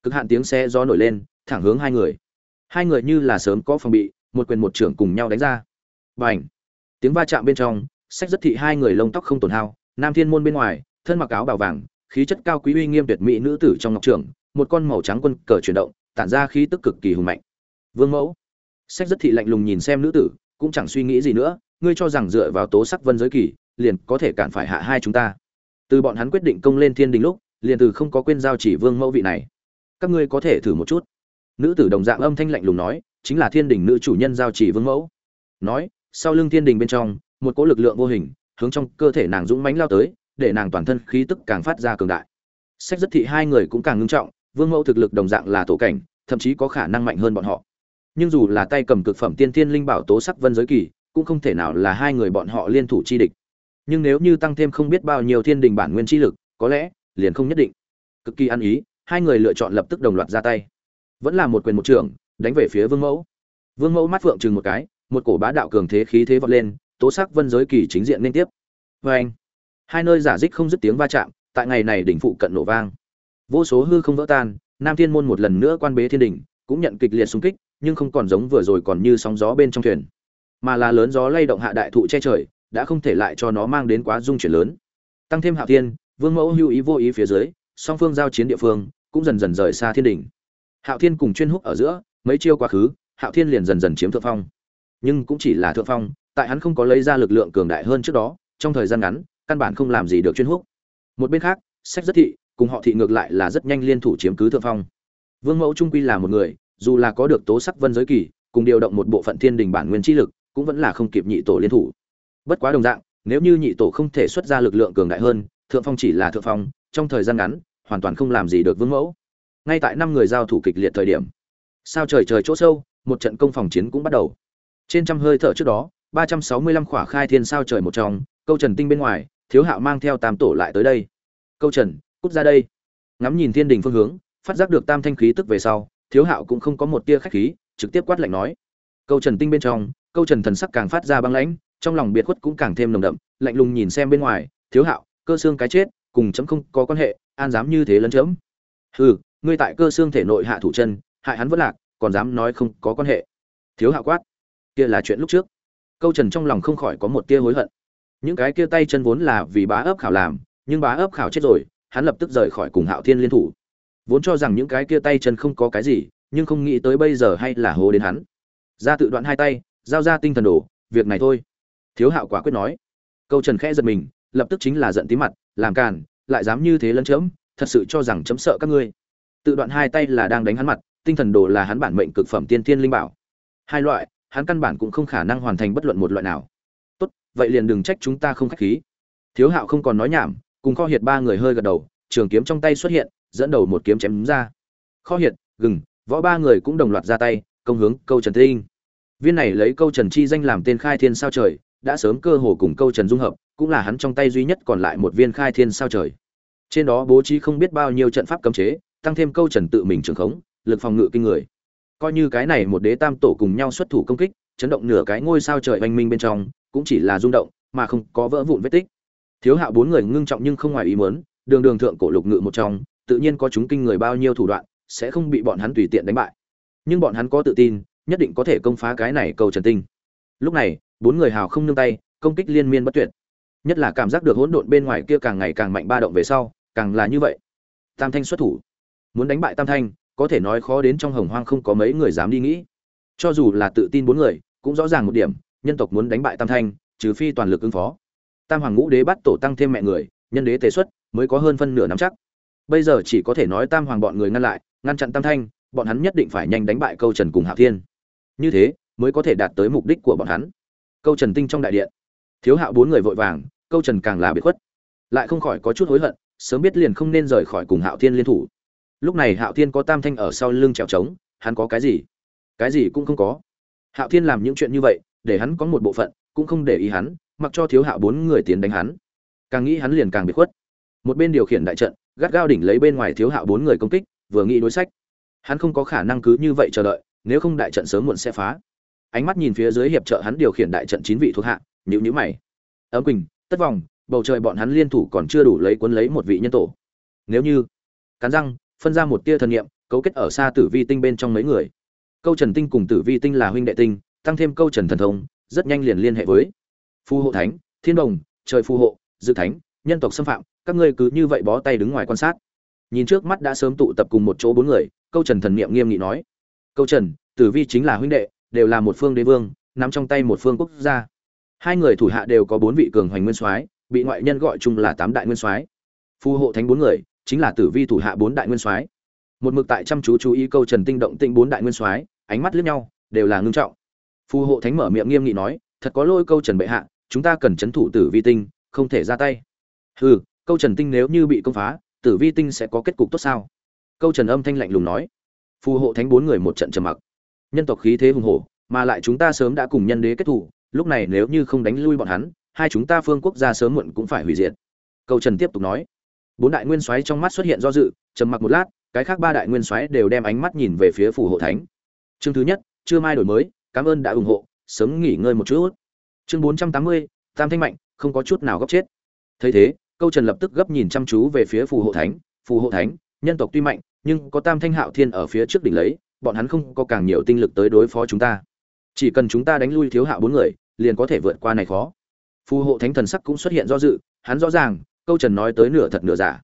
Cực hạn tiếng xe gió nổi lên thẳng hướng hai người. Hai người như là sớm có phòng bị một quyền một trưởng cùng nhau đánh ra. Bành, tiếng va chạm bên trong sách rất thị hai người lông tóc không tổn hao nam thiên môn bên ngoài thân mặc áo bào vàng khí chất cao quý uy nghiêm tuyệt mỹ nữ tử trong ngọc trường, một con màu trắng quân cờ chuyển động tản ra khí tức cực kỳ hùng mạnh. Vương mẫu sách rất thị lạnh lùng nhìn xem nữ tử cũng chẳng suy nghĩ gì nữa ngươi cho rằng dựa vào tố sắc vân giới kỳ liền có thể cản phải hạ hai chúng ta. Từ bọn hắn quyết định công lên thiên đình lúc liền từ không có quên giao chỉ vương mẫu vị này. Các ngươi có thể thử một chút. Nữ tử đồng dạng âm thanh lạnh lùng nói chính là thiên đình nữ chủ nhân giao chỉ vương mẫu. Nói sau lưng thiên đình bên trong một cỗ lực lượng vô hình hướng trong cơ thể nàng dũng mãnh lao tới để nàng toàn thân khí tức càng phát ra cường đại. Sách rất thị hai người cũng càng ngưng trọng, vương mẫu thực lực đồng dạng là tổ cảnh, thậm chí có khả năng mạnh hơn bọn họ. Nhưng dù là tay cầm cực phẩm tiên thiên linh bảo tố sắc vân giới kỳ, cũng không thể nào là hai người bọn họ liên thủ chi địch. Nhưng nếu như tăng thêm không biết bao nhiêu thiên đình bản nguyên chi lực, có lẽ, liền không nhất định. Cực kỳ ăn ý, hai người lựa chọn lập tức đồng loạt ra tay. Vẫn là một quyền một trưởng đánh về phía vương mẫu. Vương mẫu mắt phượng chừng một cái, một cổ bá đạo cường thế khí thế vọt lên, tố sắc vân giới kỳ chính diện liên tiếp. Vê anh hai nơi giả dích không dứt tiếng va chạm, tại ngày này đỉnh phụ cận nổ vang. Vô số hư không vỡ tan, nam thiên môn một lần nữa quan bế thiên đỉnh, cũng nhận kịch liệt xung kích, nhưng không còn giống vừa rồi còn như sóng gió bên trong thuyền. Mà là lớn gió lay động hạ đại thụ che trời, đã không thể lại cho nó mang đến quá dung chuyển lớn. Tăng thêm hạ thiên, vương mẫu hưu ý vô ý phía dưới, song phương giao chiến địa phương, cũng dần dần rời xa thiên đỉnh. Hạo thiên cùng chuyên húc ở giữa, mấy chiêu quá khứ, hạo thiên liền dần dần chiếm thượng phong. Nhưng cũng chỉ là thượng phong, tại hắn không có lấy ra lực lượng cường đại hơn trước đó, trong thời gian ngắn căn bản không làm gì được chuyên húc. Một bên khác, sách rất thị, cùng họ thị ngược lại là rất nhanh liên thủ chiếm cứ thượng phong. Vương mẫu trung quy là một người, dù là có được tố sắc vân giới kỳ, cùng điều động một bộ phận thiên đình bản nguyên chi lực, cũng vẫn là không kịp nhị tổ liên thủ. Bất quá đồng dạng, nếu như nhị tổ không thể xuất ra lực lượng cường đại hơn, thượng phong chỉ là thượng phong, trong thời gian ngắn, hoàn toàn không làm gì được vương mẫu. Ngay tại năm người giao thủ kịch liệt thời điểm, sao trời trời chỗ sâu, một trận công phòng chiến cũng bắt đầu. Trên trăm hơi thở trước đó, ba trăm sáu mươi lăm khỏa khai thiên sao trời một trong, câu trần tinh bên ngoài thiếu hạo mang theo tam tổ lại tới đây. Câu trần, cút ra đây. Ngắm nhìn thiên đình phương hướng, phát giác được tam thanh khí tức về sau, thiếu hạo cũng không có một tia khách khí, trực tiếp quát lạnh nói. Câu trần tinh bên trong, câu trần thần sắc càng phát ra băng lãnh, trong lòng biệt khuất cũng càng thêm nồng đậm, lạnh lùng nhìn xem bên ngoài, thiếu hạo, cơ xương cái chết, cùng chấm không có quan hệ, an dám như thế lấn chấm? Hừ, ngươi tại cơ xương thể nội hạ thủ chân, hại hắn vất lạc, còn dám nói không có quan hệ. Thiếu hạo quát. Kia là chuyện lúc trước. Câu trần trong lòng không khỏi có một tia hối hận những cái kia tay chân vốn là vì bá ấp khảo làm, nhưng bá ấp khảo chết rồi, hắn lập tức rời khỏi cùng hạo thiên liên thủ. Vốn cho rằng những cái kia tay chân không có cái gì, nhưng không nghĩ tới bây giờ hay là hố đến hắn. Ra tự đoạn hai tay, giao ra tinh thần đồ, việc này thôi. Thiếu hạo quả quyết nói. Câu trần khẽ giật mình, lập tức chính là giận tí mặt, làm càn, lại dám như thế lấn chấm, thật sự cho rằng chấm sợ các ngươi. Tự đoạn hai tay là đang đánh hắn mặt, tinh thần đồ là hắn bản mệnh cực phẩm tiên thiên linh bảo. Hai loại, hắn căn bản cũng không khả năng hoàn thành bất luận một loại nào vậy liền đừng trách chúng ta không khách khí. Thiếu hạo không còn nói nhảm, cùng kho hiệt ba người hơi gật đầu, trường kiếm trong tay xuất hiện, dẫn đầu một kiếm chém đúng ra. Kho hiệt, gừng, võ ba người cũng đồng loạt ra tay, công hướng câu trần tinh. Viên này lấy câu trần chi danh làm tên khai thiên sao trời, đã sớm cơ hồ cùng câu trần dung hợp, cũng là hắn trong tay duy nhất còn lại một viên khai thiên sao trời. Trên đó bố trí không biết bao nhiêu trận pháp cấm chế, tăng thêm câu trần tự mình trường khống, lực phòng ngự kinh người. Coi như cái này một đế tam tổ cùng nhau xuất thủ công kích, chấn động nửa cái ngôi sao trời oanh minh bên trong cũng chỉ là rung động, mà không có vỡ vụn vết tích. Thiếu hạo bốn người ngưng trọng nhưng không ngoài ý muốn, đường đường thượng cổ lục ngự một trong, tự nhiên có chúng kinh người bao nhiêu thủ đoạn, sẽ không bị bọn hắn tùy tiện đánh bại. Nhưng bọn hắn có tự tin, nhất định có thể công phá cái này cầu trần tinh. Lúc này, bốn người hào không nương tay, công kích liên miên bất tuyệt. Nhất là cảm giác được hỗn độn bên ngoài kia càng ngày càng mạnh ba động về sau, càng là như vậy. Tam thanh xuất thủ. Muốn đánh bại tam thanh, có thể nói khó đến trong hồng hoang không có mấy người dám đi nghĩ. Cho dù là tự tin bốn người, cũng rõ ràng một điểm nhân tộc muốn đánh bại tam thanh, trừ phi toàn lực ứng phó. Tam hoàng ngũ đế bắt tổ tăng thêm mẹ người, nhân đế tề xuất, mới có hơn phân nửa nắm chắc. Bây giờ chỉ có thể nói tam hoàng bọn người ngăn lại, ngăn chặn tam thanh, bọn hắn nhất định phải nhanh đánh bại câu trần cùng hạ thiên. Như thế, mới có thể đạt tới mục đích của bọn hắn. Câu trần tinh trong đại điện. Thiếu hạo bốn người vội vàng, câu trần càng là bị khuất. Lại không khỏi có chút hối hận, sớm biết liền không nên rời khỏi cùng hạo thiên liên thủ. Lúc này hạo thiên có tam thanh ở sau lưng trèo trống, hắn có cái gì? Cái gì cũng không có. Hạo thiên làm những chuyện như vậy để hắn có một bộ phận, cũng không để ý hắn, mặc cho thiếu hạo bốn người tiến đánh hắn. Càng nghĩ hắn liền càng bị khuất. Một bên điều khiển đại trận, gắt gao đỉnh lấy bên ngoài thiếu hạo bốn người công kích, vừa nghĩ đối sách. Hắn không có khả năng cứ như vậy chờ đợi, nếu không đại trận sớm muộn sẽ phá. Ánh mắt nhìn phía dưới hiệp trợ hắn điều khiển đại trận chín vị thuộc hạ nhữ nhữ mày. Ấm quỳnh, tất vòng, bầu trời bọn hắn liên thủ còn chưa đủ lấy cuốn lấy một vị nhân tổ. Nếu như, cắn răng, phân ra một tia thần nghiệm cấu kết ở xa tử vi tinh bên trong mấy người. Câu trần tinh cùng tử vi tinh là huynh đệ tinh tăng thêm câu trần thần thông, rất nhanh liền liên hệ với phù hộ thánh, thiên đồng, trời phù hộ, dự thánh, nhân tộc xâm phạm, các ngươi cứ như vậy bó tay đứng ngoài quan sát. Nhìn trước mắt đã sớm tụ tập cùng một chỗ bốn người, câu trần thần niệm nghiêm nghị nói, câu trần, tử vi chính là huynh đệ, đều là một phương đế vương, nắm trong tay một phương quốc gia. Hai người thủ hạ đều có bốn vị cường hoành nguyên soái, bị ngoại nhân gọi chung là tám đại nguyên soái. Phù hộ thánh bốn người, chính là tử vi thủ hạ bốn đại nguyên soái. Một mực tại chăm chú chú ý câu trần tinh động tinh bốn đại nguyên soái, ánh mắt liếc nhau, đều là ngưng trọng phù hộ thánh mở miệng nghiêm nghị nói, thật có lỗi câu trần bệ hạ, chúng ta cần chấn thủ tử vi tinh, không thể ra tay. Hừ, câu trần tinh nếu như bị công phá, tử vi tinh sẽ có kết cục tốt sao? Câu trần âm thanh lạnh lùng nói. Phù hộ thánh bốn người một trận trầm mặc. Nhân tộc khí thế hùng hổ, mà lại chúng ta sớm đã cùng nhân đế kết thủ, lúc này nếu như không đánh lui bọn hắn, hai chúng ta phương quốc gia sớm muộn cũng phải hủy diệt. Câu trần tiếp tục nói. Bốn đại nguyên soái trong mắt xuất hiện do dự, trầm mặc một lát, cái khác ba đại nguyên soái đều đem ánh mắt nhìn về phía phù hộ thánh. Chương thứ nhất chưa mai đổi mới cảm ơn đã ủng hộ, sớm nghỉ ngơi một chút. Chương bốn trăm tám mươi, tam thanh mạnh, không có chút nào góc chết. Thấy thế, câu trần lập tức gấp nhìn chăm chú về phía phù hộ thánh. Phù hộ thánh, nhân tộc tuy mạnh, nhưng có tam thanh hạo thiên ở phía trước đỉnh lấy, bọn hắn không có càng nhiều tinh lực tới đối phó chúng ta. Chỉ cần chúng ta đánh lui thiếu hạo bốn người, liền có thể vượt qua này khó. Phù hộ thánh thần sắc cũng xuất hiện do dự, hắn rõ ràng, câu trần nói tới nửa thật nửa giả.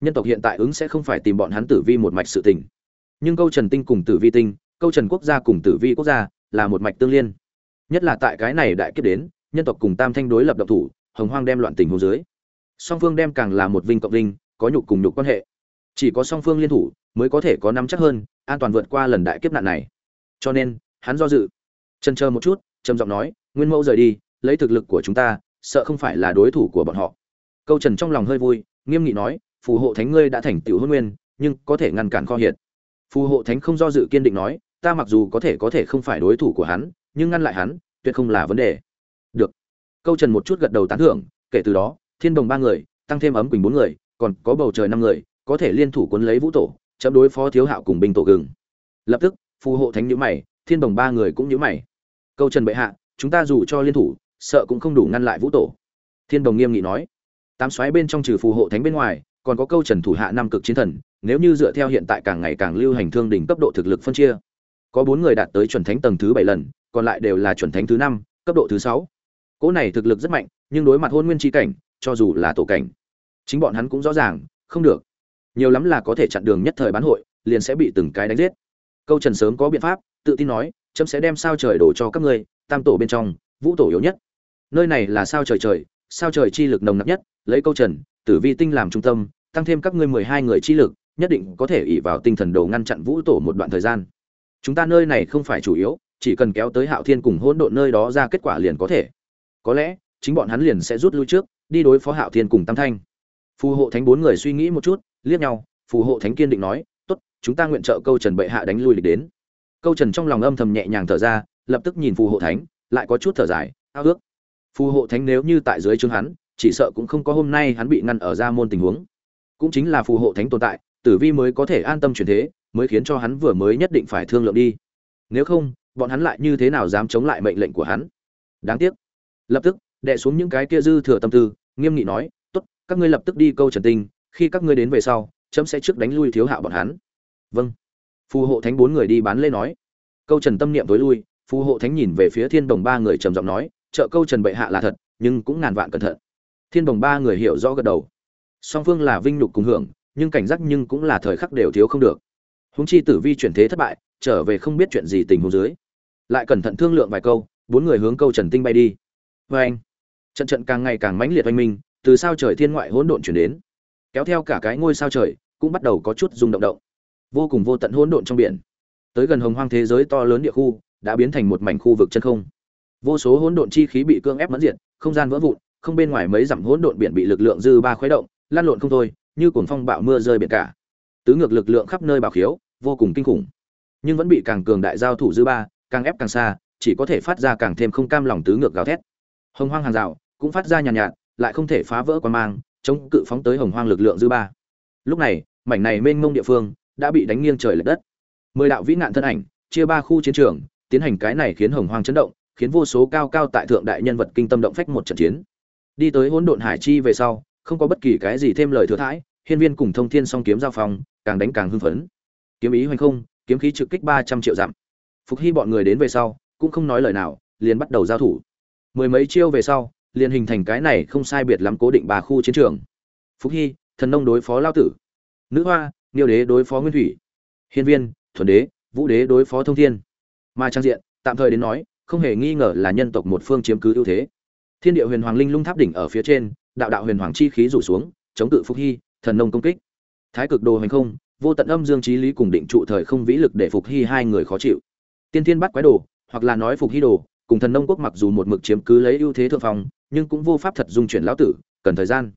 Nhân tộc hiện tại ứng sẽ không phải tìm bọn hắn tử vi một mạch sự tình. Nhưng câu trần tinh cùng tử vi tinh, câu trần quốc gia cùng tử vi quốc gia là một mạch tương liên. Nhất là tại cái này đại kiếp đến, nhân tộc cùng tam thanh đối lập độc thủ, hồng hoang đem loạn tình hồ dưới. Song phương đem càng là một vinh cộng vinh, có nhục cùng nhục quan hệ. Chỉ có song phương liên thủ, mới có thể có nắm chắc hơn, an toàn vượt qua lần đại kiếp nạn này. Cho nên, hắn do dự. Chân chờ một chút, trầm giọng nói, nguyên mẫu rời đi, lấy thực lực của chúng ta, sợ không phải là đối thủ của bọn họ. Câu trần trong lòng hơi vui, nghiêm nghị nói, phù hộ thánh ngươi đã thành tựu hôn nguyên, nhưng có thể ngăn cản kho hiệt. Phù hộ thánh không do dự kiên định nói ta mặc dù có thể có thể không phải đối thủ của hắn, nhưng ngăn lại hắn, tuyệt không là vấn đề. Được. Câu trần một chút gật đầu tán thưởng, kể từ đó, thiên đồng ba người, tăng thêm ấm quỳnh bốn người, còn có bầu trời năm người, có thể liên thủ cuốn lấy vũ tổ, chấm đối phó thiếu hạo cùng binh tổ gừng. Lập tức, phù hộ thánh nhữ mày, thiên đồng ba người cũng nhữ mày. Câu trần bệ hạ, chúng ta dù cho liên thủ, sợ cũng không đủ ngăn lại vũ tổ. Thiên đồng nghiêm nghị nói. Tám xoáy bên trong trừ phù hộ thánh bên ngoài, còn có câu trần thủ hạ năm cực chiến thần, nếu như dựa theo hiện tại càng ngày càng lưu hành thương đỉnh cấp độ thực lực phân chia có bốn người đạt tới chuẩn thánh tầng thứ bảy lần, còn lại đều là chuẩn thánh thứ năm, cấp độ thứ sáu. Cỗ này thực lực rất mạnh, nhưng đối mặt hôn nguyên tri cảnh, cho dù là tổ cảnh, chính bọn hắn cũng rõ ràng, không được. Nhiều lắm là có thể chặn đường nhất thời bán hội, liền sẽ bị từng cái đánh giết. Câu trần sớm có biện pháp, tự tin nói, chấm sẽ đem sao trời đổ cho các ngươi, tam tổ bên trong, vũ tổ yếu nhất. Nơi này là sao trời trời, sao trời chi lực nồng nặc nhất, lấy câu trần, tử vi tinh làm trung tâm, tăng thêm các ngươi mười hai người chi lực, nhất định có thể ỉ vào tinh thần đồ ngăn chặn vũ tổ một đoạn thời gian chúng ta nơi này không phải chủ yếu, chỉ cần kéo tới hạo thiên cùng hỗn độn nơi đó ra kết quả liền có thể. Có lẽ, chính bọn hắn liền sẽ rút lui trước, đi đối phó hạo thiên cùng tam thanh. Phù hộ thánh bốn người suy nghĩ một chút, liếc nhau, phù hộ thánh kiên định nói, tốt, chúng ta nguyện trợ câu trần bệ hạ đánh lui lịch đến. Câu trần trong lòng âm thầm nhẹ nhàng thở ra, lập tức nhìn phù hộ thánh, lại có chút thở dài, ao ước. Phù hộ thánh nếu như tại dưới chương hắn, chỉ sợ cũng không có hôm nay hắn bị ngăn ở ra môn tình huống. Cũng chính là phù hộ thánh tồn tại, tử vi mới có thể an tâm chuyển thế mới khiến cho hắn vừa mới nhất định phải thương lượng đi. Nếu không, bọn hắn lại như thế nào dám chống lại mệnh lệnh của hắn? Đáng tiếc. Lập tức, đệ xuống những cái kia dư thừa tâm tư, nghiêm nghị nói, tốt, các ngươi lập tức đi câu trần tinh khi các ngươi đến về sau, chấm sẽ trước đánh lui thiếu hạo bọn hắn. Vâng. Phù hộ thánh bốn người đi bán lê nói. Câu trần tâm niệm tối lui, phù hộ thánh nhìn về phía thiên đồng ba người trầm giọng nói trợ câu trần bệ hạ là thật, nhưng cũng ngàn vạn cẩn thận. Thiên đồng ba người hiểu rõ gật đầu. Song phương là vinh nhục cùng hưởng, nhưng cảnh giác nhưng cũng là thời khắc đều thiếu không được. Huống chi tử vi chuyển thế thất bại, trở về không biết chuyện gì tình huống dưới. Lại cẩn thận thương lượng vài câu, bốn người hướng câu trần tinh bay đi. Vê anh, trận trận càng ngày càng mãnh liệt oanh minh, từ sao trời thiên ngoại hỗn độn chuyển đến. Kéo theo cả cái ngôi sao trời, cũng bắt đầu có chút rung động động. Vô cùng vô tận hỗn độn trong biển. Tới gần hồng hoang thế giới to lớn địa khu, đã biến thành một mảnh khu vực chân không. Vô số hỗn độn chi khí bị cương ép mẫn diệt, không gian vỡ vụn, không bên ngoài mấy dặm hỗn độn biển bị lực lượng dư ba khuấy động lan lộn không thôi, như cuồng phong bạo mưa rơi biển cả tứ ngược lực lượng khắp nơi bảo khiếu vô cùng kinh khủng. Nhưng vẫn bị càng cường đại giao thủ dư ba càng ép càng xa chỉ có thể phát ra càng thêm không cam lòng tứ ngược gào thét. Hồng hoang hàng rào cũng phát ra nhàn nhạt, nhạt lại không thể phá vỡ quan mang chống cự phóng tới hồng hoang lực lượng dư ba. Lúc này mảnh này mênh mông địa phương đã bị đánh nghiêng trời lệch đất. Mười đạo vĩ nạn thân ảnh chia ba khu chiến trường tiến hành cái này khiến hồng hoang chấn động khiến vô số cao cao tại thượng đại nhân vật kinh tâm động phách một trận chiến. Đi tới hỗn độn hải chi về sau không có bất kỳ cái gì thêm lời thừa thãi hiên viên cùng thông thiên song kiếm giao phong càng đánh càng hưng phấn. Kiếm ý hoành không, kiếm khí trực kích ba trăm triệu dặm. Phục hy bọn người đến về sau, cũng không nói lời nào, liền bắt đầu giao thủ. Mười mấy chiêu về sau, liền hình thành cái này không sai biệt lắm cố định ba khu chiến trường. Phục hy, thần nông đối phó lao tử. Nữ hoa, niêu đế đối phó nguyên thủy. Hiên viên, thuần đế, vũ đế đối phó thông thiên. Mà trang diện, tạm thời đến nói, không hề nghi ngờ là nhân tộc một phương chiếm cứ ưu thế. Thiên địa huyền hoàng linh lung tháp đỉnh ở phía trên, đạo đạo huyền hoàng chi khí rủ xuống, chống cự phục hy, thần nông công kích thái cực đồ hành không, vô tận âm dương trí lý cùng định trụ thời không vĩ lực để phục hy hai người khó chịu. Tiên thiên bắt quái đồ, hoặc là nói phục hy đồ, cùng thần nông quốc mặc dù một mực chiếm cứ lấy ưu thế thượng phong, nhưng cũng vô pháp thật dung chuyển lão tử, cần thời gian.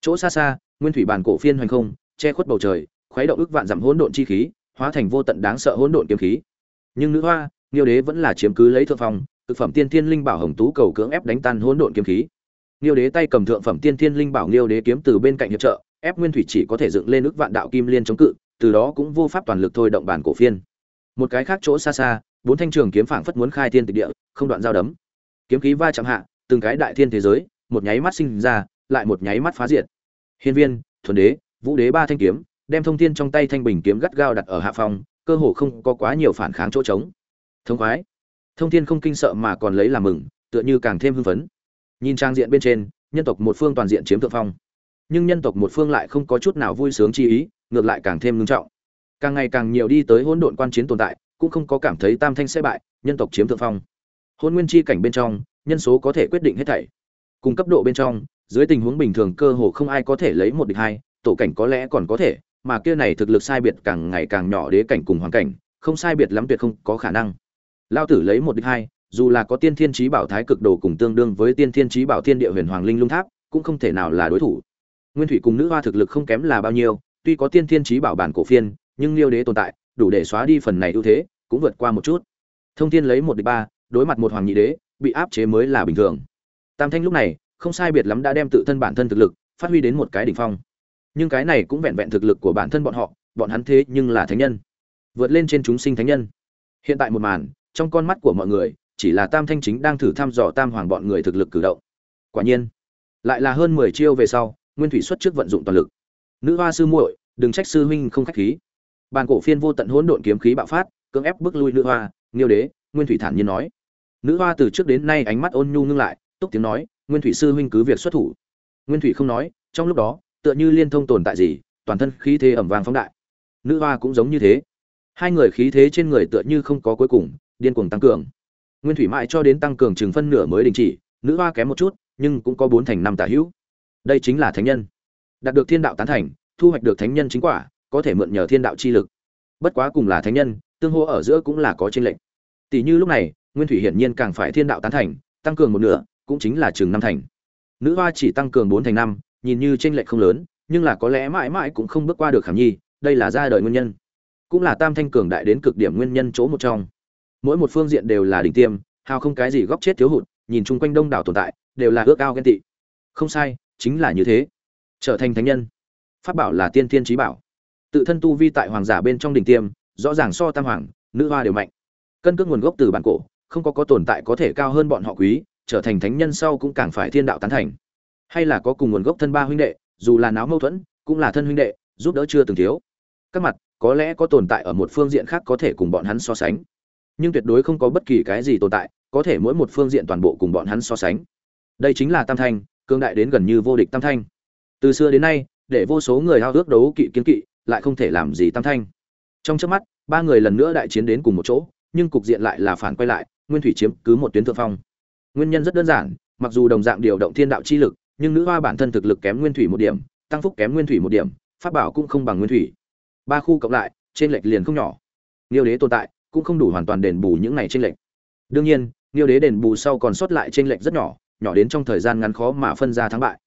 Chỗ xa xa, nguyên thủy bản cổ phiên hoành không, che khuất bầu trời, khuấy động ức vạn dặm hỗn độn chi khí, hóa thành vô tận đáng sợ hỗn độn kiếm khí. Nhưng nữ hoa, nghiêu đế vẫn là chiếm cứ lấy thượng phong, thực phẩm tiên thiên linh bảo hồng tú cầu cưỡng ép đánh tan hỗn độn kiếm khí. Nghiêu đế tay cầm thượng phẩm tiên thiên linh bảo nghiêu đế kiếm từ bên cạnh hiệp trợ ép nguyên thủy chỉ có thể dựng lên ức vạn đạo kim liên chống cự, từ đó cũng vô pháp toàn lực thôi động bản cổ phiên. Một cái khác chỗ xa xa, bốn thanh trường kiếm phảng phất muốn khai thiên tịch địa, không đoạn giao đấm. Kiếm khí va chạm hạ, từng cái đại thiên thế giới, một nháy mắt sinh ra, lại một nháy mắt phá diệt. Hiên viên, thuần đế, vũ đế ba thanh kiếm, đem thông thiên trong tay thanh bình kiếm gắt gao đặt ở hạ phòng, cơ hồ không có quá nhiều phản kháng chỗ trống. Thông khoái. Thông thiên không kinh sợ mà còn lấy làm mừng, tựa như càng thêm hưng phấn. Nhìn trang diện bên trên, nhân tộc một phương toàn diện chiếm thượng phong nhưng nhân tộc một phương lại không có chút nào vui sướng chi ý, ngược lại càng thêm ngưng trọng. Càng ngày càng nhiều đi tới hỗn độn quan chiến tồn tại, cũng không có cảm thấy tam thanh sẽ bại, nhân tộc chiếm thượng phong. Hôn nguyên chi cảnh bên trong, nhân số có thể quyết định hết thảy. Cùng cấp độ bên trong, dưới tình huống bình thường cơ hồ không ai có thể lấy một địch hai, tổ cảnh có lẽ còn có thể, mà kia này thực lực sai biệt càng ngày càng nhỏ đế cảnh cùng hoàn cảnh, không sai biệt lắm tuyệt không có khả năng. Lao tử lấy một địch hai, dù là có tiên thiên trí bảo thái cực đồ cùng tương đương với tiên thiên trí bảo thiên địa huyền hoàng linh lung tháp, cũng không thể nào là đối thủ nguyên thủy cùng nữ hoa thực lực không kém là bao nhiêu, tuy có tiên thiên trí bảo bản cổ phiên, nhưng liêu đế tồn tại, đủ để xóa đi phần này ưu thế, cũng vượt qua một chút. Thông thiên lấy một địch ba, đối mặt một hoàng nhị đế, bị áp chế mới là bình thường. Tam thanh lúc này, không sai biệt lắm đã đem tự thân bản thân thực lực, phát huy đến một cái đỉnh phong. Nhưng cái này cũng vẹn vẹn thực lực của bản thân bọn họ, bọn hắn thế nhưng là thánh nhân. Vượt lên trên chúng sinh thánh nhân. Hiện tại một màn, trong con mắt của mọi người, chỉ là tam thanh chính đang thử thăm dò tam hoàng bọn người thực lực cử động. Quả nhiên, lại là hơn mười chiêu về sau nguyên thủy xuất trước vận dụng toàn lực. Nữ hoa sư muội, đừng trách sư huynh không khách khí. Bàn cổ phiên vô tận hỗn độn kiếm khí bạo phát, cưỡng ép bước lui nữ hoa, nghiêu đế, nguyên thủy thản nhiên nói. Nữ hoa từ trước đến nay ánh mắt ôn nhu ngưng lại, túc tiếng nói, nguyên thủy sư huynh cứ việc xuất thủ. Nguyên thủy không nói, trong lúc đó, tựa như liên thông tồn tại gì, toàn thân khí thế ẩm vàng phóng đại. Nữ hoa cũng giống như thế. Hai người khí thế trên người tựa như không có cuối cùng, điên cuồng tăng cường. Nguyên thủy mãi cho đến tăng cường chừng phân nửa mới đình chỉ, nữ hoa kém một chút, nhưng cũng có bốn thành năm tả hữu đây chính là thánh nhân. Đạt được thiên đạo tán thành, thu hoạch được thánh nhân chính quả, có thể mượn nhờ thiên đạo chi lực. Bất quá cùng là thánh nhân, tương hô ở giữa cũng là có tranh lệch. Tỷ như lúc này, nguyên thủy hiển nhiên càng phải thiên đạo tán thành, tăng cường một nửa, cũng chính là chừng năm thành. Nữ hoa chỉ tăng cường bốn thành năm, nhìn như tranh lệch không lớn, nhưng là có lẽ mãi mãi cũng không bước qua được khảm nhi, đây là ra đời nguyên nhân. Cũng là tam thanh cường đại đến cực điểm nguyên nhân chỗ một trong. Mỗi một phương diện đều là đỉnh tiêm, hào không cái gì góc chết thiếu hụt, nhìn chung quanh đông đảo tồn tại, đều là ước ao ghen tị. Không sai chính là như thế. Trở thành thánh nhân. Pháp bảo là tiên tiên trí bảo. Tự thân tu vi tại hoàng giả bên trong đỉnh tiêm, rõ ràng so tam hoàng, nữ hoa đều mạnh. Cân cước nguồn gốc từ bản cổ, không có có tồn tại có thể cao hơn bọn họ quý, trở thành thánh nhân sau cũng càng phải thiên đạo tán thành. Hay là có cùng nguồn gốc thân ba huynh đệ, dù là náo mâu thuẫn, cũng là thân huynh đệ, giúp đỡ chưa từng thiếu. Các mặt, có lẽ có tồn tại ở một phương diện khác có thể cùng bọn hắn so sánh. Nhưng tuyệt đối không có bất kỳ cái gì tồn tại, có thể mỗi một phương diện toàn bộ cùng bọn hắn so sánh. Đây chính là tam thanh cương đại đến gần như vô địch tam thanh. Từ xưa đến nay, để vô số người hao ước đấu kỵ kiến kỵ, lại không thể làm gì tam thanh. Trong trước mắt, ba người lần nữa đại chiến đến cùng một chỗ, nhưng cục diện lại là phản quay lại, nguyên thủy chiếm cứ một tuyến thượng phong. Nguyên nhân rất đơn giản, mặc dù đồng dạng điều động thiên đạo chi lực, nhưng nữ hoa bản thân thực lực kém nguyên thủy một điểm, tăng phúc kém nguyên thủy một điểm, pháp bảo cũng không bằng nguyên thủy. Ba khu cộng lại trên lệch liền không nhỏ. Niêu đế tồn tại, cũng không đủ hoàn toàn đền bù những này trên lệch. Đương nhiên niêu đế đền bù sau còn sót lại trên lệch rất nhỏ nhỏ đến trong thời gian ngắn khó mà phân ra thắng bại.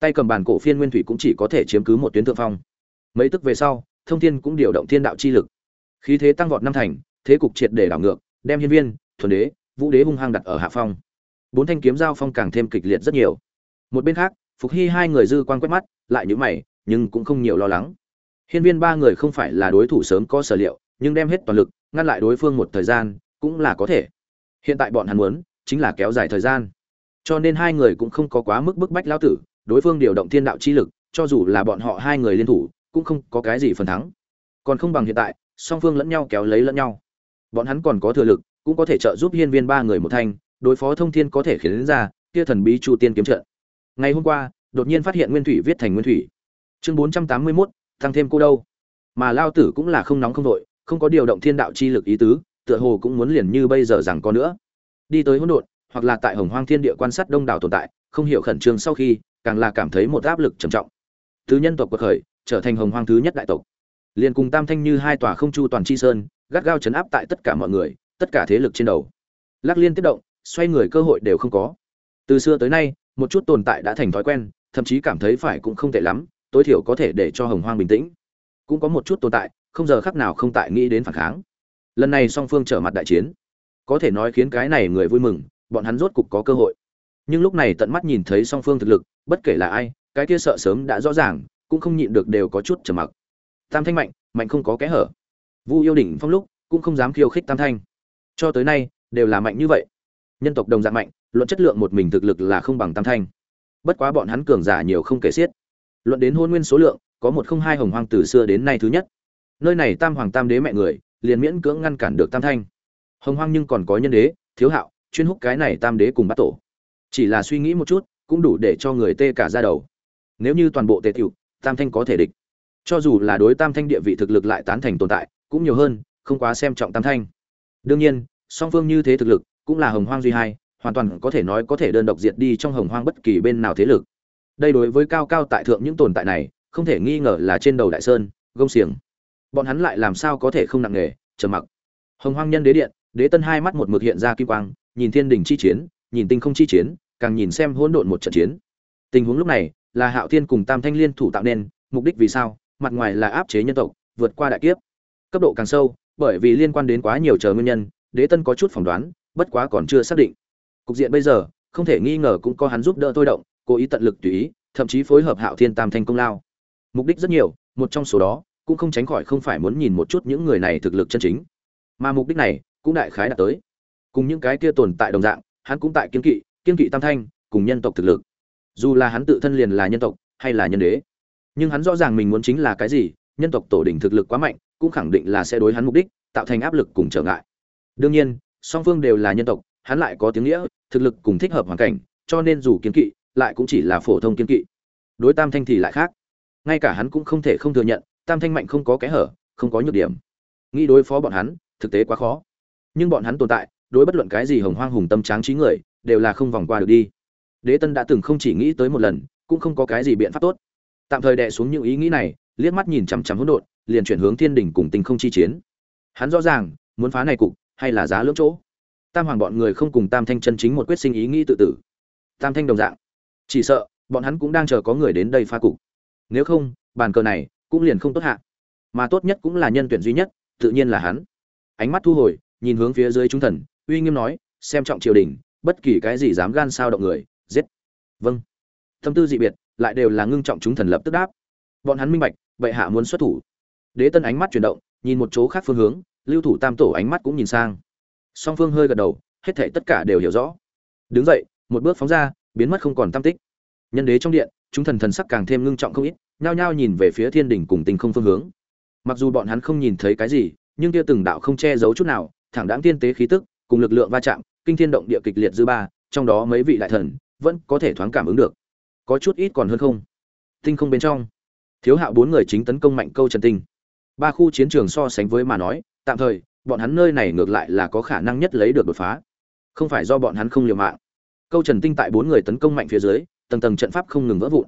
Tay cầm bàn cổ phiên nguyên thủy cũng chỉ có thể chiếm cứ một tuyến thượng phong. Mấy tức về sau, thông thiên cũng điều động thiên đạo chi lực. Khí thế tăng vọt năm thành, thế cục triệt để đảo ngược, đem hiên viên, thuần đế, vũ đế hung hăng đặt ở hạ phong. Bốn thanh kiếm giao phong càng thêm kịch liệt rất nhiều. Một bên khác, phục hy hai người dư quan quét mắt, lại nhữ mày, nhưng cũng không nhiều lo lắng. Hiên viên ba người không phải là đối thủ sớm có sở liệu, nhưng đem hết toàn lực, ngăn lại đối phương một thời gian, cũng là có thể. Hiện tại bọn hắn muốn, chính là kéo dài thời gian cho nên hai người cũng không có quá mức bức bách lao tử đối phương điều động thiên đạo chi lực cho dù là bọn họ hai người liên thủ cũng không có cái gì phần thắng. Còn không bằng hiện tại song phương lẫn nhau kéo lấy lẫn nhau. Bọn hắn còn có thừa lực cũng có thể trợ giúp hiên viên ba người một thanh đối phó thông thiên có thể khiến đến ra kia thần bí chu tiên kiếm trận. Ngày hôm qua đột nhiên phát hiện nguyên thủy viết thành nguyên thủy. Chương bốn trăm tám mươi 481, tăng thêm cô đâu. Mà lao tử cũng là không nóng không đội không có điều động thiên đạo chi lực ý tứ tựa hồ cũng muốn liền như bây giờ rằng có nữa. Đi tới hỗn độn hoặc là tại hồng hoang thiên địa quan sát đông đảo tồn tại, không hiểu khẩn trương sau khi, càng là cảm thấy một áp lực trầm trọng. Thứ nhân tộc quật khởi, trở thành hồng hoang thứ nhất đại tộc. Liền cùng tam thanh như hai tòa không chu toàn chi sơn, gắt gao chấn áp tại tất cả mọi người, tất cả thế lực trên đầu. Lắc liên tiếp động, xoay người cơ hội đều không có. Từ xưa tới nay, một chút tồn tại đã thành thói quen, thậm chí cảm thấy phải cũng không tệ lắm, tối thiểu có thể để cho hồng hoang bình tĩnh. Cũng có một chút tồn tại, không giờ khắc nào không tại nghĩ đến phản kháng. Lần này song phương trở mặt đại chiến. Có thể nói khiến cái này người vui mừng bọn hắn rốt cục có cơ hội. Nhưng lúc này tận mắt nhìn thấy song phương thực lực, bất kể là ai, cái kia sợ sớm đã rõ ràng, cũng không nhịn được đều có chút trầm mặc. Tam thanh mạnh mạnh không có kẽ hở. Vu yêu đỉnh phong lúc, cũng không dám khiêu khích tam thanh. Cho tới nay, đều là mạnh như vậy. Nhân tộc đồng dạng mạnh, luận chất lượng một mình thực lực là không bằng tam thanh. Bất quá bọn hắn cường giả nhiều không kể xiết. Luận đến hôn nguyên số lượng, có một không hai hồng hoang từ xưa đến nay thứ nhất. Nơi này tam hoàng tam đế mẹ người, liền miễn cưỡng ngăn cản được tam thanh. Hồng hoang nhưng còn có nhân đế, thiếu hạo chuyên hút cái này tam đế cùng bắt tổ. Chỉ là suy nghĩ một chút, cũng đủ để cho người tê cả ra đầu. Nếu như toàn bộ tề tiểu, tam thanh có thể địch. Cho dù là đối tam thanh địa vị thực lực lại tán thành tồn tại, cũng nhiều hơn, không quá xem trọng tam thanh. Đương nhiên, song phương như thế thực lực, cũng là hồng hoang duy hai, hoàn toàn có thể nói có thể đơn độc diệt đi trong hồng hoang bất kỳ bên nào thế lực. Đây đối với cao cao tại thượng những tồn tại này, không thể nghi ngờ là trên đầu đại sơn, gông xiềng. Bọn hắn lại làm sao có thể không nặng nề, trầm mặc. Hồng hoang nhân đế điện, đế tân hai mắt một mực hiện ra kim quang nhìn thiên đình chi chiến, nhìn tinh không chi chiến, càng nhìn xem hỗn độn một trận chiến. Tình huống lúc này là hạo thiên cùng tam thanh liên thủ tạo nên, mục đích vì sao? Mặt ngoài là áp chế nhân tộc, vượt qua đại kiếp. Cấp độ càng sâu, bởi vì liên quan đến quá nhiều chờ nguyên nhân, đế tân có chút phỏng đoán, bất quá còn chưa xác định. Cục diện bây giờ, không thể nghi ngờ cũng có hắn giúp đỡ tôi động, cố ý tận lực tùy ý, thậm chí phối hợp hạo thiên tam thanh công lao. Mục đích rất nhiều, một trong số đó cũng không tránh khỏi không phải muốn nhìn một chút những người này thực lực chân chính. Mà mục đích này cũng đại khái đạt tới cùng những cái kia tồn tại đồng dạng, hắn cũng tại kiên kỵ kiên kỵ tam thanh, cùng nhân tộc thực lực. Dù là hắn tự thân liền là nhân tộc, hay là nhân đế. Nhưng hắn rõ ràng mình muốn chính là cái gì, nhân tộc tổ đỉnh thực lực quá mạnh, cũng khẳng định là sẽ đối hắn mục đích, tạo thành áp lực cùng trở ngại. Đương nhiên, song phương đều là nhân tộc, hắn lại có tiếng nghĩa, thực lực cùng thích hợp hoàn cảnh, cho nên dù kiên kỵ, lại cũng chỉ là phổ thông kiên kỵ. Đối tam thanh thì lại khác. Ngay cả hắn cũng không thể không thừa nhận, tam thanh mạnh không có kẽ hở, không có nhược điểm. Nghĩ đối phó bọn hắn, thực tế quá khó. Nhưng bọn hắn tồn tại đối bất luận cái gì hồng hoang hùng tâm tráng trí người, đều là không vòng qua được đi. Đế tân đã từng không chỉ nghĩ tới một lần, cũng không có cái gì biện pháp tốt. Tạm thời đè xuống những ý nghĩ này, liếc mắt nhìn chằm chằm hỗn độn, liền chuyển hướng thiên đình cùng tình không chi chiến. Hắn rõ ràng, muốn phá này cục, hay là giá lưỡng chỗ? Tam hoàng bọn người không cùng tam thanh chân chính một quyết sinh ý nghĩ tự tử. Tam thanh đồng dạng. Chỉ sợ, bọn hắn cũng đang chờ có người đến đây phá cục. Nếu không, bàn cờ này cũng liền không tốt hạ. Mà tốt nhất cũng là nhân tuyển duy nhất, tự nhiên là hắn. Ánh mắt thu hồi, nhìn hướng phía dưới chúng thần uy nghiêm nói, xem trọng triều đình, bất kỳ cái gì dám gan sao động người, giết. Vâng. Tâm tư dị biệt, lại đều là ngưng trọng chúng thần lập tức đáp. Bọn hắn minh bạch, bệ hạ muốn xuất thủ. Đế tân ánh mắt chuyển động, nhìn một chỗ khác phương hướng, lưu thủ tam tổ ánh mắt cũng nhìn sang. Song phương hơi gật đầu, hết thảy tất cả đều hiểu rõ. Đứng dậy, một bước phóng ra, biến mất không còn tam tích. Nhân đế trong điện, chúng thần thần sắc càng thêm ngưng trọng không ít, nhao nhao nhìn về phía thiên đỉnh cùng tình không phương hướng. Mặc dù bọn hắn không nhìn thấy cái gì, nhưng kia từng đạo không che giấu chút nào, thẳng đáng tiên tế khí tức cùng lực lượng va chạm, kinh thiên động địa kịch liệt dư ba, trong đó mấy vị đại thần vẫn có thể thoáng cảm ứng được. Có chút ít còn hơn không? Tinh không bên trong. Thiếu hạo bốn người chính tấn công mạnh câu trần tinh. Ba khu chiến trường so sánh với mà nói, tạm thời, bọn hắn nơi này ngược lại là có khả năng nhất lấy được đột phá. Không phải do bọn hắn không liều mạng. Câu trần tinh tại bốn người tấn công mạnh phía dưới, tầng tầng trận pháp không ngừng vỡ vụn.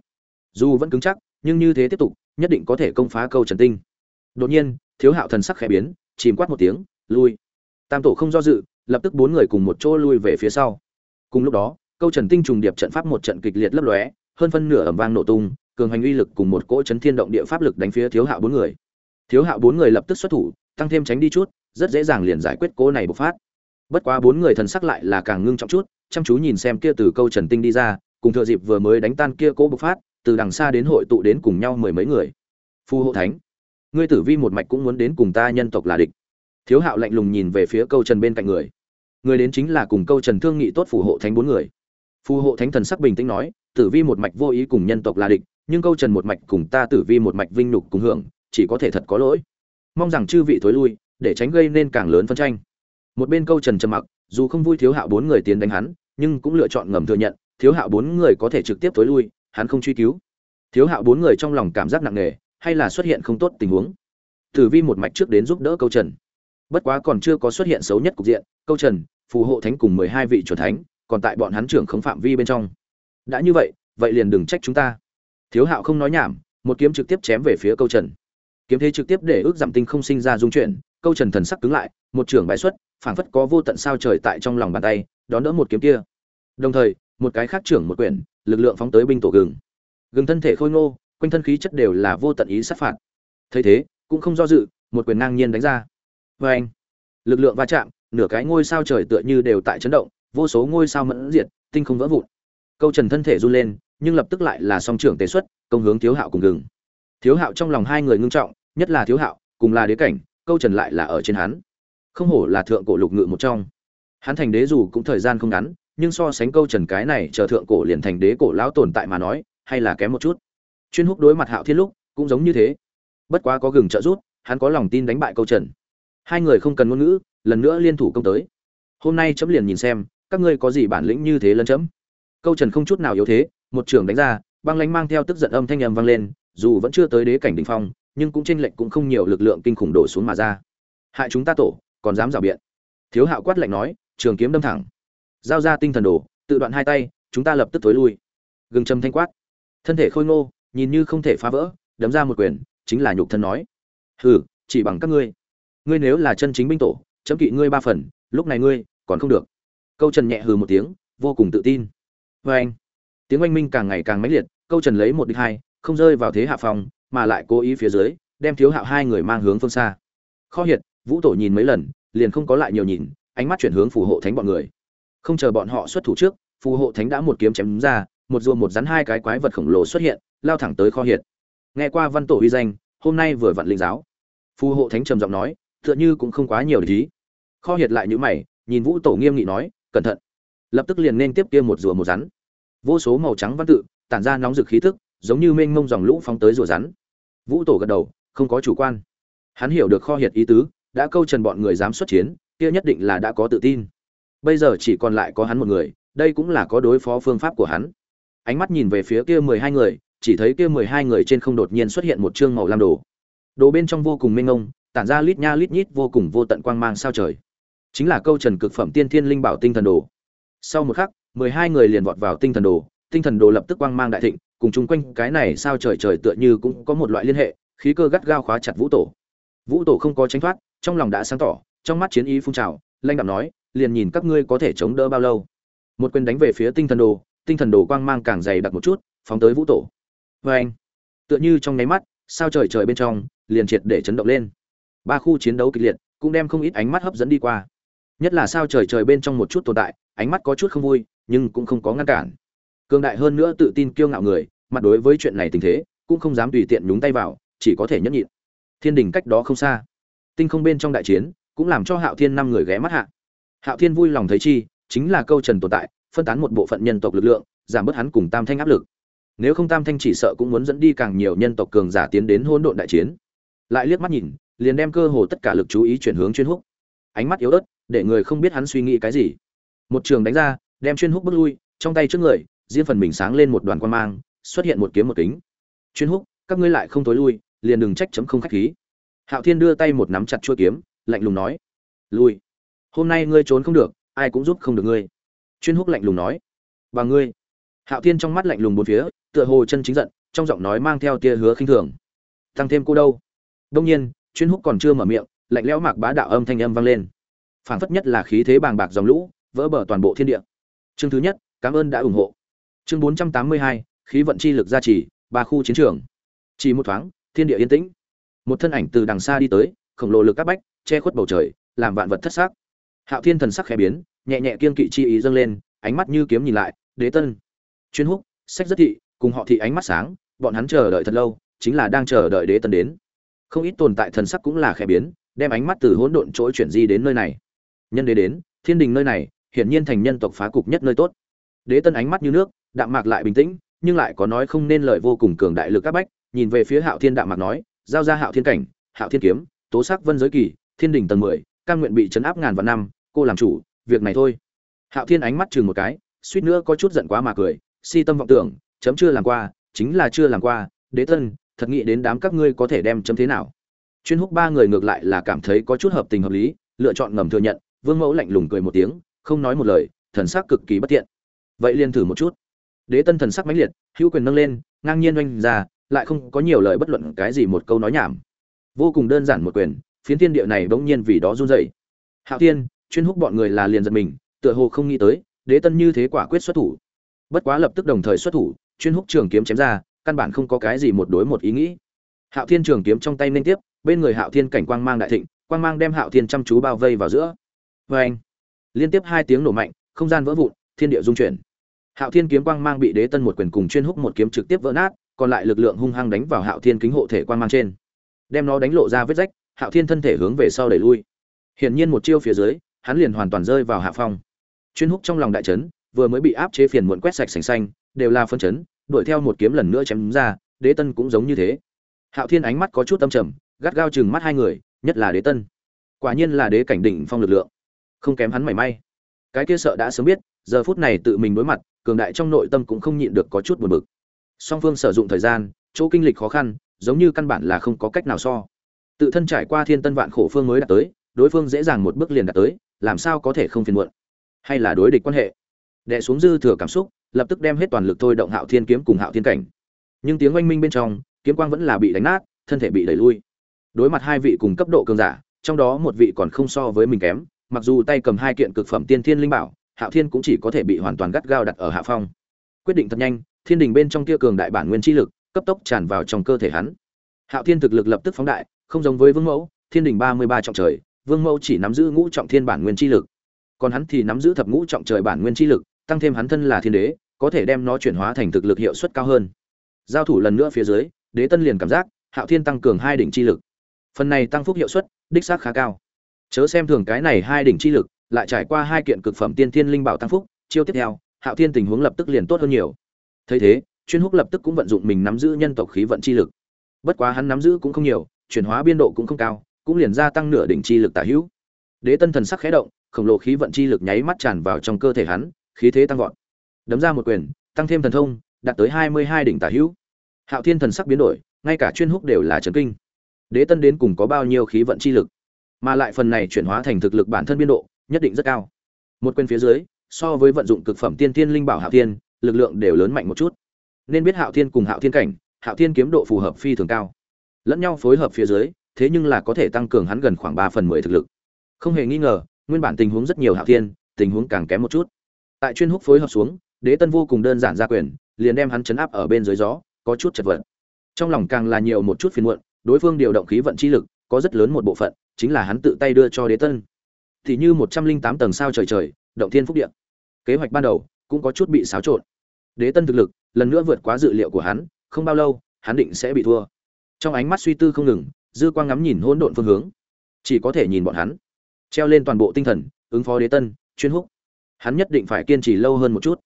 Dù vẫn cứng chắc, nhưng như thế tiếp tục, nhất định có thể công phá câu trần tinh. Đột nhiên, thiếu hạo thần sắc khẽ biến, chìm quát một tiếng, lui. Tam tổ không do dự lập tức bốn người cùng một chỗ lui về phía sau. Cùng lúc đó, câu trần tinh trùng điệp trận pháp một trận kịch liệt lấp lóe, hơn phân nửa ẩm vang nổ tung, cường hành uy lực cùng một cỗ chấn thiên động địa pháp lực đánh phía thiếu hạo bốn người. Thiếu hạo bốn người lập tức xuất thủ, tăng thêm tránh đi chút, rất dễ dàng liền giải quyết cỗ này bộc phát. Bất quá bốn người thần sắc lại là càng ngưng trọng chút, chăm chú nhìn xem kia từ câu trần tinh đi ra, cùng thừa dịp vừa mới đánh tan kia cỗ bộc phát, từ đằng xa đến hội tụ đến cùng nhau mười mấy người. Phu hộ thánh, ngươi tử vi một mạch cũng muốn đến cùng ta nhân tộc là địch. Thiếu hạo lạnh lùng nhìn về phía câu trần bên cạnh người người đến chính là cùng câu trần thương nghị tốt phù hộ thánh bốn người. Phù hộ thánh thần sắc bình tĩnh nói, tử vi một mạch vô ý cùng nhân tộc là địch, nhưng câu trần một mạch cùng ta tử vi một mạch vinh nhục cùng hưởng, chỉ có thể thật có lỗi. Mong rằng chư vị thối lui, để tránh gây nên càng lớn phân tranh. Một bên câu trần trầm mặc, dù không vui thiếu hạo bốn người tiến đánh hắn, nhưng cũng lựa chọn ngầm thừa nhận, thiếu hạo bốn người có thể trực tiếp thối lui, hắn không truy cứu. Thiếu hạo bốn người trong lòng cảm giác nặng nề, hay là xuất hiện không tốt tình huống. Tử vi một mạch trước đến giúp đỡ câu trần bất quá còn chưa có xuất hiện xấu nhất cục diện, câu trần, phù hộ thánh cùng mười hai vị c thánh, còn tại bọn hắn trưởng không phạm vi bên trong. Đã như vậy vậy liền đừng trách chúng ta. Thiếu hạo không nói nhảm, một kiếm trực tiếp chém về phía câu trần. Kiếm thế trực tiếp để ước giảm tinh không sinh ra dung chuyển, câu trần thần sắc cứng lại, một trưởng bãi xuất, phảng phất có vô tận sao trời tại trong lòng bàn tay, đón đỡ một kiếm kia. Đồng thời, một cái khác trưởng một quyển, lực lượng phóng tới binh tổ gừng. Gừng thân thể khôi ngô, quanh thân khí chất đều là vô tận ý sát phạt. Thấy thế, cũng không do dự, một quyền ngang nhiên đánh ra vê anh, lực lượng va chạm, nửa cái ngôi sao trời tựa như đều tại chấn động, vô số ngôi sao mẫn diệt, tinh không vỡ vụn. Câu trần thân thể run lên, nhưng lập tức lại là song trưởng tế xuất, công hướng thiếu hạo cùng gừng. Thiếu hạo trong lòng hai người ngưng trọng, nhất là thiếu hạo, cùng là đế cảnh, câu trần lại là ở trên hắn. Không hổ là thượng cổ lục ngự một trong. Hắn thành đế dù cũng thời gian không ngắn, nhưng so sánh câu trần cái này chờ thượng cổ liền thành đế cổ lão tồn tại mà nói, hay là kém một chút. Chuyên húc đối mặt hạo thiên lúc, cũng giống như thế. Bất quá có gừng trợ rút hắn có lòng tin đánh bại câu trần hai người không cần ngôn ngữ, lần nữa liên thủ công tới. Hôm nay chấm liền nhìn xem, các ngươi có gì bản lĩnh như thế lân chấm. Câu trần không chút nào yếu thế, một trưởng đánh ra, băng lánh mang theo tức giận âm thanh âm vang lên, dù vẫn chưa tới đế cảnh đ ỉ n h phong, nhưng cũng tranh lệch cũng không nhiều lực lượng kinh khủng đổ xuống mà ra. Hại chúng ta tổ, còn dám rào biện. Thiếu hạo quát lạnh nói, trường kiếm đâm thẳng. Giao ra tinh thần đồ, tự đoạn hai tay, chúng ta lập tức thối lui. Gừng châm thanh quát. Thân thể khôi ngô, nhìn như không thể phá vỡ, đấm ra một quyền, chính là nhục thân nói. Hừ, chỉ bằng các ngươi ngươi nếu là chân chính binh tổ, chấm kỵ ngươi ba phần, lúc này ngươi còn không được. Câu trần nhẹ hừ một tiếng, vô cùng tự tin. Vê anh, tiếng oanh minh càng ngày càng mãnh liệt, câu trần lấy một đích hai, không rơi vào thế hạ phòng, mà lại cố ý phía dưới, đem thiếu hạo hai người mang hướng phương xa. Kho hiệt, vũ tổ nhìn mấy lần, liền không có lại nhiều nhìn, ánh mắt chuyển hướng phù hộ thánh bọn người. Không chờ bọn họ xuất thủ trước, phù hộ thánh đã một kiếm chém ra, một rùa một rắn hai cái quái vật khổng lồ xuất hiện, lao thẳng tới kho hiệt. Nghe qua văn tổ uy danh, hôm nay vừa vặn linh giáo. Phù hộ thánh trầm giọng nói tựa như cũng không quá nhiều lý kho hiệt lại như mày, nhìn vũ tổ nghiêm nghị nói, cẩn thận. Lập tức liền nên tiếp kia một rùa một rắn. Vô số màu trắng văn tự, tản ra nóng rực khí thức giống như mênh mông dòng lũ phóng tới rùa rắn. Vũ tổ gật đầu, không có chủ quan. Hắn hiểu được kho hiệt ý tứ, đã câu trần bọn người dám xuất chiến, kia nhất định là đã có tự tin. Bây giờ chỉ còn lại có hắn một người, đây cũng là có đối phó phương pháp của hắn. Ánh mắt nhìn về phía kia mười hai người, chỉ thấy kia mười hai người trên không đột nhiên xuất hiện một chương màu lam đồ. Đồ bên trong vô cùng mênh mông tản ra lít nha lít nhít vô cùng vô tận quang mang sao trời. Chính là câu trần cực phẩm tiên thiên linh bảo tinh thần đồ. Sau một khắc, mười hai người liền vọt vào tinh thần đồ. Tinh thần đồ lập tức quang mang đại thịnh, cùng chung quanh cái này sao trời trời tựa như cũng có một loại liên hệ, khí cơ gắt gao khóa chặt vũ tổ. Vũ tổ không có tránh thoát, trong lòng đã sáng tỏ, trong mắt chiến ý phun trào, lanh đạm nói, liền nhìn các ngươi có thể chống đỡ bao lâu. Một quyền đánh về phía tinh thần đồ, tinh thần đồ quang mang càng dày đặc một chút, phóng tới vũ tổ. Vê anh tựa như trong nháy mắt, sao trời trời bên trong, liền triệt để chấn động lên ba khu chiến đấu kịch liệt cũng đem không ít ánh mắt hấp dẫn đi qua. Nhất là sao trời trời bên trong một chút tồn tại, ánh mắt có chút không vui, nhưng cũng không có ngăn cản. Cường đại hơn nữa tự tin kiêu ngạo người, mặt đối với chuyện này tình thế, cũng không dám tùy tiện nhúng tay vào, chỉ có thể nhẫn nhịn. Thiên đình cách đó không xa. Tinh không bên trong đại chiến, cũng làm cho hạo thiên năm người ghé mắt hạ. Hạo thiên vui lòng thấy chi, chính là câu trần tồn tại, phân tán một bộ phận nhân tộc lực lượng, giảm bớt hắn cùng tam thanh áp lực. Nếu không tam thanh chỉ sợ cũng muốn dẫn đi càng nhiều nhân tộc cường giả tiến đến hỗn độn đại chiến. Lại liếc mắt nhìn liền đem cơ hồ tất cả lực chú ý chuyển hướng chuyên húc. Ánh mắt yếu ớt, để người không biết hắn suy nghĩ cái gì. Một trường đánh ra, đem chuyên húc bước lui, trong tay trước người, riêng phần mình sáng lên một đoàn quan mang, xuất hiện một kiếm một kính. Chuyên húc, các ngươi lại không tối lui, liền đừng trách chấm không khách khí. Hạo thiên đưa tay một nắm chặt chuôi kiếm, lạnh lùng nói, lui. Hôm nay ngươi trốn không được, ai cũng giúp không được ngươi. Chuyên húc lạnh lùng nói, và ngươi. Hạo thiên trong mắt lạnh lùng bốn phía, tựa hồ chân chính giận, trong giọng nói mang theo tia hứa khinh thường. Tăng thêm cô đâu? Đông nhiên chuyên húc còn chưa mở miệng, lạnh lẽo mạc bá đạo âm thanh âm vang lên. Phảng phất nhất là khí thế bàng bạc dòng lũ, vỡ bờ toàn bộ thiên địa. Chương thứ nhất, cảm ơn đã ủng hộ. Chương bốn trăm tám mươi hai, khí vận chi lực gia trì, ba khu chiến trường. Chỉ một thoáng, thiên địa yên tĩnh. Một thân ảnh từ đằng xa đi tới, khổng lồ lực các bách, che khuất bầu trời, làm vạn vật thất xác. Hạo thiên thần sắc khẽ biến, nhẹ nhẹ kiên kỵ chi ý dâng lên, ánh mắt như kiếm nhìn lại, đế tân. Chuyên húc, sách rất thị, cùng họ thị ánh mắt sáng, bọn hắn chờ đợi thật lâu, chính là đang chờ đợi đế tân đến không ít tồn tại thần sắc cũng là khẽ biến, đem ánh mắt từ hỗn độn chỗ chuyển di đến nơi này. Nhân đế đến, thiên đình nơi này, hiển nhiên thành nhân tộc phá cục nhất nơi tốt. Đế tân ánh mắt như nước, đạm mạc lại bình tĩnh, nhưng lại có nói không nên lời vô cùng cường đại lực các bách, nhìn về phía hạo thiên đạm mạc nói, giao ra hạo thiên cảnh, hạo thiên kiếm, tố sắc vân giới kỳ, thiên đình tầng mười, căn nguyện bị chấn áp ngàn vạn năm, cô làm chủ, việc này thôi. Hạo thiên ánh mắt chừng một cái, suýt nữa có chút giận quá mà cười, si tâm vọng tưởng, chấm chưa làm qua, chính là chưa làm qua, đế tân thật nghĩ đến đám các ngươi có thể đem chấm thế nào. Chuyên húc ba người ngược lại là cảm thấy có chút hợp tình hợp lý, lựa chọn ngầm thừa nhận, vương mẫu lạnh lùng cười một tiếng, không nói một lời, thần sắc cực kỳ bất tiện. Vậy liền thử một chút. Đế tân thần sắc mãnh liệt, hữu quyền nâng lên, ngang nhiên oanh ra, lại không có nhiều lời bất luận cái gì một câu nói nhảm. Vô cùng đơn giản một quyền, phiến thiên địa này bỗng nhiên vì đó run rẩy. Hạo tiên chuyên húc bọn người là liền giật mình, tựa hồ không nghĩ tới, đế tân như thế quả quyết xuất thủ. Bất quá lập tức đồng thời xuất thủ, chuyên húc trường kiếm chém ra căn bản không có cái gì một đối một ý nghĩ. Hạo thiên trường kiếm trong tay liên tiếp, bên người hạo thiên cảnh quang mang đại thịnh, quang mang đem hạo thiên chăm chú bao vây vào giữa. Vê anh liên tiếp hai tiếng nổ mạnh, không gian vỡ vụn, thiên địa dung chuyển. Hạo thiên kiếm quang mang bị đế tân một quyền cùng chuyên húc một kiếm trực tiếp vỡ nát, còn lại lực lượng hung hăng đánh vào hạo thiên kính hộ thể quang mang trên. Đem nó đánh lộ ra vết rách, hạo thiên thân thể hướng về sau đẩy lui. Hiển nhiên một chiêu phía dưới, hắn liền hoàn toàn rơi vào hạ phong. Chuyên húc trong lòng đại trấn vừa mới bị áp chế phiền muộn quét sạch sành xanh, đều là phân chấn đuổi theo một kiếm lần nữa chém ra, đế tân cũng giống như thế. Hạo thiên ánh mắt có chút âm trầm, gắt gao chừng mắt hai người, nhất là đế tân. Quả nhiên là đế cảnh đỉnh phong lực lượng. Không kém hắn mảy may. Cái kia sợ đã sớm biết, giờ phút này tự mình đối mặt, cường đại trong nội tâm cũng không nhịn được có chút buồn bực. Song phương sử dụng thời gian, chỗ kinh lịch khó khăn, giống như căn bản là không có cách nào so. Tự thân trải qua thiên tân vạn khổ phương mới đạt tới, đối phương dễ dàng một bước liền đạt tới, làm sao có thể không phiền muộn? Hay là đối địch quan hệ? Đè xuống dư thừa cảm xúc lập tức đem hết toàn lực thôi động hạo thiên kiếm cùng hạo thiên cảnh. Nhưng tiếng oanh minh bên trong, kiếm quang vẫn là bị đánh nát, thân thể bị đẩy lui. Đối mặt hai vị cùng cấp độ cường giả, trong đó một vị còn không so với mình kém, mặc dù tay cầm hai kiện cực phẩm tiên thiên linh bảo, hạo thiên cũng chỉ có thể bị hoàn toàn gắt gao đặt ở hạ phong. Quyết định thật nhanh, thiên đình bên trong kia cường đại bản nguyên chi lực, cấp tốc tràn vào trong cơ thể hắn. Hạo thiên thực lực lập tức phóng đại, không giống với vương mẫu, thiên đình ba mươi ba trọng trời, vương mẫu chỉ nắm giữ ngũ trọng thiên bản nguyên chi lực. Còn hắn thì nắm giữ thập ngũ trọng trời bản nguyên chi lực tăng thêm hắn thân là thiên đế, có thể đem nó chuyển hóa thành thực lực hiệu suất cao hơn. Giao thủ lần nữa phía dưới, đế tân liền cảm giác, hạo thiên tăng cường hai đỉnh chi lực. Phần này tăng phúc hiệu suất, đích xác khá cao. Chớ xem thường cái này hai đỉnh chi lực, lại trải qua hai kiện cực phẩm tiên thiên linh bảo tăng phúc, chiêu tiếp theo, hạo thiên tình huống lập tức liền tốt hơn nhiều. Thấy thế, chuyên húc lập tức cũng vận dụng mình nắm giữ nhân tộc khí vận chi lực. Bất quá hắn nắm giữ cũng không nhiều, chuyển hóa biên độ cũng không cao, cũng liền gia tăng nửa đỉnh chi lực tả hữu. Đế tân thần sắc khẽ động, khổng lồ khí vận chi lực nháy mắt tràn vào trong cơ thể hắn khí thế tăng vọt. Đấm ra một quyền, tăng thêm thần thông, đạt tới hai mươi hai đỉnh tả hữu. Hạo thiên thần sắc biến đổi, ngay cả chuyên húc đều là trấn kinh. Đế tân đến cùng có bao nhiêu khí vận chi lực? Mà lại phần này chuyển hóa thành thực lực bản thân biên độ, nhất định rất cao. Một quyền phía dưới, so với vận dụng cực phẩm tiên thiên linh bảo hạo thiên, lực lượng đều lớn mạnh một chút. Nên biết hạo thiên cùng hạo thiên cảnh, hạo thiên kiếm độ phù hợp phi thường cao. Lẫn nhau phối hợp phía dưới, thế nhưng là có thể tăng cường hắn gần khoảng ba phần mười thực lực. Không hề nghi ngờ, nguyên bản tình huống rất nhiều hạo thiên, tình huống càng kém một chút tại chuyên húc phối hợp xuống, đế tân vô cùng đơn giản ra quyền, liền đem hắn chấn áp ở bên dưới gió, có chút chật vật. Trong lòng càng là nhiều một chút phiền muộn, đối phương điều động khí vận chi lực, có rất lớn một bộ phận, chính là hắn tự tay đưa cho đế tân. Thì như một trăm linh tám tầng sao trời trời, động thiên phúc điện kế hoạch ban đầu, cũng có chút bị xáo trộn. Đế tân thực lực, lần nữa vượt quá dự liệu của hắn, không bao lâu, hắn định sẽ bị thua. Trong ánh mắt suy tư không ngừng, dư quang ngắm nhìn hỗn độn phương hướng. Chỉ có thể nhìn bọn hắn. Treo lên toàn bộ tinh thần, ứng phó đế tân, chuyên húc hắn nhất định phải kiên trì lâu hơn một chút.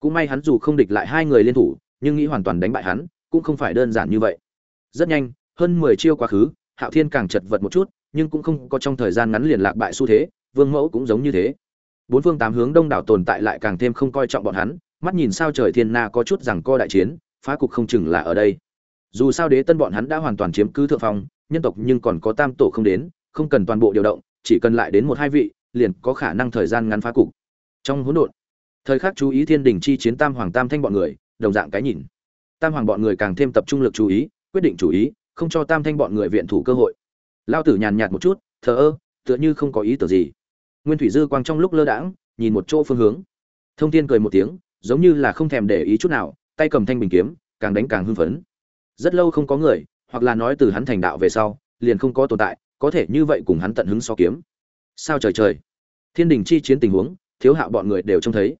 Cũng may hắn dù không địch lại hai người liên thủ, nhưng nghĩ hoàn toàn đánh bại hắn, cũng không phải đơn giản như vậy. Rất nhanh, hơn mười chiêu quá khứ, hạo thiên càng chật vật một chút, nhưng cũng không có trong thời gian ngắn liền lạc bại xu thế, vương mẫu cũng giống như thế. Bốn phương tám hướng đông đảo tồn tại lại càng thêm không coi trọng bọn hắn, mắt nhìn sao trời thiên na có chút rằng co đại chiến, phá cục không chừng là ở đây. Dù sao đế tân bọn hắn đã hoàn toàn chiếm cứ thượng phong, nhân tộc nhưng còn có tam tổ không đến, không cần toàn bộ điều động, chỉ cần lại đến một hai vị, liền có khả năng thời gian ngắn phá cục trong hỗn độn. Thời khắc chú ý thiên đình chi chiến tam hoàng tam thanh bọn người, đồng dạng cái nhìn. Tam hoàng bọn người càng thêm tập trung lực chú ý, quyết định chủ ý, không cho tam thanh bọn người viện thủ cơ hội. Lao tử nhàn nhạt một chút, thờ ơ, tựa như không có ý tưởng gì. Nguyên thủy dư quang trong lúc lơ đãng, nhìn một chỗ phương hướng. Thông thiên cười một tiếng, giống như là không thèm để ý chút nào, tay cầm thanh bình kiếm, càng đánh càng hưng phấn. Rất lâu không có người, hoặc là nói từ hắn thành đạo về sau, liền không có tồn tại, có thể như vậy cùng hắn tận hứng so kiếm. Sao trời trời? Thiên đình chi chiến tình huống thiếu hạo bọn người đều trông thấy.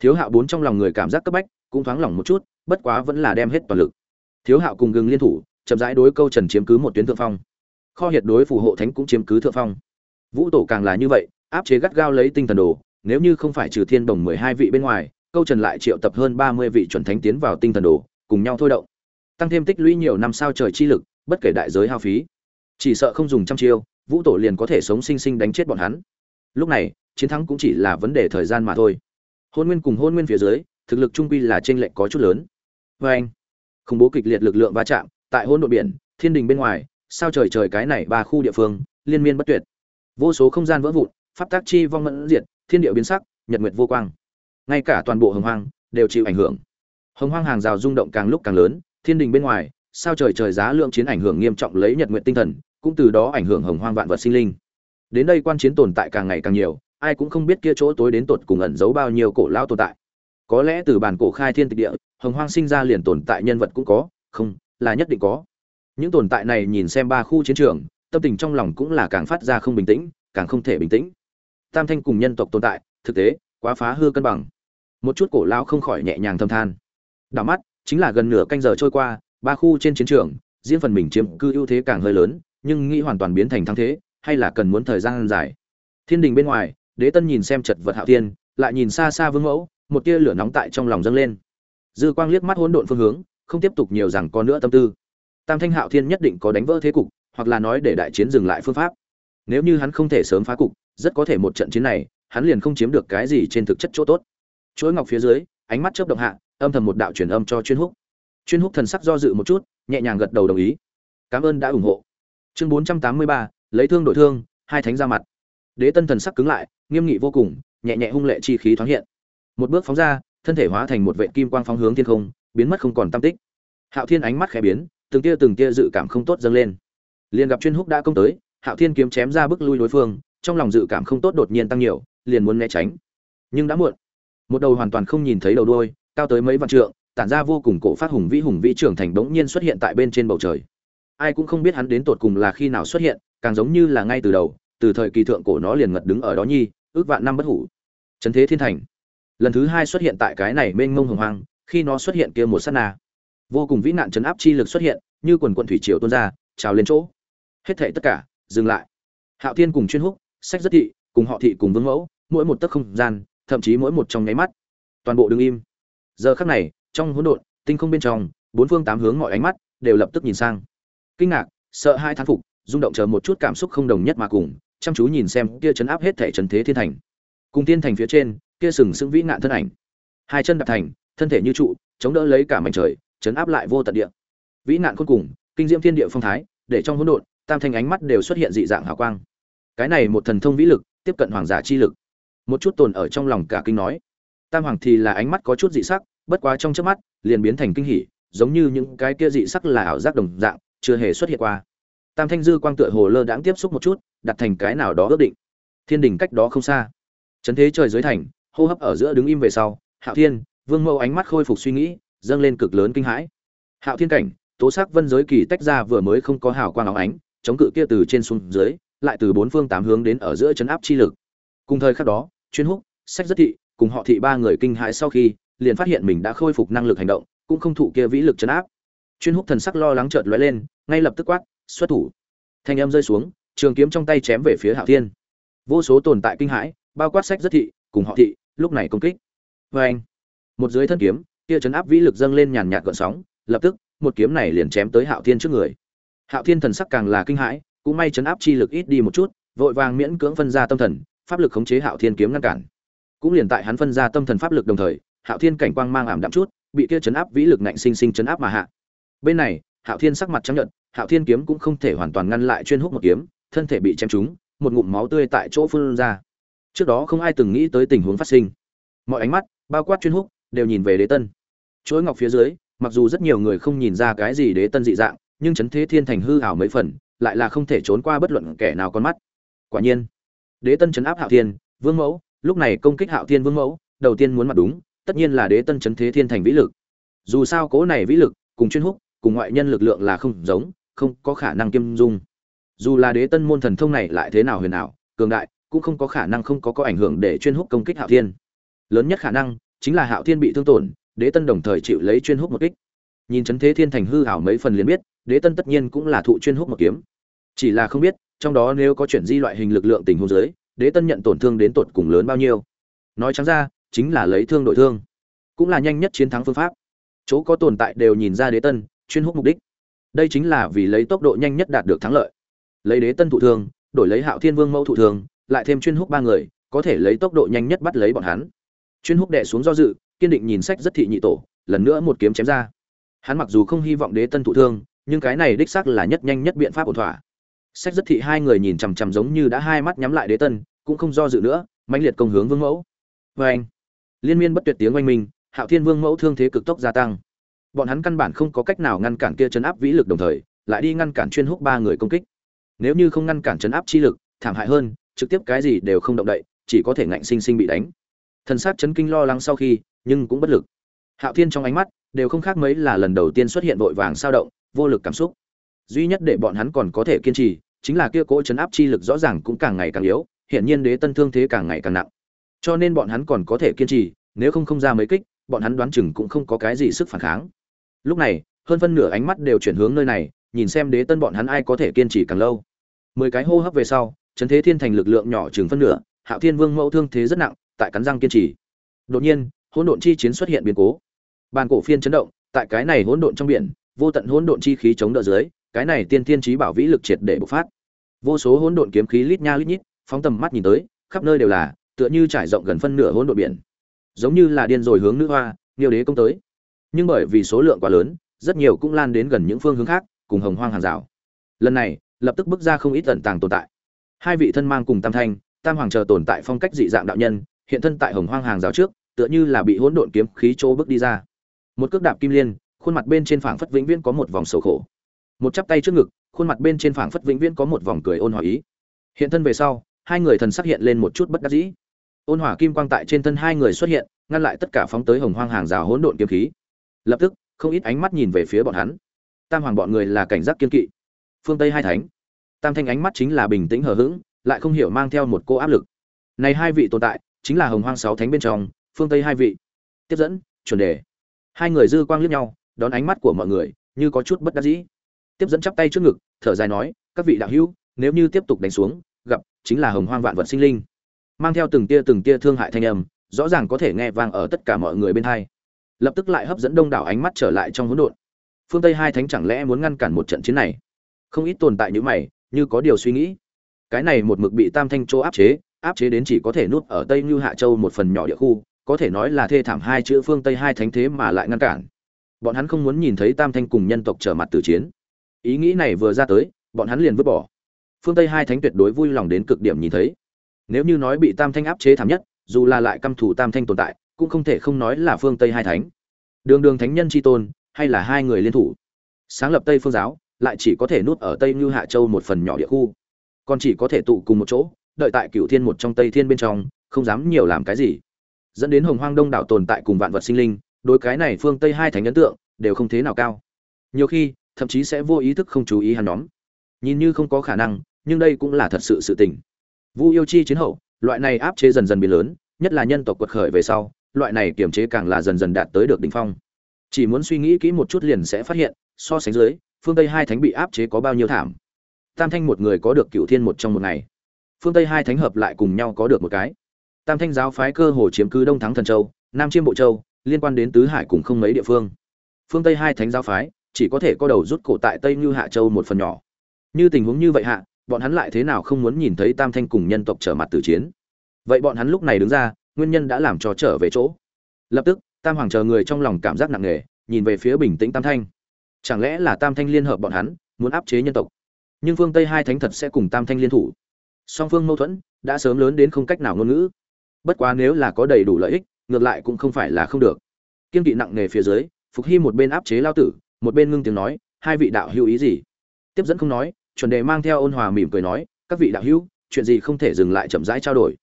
Thiếu hạo bốn trong lòng người cảm giác cấp bách, cũng thoáng lòng một chút, bất quá vẫn là đem hết toàn lực. Thiếu hạo cùng gừng liên thủ, chậm rãi đối câu trần chiếm cứ một tuyến thượng phong. Kho hiệt đối phù hộ thánh cũng chiếm cứ thượng phong. Vũ tổ càng là như vậy, áp chế gắt gao lấy tinh thần đồ, nếu như không phải trừ thiên đồng mười hai vị bên ngoài, câu trần lại triệu tập hơn ba mươi vị chuẩn thánh tiến vào tinh thần đồ, cùng nhau thôi động. Tăng thêm tích lũy nhiều năm sao trời chi lực, bất kể đại giới hao phí. Chỉ sợ không dùng trăm chiêu, vũ tổ liền có thể sống sinh sinh đánh chết bọn hắn. Lúc này chiến thắng cũng chỉ là vấn đề thời gian mà thôi. Hôn nguyên cùng hôn nguyên phía dưới, thực lực trung quy là t r ê n lệch có chút lớn. Vê anh, khủng bố kịch liệt lực lượng va chạm tại hôn đội biển, thiên đình bên ngoài, sao trời trời cái này ba khu địa phương, liên miên bất tuyệt. Vô số không gian vỡ vụn, pháp tác chi vong mẫn diệt, thiên địa biến sắc, nhật nguyệt vô quang. Ngay cả toàn bộ hồng hoang đều chịu ảnh hưởng. Hồng hoang hàng rào rung động càng lúc càng lớn, thiên đình bên ngoài, sao trời trời giá lượng chiến ảnh hưởng nghiêm trọng lấy nhật nguyệt tinh thần, cũng từ đó ảnh hưởng hồng hoang vạn vật sinh linh. Đến đây quan chiến tồn tại càng ngày càng nhiều ai cũng không biết kia chỗ tối đến tột cùng ẩn giấu bao nhiêu cổ lao tồn tại. Có lẽ từ bản cổ khai thiên tịch địa, hồng hoang sinh ra liền tồn tại nhân vật cũng có, không, là nhất định có. Những tồn tại này nhìn xem ba khu chiến trường, tâm tình trong lòng cũng là càng phát ra không bình tĩnh, càng không thể bình tĩnh. Tam thanh cùng nhân tộc tồn tại, thực tế, quá phá hư cân bằng. Một chút cổ lao không khỏi nhẹ nhàng thâm than. Đảo mắt, chính là gần nửa canh giờ trôi qua, ba khu trên chiến trường, riêng phần mình chiếm cư ưu thế càng hơi lớn, nhưng nghĩ hoàn toàn biến thành thắng thế, hay là cần muốn thời gian dài. Thiên đình bên ngoài đế tân nhìn xem chật vật hạo thiên, lại nhìn xa xa vương mẫu, một tia lửa nóng tại trong lòng dâng lên. Dư quang liếc mắt hỗn độn phương hướng, không tiếp tục nhiều rằng có nữa tâm tư. Tam thanh hạo thiên nhất định có đánh vỡ thế cục, hoặc là nói để đại chiến dừng lại phương pháp. Nếu như hắn không thể sớm phá cục, rất có thể một trận chiến này, hắn liền không chiếm được cái gì trên thực chất chỗ tốt. Chuỗi ngọc phía dưới, ánh mắt chớp động hạ, âm thầm một đạo truyền âm cho chuyên húc. Chuyên húc thần sắc do dự một chút, nhẹ nhàng gật đầu đồng ý. Cảm ơn đã ủng hộ. Chương bốn trăm tám mươi ba, lấy thương đổi thương, hai thánh ra mặt đế tân thần sắc cứng lại, nghiêm nghị vô cùng, nhẹ nhẹ hung lệ chi khí thoáng hiện. Một bước phóng ra, thân thể hóa thành một vệ kim quang phóng hướng thiên không, biến mất không còn tam tích. Hạo thiên ánh mắt khẽ biến, từng tia từng tia dự cảm không tốt dâng lên. Liền gặp chuyên húc đã công tới, hạo thiên kiếm chém ra bước lui đối phương, trong lòng dự cảm không tốt đột nhiên tăng nhiều, liền muốn né tránh. Nhưng đã muộn. Một đầu hoàn toàn không nhìn thấy đầu đuôi, cao tới mấy vạn trượng, tản ra vô cùng cổ phát hùng vĩ hùng vĩ trưởng thành đống nhiên xuất hiện tại bên trên bầu trời. Ai cũng không biết hắn đến tột cùng là khi nào xuất hiện, càng giống như là ngay từ đầu từ thời kỳ thượng cổ nó liền ngật đứng ở đó nhi, ước vạn năm bất hủ. Trấn thế thiên thành. Lần thứ hai xuất hiện tại cái này mênh mông hồng hoang, khi nó xuất hiện kia một sát na. Vô cùng vĩ nạn chấn áp chi lực xuất hiện, như quần quận thủy triều tuôn ra, trào lên chỗ. Hết thảy tất cả, dừng lại. Hạo thiên cùng chuyên húc, sách rất thị, cùng họ thị cùng vương mẫu, mỗi một tấc không gian, thậm chí mỗi một trong nháy mắt, toàn bộ đứng im. Giờ khắc này, trong hỗn độn, tinh không bên trong, bốn phương tám hướng mọi ánh mắt đều lập tức nhìn sang. Kinh ngạc, sợ hai thán phục, rung động chờ một chút cảm xúc không đồng nhất mà cùng chăm chú nhìn xem kia chấn áp hết thể trần thế thiên thành. Cùng thiên thành phía trên, kia sừng sững vĩ ngạn thân ảnh. Hai chân đạp thành, thân thể như trụ, chống đỡ lấy cả mảnh trời, chấn áp lại vô tận địa. Vĩ ngạn khôn cùng, kinh diễm thiên địa phong thái, để trong hỗn độn, tam thanh ánh mắt đều xuất hiện dị dạng hào quang. Cái này một thần thông vĩ lực, tiếp cận hoàng giả chi lực. Một chút tồn ở trong lòng cả kinh nói. Tam hoàng thì là ánh mắt có chút dị sắc, bất quá trong chớp mắt, liền biến thành kinh hỉ, giống như những cái kia dị sắc là ảo giác đồng dạng, chưa hề xuất hiện qua tam thanh dư quang tựa hồ lơ đãng tiếp xúc một chút, đặt thành cái nào đó ước định. Thiên đình cách đó không xa. Trấn thế trời dưới thành, hô hấp ở giữa đứng im về sau, hạo thiên, vương mẫu ánh mắt khôi phục suy nghĩ, dâng lên cực lớn kinh hãi. Hạo thiên cảnh, tố sắc vân giới kỳ tách ra vừa mới không có hào quang óng ánh, chống cự kia từ trên xuống dưới, lại từ bốn phương tám hướng đến ở giữa chấn áp chi lực. Cùng thời khắc đó, chuyên húc, sách rất thị, cùng họ thị ba người kinh hãi sau khi, liền phát hiện mình đã khôi phục năng lực hành động, cũng không thụ kia vĩ lực chấn áp. Chuyên húc thần sắc lo lắng chợt lóe lên, ngay lập tức quát xuất thủ. Thanh em rơi xuống, trường kiếm trong tay chém về phía hạo thiên. Vô số tồn tại kinh hãi, bao quát sách rất thị, cùng họ thị, lúc này công kích. Vê anh, một dưới thân kiếm kia chấn áp vĩ lực dâng lên nhàn nhạt gợn sóng, lập tức, một kiếm này liền chém tới hạo thiên trước người. Hạo thiên thần sắc càng là kinh hãi, cũng may chấn áp chi lực ít đi một chút, vội vàng miễn cưỡng phân ra tâm thần, pháp lực khống chế hạo thiên kiếm ngăn cản. Cũng liền tại hắn phân ra tâm thần pháp lực đồng thời, hạo thiên cảnh quang mang ảm đạm chút, bị kia chấn áp vĩ lực nạnh sinh sinh chấn áp mà hạ. Bên này, hạo thiên sắc mặt trắng nhận hạo thiên kiếm cũng không thể hoàn toàn ngăn lại chuyên húc một kiếm, thân thể bị chém trúng, một ngụm máu tươi tại chỗ phun ra. Trước đó không ai từng nghĩ tới tình huống phát sinh. Mọi ánh mắt, bao quát chuyên húc đều nhìn về đế tân. Chuỗi ngọc phía dưới, mặc dù rất nhiều người không nhìn ra cái gì đế tân dị dạng, nhưng chấn thế thiên thành hư ảo mấy phần, lại là không thể trốn qua bất luận kẻ nào con mắt. Quả nhiên, đế tân chấn áp hạo thiên, vương mẫu, lúc này công kích hạo thiên vương mẫu, đầu tiên muốn mặt đúng, tất nhiên là đế tân chấn thế thiên thành vĩ lực. Dù sao cố này vĩ lực, cùng chuyên húc cùng ngoại nhân lực lượng là không giống không có khả năng kiêm dung. Dù là đế tân môn thần thông này lại thế nào huyền ảo, cường đại, cũng không có khả năng không có có ảnh hưởng để chuyên húc công kích hạo thiên. Lớn nhất khả năng chính là hạo thiên bị thương tổn, đế tân đồng thời chịu lấy chuyên húc một kích. Nhìn chấn thế thiên thành hư ảo mấy phần liền biết, đế tân tất nhiên cũng là thụ chuyên húc một kiếm. Chỉ là không biết, trong đó nếu có chuyển di loại hình lực lượng tình huống giới, đế tân nhận tổn thương đến tột cùng lớn bao nhiêu. Nói trắng ra, chính là lấy thương đổi thương. Cũng là nhanh nhất chiến thắng phương pháp. Chỗ có tồn tại đều nhìn ra đế tân, chuyên hút mục đích đây chính là vì lấy tốc độ nhanh nhất đạt được thắng lợi. Lấy đế tân thụ thương đổi lấy hạo thiên vương mẫu thụ thương lại thêm chuyên húc ba người, có thể lấy tốc độ nhanh nhất bắt lấy bọn hắn. Chuyên húc đệ xuống do dự, kiên định nhìn sách rất thị nhị tổ, lần nữa một kiếm chém ra. Hắn mặc dù không hy vọng đế tân thụ thương nhưng cái này đích xác là nhất nhanh nhất biện pháp ổn thỏa. Sách rất thị hai người nhìn chằm chằm giống như đã hai mắt nhắm lại đế tân, cũng không do dự nữa, mãnh liệt công hướng vương mẫu. Vê anh liên miên bất tuyệt tiếng oanh minh, hạo thiên vương mẫu thương thế cực tốc gia tăng bọn hắn căn bản không có cách nào ngăn cản kia chấn áp vĩ lực đồng thời, lại đi ngăn cản chuyên húc ba người công kích. Nếu như không ngăn cản chấn áp chi lực, thảm hại hơn, trực tiếp cái gì đều không động đậy, chỉ có thể ngạnh sinh sinh bị đánh. Thần sát chấn kinh lo lắng sau khi, nhưng cũng bất lực. Hạo thiên trong ánh mắt, đều không khác mấy là lần đầu tiên xuất hiện vội vàng sao động, vô lực cảm xúc. Duy nhất để bọn hắn còn có thể kiên trì, chính là kia cỗ chấn áp chi lực rõ ràng cũng càng ngày càng yếu, hiển nhiên đế tân thương thế càng ngày càng nặng. Cho nên bọn hắn còn có thể kiên trì, nếu không không ra mấy kích, bọn hắn đoán chừng cũng không có cái gì sức phản kháng lúc này, hơn phân nửa ánh mắt đều chuyển hướng nơi này, nhìn xem đế tân bọn hắn ai có thể kiên trì càng lâu. Mười cái hô hấp về sau chấn thế thiên thành lực lượng nhỏ chừng phân nửa, hạo thiên vương mẫu thương thế rất nặng, tại cắn răng kiên trì. Đột nhiên, hỗn độn chi chiến xuất hiện biến cố. Bàn cổ phiên chấn động, tại cái này hỗn độn trong biển, vô tận hỗn độn chi khí chống đỡ dưới, cái này tiên thiên trí bảo vĩ lực triệt để bộc phát. Vô số hỗn độn kiếm khí lít nha lít nhít, phóng tầm mắt nhìn tới, khắp nơi đều là, tựa như trải rộng gần phân nửa hỗn độn biển. Giống như là điên rồi hướng nữ hoa nhiều đế công tới nhưng bởi vì số lượng quá lớn, rất nhiều cũng lan đến gần những phương hướng khác, cùng hồng hoang hàng rào. Lần này, lập tức bước ra không ít tận tàng tồn tại. Hai vị thân mang cùng tam thanh, tam hoàng chờ tồn tại phong cách dị dạng đạo nhân, hiện thân tại hồng hoang hàng rào trước, tựa như là bị hỗn độn kiếm khí chỗ bước đi ra. Một cước đạp kim liên, khuôn mặt bên trên phảng phất vĩnh viễn có một vòng sầu khổ. Một chắp tay trước ngực, khuôn mặt bên trên phảng phất vĩnh viễn có một vòng cười ôn hòa ý. Hiện thân về sau, hai người thần sắc hiện lên một chút bất đắc dĩ. Ôn hòa kim quang tại trên thân hai người xuất hiện, ngăn lại tất cả phóng tới hồng hoang hàng rào hỗn độn kiếm khí lập tức, không ít ánh mắt nhìn về phía bọn hắn. Tam hoàng bọn người là cảnh giác kiên kỵ. Phương tây hai thánh. Tam thanh ánh mắt chính là bình tĩnh hờ hững, lại không hiểu mang theo một cô áp lực. Này hai vị tồn tại, chính là hồng hoang sáu thánh bên trong, phương tây hai vị. Tiếp dẫn, chuẩn đề. Hai người dư quang liếc nhau, đón ánh mắt của mọi người, như có chút bất đắc dĩ. Tiếp dẫn chắp tay trước ngực, thở dài nói, các vị đạo hữu, nếu như tiếp tục đánh xuống, gặp chính là hồng hoang vạn vật sinh linh. Mang theo từng tia từng tia thương hại thanh âm, rõ ràng có thể nghe vang ở tất cả mọi người bên hai lập tức lại hấp dẫn đông đảo ánh mắt trở lại trong hỗn độn. Phương tây hai thánh chẳng lẽ muốn ngăn cản một trận chiến này? Không ít tồn tại như mày, như có điều suy nghĩ. Cái này một mực bị tam thanh chỗ áp chế áp chế đến chỉ có thể nuốt ở tây như hạ châu một phần nhỏ địa khu, có thể nói là thê thảm hai chữ phương tây hai thánh thế mà lại ngăn cản. Bọn hắn không muốn nhìn thấy tam thanh cùng nhân tộc trở mặt từ chiến. Ý nghĩ này vừa ra tới, bọn hắn liền vứt bỏ. Phương tây hai thánh tuyệt đối vui lòng đến cực điểm nhìn thấy. Nếu như nói bị tam thanh áp chế thảm nhất, dù là lại căm thủ tam thanh tồn tại cũng không thể không nói là phương tây hai thánh. Đường đường thánh nhân tri tôn, hay là hai người liên thủ. Sáng lập tây phương giáo, lại chỉ có thể nút ở tây như hạ châu một phần nhỏ địa khu. Còn chỉ có thể tụ cùng một chỗ, đợi tại cựu thiên một trong tây thiên bên trong, không dám nhiều làm cái gì. Dẫn đến hồng hoang đông đảo tồn tại cùng vạn vật sinh linh, đối cái này phương tây hai thánh ấn tượng, đều không thế nào cao. Nhiều khi, thậm chí sẽ vô ý thức không chú ý hắn nhóm. Nhìn như không có khả năng, nhưng đây cũng là thật sự sự tình. Vu yêu chi chiến hậu, loại này áp chế dần dần biến lớn, nhất là nhân tộc quật khởi về sau loại này kiềm chế càng là dần dần đạt tới được đỉnh phong. Chỉ muốn suy nghĩ kỹ một chút liền sẽ phát hiện, so sánh dưới, phương tây hai thánh bị áp chế có bao nhiêu thảm. Tam thanh một người có được cửu thiên một trong một ngày. Phương tây hai thánh hợp lại cùng nhau có được một cái. Tam thanh giáo phái cơ hồ chiếm cứ đông thắng thần châu, nam chiêm bộ châu, liên quan đến tứ hải cùng không mấy địa phương. Phương tây hai thánh giáo phái, chỉ có thể có đầu rút cổ tại tây như hạ châu một phần nhỏ. Như tình huống như vậy hạ, bọn hắn lại thế nào không muốn nhìn thấy tam thanh cùng nhân tộc trở mặt tử chiến? Vậy bọn hắn lúc này đứng ra nguyên nhân đã làm cho trở về chỗ. Lập tức, tam hoàng chờ người trong lòng cảm giác nặng nề, nhìn về phía bình tĩnh tam thanh. Chẳng lẽ là tam thanh liên hợp bọn hắn, muốn áp chế nhân tộc? Nhưng phương tây hai thánh thật sẽ cùng tam thanh liên thủ. Song phương mâu thuẫn đã sớm lớn đến không cách nào ngôn ngữ. Bất quá nếu là có đầy đủ lợi ích, ngược lại cũng không phải là không được. Kiên kỵ nặng nề phía dưới, phục hy một bên áp chế lao tử, một bên ngưng tiếng nói, hai vị đạo hữu ý gì? Tiếp dẫn không nói, chuẩn đề mang theo ôn hòa mỉm cười nói, các vị đạo hữu, chuyện gì không thể dừng lại chậm rãi trao đổi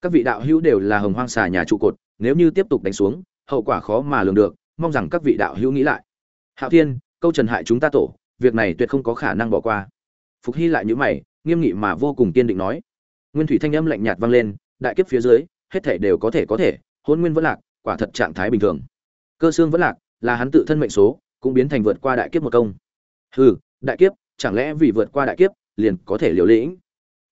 các vị đạo hữu đều là hồng hoang xà nhà trụ cột, nếu như tiếp tục đánh xuống, hậu quả khó mà lường được, mong rằng các vị đạo hữu nghĩ lại. Hạo thiên, câu trần hại chúng ta tổ, việc này tuyệt không có khả năng bỏ qua. Phục hy lại nhữ mày, nghiêm nghị mà vô cùng kiên định nói. Nguyên thủy thanh âm lạnh nhạt vang lên, đại kiếp phía dưới, hết thể đều có thể có thể, hôn nguyên vẫn lạc, quả thật trạng thái bình thường. Cơ xương vẫn lạc, là hắn tự thân mệnh số, cũng biến thành vượt qua đại kiếp một công. Hừ, đại kiếp, chẳng lẽ vì vượt qua đại kiếp, liền có thể liều lĩnh?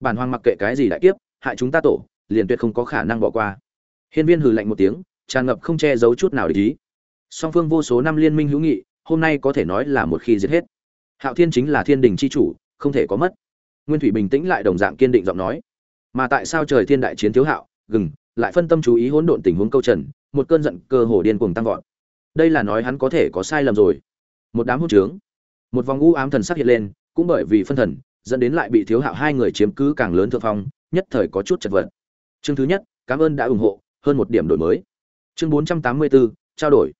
Bản hoàng mặc kệ cái gì đại kiếp, hại chúng ta tổ liền tuyệt không có khả năng bỏ qua. Hiên viên hừ lạnh một tiếng, tràn ngập không che giấu chút nào để ý. Song phương vô số năm liên minh hữu nghị, hôm nay có thể nói là một khi giết hết. Hạo thiên chính là thiên đình chi chủ, không thể có mất. Nguyên thủy bình tĩnh lại đồng dạng kiên định giọng nói. Mà tại sao trời thiên đại chiến thiếu hạo, gừng, lại phân tâm chú ý hỗn độn tình huống câu trần, một cơn giận cơ hồ điên cuồng tăng vọt. Đây là nói hắn có thể có sai lầm rồi. Một đám hỗn trướng, một vòng u ám thần sắc hiện lên, cũng bởi vì phân thần, dẫn đến lại bị thiếu hạo hai người chiếm cứ càng lớn thượng phong, nhất thời có chút chật vật chương thứ nhất, cảm ơn đã ủng hộ, hơn một điểm đổi mới. Chương bốn trăm tám mươi bốn trao đổi.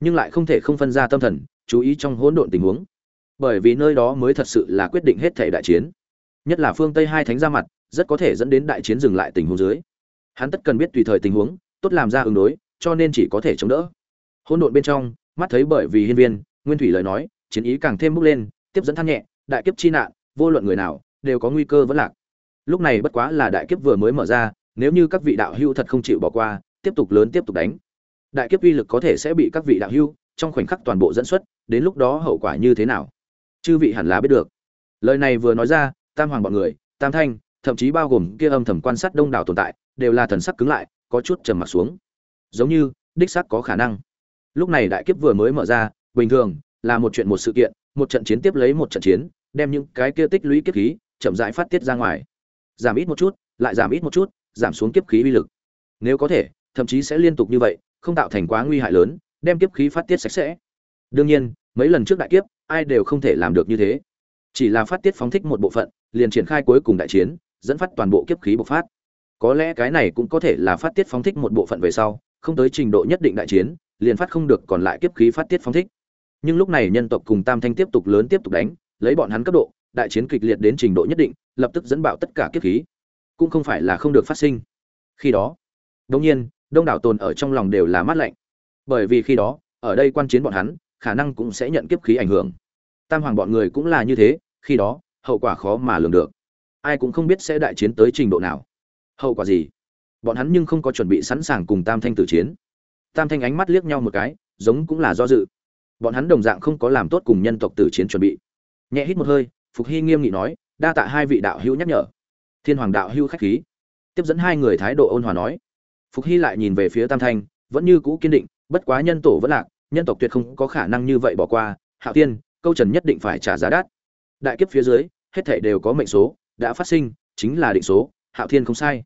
Nhưng lại không thể không phân ra tâm thần, chú ý trong hỗn độn tình huống. Bởi vì nơi đó mới thật sự là quyết định hết thể đại chiến. Nhất là phương tây hai thánh ra mặt, rất có thể dẫn đến đại chiến dừng lại tình huống dưới. Hắn tất cần biết tùy thời tình huống, tốt làm ra ứng đối, cho nên chỉ có thể chống đỡ. Hỗn độn bên trong, mắt thấy bởi vì hiên viên, nguyên thủy lời nói, chiến ý càng thêm bốc lên, tiếp dẫn than nhẹ, đại kiếp chi nạn, vô luận người nào, đều có nguy cơ vẫn lạc. Lúc này bất quá là đại kiếp vừa mới mở ra nếu như các vị đạo hữu thật không chịu bỏ qua, tiếp tục lớn tiếp tục đánh. Đại kiếp uy lực có thể sẽ bị các vị đạo hữu trong khoảnh khắc toàn bộ dẫn xuất, đến lúc đó hậu quả như thế nào? Chư vị hẳn là biết được. Lời này vừa nói ra, tam hoàng bọn người, tam thanh, thậm chí bao gồm kia âm thầm quan sát đông đảo tồn tại, đều là thần sắc cứng lại, có chút trầm mặt xuống. Giống như, đích xác có khả năng. Lúc này đại kiếp vừa mới mở ra, bình thường, là một chuyện một sự kiện, một trận chiến tiếp lấy một trận chiến, đem những cái kia tích lũy kiếp khí, chậm rãi phát tiết ra ngoài. Giảm ít một chút, lại giảm ít một chút giảm xuống kiếp khí uy lực. Nếu có thể, thậm chí sẽ liên tục như vậy, không tạo thành quá nguy hại lớn, đem kiếp khí phát tiết sạch sẽ. Đương nhiên, mấy lần trước đại kiếp, ai đều không thể làm được như thế. Chỉ là phát tiết phóng thích một bộ phận, liền triển khai cuối cùng đại chiến, dẫn phát toàn bộ kiếp khí bộc phát. Có lẽ cái này cũng có thể là phát tiết phóng thích một bộ phận về sau, không tới trình độ nhất định đại chiến, liền phát không được còn lại kiếp khí phát tiết phóng thích. Nhưng lúc này nhân tộc cùng tam thanh tiếp tục lớn tiếp tục đánh, lấy bọn hắn cấp độ, đại chiến kịch liệt đến trình độ nhất định, lập tức dẫn bạo tất cả kiếp khí cũng không phải là không được phát sinh. Khi đó đông nhiên, đông đảo tồn ở trong lòng đều là mát lạnh. Bởi vì khi đó, ở đây quan chiến bọn hắn, khả năng cũng sẽ nhận kiếp khí ảnh hưởng. Tam hoàng bọn người cũng là như thế, khi đó, hậu quả khó mà lường được. Ai cũng không biết sẽ đại chiến tới trình độ nào. Hậu quả gì? Bọn hắn nhưng không có chuẩn bị sẵn sàng cùng tam thanh tử chiến. Tam thanh ánh mắt liếc nhau một cái, giống cũng là do dự. Bọn hắn đồng dạng không có làm tốt cùng nhân tộc tử chiến chuẩn bị. Nhẹ hít một hơi, phục hy nghiêm nghị nói, đa tạ hai vị đạo hữu nhắc nhở thiên hoàng đạo Hưu khách khí. Tiếp dẫn hai người thái độ ôn hòa nói. Phục hy lại nhìn về phía tam thanh, vẫn như cũ kiên định, bất quá nhân tổ vẫn lạc, nhân tộc tuyệt không có khả năng như vậy bỏ qua. Hạo tiên câu trần nhất định phải trả giá đắt. Đại kiếp phía dưới, hết thảy đều có mệnh số, đã phát sinh, chính là định số. Hạo thiên không sai.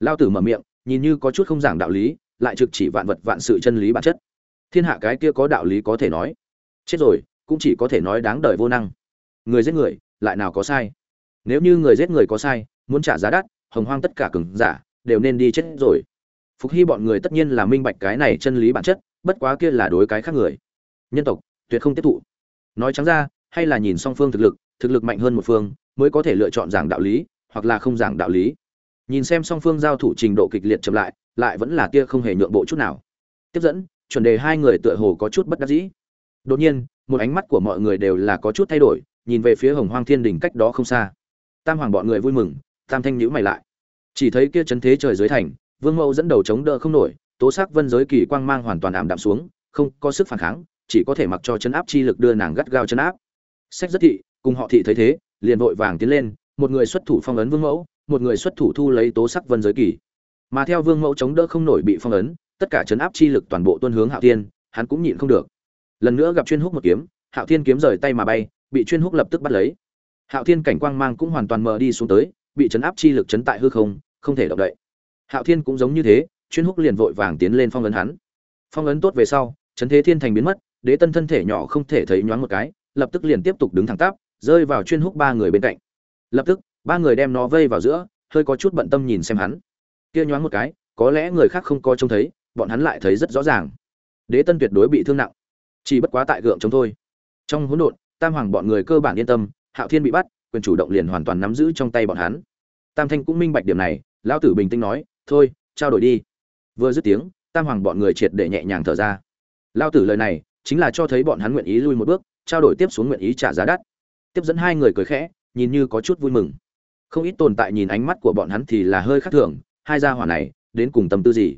Lao tử mở miệng, nhìn như có chút không giảng đạo lý, lại trực chỉ vạn vật vạn sự chân lý bản chất. Thiên hạ cái kia có đạo lý có thể nói. Chết rồi, cũng chỉ có thể nói đáng đời vô năng. Người giết người, lại nào có sai? Nếu như người giết người có sai muốn trả giá đắt, hồng hoang tất cả cường giả đều nên đi chết rồi. Phục hy bọn người tất nhiên là minh bạch cái này chân lý bản chất, bất quá kia là đối cái khác người. Nhân tộc, tuyệt không tiếp thụ. Nói trắng ra, hay là nhìn song phương thực lực thực lực mạnh hơn một phương, mới có thể lựa chọn giảng đạo lý, hoặc là không giảng đạo lý. Nhìn xem song phương giao thủ trình độ kịch liệt chậm lại lại vẫn là kia không hề nhượng bộ chút nào. Tiếp dẫn, chuẩn đề hai người tựa hồ có chút bất đắc dĩ. Đột nhiên, một ánh mắt của mọi người đều là có chút thay đổi, nhìn về phía hồng hoang thiên đỉnh cách đó không xa. Tam hoàng bọn người vui mừng tam thanh nhữ mày lại. Chỉ thấy kia chấn thế trời dưới thành, vương mẫu dẫn đầu chống đỡ không nổi, tố sắc vân giới kỳ quang mang hoàn toàn ảm đạm xuống, không có sức phản kháng, chỉ có thể mặc cho chấn áp chi lực đưa nàng gắt gao chấn áp. Sách rất thị, cùng họ thị thấy thế, liền vội vàng tiến lên, một người xuất thủ phong ấn vương mẫu, một người xuất thủ thu lấy tố sắc vân giới kỳ. Mà theo vương mẫu chống đỡ không nổi bị phong ấn, tất cả chấn áp chi lực toàn bộ tuân hướng hạo thiên, hắn cũng nhịn không được. Lần nữa gặp chuyên húc một kiếm, hạo thiên kiếm rời tay mà bay, bị chuyên húc lập tức bắt lấy. Hạo thiên cảnh quang mang cũng hoàn toàn mờ đi xuống tới bị chấn áp chi lực chấn tại hư không không thể động đậy. Hạo thiên cũng giống như thế, chuyên húc liền vội vàng tiến lên phong ấn hắn. Phong ấn tốt về sau, chấn thế thiên thành biến mất, đế tân thân thể nhỏ không thể thấy nhoáng một cái, lập tức liền tiếp tục đứng thẳng tắp, rơi vào chuyên húc ba người bên cạnh. Lập tức, ba người đem nó vây vào giữa, hơi có chút bận tâm nhìn xem hắn. Kia nhoáng một cái, có lẽ người khác không có trông thấy, bọn hắn lại thấy rất rõ ràng. Đế tân tuyệt đối bị thương nặng. Chỉ bất quá tại gượng chống thôi. Trong hỗn độn, tam hoàng bọn người cơ bản yên tâm, hạo thiên bị bắt quyền chủ động liền hoàn toàn nắm giữ trong tay bọn hắn. Tam thanh cũng minh bạch điểm này, lão tử bình tĩnh nói, thôi, trao đổi đi. Vừa dứt tiếng, tam hoàng bọn người triệt để nhẹ nhàng thở ra. Lão tử lời này, chính là cho thấy bọn hắn nguyện ý lui một bước, trao đổi tiếp xuống nguyện ý trả giá đắt. Tiếp dẫn hai người cười khẽ, nhìn như có chút vui mừng. Không ít tồn tại nhìn ánh mắt của bọn hắn thì là hơi khác thường, hai gia hỏa này, đến cùng tâm tư gì?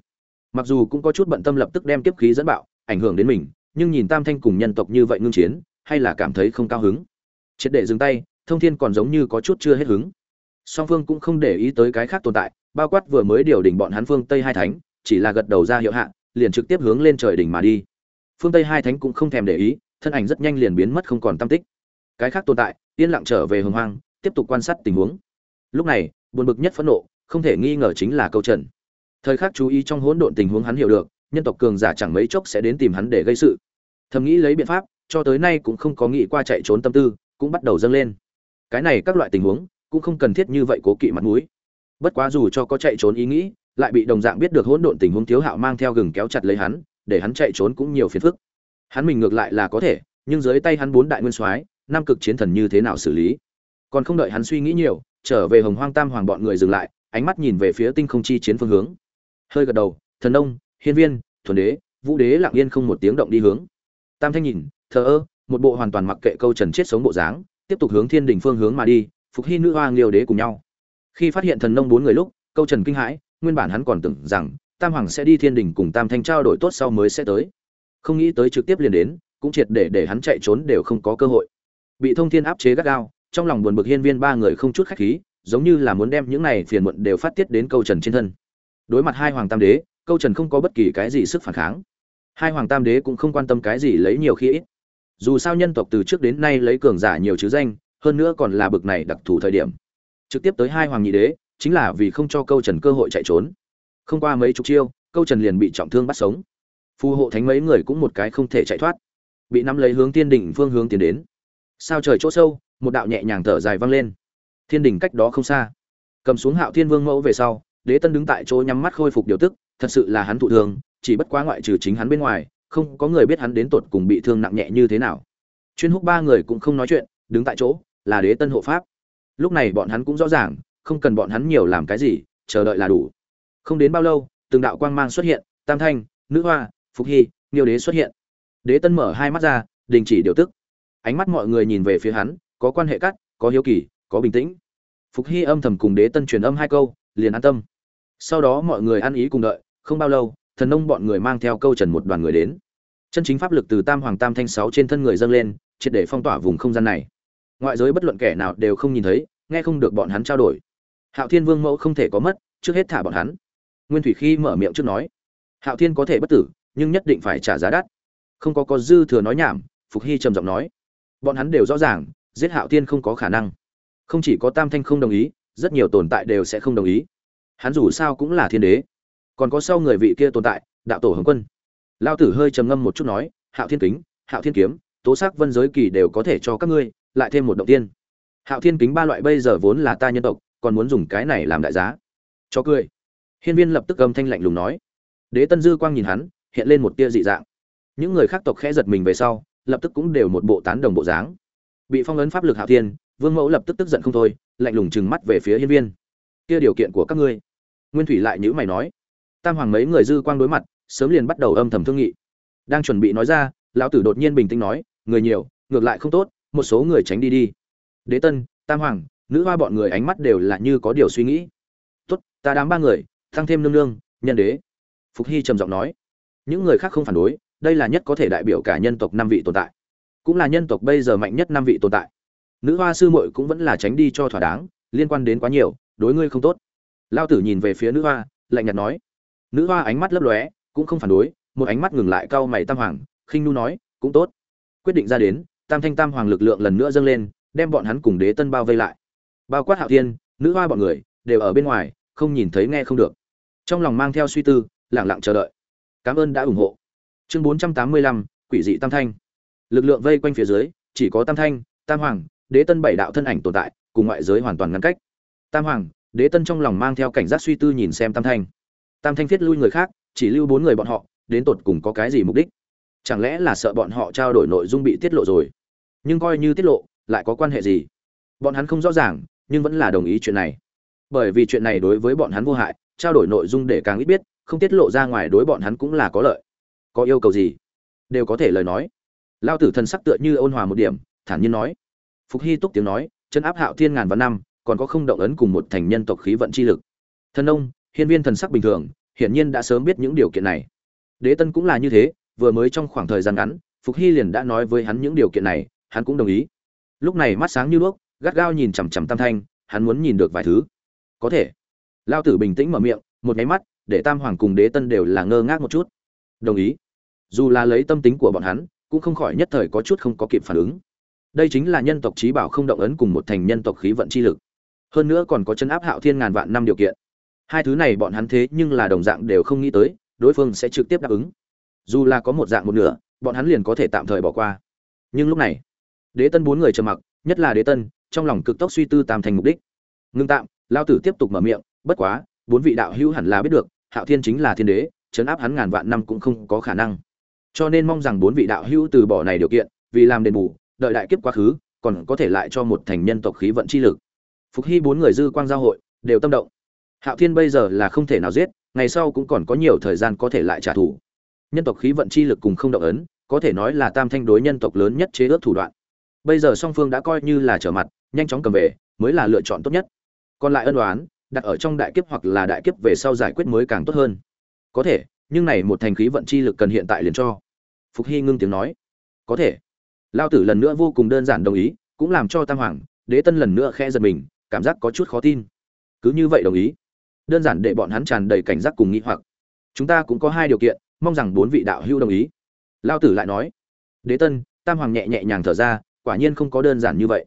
Mặc dù cũng có chút bận tâm lập tức đem tiếp khí dẫn bạo, ảnh hưởng đến mình, nhưng nhìn tam thanh cùng nhân tộc như vậy ngưng chiến, hay là cảm thấy không cao hứng. Triệt để dừng tay thông thiên còn giống như có chút chưa hết hứng. Song phương cũng không để ý tới cái khác tồn tại, bao quát vừa mới điều đỉnh bọn hắn phương tây hai thánh, chỉ là gật đầu ra hiệu hạ, liền trực tiếp hướng lên trời đỉnh mà đi. Phương tây hai thánh cũng không thèm để ý, thân ảnh rất nhanh liền biến mất không còn tâm tích. Cái khác tồn tại, yên lặng trở về hồng hoang, tiếp tục quan sát tình huống. Lúc này, buồn bực nhất phẫn nộ, không thể nghi ngờ chính là câu trần. Thời khắc chú ý trong hỗn độn tình huống hắn hiểu được, nhân tộc cường giả chẳng mấy chốc sẽ đến tìm hắn để gây sự. Thầm nghĩ lấy biện pháp, cho tới nay cũng không có nghĩ qua chạy trốn tâm tư, cũng bắt đầu dâng lên cái này các loại tình huống cũng không cần thiết như vậy cố kỵ mặt mũi. Bất quá dù cho có chạy trốn ý nghĩ, lại bị đồng dạng biết được hỗn độn tình huống thiếu hạo mang theo gừng kéo chặt lấy hắn, để hắn chạy trốn cũng nhiều phiền phức. Hắn mình ngược lại là có thể, nhưng dưới tay hắn bốn đại nguyên soái, năm cực chiến thần như thế nào xử lý? Còn không đợi hắn suy nghĩ nhiều, trở về hồng hoang tam hoàng bọn người dừng lại, ánh mắt nhìn về phía tinh không chi chiến phương hướng. Hơi gật đầu, thần nông, hiên viên, thuần đế, vũ đế lặng yên không một tiếng động đi hướng. Tam thanh nhìn, thờ ơ, một bộ hoàn toàn mặc kệ câu trần chết sống bộ dáng tiếp tục hướng thiên đình phương hướng mà đi, phục hy nữ hoa liêu đế cùng nhau. Khi phát hiện thần nông bốn người lúc, câu trần kinh hãi, nguyên bản hắn còn tưởng rằng, tam hoàng sẽ đi thiên đình cùng tam thanh trao đổi tốt sau mới sẽ tới. Không nghĩ tới trực tiếp liền đến, cũng triệt để để hắn chạy trốn đều không có cơ hội. Bị thông thiên áp chế gắt gao, trong lòng buồn bực hiên viên ba người không chút khách khí, giống như là muốn đem những này phiền muộn đều phát tiết đến câu trần trên thân. Đối mặt hai hoàng tam đế, câu trần không có bất kỳ cái gì sức phản kháng. Hai hoàng tam đế cũng không quan tâm cái gì lấy nhiều khi ít dù sao nhân tộc từ trước đến nay lấy cường giả nhiều chứ danh, hơn nữa còn là bực này đặc thù thời điểm. Trực tiếp tới hai hoàng nhị đế, chính là vì không cho câu trần cơ hội chạy trốn. Không qua mấy chục chiêu, câu trần liền bị trọng thương bắt sống. Phù hộ thánh mấy người cũng một cái không thể chạy thoát. Bị nắm lấy hướng tiên đỉnh phương hướng tiến đến. Sao trời chỗ sâu, một đạo nhẹ nhàng thở dài vang lên. Thiên đỉnh cách đó không xa. Cầm xuống hạo thiên vương mẫu về sau, đế tân đứng tại chỗ nhắm mắt khôi phục điều tức, thật sự là hắn thụ thương, chỉ bất quá ngoại trừ chính hắn bên ngoài không có người biết hắn đến tột cùng bị thương nặng nhẹ như thế nào. Chuyên húc ba người cũng không nói chuyện, đứng tại chỗ, là đế tân hộ pháp. Lúc này bọn hắn cũng rõ ràng, không cần bọn hắn nhiều làm cái gì, chờ đợi là đủ. Không đến bao lâu, từng đạo quang mang xuất hiện, tam thanh, nữ hoa, phục hy, niêu đế xuất hiện. Đế tân mở hai mắt ra, đình chỉ điều tức. Ánh mắt mọi người nhìn về phía hắn, có quan hệ cắt, có hiếu kỳ, có bình tĩnh. Phục hy âm thầm cùng đế tân truyền âm hai câu, liền an tâm. Sau đó mọi người ăn ý cùng đợi, không bao lâu thần nông bọn người mang theo câu trần một đoàn người đến. Chân chính pháp lực từ tam hoàng tam thanh sáu trên thân người dâng lên, triệt để phong tỏa vùng không gian này. Ngoại giới bất luận kẻ nào đều không nhìn thấy, nghe không được bọn hắn trao đổi. Hạo thiên vương mẫu không thể có mất, trước hết thả bọn hắn. Nguyên thủy khi mở miệng trước nói, hạo thiên có thể bất tử, nhưng nhất định phải trả giá đắt. Không có có dư thừa nói nhảm, phục hy trầm giọng nói, bọn hắn đều rõ ràng, giết hạo thiên không có khả năng. Không chỉ có tam thanh không đồng ý, rất nhiều tồn tại đều sẽ không đồng ý. Hắn dù sao cũng là thiên đế còn có sau người vị kia tồn tại, đạo tổ hồng quân. Lao tử hơi trầm ngâm một chút nói, hạo thiên kính, hạo thiên kiếm, tố sắc vân giới kỳ đều có thể cho các ngươi, lại thêm một động tiên. Hạo thiên kính ba loại bây giờ vốn là ta nhân tộc, còn muốn dùng cái này làm đại giá. Cho cười. Hiên viên lập tức âm thanh lạnh lùng nói. Đế tân dư quang nhìn hắn, hiện lên một tia dị dạng. Những người khác tộc khẽ giật mình về sau, lập tức cũng đều một bộ tán đồng bộ dáng. Bị phong ấn pháp lực hạo thiên, vương mẫu lập tức tức giận không thôi, lạnh lùng trừng mắt về phía hiên viên. Kia điều kiện của các ngươi. Nguyên thủy lại nhữ mày nói tam hoàng mấy người dư quang đối mặt, sớm liền bắt đầu âm thầm thương nghị. Đang chuẩn bị nói ra, lão tử đột nhiên bình tĩnh nói, người nhiều, ngược lại không tốt, một số người tránh đi đi. Đế tân, tam hoàng, nữ hoa bọn người ánh mắt đều là như có điều suy nghĩ. Tốt, ta đám ba người tăng thêm nương nương, nhân đế. Phục hy trầm giọng nói. Những người khác không phản đối, đây là nhất có thể đại biểu cả nhân tộc năm vị tồn tại, cũng là nhân tộc bây giờ mạnh nhất năm vị tồn tại. Nữ hoa sư muội cũng vẫn là tránh đi cho thỏa đáng, liên quan đến quá nhiều, đối ngươi không tốt. Lao tử nhìn về phía nữ hoa, lạnh nhạt nói nữ hoa ánh mắt lấp lóe, cũng không phản đối, một ánh mắt ngừng lại cau mày tam hoàng, khinh nu nói, cũng tốt. Quyết định ra đến, tam thanh tam hoàng lực lượng lần nữa dâng lên, đem bọn hắn cùng đế tân bao vây lại. Bao quát hạo thiên, nữ hoa bọn người, đều ở bên ngoài, không nhìn thấy nghe không được. Trong lòng mang theo suy tư lẳng lặng chờ đợi. Cảm ơn đã ủng hộ. Chương bốn trăm tám mươi lăm, quỷ dị tam thanh. Lực lượng vây quanh phía dưới, chỉ có tam thanh, tam hoàng, đế tân bảy đạo thân ảnh tồn tại, cùng ngoại giới hoàn toàn ngăn cách. Tam hoàng, đế tân trong lòng mang theo cảnh giác suy tư nhìn xem tam thanh tam thanh thiết lui người khác, chỉ lưu bốn người bọn họ, đến tột cùng có cái gì mục đích? Chẳng lẽ là sợ bọn họ trao đổi nội dung bị tiết lộ rồi? Nhưng coi như tiết lộ, lại có quan hệ gì? Bọn hắn không rõ ràng, nhưng vẫn là đồng ý chuyện này. Bởi vì chuyện này đối với bọn hắn vô hại, trao đổi nội dung để càng ít biết, không tiết lộ ra ngoài đối bọn hắn cũng là có lợi. Có yêu cầu gì? Đều có thể lời nói. Lao tử thần sắc tựa như ôn hòa một điểm, thản nhiên nói. Phục hy túc tiếng nói, chân áp hạo thiên ngàn vạn năm, còn có không động ấn cùng một thành nhân tộc khí vận chi lực. Thân ông hiên viên thần sắc bình thường, hiển nhiên đã sớm biết những điều kiện này. Đế tân cũng là như thế, vừa mới trong khoảng thời gian ngắn, phục hy liền đã nói với hắn những điều kiện này, hắn cũng đồng ý. Lúc này mắt sáng như đuốc, gắt gao nhìn chằm chằm tam thanh, hắn muốn nhìn được vài thứ. Có thể. Lao tử bình tĩnh mở miệng, một nháy mắt, để tam hoàng cùng đế tân đều là ngơ ngác một chút. Đồng ý. Dù là lấy tâm tính của bọn hắn, cũng không khỏi nhất thời có chút không có kịp phản ứng. Đây chính là nhân tộc trí bảo không động ấn cùng một thành nhân tộc khí vận chi lực. Hơn nữa còn có chân áp hạo thiên ngàn vạn năm điều kiện hai thứ này bọn hắn thế nhưng là đồng dạng đều không nghĩ tới, đối phương sẽ trực tiếp đáp ứng. Dù là có một dạng một nửa, bọn hắn liền có thể tạm thời bỏ qua. Nhưng lúc này, đế tân bốn người trầm mặc, nhất là đế tân, trong lòng cực tốc suy tư tam thành mục đích. Ngưng tạm, lao tử tiếp tục mở miệng, bất quá, bốn vị đạo hữu hẳn là biết được, hạo thiên chính là thiên đế chấn áp hắn ngàn vạn năm cũng không có khả năng. Cho nên mong rằng bốn vị đạo hữu từ bỏ này điều kiện, vì làm đền bù, đợi đại kiếp quá khứ, còn có thể lại cho một thành nhân tộc khí vận chi lực. Phục hy bốn người dư quang giao hội, đều tâm động hạo thiên bây giờ là không thể nào giết, ngày sau cũng còn có nhiều thời gian có thể lại trả thù. Nhân tộc khí vận chi lực cùng không động ấn, có thể nói là tam thanh đối nhân tộc lớn nhất chế ước thủ đoạn. Bây giờ song phương đã coi như là trở mặt, nhanh chóng cầm về, mới là lựa chọn tốt nhất. Còn lại ân đoán đặt ở trong đại kiếp hoặc là đại kiếp về sau giải quyết mới càng tốt hơn. Có thể, nhưng này một thành khí vận chi lực cần hiện tại liền cho. Phục hy ngưng tiếng nói. Có thể. Lao tử lần nữa vô cùng đơn giản đồng ý, cũng làm cho tam hoàng, đế tân lần nữa khe giật mình, cảm giác có chút khó tin. Cứ như vậy đồng ý đơn giản để bọn hắn tràn đầy cảnh giác cùng nghĩ hoặc. Chúng ta cũng có hai điều kiện, mong rằng bốn vị đạo hữu đồng ý. Lao tử lại nói, đế tân, tam hoàng nhẹ nhẹ nhàng thở ra, quả nhiên không có đơn giản như vậy.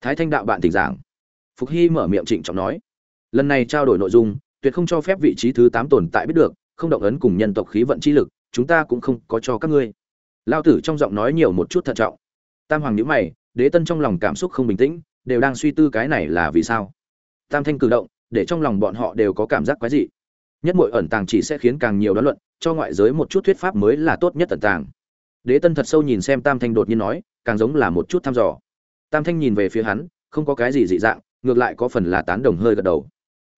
Thái thanh đạo bạn tỉnh giảng. Phục hy mở miệng trịnh trọng nói, lần này trao đổi nội dung, tuyệt không cho phép vị trí thứ tám tồn tại biết được, không động ấn cùng nhân tộc khí vận chi lực, chúng ta cũng không có cho các ngươi. Lao tử trong giọng nói nhiều một chút thận trọng. Tam hoàng nhữ mày, đế tân trong lòng cảm xúc không bình tĩnh, đều đang suy tư cái này là vì sao. Tam thanh cử động để trong lòng bọn họ đều có cảm giác quái dị. Nhất mọi ẩn tàng chỉ sẽ khiến càng nhiều đoán luận, cho ngoại giới một chút thuyết pháp mới là tốt nhất ẩn tàng. Đế tân thật sâu nhìn xem tam thanh đột nhiên nói, càng giống là một chút thăm dò. Tam thanh nhìn về phía hắn, không có cái gì dị dạng, ngược lại có phần là tán đồng hơi gật đầu.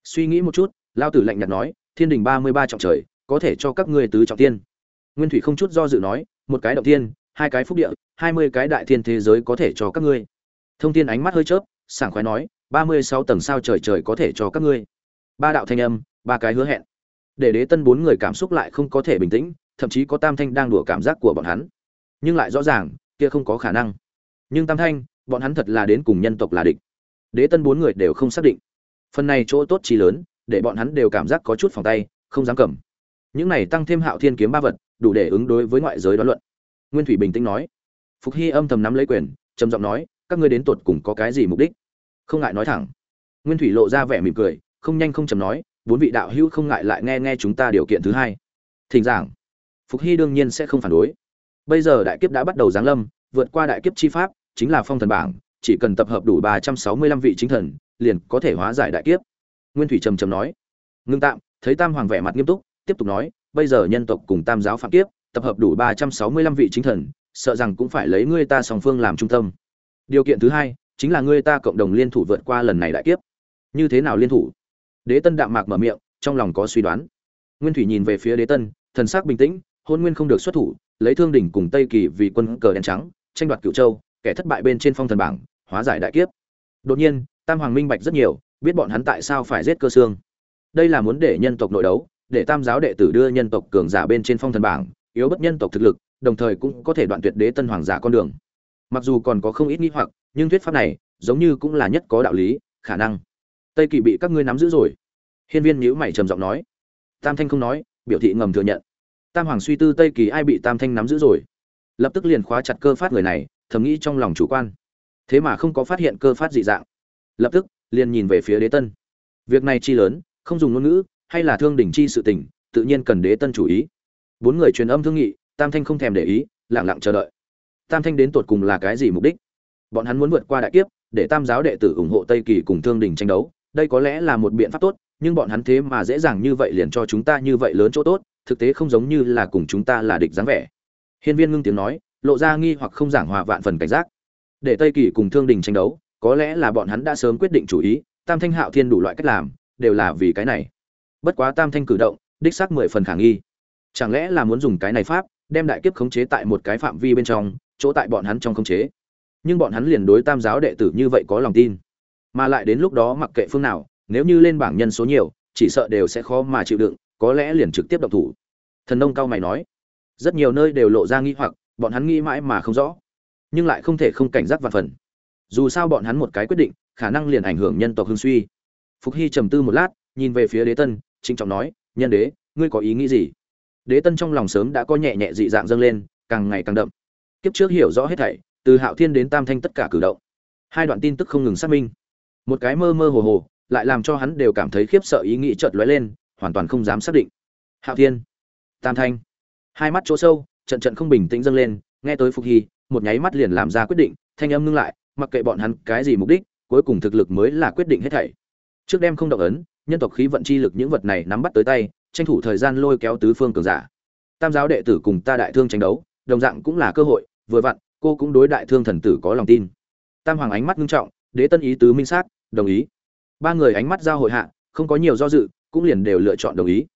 Suy nghĩ một chút, lao tử lạnh nhạt nói, thiên đình ba mươi ba trọng trời, có thể cho các ngươi tứ trọng tiên. Nguyên thủy không chút do dự nói, một cái động tiên, hai cái phúc địa, hai mươi cái đại thiên thế giới có thể cho các ngươi. Thông thiên ánh mắt hơi chớp, sảng khoái nói ba mươi sáu tầng sao trời trời có thể cho các ngươi. Ba đạo thanh âm, ba cái hứa hẹn. Để đế tân bốn người cảm xúc lại không có thể bình tĩnh, thậm chí có tam thanh đang đùa cảm giác của bọn hắn. Nhưng lại rõ ràng, kia không có khả năng. Nhưng tam thanh, bọn hắn thật là đến cùng nhân tộc là địch. Đế tân bốn người đều không xác định. Phần này chỗ tốt chi lớn, để bọn hắn đều cảm giác có chút phòng tay, không dám cầm. Những này tăng thêm hạo thiên kiếm ba vật, đủ để ứng đối với ngoại giới đoán luận. Nguyên thủy bình tĩnh nói. Phục hy âm thầm nắm lấy quyền, trầm giọng nói, các ngươi đến tột cùng có cái gì mục đích? Không ngại nói thẳng. Nguyên thủy lộ ra vẻ mỉm cười, không nhanh không chầm nói, bốn vị đạo hữu không ngại lại nghe nghe chúng ta điều kiện thứ hai. Thỉnh giảng. Phục hy đương nhiên sẽ không phản đối. Bây giờ đại kiếp đã bắt đầu giáng lâm, vượt qua đại kiếp chi pháp, chính là phong thần bảng, chỉ cần tập hợp đủ ba trăm sáu mươi lăm vị chính thần, liền có thể hóa giải đại kiếp. Nguyên thủy trầm trầm nói. Ngưng tạm, thấy tam hoàng vẻ mặt nghiêm túc, tiếp tục nói, bây giờ nhân tộc cùng tam giáo phạm kiếp, tập hợp đủ ba trăm sáu mươi lăm vị chính thần, sợ rằng cũng phải lấy ngươi ta song phương làm trung tâm. Điều kiện thứ hai chính là ngươi ta cộng đồng liên thủ vượt qua lần này đại kiếp. Như thế nào liên thủ? Đế tân đạm mạc mở miệng, trong lòng có suy đoán. Nguyên thủy nhìn về phía đế tân, thần sắc bình tĩnh, hôn nguyên không được xuất thủ, lấy thương đỉnh cùng tây kỳ vì quân cờ đen trắng, tranh đoạt cựu châu, kẻ thất bại bên trên phong thần bảng, hóa giải đại kiếp. Đột nhiên, tam hoàng minh bạch rất nhiều, biết bọn hắn tại sao phải giết cơ xương đây là muốn để nhân tộc nội đấu, để tam giáo đệ tử đưa nhân tộc cường giả bên trên phong thần bảng, yếu bất nhân tộc thực lực, đồng thời cũng có thể đoạn tuyệt đế tân hoàng giả con đường. Mặc dù còn có không ít nghi hoặc nhưng thuyết pháp này giống như cũng là nhất có đạo lý, khả năng. Tây kỳ bị các ngươi nắm giữ rồi. Hiên viên nhữ mày trầm giọng nói. Tam thanh không nói, biểu thị ngầm thừa nhận. Tam hoàng suy tư tây kỳ ai bị tam thanh nắm giữ rồi. Lập tức liền khóa chặt cơ phát người này, thầm nghĩ trong lòng chủ quan. Thế mà không có phát hiện cơ phát dị dạng. Lập tức, liền nhìn về phía đế tân. Việc này chi lớn, không dùng ngôn ngữ, hay là thương đỉnh chi sự tình, tự nhiên cần đế tân chủ ý. Bốn người truyền âm thương nghị, tam thanh không thèm để ý lẳng lặng chờ đợi. Tam thanh đến tột cùng là cái gì mục đích? Bọn hắn muốn vượt qua đại kiếp, để tam giáo đệ tử ủng hộ tây kỳ cùng thương đình tranh đấu. Đây có lẽ là một biện pháp tốt, nhưng bọn hắn thế mà dễ dàng như vậy liền cho chúng ta như vậy lớn chỗ tốt, thực tế không giống như là cùng chúng ta là địch dáng vẻ. Hiên viên ngưng tiếng nói, lộ ra nghi hoặc không giảng hòa vạn phần cảnh giác. Để tây kỳ cùng thương đình tranh đấu, có lẽ là bọn hắn đã sớm quyết định chủ ý, tam thanh hạo thiên đủ loại cách làm, đều là vì cái này. Bất quá tam thanh cử động, đích xác mười phần khả nghi. Chẳng lẽ là muốn dùng cái này pháp, đem đại kiếp khống chế tại một cái phạm vi bên trong, chỗ tại bọn hắn trong khống chế? Nhưng bọn hắn liền đối tam giáo đệ tử như vậy có lòng tin. Mà lại đến lúc đó mặc kệ phương nào, nếu như lên bảng nhân số nhiều, chỉ sợ đều sẽ khó mà chịu đựng, có lẽ liền trực tiếp động thủ. Thần nông cao mày nói. Rất nhiều nơi đều lộ ra nghi hoặc, bọn hắn nghĩ mãi mà không rõ, nhưng lại không thể không cảnh giác vạn phần. Dù sao bọn hắn một cái quyết định, khả năng liền ảnh hưởng nhân tộc hưng suy. Phục hy trầm tư một lát, nhìn về phía đế tân, trịnh trọng nói, nhân đế, ngươi có ý nghĩ gì? Đế tân trong lòng sớm đã có nhẹ nhẹ dị dạng dâng lên, càng ngày càng đậm. Kiếp trước hiểu rõ hết thảy từ hạo thiên đến tam thanh tất cả cử động. Hai đoạn tin tức không ngừng xác minh. Một cái mơ mơ hồ hồ, lại làm cho hắn đều cảm thấy khiếp sợ ý nghĩ chợt lóe lên, hoàn toàn không dám xác định. Hạo thiên, tam thanh. Hai mắt chỗ sâu, trận trận không bình tĩnh dâng lên, nghe tới phục hy, một nháy mắt liền làm ra quyết định, thanh âm ngưng lại, mặc kệ bọn hắn cái gì mục đích, cuối cùng thực lực mới là quyết định hết thảy. Trước đêm không động ấn, nhân tộc khí vận chi lực những vật này nắm bắt tới tay, tranh thủ thời gian lôi kéo tứ phương cường giả. Tam giáo đệ tử cùng ta đại thương tranh đấu, đồng dạng cũng là cơ hội, vừa vặn cô cũng đối đại thương thần tử có lòng tin. Tam hoàng ánh mắt ngưng trọng, đế tân ý tứ minh xác, đồng ý. Ba người ánh mắt giao hội hạ, không có nhiều do dự, cũng liền đều lựa chọn đồng ý.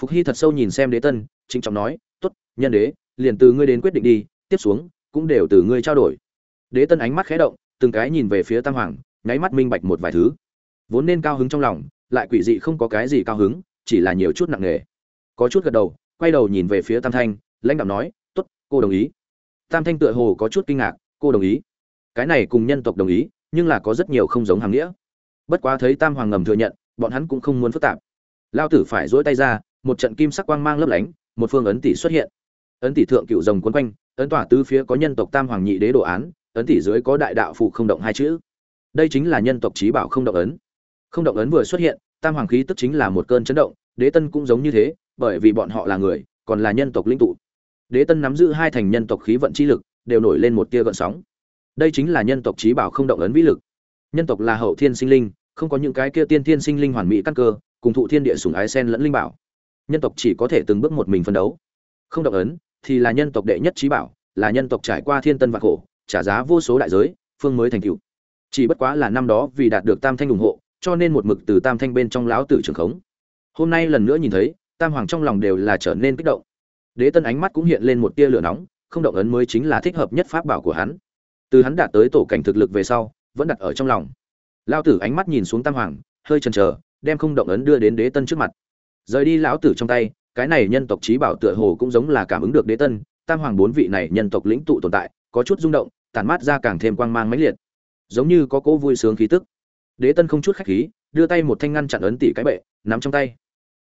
Phục hy thật sâu nhìn xem đế tân, trịnh trọng nói, tốt, nhân đế, liền từ ngươi đến quyết định đi, tiếp xuống, cũng đều từ ngươi trao đổi. Đế tân ánh mắt khẽ động, từng cái nhìn về phía tam hoàng, nháy mắt minh bạch một vài thứ. Vốn nên cao hứng trong lòng, lại quỷ dị không có cái gì cao hứng, chỉ là nhiều chút nặng nề. Có chút gật đầu, quay đầu nhìn về phía tam thanh, lãnh đạo nói t ố t cô đồng ý tam thanh tựa hồ có chút kinh ngạc, cô đồng ý. Cái này cùng nhân tộc đồng ý, nhưng là có rất nhiều không giống hàng nghĩa. Bất quá thấy tam hoàng ngầm thừa nhận, bọn hắn cũng không muốn phức tạp. Lao tử phải dỗi tay ra, một trận kim sắc quang mang lấp lánh, một phương ấn tỷ xuất hiện. Ấn tỷ thượng cựu rồng quấn quanh, ấn tỏa tứ phía có nhân tộc tam hoàng nhị đế đồ án, ấn tỷ dưới có đại đạo phụ không động hai chữ. Đây chính là nhân tộc trí bảo không động ấn. Không động ấn vừa xuất hiện, tam hoàng khí tức chính là một cơn chấn động, đế tân cũng giống như thế, bởi vì bọn họ là người, còn là nhân tộc linh tụ đế tân nắm giữ hai thành nhân tộc khí vận chi lực, đều nổi lên một tia gợn sóng. Đây chính là nhân tộc trí bảo không động ấn vĩ lực. Nhân tộc là hậu thiên sinh linh, không có những cái kia tiên thiên sinh linh hoàn mỹ căn cơ, cùng thụ thiên địa sủng ái sen lẫn linh bảo. Nhân tộc chỉ có thể từng bước một mình phân đấu. Không động ấn thì là nhân tộc đệ nhất trí bảo, là nhân tộc trải qua thiên tân và khổ, trả giá vô số đại giới, phương mới thành cựu chỉ bất quá là năm đó vì đạt được tam thanh ủng hộ, cho nên một mực từ tam thanh bên trong lão tử trường khống. Hôm nay lần nữa nhìn thấy, tam hoàng trong lòng đều là trở nên kích động đế tân ánh mắt cũng hiện lên một tia lửa nóng, không động ấn mới chính là thích hợp nhất pháp bảo của hắn. Từ hắn đạt tới tổ cảnh thực lực về sau, vẫn đặt ở trong lòng. Lao tử ánh mắt nhìn xuống tam hoàng, hơi chần chờ, đem không động ấn đưa đến đế tân trước mặt. Rời đi lão tử trong tay, cái này nhân tộc trí bảo tựa hồ cũng giống là cảm ứng được đế tân, tam hoàng bốn vị này nhân tộc lĩnh tụ tồn tại, có chút rung động, tản mát ra càng thêm quang mang mãnh liệt. Giống như có cỗ vui sướng khí tức. Đế tân không chút khách khí, đưa tay một thanh ngăn chặn ấn tỷ cái bệ, nắm trong tay.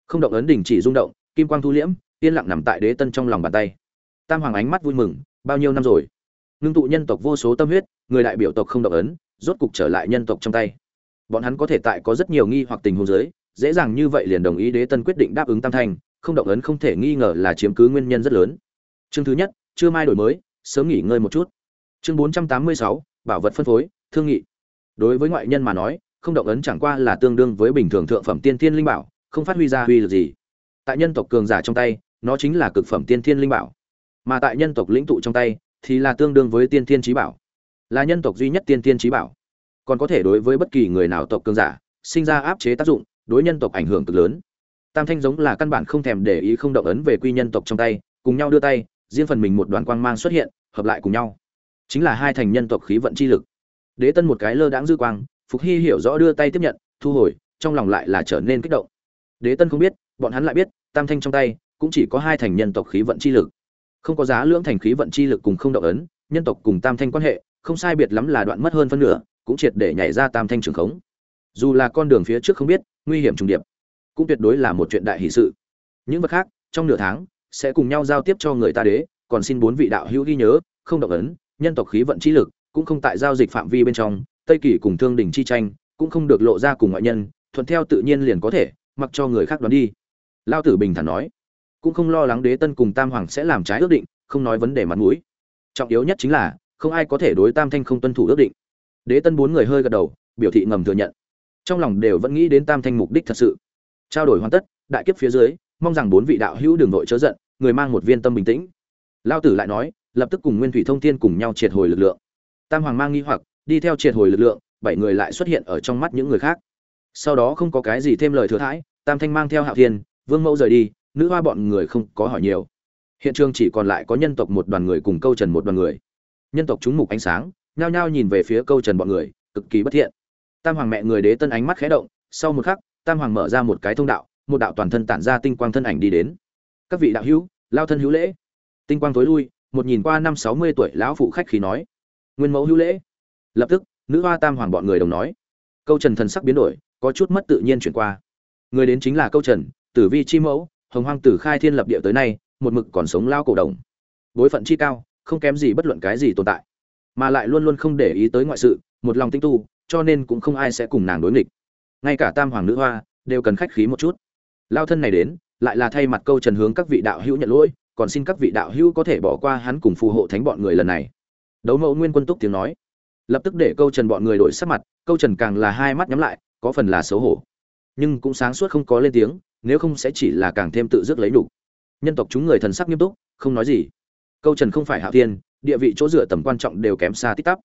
Không động ấn đỉnh chỉ rung động, kim quang thu liễm yên lặng nằm tại đế tân trong lòng bàn tay. Tam hoàng ánh mắt vui mừng, bao nhiêu năm rồi? Ngưng tụ nhân tộc vô số tâm huyết, người đại biểu tộc không động ấn, rốt cục trở lại nhân tộc trong tay. Bọn hắn có thể tại có rất nhiều nghi hoặc tình huống giới dễ dàng như vậy liền đồng ý đế tân quyết định đáp ứng tam thanh không động ấn không thể nghi ngờ là chiếm cứ nguyên nhân rất lớn. Chương thứ nhất chưa mai đổi mới, sớm nghỉ ngơi một chút. Chương bốn trăm tám mươi sáu, bảo vật phân phối, thương nghị. Đối với ngoại nhân mà nói, không động ấn chẳng qua là tương đương với bình thường thượng phẩm tiên thiên linh bảo, không phát huy ra uy lực gì. Tại nhân tộc cường giả trong tay nó chính là cực phẩm tiên thiên linh bảo. Mà tại nhân tộc lĩnh tụ trong tay, thì là tương đương với tiên thiên trí bảo. Là nhân tộc duy nhất tiên thiên trí bảo. Còn có thể đối với bất kỳ người nào tộc cường giả, sinh ra áp chế tác dụng, đối nhân tộc ảnh hưởng cực lớn. Tam thanh giống là căn bản không thèm để ý không động ấn về quy nhân tộc trong tay, cùng nhau đưa tay, riêng phần mình một đoàn quang mang xuất hiện, hợp lại cùng nhau. Chính là hai thành nhân tộc khí vận chi lực. Đế tân một cái lơ đãng dư quang, phục hy hiểu rõ đưa tay tiếp nhận, thu hồi, trong lòng lại là trở nên kích động. Đế tân không biết, bọn hắn lại biết, tam thanh trong tay cũng chỉ có hai thành nhân tộc khí vận chi lực. Không có giá lưỡng thành khí vận chi lực cùng không động ấn, nhân tộc cùng tam thanh quan hệ, không sai biệt lắm là đoạn mất hơn phân nửa, cũng triệt để nhảy ra tam thanh trường khống. Dù là con đường phía trước không biết, nguy hiểm trùng điệp, cũng tuyệt đối là một chuyện đại hỷ sự. Những vật khác, trong nửa tháng, sẽ cùng nhau giao tiếp cho người ta đế, còn xin bốn vị đạo hữu ghi nhớ, không động ấn, nhân tộc khí vận chi lực, cũng không tại giao dịch phạm vi bên trong, tây kỳ cùng thương đình chi tranh, cũng không được lộ ra cùng ngoại nhân, thuận theo tự nhiên liền có thể, mặc cho người khác đoán đi. Lao tử bình thản nói cũng không lo lắng đế tân cùng tam hoàng sẽ làm trái ước định, không nói vấn đề mặt mũi. Trọng yếu nhất chính là, không ai có thể đối tam thanh không tuân thủ ước định. Đế tân bốn người hơi gật đầu, biểu thị ngầm thừa nhận. Trong lòng đều vẫn nghĩ đến tam thanh mục đích thật sự. Trao đổi hoàn tất, đại kiếp phía dưới, mong rằng bốn vị đạo hữu đường nội chớ giận, người mang một viên tâm bình tĩnh. Lao tử lại nói, lập tức cùng nguyên thủy thông thiên cùng nhau triệt hồi lực lượng. Tam hoàng mang nghi hoặc, đi theo triệt hồi lực lượng, bảy người lại xuất hiện ở trong mắt những người khác. Sau đó không có cái gì thêm lời thừa thãi, tam thanh mang theo hạo thiên, vương mẫu rời đi nữ hoa bọn người không có hỏi nhiều. Hiện trường chỉ còn lại có nhân tộc một đoàn người cùng câu trần một đoàn người. Nhân tộc chúng mục ánh sáng, nhao nhao nhìn về phía câu trần bọn người, cực kỳ bất thiện. Tam hoàng mẹ người đế tân ánh mắt khẽ động, sau một khắc, tam hoàng mở ra một cái thông đạo, một đạo toàn thân tản ra tinh quang thân ảnh đi đến. Các vị đạo hữu, lao thân hữu lễ. Tinh quang tối lui, một nhìn qua năm sáu mươi tuổi lão phụ khách khí nói. Nguyên mẫu hữu lễ. Lập tức, nữ hoa tam hoàng bọn người đồng nói. Câu trần thần sắc biến đổi, có chút mất tự nhiên chuyển qua. Người đến chính là câu trần, tử vi chi mẫu hồng hoang tử khai thiên lập địa tới nay, một mực còn sống lao cổ đồng bối phận chi cao, không kém gì bất luận cái gì tồn tại. Mà lại luôn luôn không để ý tới ngoại sự, một lòng tinh tu, cho nên cũng không ai sẽ cùng nàng đối nghịch. Ngay cả tam hoàng nữ hoa, đều cần khách khí một chút. Lao thân này đến, lại là thay mặt câu trần hướng các vị đạo hữu nhận lỗi, còn xin các vị đạo hữu có thể bỏ qua hắn cùng phù hộ thánh bọn người lần này. Đấu mẫu nguyên quân túc tiếng nói. Lập tức để câu trần bọn người đổi sắc mặt, câu trần càng là hai mắt nhắm lại, có phần là xấu hổ. Nhưng cũng sáng suốt không có lên tiếng nếu không sẽ chỉ là càng thêm tự dứt lấy đủ. nhân tộc chúng người thần sắc nghiêm túc, không nói gì. Câu trần không phải hạ tiên địa vị chỗ dựa tầm quan trọng đều kém xa tích tắp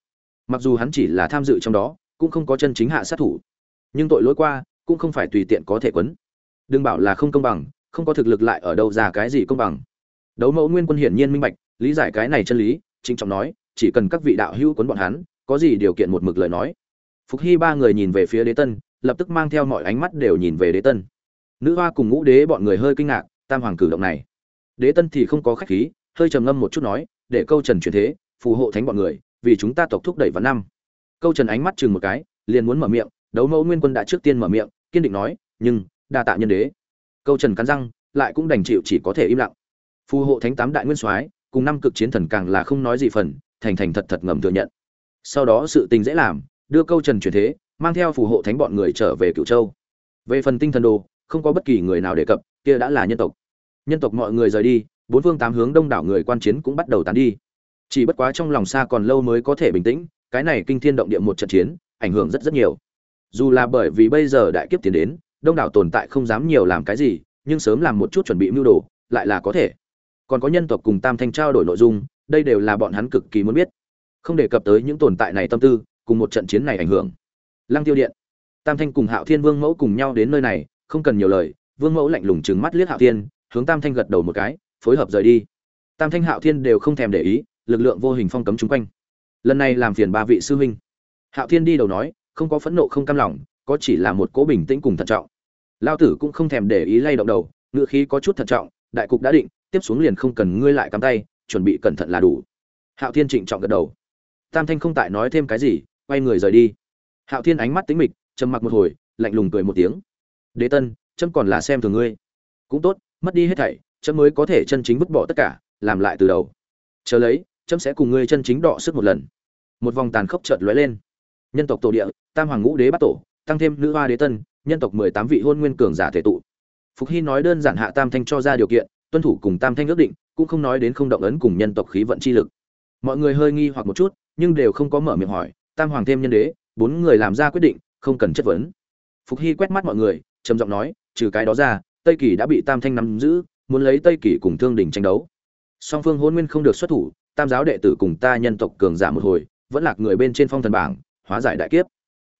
mặc dù hắn chỉ là tham dự trong đó, cũng không có chân chính hạ sát thủ. Nhưng tội lỗi qua, cũng không phải tùy tiện có thể quấn. Đừng bảo là không công bằng, không có thực lực lại ở đâu ra cái gì công bằng. Đấu mẫu nguyên quân hiển nhiên minh bạch, lý giải cái này chân lý chính trọng nói, chỉ cần các vị đạo hữu quấn bọn hắn, có gì điều kiện một mực lời nói. Phục hy ba người nhìn về phía đế tân, lập tức mang theo mọi ánh mắt đều nhìn về đế tân nữ hoa cùng ngũ đế bọn người hơi kinh ngạc, tam hoàng cử động này. Đế tân thì không có khách khí, hơi trầm ngâm một chút nói, để câu trần truyền thế, phù hộ thánh bọn người, vì chúng ta tộc thúc đẩy vào năm. Câu trần ánh mắt chừng một cái, liền muốn mở miệng, đấu mẫu nguyên quân đã trước tiên mở miệng, kiên định nói, nhưng, đa tạ nhân đế. Câu trần cắn răng, lại cũng đành chịu chỉ có thể im lặng. Phù hộ thánh tám đại nguyên soái, cùng năm cực chiến thần càng là không nói gì phần, thành thành thật thật ngầm thừa nhận. Sau đó sự tình dễ làm, đưa câu trần truyền thế, mang theo phù hộ thánh bọn người trở về cựu châu. Về phần tinh thần đồ không có bất kỳ người nào đề cập, kia đã là nhân tộc. Nhân tộc mọi người rời đi, bốn phương tám hướng đông đảo người quan chiến cũng bắt đầu tán đi. Chỉ bất quá trong lòng xa còn lâu mới có thể bình tĩnh, cái này kinh thiên động địa một trận chiến, ảnh hưởng rất rất nhiều. Dù là bởi vì bây giờ đại kiếp tiến đến, đông đảo tồn tại không dám nhiều làm cái gì, nhưng sớm làm một chút chuẩn bị mưu đồ, lại là có thể. Còn có nhân tộc cùng tam thanh trao đổi nội dung, đây đều là bọn hắn cực kỳ muốn biết. Không đề cập tới những tồn tại này tâm tư, cùng một trận chiến này ảnh hưởng. Lăng tiêu điện, tam thanh cùng hạo thiên vương mẫu cùng nhau đến nơi này không cần nhiều lời, vương mẫu lạnh lùng trừng mắt liếc hạo thiên, hướng tam thanh gật đầu một cái, phối hợp rời đi. Tam thanh, hạo thiên đều không thèm để ý, lực lượng vô hình phong cấm chung quanh. Lần này làm phiền ba vị sư huynh. Hạo thiên đi đầu nói, không có phẫn nộ, không cam lòng, có chỉ là một cố bình tĩnh cùng thận trọng. Lao tử cũng không thèm để ý lay động đầu, ngựa khí có chút thận trọng, đại cục đã định, tiếp xuống liền không cần ngươi lại cắm tay, chuẩn bị cẩn thận là đủ. Hạo thiên trịnh trọng gật đầu. Tam thanh không tại nói thêm cái gì, quay người rời đi. Hạo thiên ánh mắt tính mịch, trầm mặc một hồi, lạnh lùng cười một tiếng đế tân trâm còn là xem thường ngươi. Cũng tốt, mất đi hết thảy trâm mới có thể chân chính vứt bỏ tất cả, làm lại từ đầu. Chờ lấy trâm sẽ cùng ngươi chân chính đọ sức một lần. Một vòng tàn khốc chợt lóe lên. Nhân tộc tổ địa, tam hoàng ngũ đế bắt tổ, tăng thêm nữ hoa đế tân, nhân tộc mười tám vị hôn nguyên cường giả thể tụ. Phục hy nói đơn giản hạ tam thanh cho ra điều kiện, tuân thủ cùng tam thanh ước định, cũng không nói đến không động ấn cùng nhân tộc khí vận chi lực. Mọi người hơi nghi hoặc một chút, nhưng đều không có mở miệng hỏi, tam hoàng thêm nhân đế, bốn người làm ra quyết định, không cần chất vấn. Phục hy quét mắt mọi người trầm giọng nói, trừ cái đó ra, tây kỳ đã bị tam thanh nắm giữ, muốn lấy tây kỳ cùng thương đình tranh đấu. Song phương hôn nguyên không được xuất thủ, tam giáo đệ tử cùng ta nhân tộc cường giả một hồi, vẫn lạc người bên trên phong thần bảng, hóa giải đại kiếp.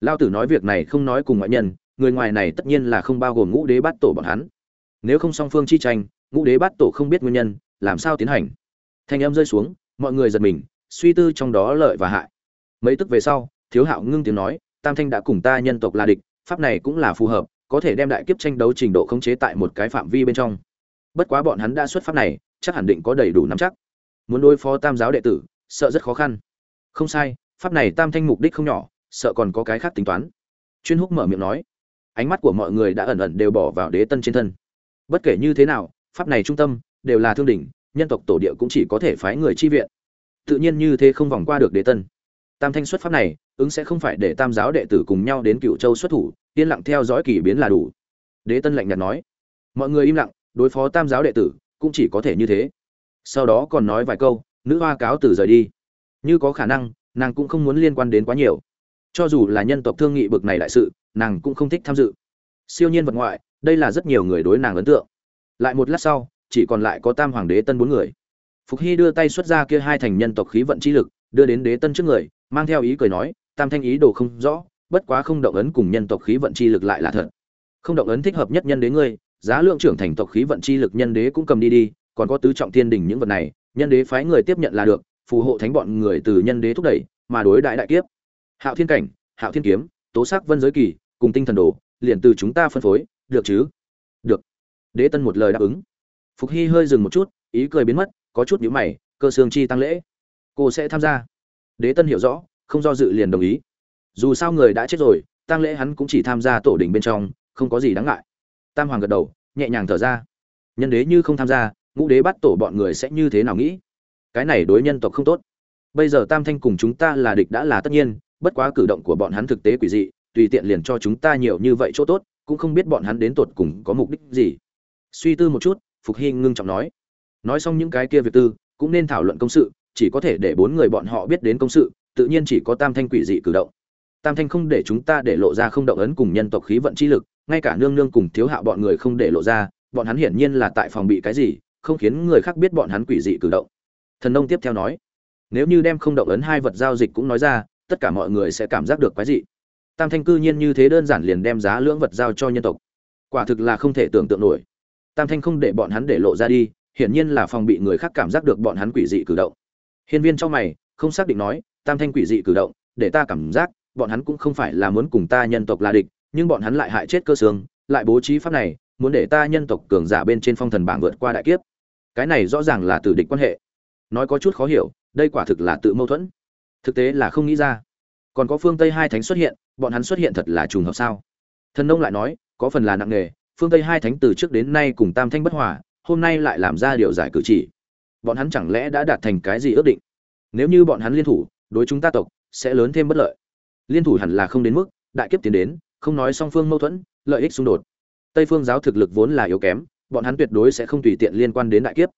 Lao tử nói việc này không nói cùng ngoại nhân, người ngoài này tất nhiên là không bao gồm ngũ đế bát tổ bọn hắn. Nếu không song phương chi tranh, ngũ đế bát tổ không biết nguyên nhân, làm sao tiến hành? Thanh âm rơi xuống, mọi người giật mình, suy tư trong đó lợi và hại. Mấy tức về sau, thiếu hạo ngưng tiếng nói, tam thanh đã cùng ta nhân tộc là địch, pháp này cũng là phù hợp có thể đem đại kiếp tranh đấu trình độ khống chế tại một cái phạm vi bên trong. Bất quá bọn hắn đã xuất pháp này, chắc hẳn định có đầy đủ nắm chắc. Muốn đối phó tam giáo đệ tử, sợ rất khó khăn. Không sai, pháp này tam thanh mục đích không nhỏ, sợ còn có cái khác tính toán. Chuyên húc mở miệng nói. Ánh mắt của mọi người đã ẩn ẩn đều bỏ vào đế tân trên thân. Bất kể như thế nào, pháp này trung tâm, đều là thương đỉnh, nhân tộc tổ địa cũng chỉ có thể phái người chi viện. Tự nhiên như thế không vòng qua được đế tân. Tam thanh xuất pháp này, ứng sẽ không phải để tam giáo đệ tử cùng nhau đến cựu châu xuất thủ yên lặng theo dõi kỳ biến là đủ. Đế tân lạnh nhạt nói. Mọi người im lặng, đối phó tam giáo đệ tử, cũng chỉ có thể như thế. Sau đó còn nói vài câu, nữ hoa cáo từ rời đi. Như có khả năng, nàng cũng không muốn liên quan đến quá nhiều. Cho dù là nhân tộc thương nghị bực này đại sự, nàng cũng không thích tham dự. Siêu nhiên vật ngoại, đây là rất nhiều người đối nàng ấn tượng. Lại một lát sau, chỉ còn lại có tam hoàng đế tân bốn người. Phục hy đưa tay xuất ra kia hai thành nhân tộc khí vận chi lực, đưa đến đế tân trước người, mang theo ý cười nói, tam thanh ý đồ không rõ bất quá không động ấn cùng nhân tộc khí vận chi lực lại là thật. Không động ấn thích hợp nhất nhân đế ngươi, giá lượng trưởng thành tộc khí vận chi lực nhân đế cũng cầm đi đi, còn có tứ trọng thiên đỉnh những vật này, nhân đế phái người tiếp nhận là được, phù hộ thánh bọn người từ nhân đế thúc đẩy, mà đối đại đại kiếp. Hạo thiên cảnh, hạo thiên kiếm, tố sắc vân giới kỳ, cùng tinh thần đồ, liền từ chúng ta phân phối, được chứ? Được. Đế tân một lời đáp ứng. Phục hy hơi dừng một chút, ý cười biến mất, có chút nhíu mày, cơ xương chi tăng lễ. Cô sẽ tham gia. Đế tân hiểu rõ, không do dự liền đồng ý dù sao người đã chết rồi tăng lễ hắn cũng chỉ tham gia tổ đình bên trong, không có gì đáng ngại. Tam hoàng gật đầu, nhẹ nhàng thở ra. Nhân đế như không tham gia, ngũ đế bắt tổ bọn người sẽ như thế nào nghĩ? Cái này đối nhân tộc không tốt. Bây giờ tam thanh cùng chúng ta là địch đã là tất nhiên, bất quá cử động của bọn hắn thực tế quỷ dị, tùy tiện liền cho chúng ta nhiều như vậy chỗ tốt, cũng không biết bọn hắn đến tột cùng có mục đích gì. Suy tư một chút, phục hy ngưng trọng nói. Nói xong những cái kia việc tư, cũng nên thảo luận công sự, chỉ có thể để bốn người bọn họ biết đến công sự, tự nhiên chỉ có tam thanh quỷ dị cử động tam thanh không để chúng ta để lộ ra không động ấn cùng nhân tộc khí vận chi lực, ngay cả nương nương cùng thiếu hạ bọn người không để lộ ra, bọn hắn hiển nhiên là tại phòng bị cái gì, không khiến người khác biết bọn hắn quỷ dị cử động. Thần nông tiếp theo nói, nếu như đem không động ấn hai vật giao dịch cũng nói ra, tất cả mọi người sẽ cảm giác được quái dị. Tam thanh cư nhiên như thế đơn giản liền đem giá lưỡng vật giao cho nhân tộc. Quả thực là không thể tưởng tượng nổi. Tam thanh không để bọn hắn để lộ ra đi, hiển nhiên là phòng bị người khác cảm giác được bọn hắn quỷ dị cử động. Hiên viên trong mày, không xác định nói, tam thanh quỷ dị cử động, để ta cảm giác bọn hắn cũng không phải là muốn cùng ta nhân tộc là địch, nhưng bọn hắn lại hại chết cơ xương, lại bố trí pháp này, muốn để ta nhân tộc cường giả bên trên phong thần bảng vượt qua đại kiếp. Cái này rõ ràng là tử địch quan hệ. Nói có chút khó hiểu, đây quả thực là tự mâu thuẫn. Thực tế là không nghĩ ra. Còn có phương tây hai thánh xuất hiện, bọn hắn xuất hiện thật là trùng hợp sao? Thần nông lại nói, có phần là nặng nề, phương tây hai thánh từ trước đến nay cùng tam thanh bất hòa, hôm nay lại làm ra điều giải cử chỉ. Bọn hắn chẳng lẽ đã đạt thành cái gì ước định? Nếu như bọn hắn liên thủ, đối chúng ta tộc, sẽ lớn thêm bất lợi liên thủ hẳn là không đến mức, đại kiếp tiến đến, không nói song phương mâu thuẫn, lợi ích xung đột. Tây phương giáo thực lực vốn là yếu kém, bọn hắn tuyệt đối sẽ không tùy tiện liên quan đến đại kiếp.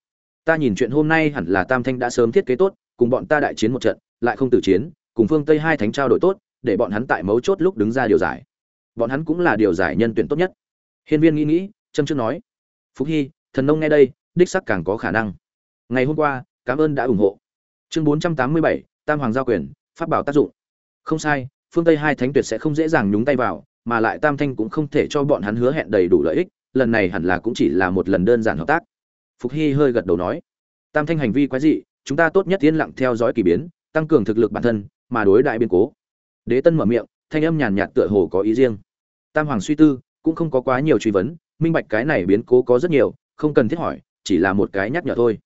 Ta nhìn chuyện hôm nay hẳn là tam thanh đã sớm thiết kế tốt, cùng bọn ta đại chiến một trận, lại không tử chiến, cùng phương tây hai thánh trao đổi tốt, để bọn hắn tại mấu chốt lúc đứng ra điều giải. Bọn hắn cũng là điều giải nhân tuyển tốt nhất. Hiên viên nghĩ nghĩ trâm trước nói phúc hy, thần nông nghe đây, đích sắc càng có khả năng. Ngày hôm qua, cảm ơn đã ủng hộ. Chương bốn trăm tám mươi bảy, tam hoàng giao quyền phát bảo tác dụng. Không sai phương tây hai thánh tuyệt sẽ không dễ dàng nhúng tay vào, mà lại tam thanh cũng không thể cho bọn hắn hứa hẹn đầy đủ lợi ích, lần này hẳn là cũng chỉ là một lần đơn giản hợp tác. Phục hy hơi gật đầu nói, tam thanh hành vi quái dị, chúng ta tốt nhất yên lặng theo dõi kỳ biến, tăng cường thực lực bản thân, mà đối đại biến cố. Đế tân mở miệng, thanh âm nhàn nhạt tựa hồ có ý riêng. Tam hoàng suy tư, cũng không có quá nhiều truy vấn, minh bạch cái này biến cố có rất nhiều, không cần thiết hỏi, chỉ là một cái nhắc nhở thôi.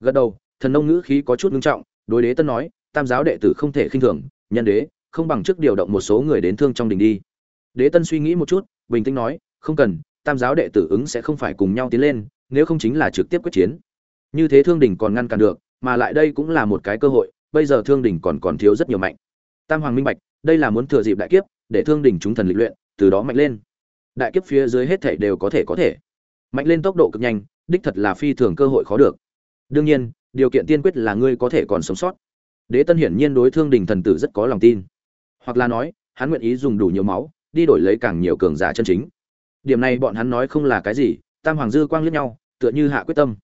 Gật đầu, thần nông ngữ khí có chút ngưng trọng, đối đế tân nói, tam giáo đệ tử không thể khinh thường, nhân đế không bằng trước điều động một số người đến thương trong đình đi. Đế tân suy nghĩ một chút, bình tĩnh nói, không cần, tam giáo đệ tử ứng sẽ không phải cùng nhau tiến lên, nếu không chính là trực tiếp quyết chiến. Như thế thương đình còn ngăn cản được, mà lại đây cũng là một cái cơ hội, bây giờ thương đình còn còn thiếu rất nhiều mạnh. Tam hoàng minh bạch, đây là muốn thừa dịp đại kiếp, để thương đình chúng thần lịch luyện, từ đó mạnh lên. Đại kiếp phía dưới hết thảy đều có thể có thể. Mạnh lên tốc độ cực nhanh, đích thật là phi thường cơ hội khó được. Đương nhiên, điều kiện tiên quyết là ngươi có thể còn sống sót. Đế tân hiển nhiên đối thương đình thần tử rất có lòng tin hoặc là nói, hắn nguyện ý dùng đủ nhiều máu, đi đổi lấy càng nhiều cường giả chân chính. Điểm này bọn hắn nói không là cái gì, tam hoàng dư quang liếc nhau, tựa như hạ quyết tâm.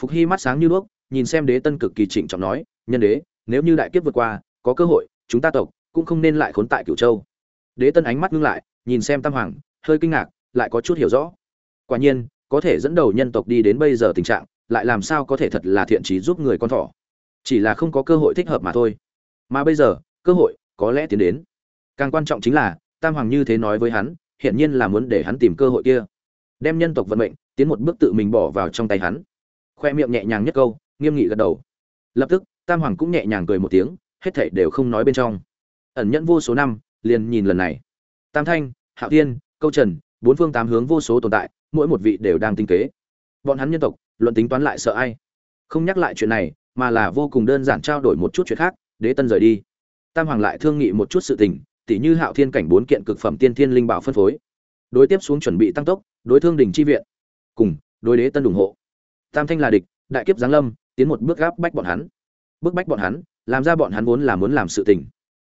Phục hy mắt sáng như đuốc, nhìn xem đế tân cực kỳ trịnh trọng nói, nhân đế, nếu như đại kiếp vượt qua, có cơ hội, chúng ta tộc cũng không nên lại khốn tại cửu châu. Đế tân ánh mắt ngưng lại, nhìn xem tam hoàng, hơi kinh ngạc, lại có chút hiểu rõ. Quả nhiên, có thể dẫn đầu nhân tộc đi đến bây giờ tình trạng, lại làm sao có thể thật là thiện trí giúp người con thỏ. Chỉ là không có cơ hội thích hợp mà thôi. Mà bây giờ, cơ hội có lẽ tiến đến. Càng quan trọng chính là, tam hoàng như thế nói với hắn hiện nhiên là muốn để hắn tìm cơ hội kia. Đem nhân tộc vận mệnh, tiến một bước tự mình bỏ vào trong tay hắn. Khoe miệng nhẹ nhàng nhất câu, nghiêm nghị gật đầu. Lập tức, tam hoàng cũng nhẹ nhàng cười một tiếng, hết thảy đều không nói bên trong. Ẩn nhẫn vô số năm, liền nhìn lần này. Tam thanh, hạo thiên, câu trần, bốn phương tám hướng vô số tồn tại, mỗi một vị đều đang tinh kế. Bọn hắn nhân tộc, luận tính toán lại sợ ai? Không nhắc lại chuyện này, mà là vô cùng đơn giản trao đổi một chút chuyện khác, đế tân rời đi tam hoàng lại thương nghị một chút sự tình, tỉ như hạo thiên cảnh bốn kiện cực phẩm tiên thiên linh bảo phân phối. Đối tiếp xuống chuẩn bị tăng tốc, đối thương đình chi viện. Cùng, đối đế tân ủng hộ. Tam thanh là địch, đại kiếp giáng lâm, tiến một bước gáp bách bọn hắn. Bức bách bọn hắn, làm ra bọn hắn vốn là muốn làm sự tình.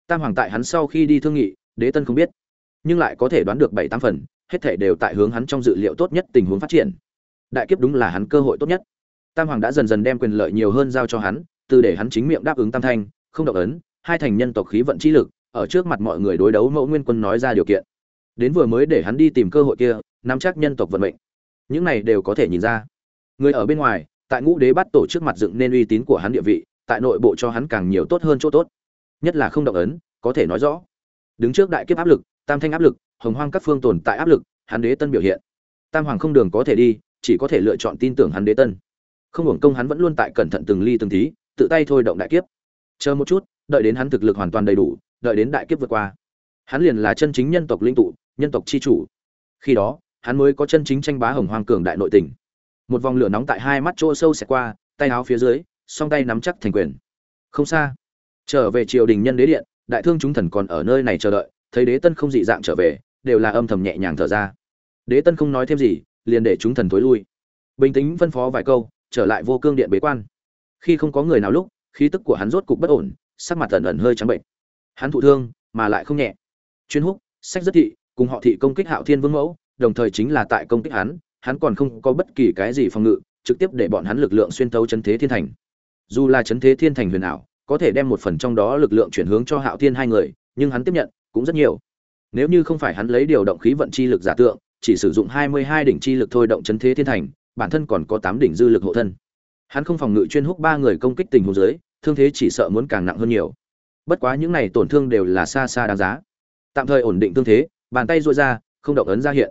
Tam hoàng tại hắn sau khi đi thương nghị, đế tân không biết. Nhưng lại có thể đoán được bảy tam phần, hết thể đều tại hướng hắn trong dự liệu tốt nhất tình huống phát triển. Đại kiếp đúng là hắn cơ hội tốt nhất. Tam hoàng đã dần dần đem quyền lợi nhiều hơn giao cho hắn, từ để hắn chính miệng đáp ứng tam thanh, không động ấn hai thành nhân tộc khí vận chi lực, ở trước mặt mọi người đối đấu mẫu nguyên quân nói ra điều kiện. Đến vừa mới để hắn đi tìm cơ hội kia, nắm chắc nhân tộc vận mệnh. Những này đều có thể nhìn ra. Người ở bên ngoài, tại ngũ đế bắt tổ trước mặt dựng nên uy tín của hắn địa vị, tại nội bộ cho hắn càng nhiều tốt hơn chỗ tốt. Nhất là không động ấn, có thể nói rõ. Đứng trước đại kiếp áp lực, tam thanh áp lực, hồng hoang các phương tồn tại áp lực, hắn đế tân biểu hiện. Tam hoàng không đường có thể đi, chỉ có thể lựa chọn tin tưởng hắn đế tân. Không hưởng công hắn vẫn luôn tại cẩn thận từng ly từng tí, tự tay thôi động đại kiếp. Chờ một chút đợi đến hắn thực lực hoàn toàn đầy đủ, đợi đến đại kiếp vượt qua. Hắn liền là chân chính nhân tộc linh tụ, nhân tộc chi chủ. Khi đó, hắn mới có chân chính tranh bá hồng hoàng cường đại nội tình. Một vòng lửa nóng tại hai mắt chỗ sâu xẹt qua, tay áo phía dưới, song tay nắm chắc thành quyền. Không xa, trở về triều đình nhân đế điện, đại thương chúng thần còn ở nơi này chờ đợi, thấy đế tân không dị dạng trở về, đều là âm thầm nhẹ nhàng thở ra. Đế tân không nói thêm gì, liền để chúng thần thối lui. Bình tĩnh phân phó vài câu, trở lại vô cương điện bế quan. Khi không có người nào lúc, khí tức của hắn rốt cục bất ổn sắc mặt ẩn ẩn hơi trắng bệnh. Hắn thụ thương, mà lại không nhẹ. Chuyên húc, sách rất thị, cùng họ thị công kích hạo thiên vương mẫu, đồng thời chính là tại công kích hắn hắn còn không có bất kỳ cái gì phòng ngự, trực tiếp để bọn hắn lực lượng xuyên tấu chấn thế thiên thành. Dù là chấn thế thiên thành huyền ảo, có thể đem một phần trong đó lực lượng chuyển hướng cho hạo thiên hai người, nhưng hắn tiếp nhận cũng rất nhiều. Nếu như không phải hắn lấy điều động khí vận chi lực giả tượng, chỉ sử dụng hai mươi hai đỉnh chi lực thôi động chấn thế thiên thành, bản thân còn có tám đỉnh dư lực hộ thân. Hắn không phòng ngự chuyên húc ba người công kích tình huống dưới thương thế chỉ sợ muốn càng nặng hơn nhiều. Bất quá những này tổn thương đều là xa xa đáng giá. Tạm thời ổn định thương thế bàn tay duỗi ra không động ấn ra hiện.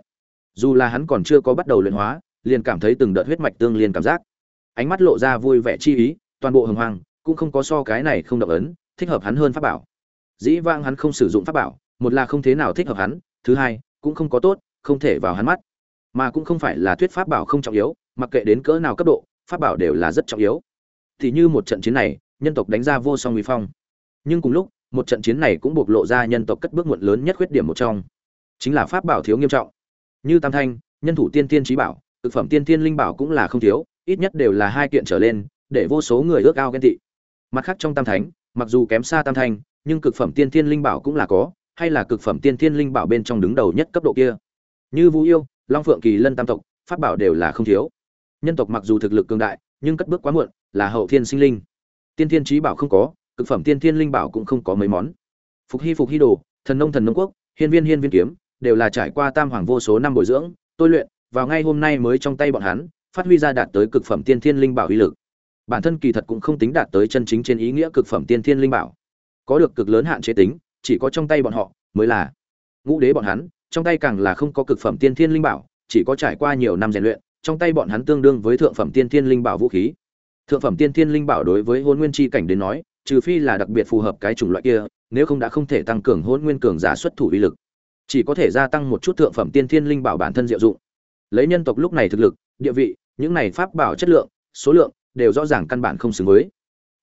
Dù là hắn còn chưa có bắt đầu luyện hóa liền cảm thấy từng đợt huyết mạch tương liên cảm giác. Ánh mắt lộ ra vui vẻ chi ý toàn bộ hồng hoàng, cũng không có so cái này không động ấn thích hợp hắn hơn pháp bảo. Dĩ vang hắn không sử dụng pháp bảo một là không thế nào thích hợp hắn thứ hai cũng không có tốt không thể vào hắn mắt. Mà cũng không phải là thuyết pháp bảo không trọng yếu mặc kệ đến cỡ nào cấp độ pháp bảo đều là rất trọng yếu. Thì như một trận chiến này nhân tộc đánh ra vô song uy phong. Nhưng cùng lúc, một trận chiến này cũng bộc lộ ra nhân tộc cất bước muộn lớn nhất khuyết điểm một trong. Chính là pháp bảo thiếu nghiêm trọng. Như tam thanh, nhân thủ tiên tiên trí bảo, thực phẩm tiên tiên linh bảo cũng là không thiếu, ít nhất đều là hai kiện trở lên, để vô số người ước ao ghen tị. Mặt khác trong tam thánh, mặc dù kém xa tam thanh, nhưng cực phẩm tiên tiên linh bảo cũng là có, hay là cực phẩm tiên tiên linh bảo bên trong đứng đầu nhất cấp độ kia. Như vũ yêu, long phượng kỳ lân tam tộc, pháp bảo đều là không thiếu. Nhân tộc mặc dù thực lực cường đại, nhưng cất bước quá muộn, là hậu thiên sinh linh tiên thiên trí bảo không có, cực phẩm tiên thiên linh bảo cũng không có mấy món. Phục hy phục hy đồ, thần nông thần nông quốc, hiên viên hiên viên kiếm, đều là trải qua tam hoàng vô số năm bồi dưỡng, tôi luyện, vào ngay hôm nay mới trong tay bọn hắn, phát huy ra đạt tới cực phẩm tiên thiên linh bảo uy lực. Bản thân kỳ thật cũng không tính đạt tới chân chính trên ý nghĩa cực phẩm tiên thiên linh bảo. Có được cực lớn hạn chế tính, chỉ có trong tay bọn họ mới là ngũ đế bọn hắn, trong tay càng là không có cực phẩm tiên thiên linh bảo, chỉ có trải qua nhiều năm rèn luyện, trong tay bọn hắn tương đương với thượng phẩm tiên thiên linh bảo vũ khí thượng phẩm tiên thiên linh bảo đối với hôn nguyên chi cảnh đến nói, trừ phi là đặc biệt phù hợp cái chủng loại kia, nếu không đã không thể tăng cường hôn nguyên cường giả xuất thủ uy lực. Chỉ có thể gia tăng một chút thượng phẩm tiên thiên linh bảo bản thân diệu dụng. Lấy nhân tộc lúc này thực lực, địa vị, những này pháp bảo chất lượng, số lượng đều rõ ràng căn bản không xứng với.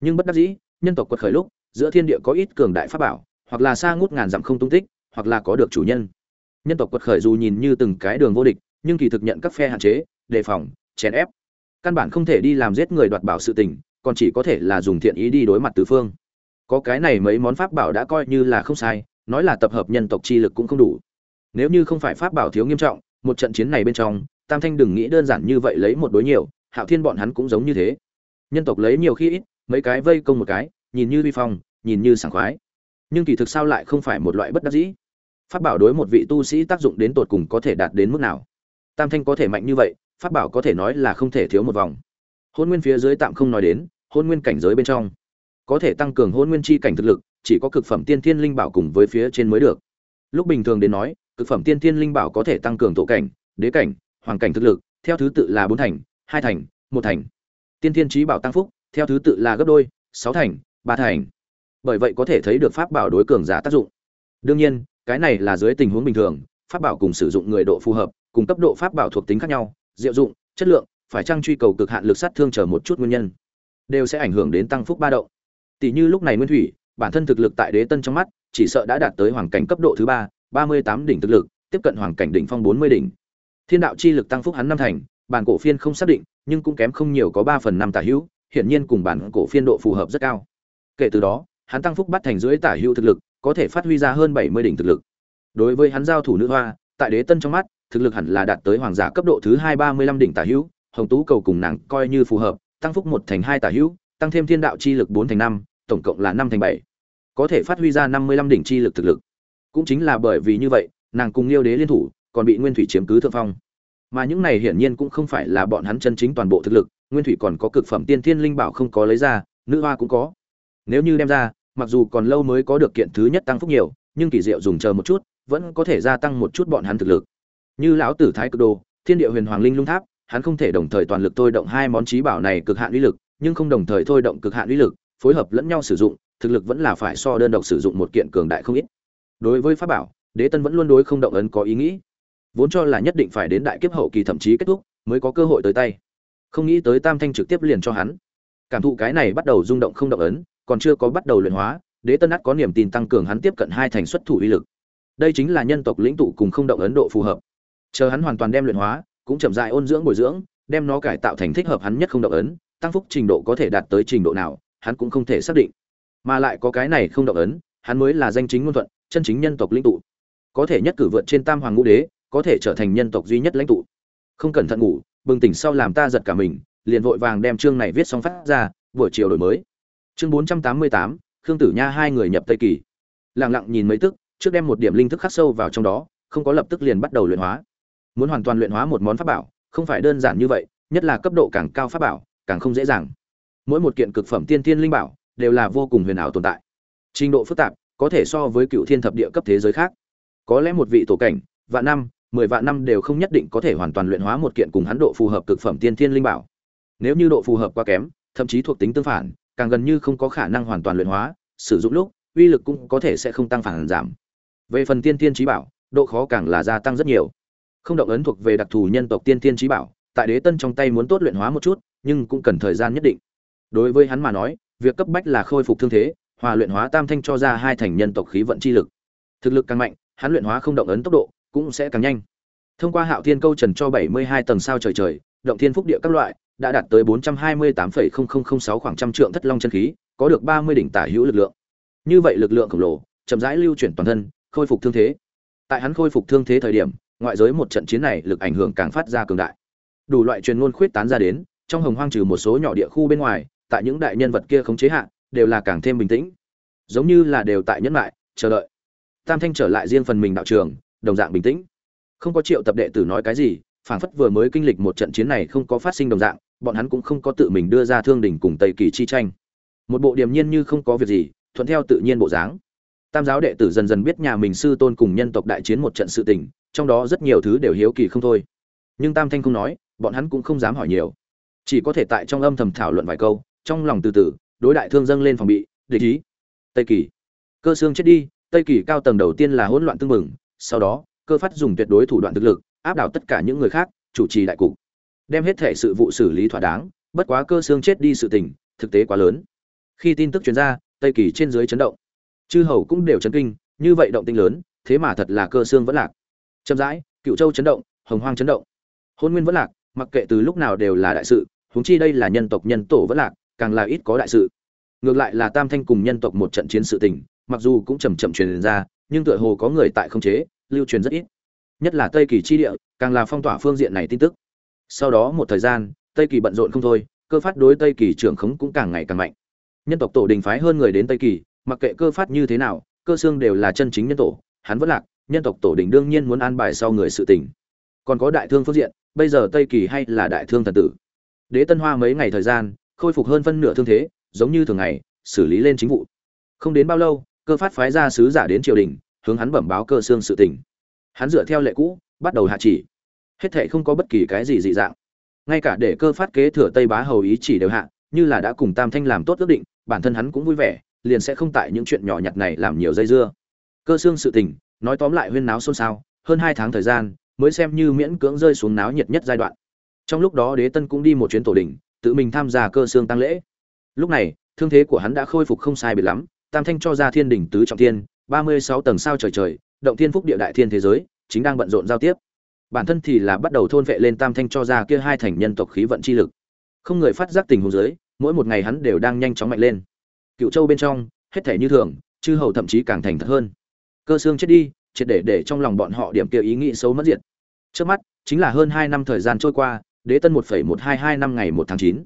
Nhưng bất đắc dĩ, nhân tộc quật khởi lúc, giữa thiên địa có ít cường đại pháp bảo, hoặc là xa ngút ngàn dặm không tung tích, hoặc là có được chủ nhân. Nhân tộc quật khởi dù nhìn như từng cái đường vô địch, nhưng kỳ thực nhận các phe hạn chế, đề phòng, chèn ép căn bản không thể đi làm giết người đoạt bảo sự tình, còn chỉ có thể là dùng thiện ý đi đối mặt tứ phương. Có cái này mấy món pháp bảo đã coi như là không sai, nói là tập hợp nhân tộc chi lực cũng không đủ. Nếu như không phải pháp bảo thiếu nghiêm trọng, một trận chiến này bên trong, tam thanh đừng nghĩ đơn giản như vậy lấy một đối nhiều, hạo thiên bọn hắn cũng giống như thế. Nhân tộc lấy nhiều khi ít, mấy cái vây công một cái, nhìn như vi phong, nhìn như sảng khoái. Nhưng kỳ thực sao lại không phải một loại bất đắc dĩ? Pháp bảo đối một vị tu sĩ tác dụng đến tột cùng có thể đạt đến mức nào? Tam thanh có thể mạnh như vậy pháp bảo có thể nói là không thể thiếu một vòng. Hôn nguyên phía dưới tạm không nói đến, hôn nguyên cảnh giới bên trong. Có thể tăng cường hôn nguyên chi cảnh thực lực, chỉ có cực phẩm tiên thiên linh bảo cùng với phía trên mới được. Lúc bình thường đến nói, cực phẩm tiên thiên linh bảo có thể tăng cường tổ cảnh, đế cảnh, hoàng cảnh thực lực, theo thứ tự là bốn thành, hai thành, một thành. Tiên thiên trí bảo tăng phúc, theo thứ tự là gấp đôi, sáu thành, ba thành. Bởi vậy có thể thấy được pháp bảo đối cường giả tác dụng. Đương nhiên, cái này là dưới tình huống bình thường, pháp bảo cùng sử dụng người độ phù hợp, cùng cấp độ pháp bảo thuộc tính khác nhau diệu dụng, chất lượng, phải trang truy cầu cực hạn lực sát thương chờ một chút nguyên nhân, đều sẽ ảnh hưởng đến tăng phúc ba động. Tỷ như lúc này nguyên thủy, bản thân thực lực tại đế tân trong mắt, chỉ sợ đã đạt tới hoàng cảnh cấp độ thứ ba ba mươi tám đỉnh thực lực, tiếp cận hoàng cảnh đỉnh phong bốn mươi đỉnh. Thiên đạo chi lực tăng phúc hắn năm thành, bản cổ phiên không xác định, nhưng cũng kém không nhiều có ba phần năm tả hữu, hiển nhiên cùng bản cổ phiên độ phù hợp rất cao. Kể từ đó, hắn tăng phúc bắt thành dưới tả hữu thực lực, có thể phát huy ra hơn bảy mươi đỉnh thực lực. Đối với hắn giao thủ nữ hoa, tại đế tân trong mắt thực lực hẳn là đạt tới hoàng giả cấp độ thứ hai ba mươi lăm đỉnh tả hữu, hồng tú cầu cùng nàng coi như phù hợp, tăng phúc một thành hai tả hữu, tăng thêm thiên đạo chi lực bốn thành năm, tổng cộng là năm thành bảy. Có thể phát huy ra năm mươi lăm đỉnh chi lực thực lực. Cũng chính là bởi vì như vậy, nàng cùng liêu đế liên thủ, còn bị nguyên thủy chiếm cứ thượng phong. Mà những này hiển nhiên cũng không phải là bọn hắn chân chính toàn bộ thực lực, nguyên thủy còn có cực phẩm tiên thiên linh bảo không có lấy ra, nữ hoa cũng có. Nếu như đem ra, mặc dù còn lâu mới có được kiện thứ nhất tăng phúc nhiều, nhưng kỳ diệu dùng chờ một chút, vẫn có thể gia tăng một chút bọn hắn thực lực như lão tử thái cực đồ, thiên địa huyền hoàng linh lung tháp, hắn không thể đồng thời toàn lực thôi động hai món trí bảo này cực hạn uy lực, nhưng không đồng thời thôi động cực hạn uy lực, phối hợp lẫn nhau sử dụng, thực lực vẫn là phải so đơn độc sử dụng một kiện cường đại không ít. Đối với pháp bảo, đế tân vẫn luôn đối không động ấn có ý nghĩ. Vốn cho là nhất định phải đến đại kiếp hậu kỳ thậm chí kết thúc, mới có cơ hội tới tay. Không nghĩ tới tam thanh trực tiếp liền cho hắn. Cảm thụ cái này bắt đầu rung động không động ấn, còn chưa có bắt đầu luyện hóa, đế tân ắt có niềm tin tăng cường hắn tiếp cận hai thành xuất thủ uy lực. Đây chính là nhân tộc lĩnh tụ cùng không động ấn độ phù hợp chờ hắn hoàn toàn đem luyện hóa, cũng chậm dại ôn dưỡng bồi dưỡng, đem nó cải tạo thành thích hợp hắn nhất không động ấn, tăng phúc trình độ có thể đạt tới trình độ nào, hắn cũng không thể xác định. Mà lại có cái này không động ấn, hắn mới là danh chính ngôn thuận, chân chính nhân tộc lĩnh tụ. Có thể nhất cử vượt trên tam hoàng ngũ đế, có thể trở thành nhân tộc duy nhất lãnh tụ. Không cẩn thận ngủ, bừng tỉnh sau làm ta giật cả mình, liền vội vàng đem chương này viết xong phát ra, buổi chiều đổi mới. Chương bốn trăm tám mươi tám, khương tử nha hai người nhập tây kỳ. Lặng lặng nhìn mấy tức, trước đem một điểm linh thức khắc sâu vào trong đó, không có lập tức liền bắt đầu luyện hóa muốn hoàn toàn luyện hóa một món pháp bảo, không phải đơn giản như vậy, nhất là cấp độ càng cao pháp bảo, càng không dễ dàng. Mỗi một kiện cực phẩm tiên thiên linh bảo đều là vô cùng huyền ảo tồn tại. Trình độ phức tạp có thể so với cựu thiên thập địa cấp thế giới khác. Có lẽ một vị tổ cảnh, vạn năm, mười vạn năm đều không nhất định có thể hoàn toàn luyện hóa một kiện cùng hắn độ phù hợp cực phẩm tiên thiên linh bảo. Nếu như độ phù hợp quá kém, thậm chí thuộc tính tương phản, càng gần như không có khả năng hoàn toàn luyện hóa, sử dụng lúc, uy lực cũng có thể sẽ không tăng phản giảm. Về phần tiên thiên trí bảo, độ khó càng là gia tăng rất nhiều không động ấn thuộc về đặc thù nhân tộc tiên tiên trí bảo, tại đế tân trong tay muốn tốt luyện hóa một chút, nhưng cũng cần thời gian nhất định. Đối với hắn mà nói, việc cấp bách là khôi phục thương thế, hòa luyện hóa tam thanh cho ra hai thành nhân tộc khí vận chi lực. Thực lực càng mạnh, hắn luyện hóa không động ấn tốc độ cũng sẽ càng nhanh. Thông qua hạo thiên câu trần cho bảy mươi hai tầng sao trời trời, động thiên phúc địa các loại, đã đạt tới bốn trăm hai mươi tám phẩy không không không sáu khoảng trăm trượng thất long chân khí, có được ba mươi đỉnh tả hữu lực lượng. Như vậy lực lượng khổng lồ, chậm rãi lưu chuyển toàn thân, khôi phục thương thế. Tại hắn khôi phục thương thế thời điểm ngoại giới một trận chiến này lực ảnh hưởng càng phát ra cường đại. Đủ loại truyền ngôn khuyết tán ra đến, trong hồng hoang trừ một số nhỏ địa khu bên ngoài, tại những đại nhân vật kia không chế hạ, đều là càng thêm bình tĩnh. Giống như là đều tại nhẫn lại chờ đợi. Tam thanh trở lại riêng phần mình đạo trường, đồng dạng bình tĩnh. Không có triệu tập đệ tử nói cái gì, phảng phất vừa mới kinh lịch một trận chiến này không có phát sinh đồng dạng, bọn hắn cũng không có tự mình đưa ra thương đỉnh cùng tây kỳ chi tranh. Một bộ điềm nhiên như không có việc gì, thuận theo tự nhiên bộ dáng. Tam giáo đệ tử dần dần biết nhà mình sư tôn cùng nhân tộc đại chiến một trận sự tình trong đó rất nhiều thứ đều hiếu kỳ không thôi. Nhưng tam thanh không nói, bọn hắn cũng không dám hỏi nhiều. Chỉ có thể tại trong âm thầm thảo luận vài câu, trong lòng từ từ, đối đại thương dâng lên phòng bị, địch ý. Tây kỳ. Cơ xương chết đi, tây kỳ cao tầng đầu tiên là hỗn loạn tương mừng sau đó, cơ phát dùng tuyệt đối thủ đoạn thực lực, áp đảo tất cả những người khác, chủ trì đại cục. Đem hết thể sự vụ xử lý thỏa đáng, bất quá cơ xương chết đi sự tình, thực tế quá lớn. Khi tin tức truyền ra, tây kỳ trên dưới chấn động. Chư hầu cũng đều chấn kinh, như vậy động tinh lớn, thế mà thật là cơ xương vẫn lạc chậm rãi, cựu châu chấn động, hồng hoang chấn động. Hôn nguyên vẫn lạc, mặc kệ từ lúc nào đều là đại sự, huống chi đây là nhân tộc nhân tổ vẫn lạc, càng là ít có đại sự. Ngược lại là tam thanh cùng nhân tộc một trận chiến sự tình, mặc dù cũng chầm chậm truyền ra, nhưng tựa hồ có người tại không chế, lưu truyền rất ít. Nhất là tây kỳ chi địa, càng là phong tỏa phương diện này tin tức. Sau đó một thời gian, tây kỳ bận rộn không thôi, cơ phát đối tây kỳ trưởng khống cũng càng ngày càng mạnh. Nhân tộc tổ đình phái hơn người đến tây kỳ, mặc kệ cơ phát như thế nào, cơ xương đều là chân chính nhân tổ, hắn vẫn lạc nhân tộc tổ đình đương nhiên muốn an bài sau người sự tình. Còn có đại thương phương diện, bây giờ tây kỳ hay là đại thương thần tử. Đế tân hoa mấy ngày thời gian, khôi phục hơn phân nửa thương thế, giống như thường ngày, xử lý lên chính vụ. Không đến bao lâu, cơ phát phái ra sứ giả đến triều đình, hướng hắn bẩm báo cơ xương sự tình. Hắn dựa theo lệ cũ, bắt đầu hạ chỉ. Hết thệ không có bất kỳ cái gì dị dạng. Ngay cả để cơ phát kế thừa tây bá hầu ý chỉ đều hạ, như là đã cùng tam thanh làm tốt ước định, bản thân hắn cũng vui vẻ, liền sẽ không tại những chuyện nhỏ nhặt này làm nhiều dây dưa. Cơ xương sự tình nói tóm lại huyên náo xôn xao, hơn hai tháng thời gian, mới xem như miễn cưỡng rơi xuống náo nhiệt nhất giai đoạn. Trong lúc đó đế tân cũng đi một chuyến tổ đình, tự mình tham gia cơ xương tăng lễ. Lúc này, thương thế của hắn đã khôi phục không sai biệt lắm, tam thanh cho ra thiên đỉnh tứ trọng thiên, ba mươi sáu tầng sao trời trời, động thiên phúc địa đại thiên thế giới, chính đang bận rộn giao tiếp. Bản thân thì là bắt đầu thôn vệ lên tam thanh cho ra kia hai thành nhân tộc khí vận chi lực. Không người phát giác tình huống dưới, mỗi một ngày hắn đều đang nhanh chóng mạnh lên. Cựu châu bên trong, hết thể như thường, chư hầu thậm chí càng thành thật hơn cơ xương chết đi, triệt để để trong lòng bọn họ điểm kia ý nghĩ xấu mất diệt. Trước mắt, chính là hơn hai năm thời gian trôi qua, đế tân một phẩy một hai hai năm ngày một tháng chín.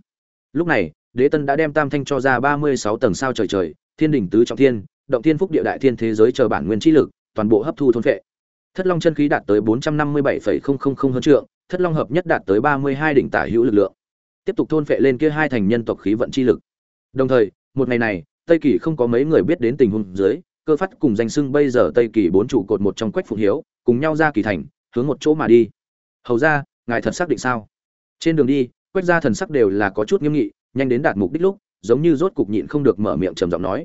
Lúc này, đế tân đã đem tam thanh cho ra ba mươi sáu tầng sao trời trời, thiên đỉnh tứ trọng thiên, động thiên phúc địa đại thiên thế giới chờ bản nguyên chi lực, toàn bộ hấp thu thôn phệ. Thất long chân khí đạt tới bốn trăm năm mươi bảy phẩy không không không hơn trượng, thất long hợp nhất đạt tới ba mươi hai đỉnh tả hữu lực lượng. Tiếp tục thôn phệ lên kia hai thành nhân tộc khí vận chi lực. Đồng thời, một ngày này, tây kỳ không có mấy người biết đến tình huống dưới cơ phát cùng danh sưng bây giờ tây kỳ bốn trụ cột một trong quách phụng hiếu, cùng nhau ra kỳ thành, hướng một chỗ mà đi. Hầu ra, ngài thật xác định sao? Trên đường đi, quách gia thần sắc đều là có chút nghiêm nghị, nhanh đến đạt mục đích lúc, giống như rốt cục nhịn không được mở miệng trầm giọng nói.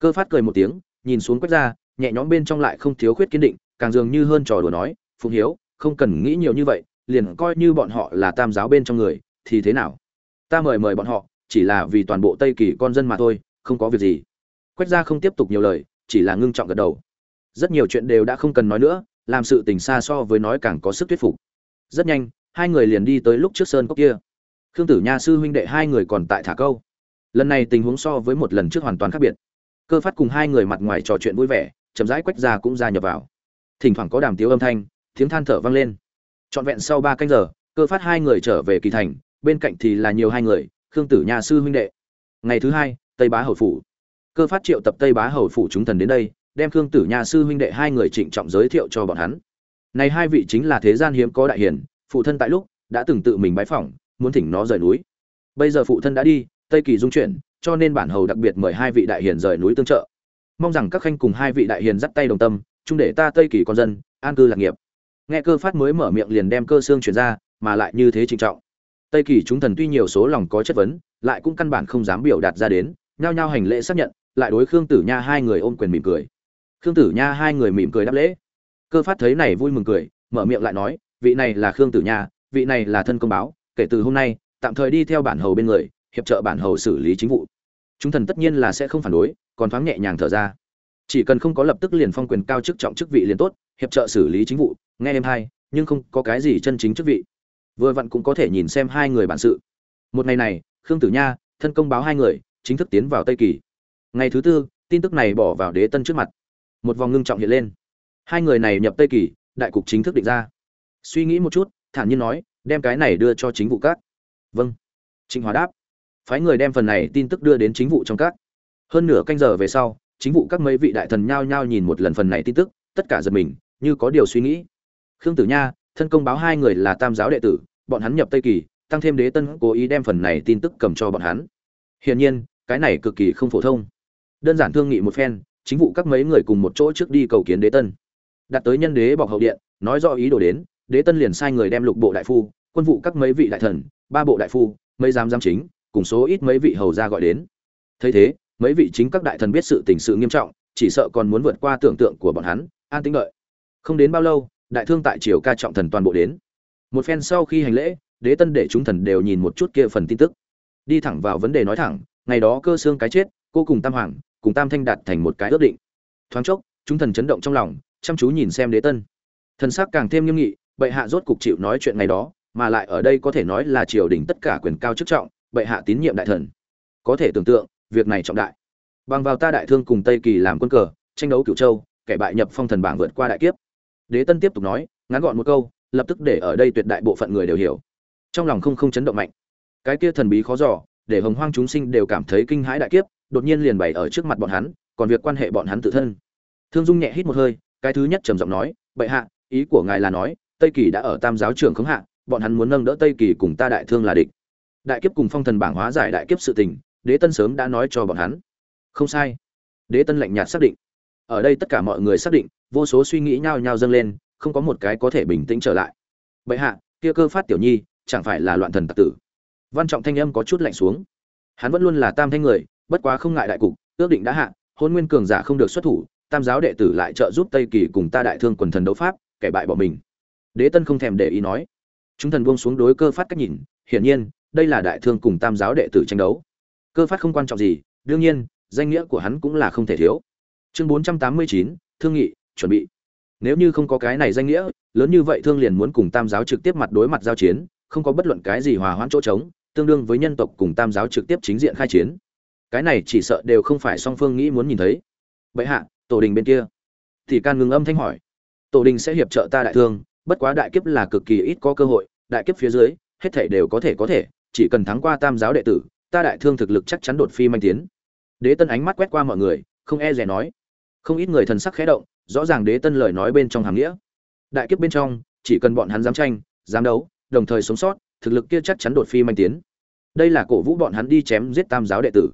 Cơ phát cười một tiếng, nhìn xuống quách gia, nhẹ nhõm bên trong lại không thiếu khuyết kiên định, càng dường như hơn trò đùa nói phụng hiếu, không cần nghĩ nhiều như vậy, liền coi như bọn họ là tam giáo bên trong người, thì thế nào? Ta mời mời bọn họ, chỉ là vì toàn bộ tây kỳ con dân mà thôi, không có việc gì. Quách gia không tiếp tục nhiều lời chỉ là ngưng trọng gật đầu. Rất nhiều chuyện đều đã không cần nói nữa, làm sự tình xa so với nói càng có sức thuyết phục. Rất nhanh, hai người liền đi tới lúc trước sơn cốc kia. Khương tử nha sư huynh đệ hai người còn tại thả câu. Lần này tình huống so với một lần trước hoàn toàn khác biệt. Cơ phát cùng hai người mặt ngoài trò chuyện vui vẻ, chậm rãi quách ra cũng ra nhập vào. Thỉnh thoảng có đàm tiếu âm thanh, tiếng than thở vang lên. Trọn vẹn sau ba canh giờ, cơ phát hai người trở về kỳ thành, bên cạnh thì là nhiều hai người, khương tử nha sư huynh đệ. Ngày thứ hai, tây bá hầu phủ cơ phát triệu tập tây bá hầu phủ chúng thần đến đây, đem khương tử nha sư huynh đệ hai người trịnh trọng giới thiệu cho bọn hắn. Này hai vị chính là thế gian hiếm có đại hiền, phụ thân tại lúc đã từng tự mình bái phỏng, muốn thỉnh nó rời núi. Bây giờ phụ thân đã đi, tây kỳ dung chuyển, cho nên bản hầu đặc biệt mời hai vị đại hiền rời núi tương trợ. Mong rằng các khanh cùng hai vị đại hiền dắt tay đồng tâm, chung để ta tây kỳ con dân, an cư lạc nghiệp. Nghe cơ phát mới mở miệng liền đem cơ xương chuyển ra, mà lại như thế trịnh trọng. Tây kỳ chúng thần tuy nhiều số lòng có chất vấn, lại cũng căn bản không dám biểu đạt ra đến, nhao nhao hành lễ xác nhận lại đối khương tử nha hai người ôm quyền mỉm cười. Khương tử nha hai người mỉm cười đáp lễ. Cơ phát thấy này vui mừng cười, mở miệng lại nói, vị này là khương tử nha, vị này là thân công báo, kể từ hôm nay, tạm thời đi theo bản hầu bên người, hiệp trợ bản hầu xử lý chính vụ. Chúng thần tất nhiên là sẽ không phản đối, còn thoáng nhẹ nhàng thở ra. Chỉ cần không có lập tức liền phong quyền cao chức trọng chức vị liền tốt, hiệp trợ xử lý chính vụ, nghe em hai nhưng không có cái gì chân chính chức vị. Vừa vặn cũng có thể nhìn xem hai người bản sự. Một ngày này, khương tử nha, thân công báo hai người, chính thức tiến vào tây kỳ ngày thứ tư, tin tức này bỏ vào đế tân trước mặt. Một vòng ngưng trọng hiện lên. Hai người này nhập tây kỳ, đại cục chính thức định ra. Suy nghĩ một chút, thản nhiên nói, đem cái này đưa cho chính vụ các. Vâng. Trịnh hòa đáp. Phái người đem phần này tin tức đưa đến chính vụ trong các. Hơn nửa canh giờ về sau, chính vụ các mấy vị đại thần nhao nhao nhìn một lần phần này tin tức, tất cả giật mình, như có điều suy nghĩ. Khương tử nha, thân công báo hai người là tam giáo đệ tử, bọn hắn nhập tây kỳ, tăng thêm đế tân cố ý đem phần này tin tức cầm cho bọn hắn. Hiển nhiên, cái này cực kỳ không phổ thông đơn giản thương nghị một phen, chính vụ các mấy người cùng một chỗ trước đi cầu kiến đế tân. Đặt tới nhân đế bọc hậu điện, nói rõ ý đồ đến, đế tân liền sai người đem lục bộ đại phu, quân vụ các mấy vị đại thần, ba bộ đại phu, mấy giám giám chính, cùng số ít mấy vị hầu ra gọi đến. Thấy thế, mấy vị chính các đại thần biết sự tình sự nghiêm trọng, chỉ sợ còn muốn vượt qua tưởng tượng của bọn hắn, an tĩnh đợi. Không đến bao lâu, đại thương tại triều ca trọng thần toàn bộ đến. Một phen sau khi hành lễ, đế tân để chúng thần đều nhìn một chút kia phần tin tức. Đi thẳng vào vấn đề nói thẳng, ngày đó cơ xương cái chết, cô cùng tam hoàng cùng tam thanh đạt thành một cái ước định. Thoáng chốc, chúng thần chấn động trong lòng, chăm chú nhìn xem đế tân. Thần sắc càng thêm nghiêm nghị, bệ hạ rốt cục chịu nói chuyện ngày đó, mà lại ở đây có thể nói là triều đình tất cả quyền cao chức trọng, bệ hạ tín nhiệm đại thần. Có thể tưởng tượng, việc này trọng đại. Bằng vào ta đại thương cùng tây kỳ làm quân cờ, tranh đấu cửu châu, kẻ bại nhập phong thần bảng vượt qua đại kiếp. Đế tân tiếp tục nói, ngắn gọn một câu, lập tức để ở đây tuyệt đại bộ phận người đều hiểu. Trong lòng không không chấn động mạnh. Cái kia thần bí khó giỏ để hồng hoang chúng sinh đều cảm thấy kinh hãi đại kiếp đột nhiên liền bày ở trước mặt bọn hắn, còn việc quan hệ bọn hắn tự thân. Thương dung nhẹ hít một hơi, cái thứ nhất trầm giọng nói, bệ hạ, ý của ngài là nói, tây kỳ đã ở tam giáo trưởng khống hạ, bọn hắn muốn nâng đỡ tây kỳ cùng ta đại thương là địch. Đại kiếp cùng phong thần bảng hóa giải đại kiếp sự tình, đế tân sớm đã nói cho bọn hắn. Không sai. Đế tân lạnh nhạt xác định. Ở đây tất cả mọi người xác định, vô số suy nghĩ nhao nhao dâng lên, không có một cái có thể bình tĩnh trở lại. Bệ hạ, kia cơ phát tiểu nhi, chẳng phải là loạn thần tặc tử? Văn trọng thanh âm có chút lạnh xuống. Hắn vẫn luôn là tam thanh người bất quá không ngại đại cục, ước định đã hạ, hôn nguyên cường giả không được xuất thủ, tam giáo đệ tử lại trợ giúp tây kỳ cùng ta đại thương quần thần đấu pháp, kẻ bại bỏ mình. Đế tân không thèm để ý nói. Chúng thần buông xuống đối cơ phát cách nhìn, hiển nhiên, đây là đại thương cùng tam giáo đệ tử tranh đấu. Cơ phát không quan trọng gì, đương nhiên, danh nghĩa của hắn cũng là không thể thiếu. Chương bốn trăm tám mươi chín, thương nghị, chuẩn bị. Nếu như không có cái này danh nghĩa, lớn như vậy thương liền muốn cùng tam giáo trực tiếp mặt đối mặt giao chiến, không có bất luận cái gì hòa hoãn chỗ trống, tương đương với nhân tộc cùng tam giáo trực tiếp chính diện khai chiến cái này chỉ sợ đều không phải song phương nghĩ muốn nhìn thấy. Bệ hạ, tổ đình bên kia. Thì can ngừng âm thanh hỏi. Tổ đình sẽ hiệp trợ ta đại thương, bất quá đại kiếp là cực kỳ ít có cơ hội, đại kiếp phía dưới, hết thể đều có thể có thể, chỉ cần thắng qua tam giáo đệ tử, ta đại thương thực lực chắc chắn đột phi manh tiến. Đế tân ánh mắt quét qua mọi người, không e rẻ nói. Không ít người thần sắc khẽ động, rõ ràng đế tân lời nói bên trong hàm nghĩa. Đại kiếp bên trong, chỉ cần bọn hắn dám tranh, dám đấu, đồng thời sống sót, thực lực kia chắc chắn đột phi manh tiến. Đây là cổ vũ bọn hắn đi chém giết tam giáo đệ tử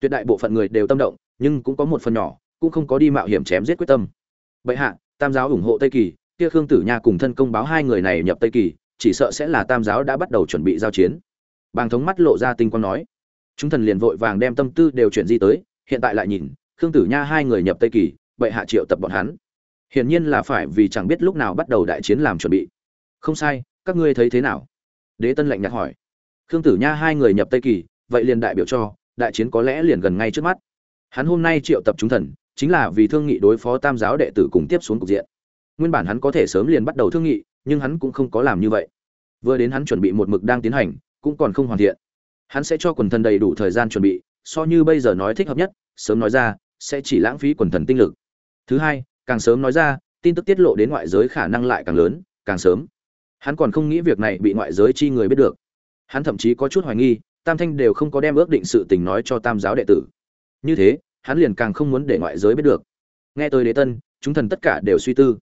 tuyệt đại bộ phận người đều tâm động, nhưng cũng có một phần nhỏ, cũng không có đi mạo hiểm chém giết quyết tâm. Bệ hạ, tam giáo ủng hộ tây kỳ, kia khương tử nha cùng thân công báo hai người này nhập tây kỳ, chỉ sợ sẽ là tam giáo đã bắt đầu chuẩn bị giao chiến. Bàng thống mắt lộ ra tinh quang nói. Chúng thần liền vội vàng đem tâm tư đều chuyển di tới, hiện tại lại nhìn, khương tử nha hai người nhập tây kỳ, bệ hạ triệu tập bọn hắn. Hiển nhiên là phải vì chẳng biết lúc nào bắt đầu đại chiến làm chuẩn bị. Không sai, các ngươi thấy thế nào? Đế tân lạnh nhạt hỏi. Khương tử nha hai người nhập tây kỳ, vậy liền đại biểu cho đại chiến có lẽ liền gần ngay trước mắt. Hắn hôm nay triệu tập chúng thần, chính là vì thương nghị đối phó tam giáo đệ tử cùng tiếp xuống cục diện. Nguyên bản hắn có thể sớm liền bắt đầu thương nghị, nhưng hắn cũng không có làm như vậy. Vừa đến hắn chuẩn bị một mực đang tiến hành, cũng còn không hoàn thiện. Hắn sẽ cho quần thần đầy đủ thời gian chuẩn bị, so như bây giờ nói thích hợp nhất, sớm nói ra, sẽ chỉ lãng phí quần thần tinh lực. Thứ hai, càng sớm nói ra, tin tức tiết lộ đến ngoại giới khả năng lại càng lớn, càng sớm. Hắn còn không nghĩ việc này bị ngoại giới chi người biết được. Hắn thậm chí có chút hoài nghi tam thanh đều không có đem ước định sự tình nói cho tam giáo đệ tử. Như thế, hắn liền càng không muốn để ngoại giới biết được. Nghe tới đế tân, chúng thần tất cả đều suy tư.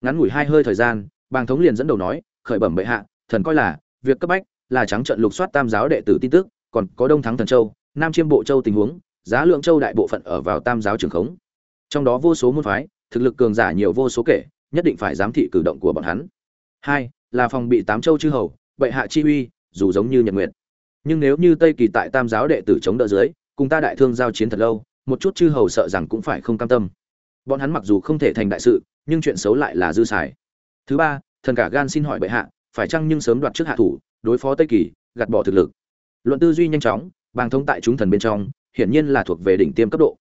Ngắn ngủi hai hơi thời gian, bàng thống liền dẫn đầu nói, khởi bẩm bệ hạ, thần coi là, việc cấp bách là trắng trận lục soát tam giáo đệ tử tin tức, còn có đông thắng thần châu, nam chiêm bộ châu tình huống, giá lượng châu đại bộ phận ở vào tam giáo trường khống. Trong đó vô số môn phái, thực lực cường giả nhiều vô số kể, nhất định phải giám thị cử động của bọn hắn. Hai, là phòng bị tám châu chư hầu, bệ hạ chi uy, dù giống như nhật nguyện nhưng nếu như tây kỳ tại tam giáo đệ tử chống đỡ dưới, cùng ta đại thương giao chiến thật lâu, một chút chư hầu sợ rằng cũng phải không cam tâm. Bọn hắn mặc dù không thể thành đại sự, nhưng chuyện xấu lại là dư xài. Thứ ba, thần cả gan xin hỏi bệ hạ, phải chăng nhưng sớm đoạt trước hạ thủ, đối phó tây kỳ, gạt bỏ thực lực? Luận tư duy nhanh chóng, bàng thông tại chúng thần bên trong, hiển nhiên là thuộc về đỉnh tiêm cấp độ.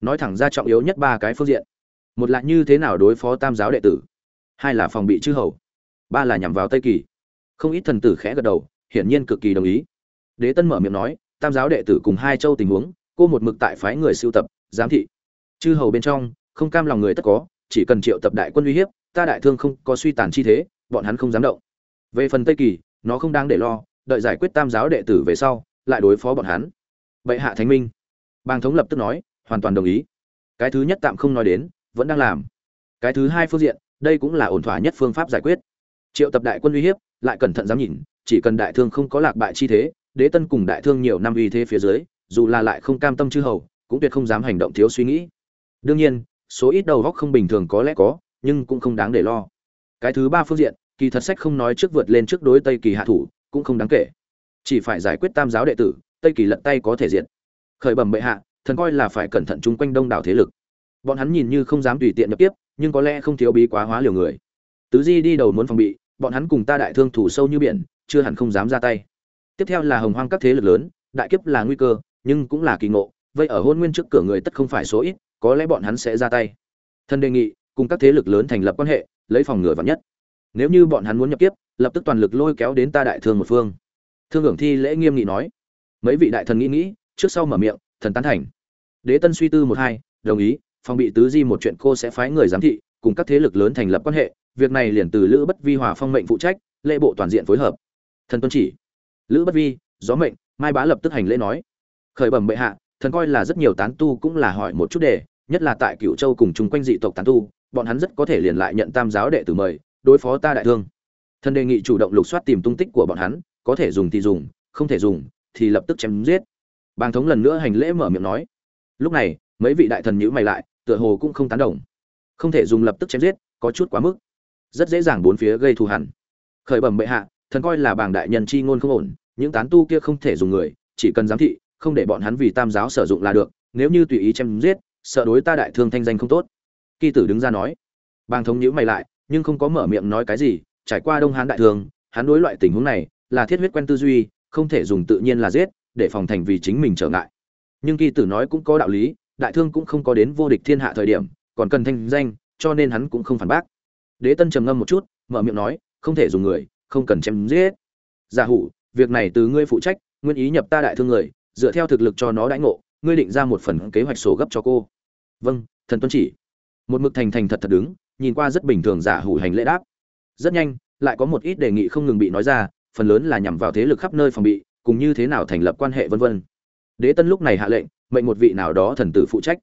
Nói thẳng ra trọng yếu nhất ba cái phương diện. Một là như thế nào đối phó tam giáo đệ tử? Hai là phòng bị chư hầu. Ba là nhằm vào tây kỳ. Không ít thần tử khẽ gật đầu, hiển nhiên cực kỳ đồng ý đế tân mở miệng nói, tam giáo đệ tử cùng hai châu tình huống, cô một mực tại phái người siêu tập, giám thị. Chư hầu bên trong, không cam lòng người tất có, chỉ cần triệu tập đại quân uy hiếp, ta đại thương không có suy tàn chi thế, bọn hắn không dám động. Về phần tây kỳ, nó không đáng để lo, đợi giải quyết tam giáo đệ tử về sau, lại đối phó bọn hắn. Bệ hạ thánh minh. Bang thống lập tức nói, hoàn toàn đồng ý. Cái thứ nhất tạm không nói đến, vẫn đang làm. Cái thứ hai phương diện, đây cũng là ổn thỏa nhất phương pháp giải quyết. Triệu tập đại quân uy hiếp, lại cẩn thận dám nhìn, chỉ cần đại thương không có lạc bại chi thế đế tân cùng đại thương nhiều năm uy thế phía dưới, dù là lại không cam tâm chư hầu, cũng tuyệt không dám hành động thiếu suy nghĩ. Đương nhiên, số ít đầu góc không bình thường có lẽ có, nhưng cũng không đáng để lo. Cái thứ ba phương diện, kỳ thật sách không nói trước vượt lên trước đối tây kỳ hạ thủ, cũng không đáng kể. Chỉ phải giải quyết tam giáo đệ tử, tây kỳ lật tay có thể diện khởi bẩm bệ hạ, thần coi là phải cẩn thận chung quanh đông đảo thế lực. Bọn hắn nhìn như không dám tùy tiện nhập tiếp, nhưng có lẽ không thiếu bí quá hóa liều người. Tứ di đi đầu muốn phòng bị, bọn hắn cùng ta đại thương thủ sâu như biển, chưa hẳn không dám ra tay tiếp theo là hồng hoang các thế lực lớn, đại kiếp là nguy cơ, nhưng cũng là kỳ ngộ. Vậy ở hôn nguyên trước cửa người tất không phải số ít, có lẽ bọn hắn sẽ ra tay. Thân đề nghị, cùng các thế lực lớn thành lập quan hệ, lấy phòng ngừa vắn nhất. Nếu như bọn hắn muốn nhập kiếp, lập tức toàn lực lôi kéo đến ta đại thương một phương. Thương hưởng thi lễ nghiêm nghị nói. Mấy vị đại thần nghĩ nghĩ, trước sau mở miệng, thần tán thành. Đế tân suy tư một hai, đồng ý, phòng bị tứ di một chuyện cô sẽ phái người giám thị, cùng các thế lực lớn thành lập quan hệ, việc này liền từ lữ bất vi hòa phong mệnh phụ trách, lễ bộ toàn diện phối hợp. Thần tuân chỉ lữ bất vi, gió mệnh, mai bá lập tức hành lễ nói. Khởi bẩm bệ hạ, thần coi là rất nhiều tán tu cũng là hỏi một chút đề, nhất là tại cựu châu cùng chung quanh dị tộc tán tu, bọn hắn rất có thể liền lại nhận tam giáo đệ tử mời, đối phó ta đại thương. Thần đề nghị chủ động lục soát tìm tung tích của bọn hắn, có thể dùng thì dùng, không thể dùng thì lập tức chém giết. Bàng thống lần nữa hành lễ mở miệng nói. Lúc này, mấy vị đại thần nhữ mày lại, tựa hồ cũng không tán đồng. Không thể dùng lập tức chém giết, có chút quá mức. Rất dễ dàng bốn phía gây thù hẳn khởi bẩm bệ hạ thần coi là bảng đại nhân chi ngôn không ổn, những tán tu kia không thể dùng người, chỉ cần giám thị, không để bọn hắn vì tam giáo sử dụng là được, nếu như tùy ý chém giết, sợ đối ta đại thương thanh danh không tốt. Kỳ tử đứng ra nói. Bàng thống nhíu mày lại, nhưng không có mở miệng nói cái gì, trải qua đông hán đại thương, hắn đối loại tình huống này là thiết huyết quen tư duy, không thể dùng tự nhiên là giết, để phòng thành vì chính mình trở ngại. Nhưng kỳ tử nói cũng có đạo lý, đại thương cũng không có đến vô địch thiên hạ thời điểm, còn cần thanh danh, cho nên hắn cũng không phản bác. Đế tân trầm ngâm một chút, mở miệng nói, không thể dùng người không cần chém giết. Giả hủ, việc này từ ngươi phụ trách, nguyên ý nhập ta đại thương người, dựa theo thực lực cho nó đãi ngộ, ngươi định ra một phần kế hoạch sổ gấp cho cô. Vâng thần tuân chỉ. Một mực thành thành thật thật đứng, nhìn qua rất bình thường giả hủ hành lễ đáp. Rất nhanh, lại có một ít đề nghị không ngừng bị nói ra, phần lớn là nhằm vào thế lực khắp nơi phòng bị, cùng như thế nào thành lập quan hệ vân vân. Đế tân lúc này hạ lệnh, mệnh một vị nào đó thần tử phụ trách.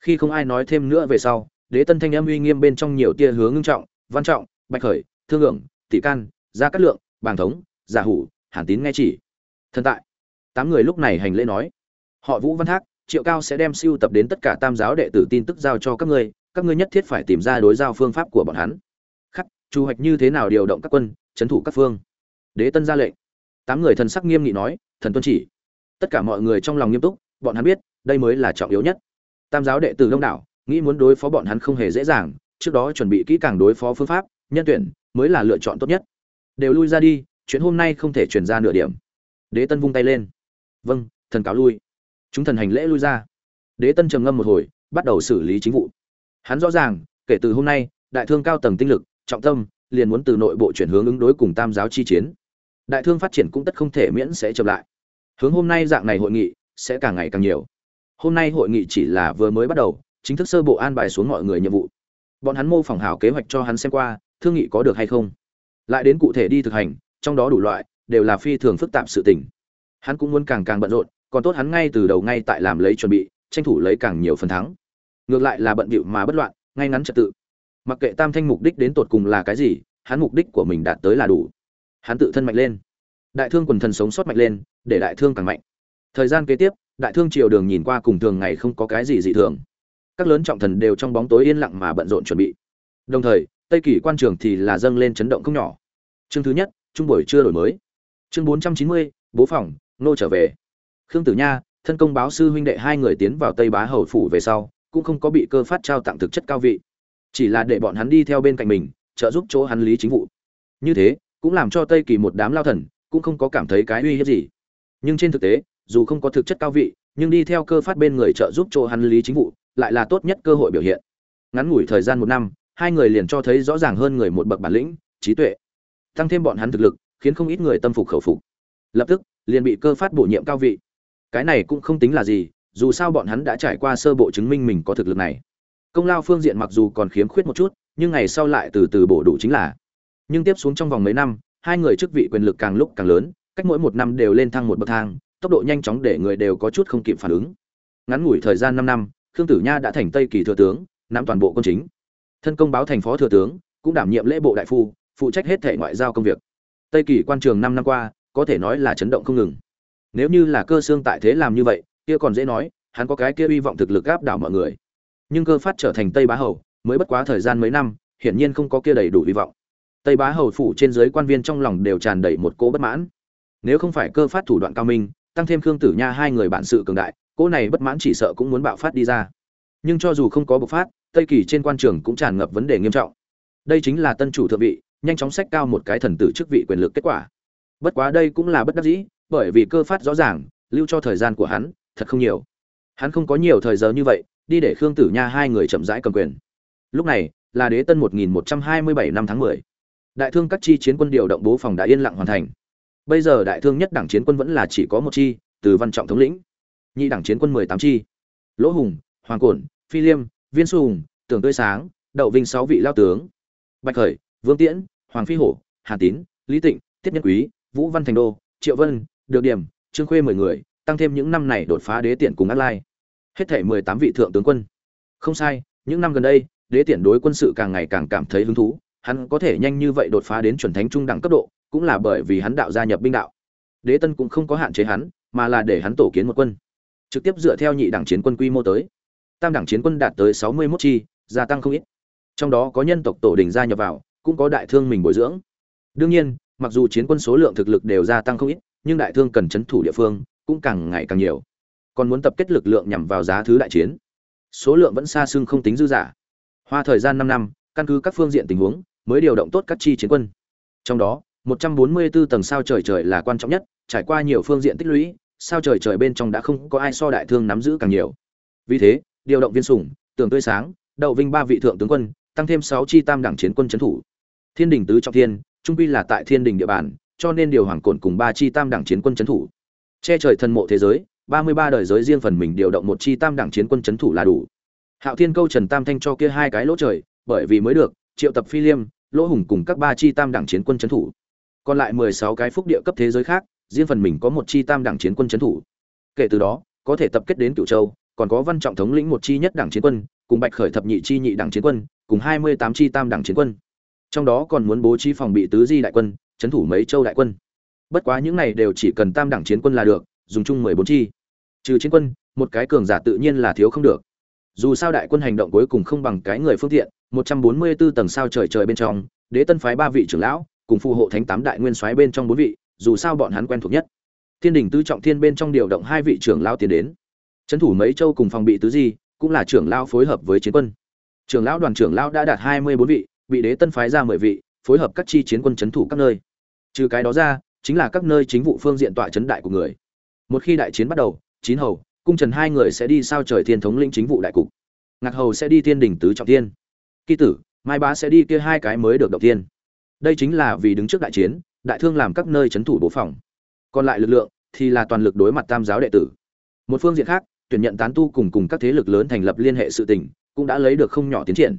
Khi không ai nói thêm nữa về sau, đế tân thanh âm uy nghiêm bên trong nhiều tia hướng ngưng trọng, văn trọng, bạch khởi, thương lượng tỷ can gia cát lượng, bàng thống, giả hủ, hàn tín nghe chỉ. Thần tại. Tám người lúc này hành lễ nói. Họ vũ văn thác, triệu cao sẽ đem siêu tập đến tất cả tam giáo đệ tử tin tức giao cho các ngươi các ngươi nhất thiết phải tìm ra đối giao phương pháp của bọn hắn. Khắc, chu hoạch như thế nào điều động các quân trấn thủ các phương? Đế tân ra lệnh. Tám người thần sắc nghiêm nghị nói, thần tuân chỉ. Tất cả mọi người trong lòng nghiêm túc, bọn hắn biết, đây mới là trọng yếu nhất. Tam giáo đệ tử đông đảo, nghĩ muốn đối phó bọn hắn không hề dễ dàng, trước đó chuẩn bị kỹ càng đối phó phương pháp, nhân tuyển, mới là lựa chọn tốt nhất đều lui ra đi, chuyện hôm nay không thể chuyển ra nửa điểm. Đế tân vung tay lên. Vâng thần cáo lui. Chúng thần hành lễ lui ra. Đế tân trầm ngâm một hồi, bắt đầu xử lý chính vụ. Hắn rõ ràng, kể từ hôm nay, đại thương cao tầng tinh lực, trọng tâm, liền muốn từ nội bộ chuyển hướng ứng đối cùng tam giáo chi chiến. Đại thương phát triển cũng tất không thể miễn sẽ chậm lại. Hướng hôm nay dạng này hội nghị, sẽ càng ngày càng nhiều. Hôm nay hội nghị chỉ là vừa mới bắt đầu, chính thức sơ bộ an bài xuống mọi người nhiệm vụ. Bọn hắn mô phỏng hảo kế hoạch cho hắn xem qua, thương nghị có được hay không lại đến cụ thể đi thực hành, trong đó đủ loại, đều là phi thường phức tạp sự tình. Hắn cũng muốn càng càng bận rộn, còn tốt hắn ngay từ đầu ngay tại làm lấy chuẩn bị, tranh thủ lấy càng nhiều phần thắng. Ngược lại là bận bịu mà bất loạn, ngay ngắn trật tự. Mặc kệ tam thanh mục đích đến tột cùng là cái gì, hắn mục đích của mình đạt tới là đủ. Hắn tự thân mạnh lên. Đại thương quần thần sống sót mạnh lên, để đại thương càng mạnh. Thời gian kế tiếp, đại thương triều đường nhìn qua cùng thường ngày không có cái gì dị thường. Các lớn trọng thần đều trong bóng tối yên lặng mà bận rộn chuẩn bị. Đồng thời tây kỳ quan trường thì là dâng lên chấn động không nhỏ. Chương thứ nhất trung buổi chưa đổi mới. Chương bốn trăm chín mươi, bố phòng, nô trở về. Khương tử nha, thân công báo sư huynh đệ hai người tiến vào tây bá hầu phủ về sau, cũng không có bị cơ phát trao tặng thực chất cao vị. Chỉ là để bọn hắn đi theo bên cạnh mình, trợ giúp chỗ hắn lý chính vụ. Như thế, cũng làm cho tây kỳ một đám lao thần, cũng không có cảm thấy cái uy hiếp gì. Nhưng trên thực tế, dù không có thực chất cao vị, nhưng đi theo cơ phát bên người trợ giúp chỗ hắn lý chính vụ, lại là tốt nhất cơ hội biểu hiện. Ngắn ngủi thời gian một năm hai người liền cho thấy rõ ràng hơn người một bậc bản lĩnh, trí tuệ. Tăng thêm bọn hắn thực lực, khiến không ít người tâm phục khẩu phục. Lập tức, liền bị cơ phát bổ nhiệm cao vị. Cái này cũng không tính là gì, dù sao bọn hắn đã trải qua sơ bộ chứng minh mình có thực lực này. Công lao phương diện mặc dù còn khiếm khuyết một chút, nhưng ngày sau lại từ từ bổ đủ chính là. Nhưng tiếp xuống trong vòng mấy năm, hai người chức vị quyền lực càng lúc càng lớn, cách mỗi một năm đều lên thăng một bậc thang, tốc độ nhanh chóng để người đều có chút không kịp phản ứng. Ngắn ngủi thời gian năm năm, khương tử nha đã thành tây kỳ thừa tướng, nắm toàn bộ quân chính thân công báo thành phó thừa tướng, cũng đảm nhiệm lễ bộ đại phu, phụ trách hết thể ngoại giao công việc. Tây kỳ quan trường năm năm qua, có thể nói là chấn động không ngừng. Nếu như là cơ xương tại thế làm như vậy, kia còn dễ nói, hắn có cái kia hy vọng thực lực áp đảo mọi người. Nhưng cơ phát trở thành tây bá hầu, mới bất quá thời gian mấy năm, hiển nhiên không có kia đầy đủ hy vọng. Tây bá hầu phủ trên dưới quan viên trong lòng đều tràn đầy một cỗ bất mãn. Nếu không phải cơ phát thủ đoạn cao minh, tăng thêm khương tử nha hai người bản sự cường đại, cỗ này bất mãn chỉ sợ cũng muốn bạo phát đi ra. Nhưng cho dù không có bộc phát tây kỳ trên quan trường cũng tràn ngập vấn đề nghiêm trọng. Đây chính là tân chủ thượng vị, nhanh chóng sách cao một cái thần tử chức vị quyền lực kết quả. Bất quá đây cũng là bất đắc dĩ, bởi vì cơ phát rõ ràng, lưu cho thời gian của hắn, thật không nhiều. Hắn không có nhiều thời giờ như vậy, đi để khương tử nha hai người chậm rãi cầm quyền. Lúc này, là đế tân 1127 năm tháng 10. đại thương các chi chiến quân điều động bố phòng đã yên lặng hoàn thành. Bây giờ đại thương nhất đảng chiến quân vẫn là chỉ có một chi, từ văn trọng thống lĩnh. Nhị đảng chiến quân 18 chi. Lỗ hùng, hoàng cổn, phi liêm viên sùng, tưởng tươi sáng, đậu vinh sáu vị lao tướng. Bạch khởi, vương tiễn, hoàng phi hổ, hà tín, lý tịnh, tiết nhân quý, vũ văn thành đô, triệu vân, được điểm, trương khuê mười người, tăng thêm những năm này đột phá đế tiện cùng ác lai. Hết thể mười tám vị thượng tướng quân. Không sai, những năm gần đây, đế tiện đối quân sự càng ngày càng cảm thấy hứng thú. Hắn có thể nhanh như vậy đột phá đến chuẩn thánh trung đẳng cấp độ, cũng là bởi vì hắn đạo gia nhập binh đạo. Đế tân cũng không có hạn chế hắn, mà là để hắn tổ kiến một quân, trực tiếp dựa theo nhị đẳng chiến quân quy mô tới tam đẳng chiến quân đạt tới sáu mươi 61 chi, gia tăng không ít. Trong đó có nhân tộc tổ đình gia nhập vào, cũng có đại thương mình bồi dưỡng. Đương nhiên, mặc dù chiến quân số lượng thực lực đều gia tăng không ít, nhưng đại thương cần chấn thủ địa phương cũng càng ngày càng nhiều. Còn muốn tập kết lực lượng nhằm vào giá thứ đại chiến. Số lượng vẫn xa xưng không tính dư giả. Hoa thời gian năm năm, căn cứ các phương diện tình huống, mới điều động tốt các chi chiến quân. Trong đó 144 tầng sao trời trời là quan trọng nhất, trải qua nhiều phương diện tích lũy, sao trời trời bên trong đã không có ai so đại thương nắm giữ càng nhiều. Vì thế điều động viên sủng tường tươi sáng đậu vinh ba vị thượng tướng quân tăng thêm 6 chi tam đẳng chiến quân trấn thủ thiên đình tứ trọng thiên trung quy là tại thiên đình địa bàn cho nên điều hoàng cồn cùng ba chi tam đẳng chiến quân trấn thủ che trời thần mộ thế giới ba mươi ba đời giới riêng phần mình điều động một chi tam đẳng chiến quân chấn thủ là đủ. Hạo Thiên câu Trần Tam Thanh cho kia hai cái lỗ trời, bởi vì mới được, triệu tập Phi Liêm, Lỗ Hùng cùng các ba chi tam đẳng chiến quân chấn thủ. Còn lại mười sáu cái phúc địa cấp thế giới khác, riêng phần mình có một chi tam đẳng chiến quân chấn thủ. Kể từ đó, có thể tập kết đến Cửu Châu, còn có Văn Trọng thống lĩnh một chi nhất đảng chiến quân, cùng Bạch Khởi thập nhị chi nhị đảng chiến quân, cùng hai mươi tám chi tam đảng chiến quân. Trong đó còn muốn bố trí phòng bị tứ di đại quân, chấn thủ mấy châu đại quân. Bất quá những này đều chỉ cần tam đảng chiến quân là được, dùng chung mười bốn chi trừ chiến quân một cái cường giả tự nhiên là thiếu không được dù sao đại quân hành động cuối cùng không bằng cái người phương tiện một trăm bốn mươi 144 tầng sao trời trời bên trong đế tân phái ba vị trưởng lão cùng phù hộ thánh tám đại nguyên soái bên trong bốn vị dù sao bọn hắn quen thuộc nhất thiên đình tứ trọng thiên bên trong điều động hai vị trưởng lão tiến đến trấn thủ mấy châu cùng phòng bị tứ di, cũng là trưởng lão phối hợp với chiến quân. Trưởng lão đoàn trưởng lão đã đạt hai mươi bốn vị bị đế tân phái ra mười vị, phối hợp các chi chiến quân trấn thủ các nơi. Trừ cái đó ra, chính là các nơi chính vụ phương diện tọa trấn đại của người. Một khi đại chiến bắt đầu, chín hầu, cung trần hai người sẽ đi sao trời thiên thống lĩnh chính vụ đại cục. Ngạc hầu sẽ đi thiên đình tứ trọng thiên. Kỳ tử, mai bá sẽ đi kia hai cái mới được đầu tiên đây chính là vì đứng trước đại chiến, đại thương làm các nơi c thủ bố phòng. Còn lại lực lượng thì là toàn lực đối mặt tam giáo đệ tử. Một phương diện khác tuyển nhận tán tu cùng cùng các thế lực lớn thành lập liên hệ sự tình, cũng đã lấy được không nhỏ tiến triển.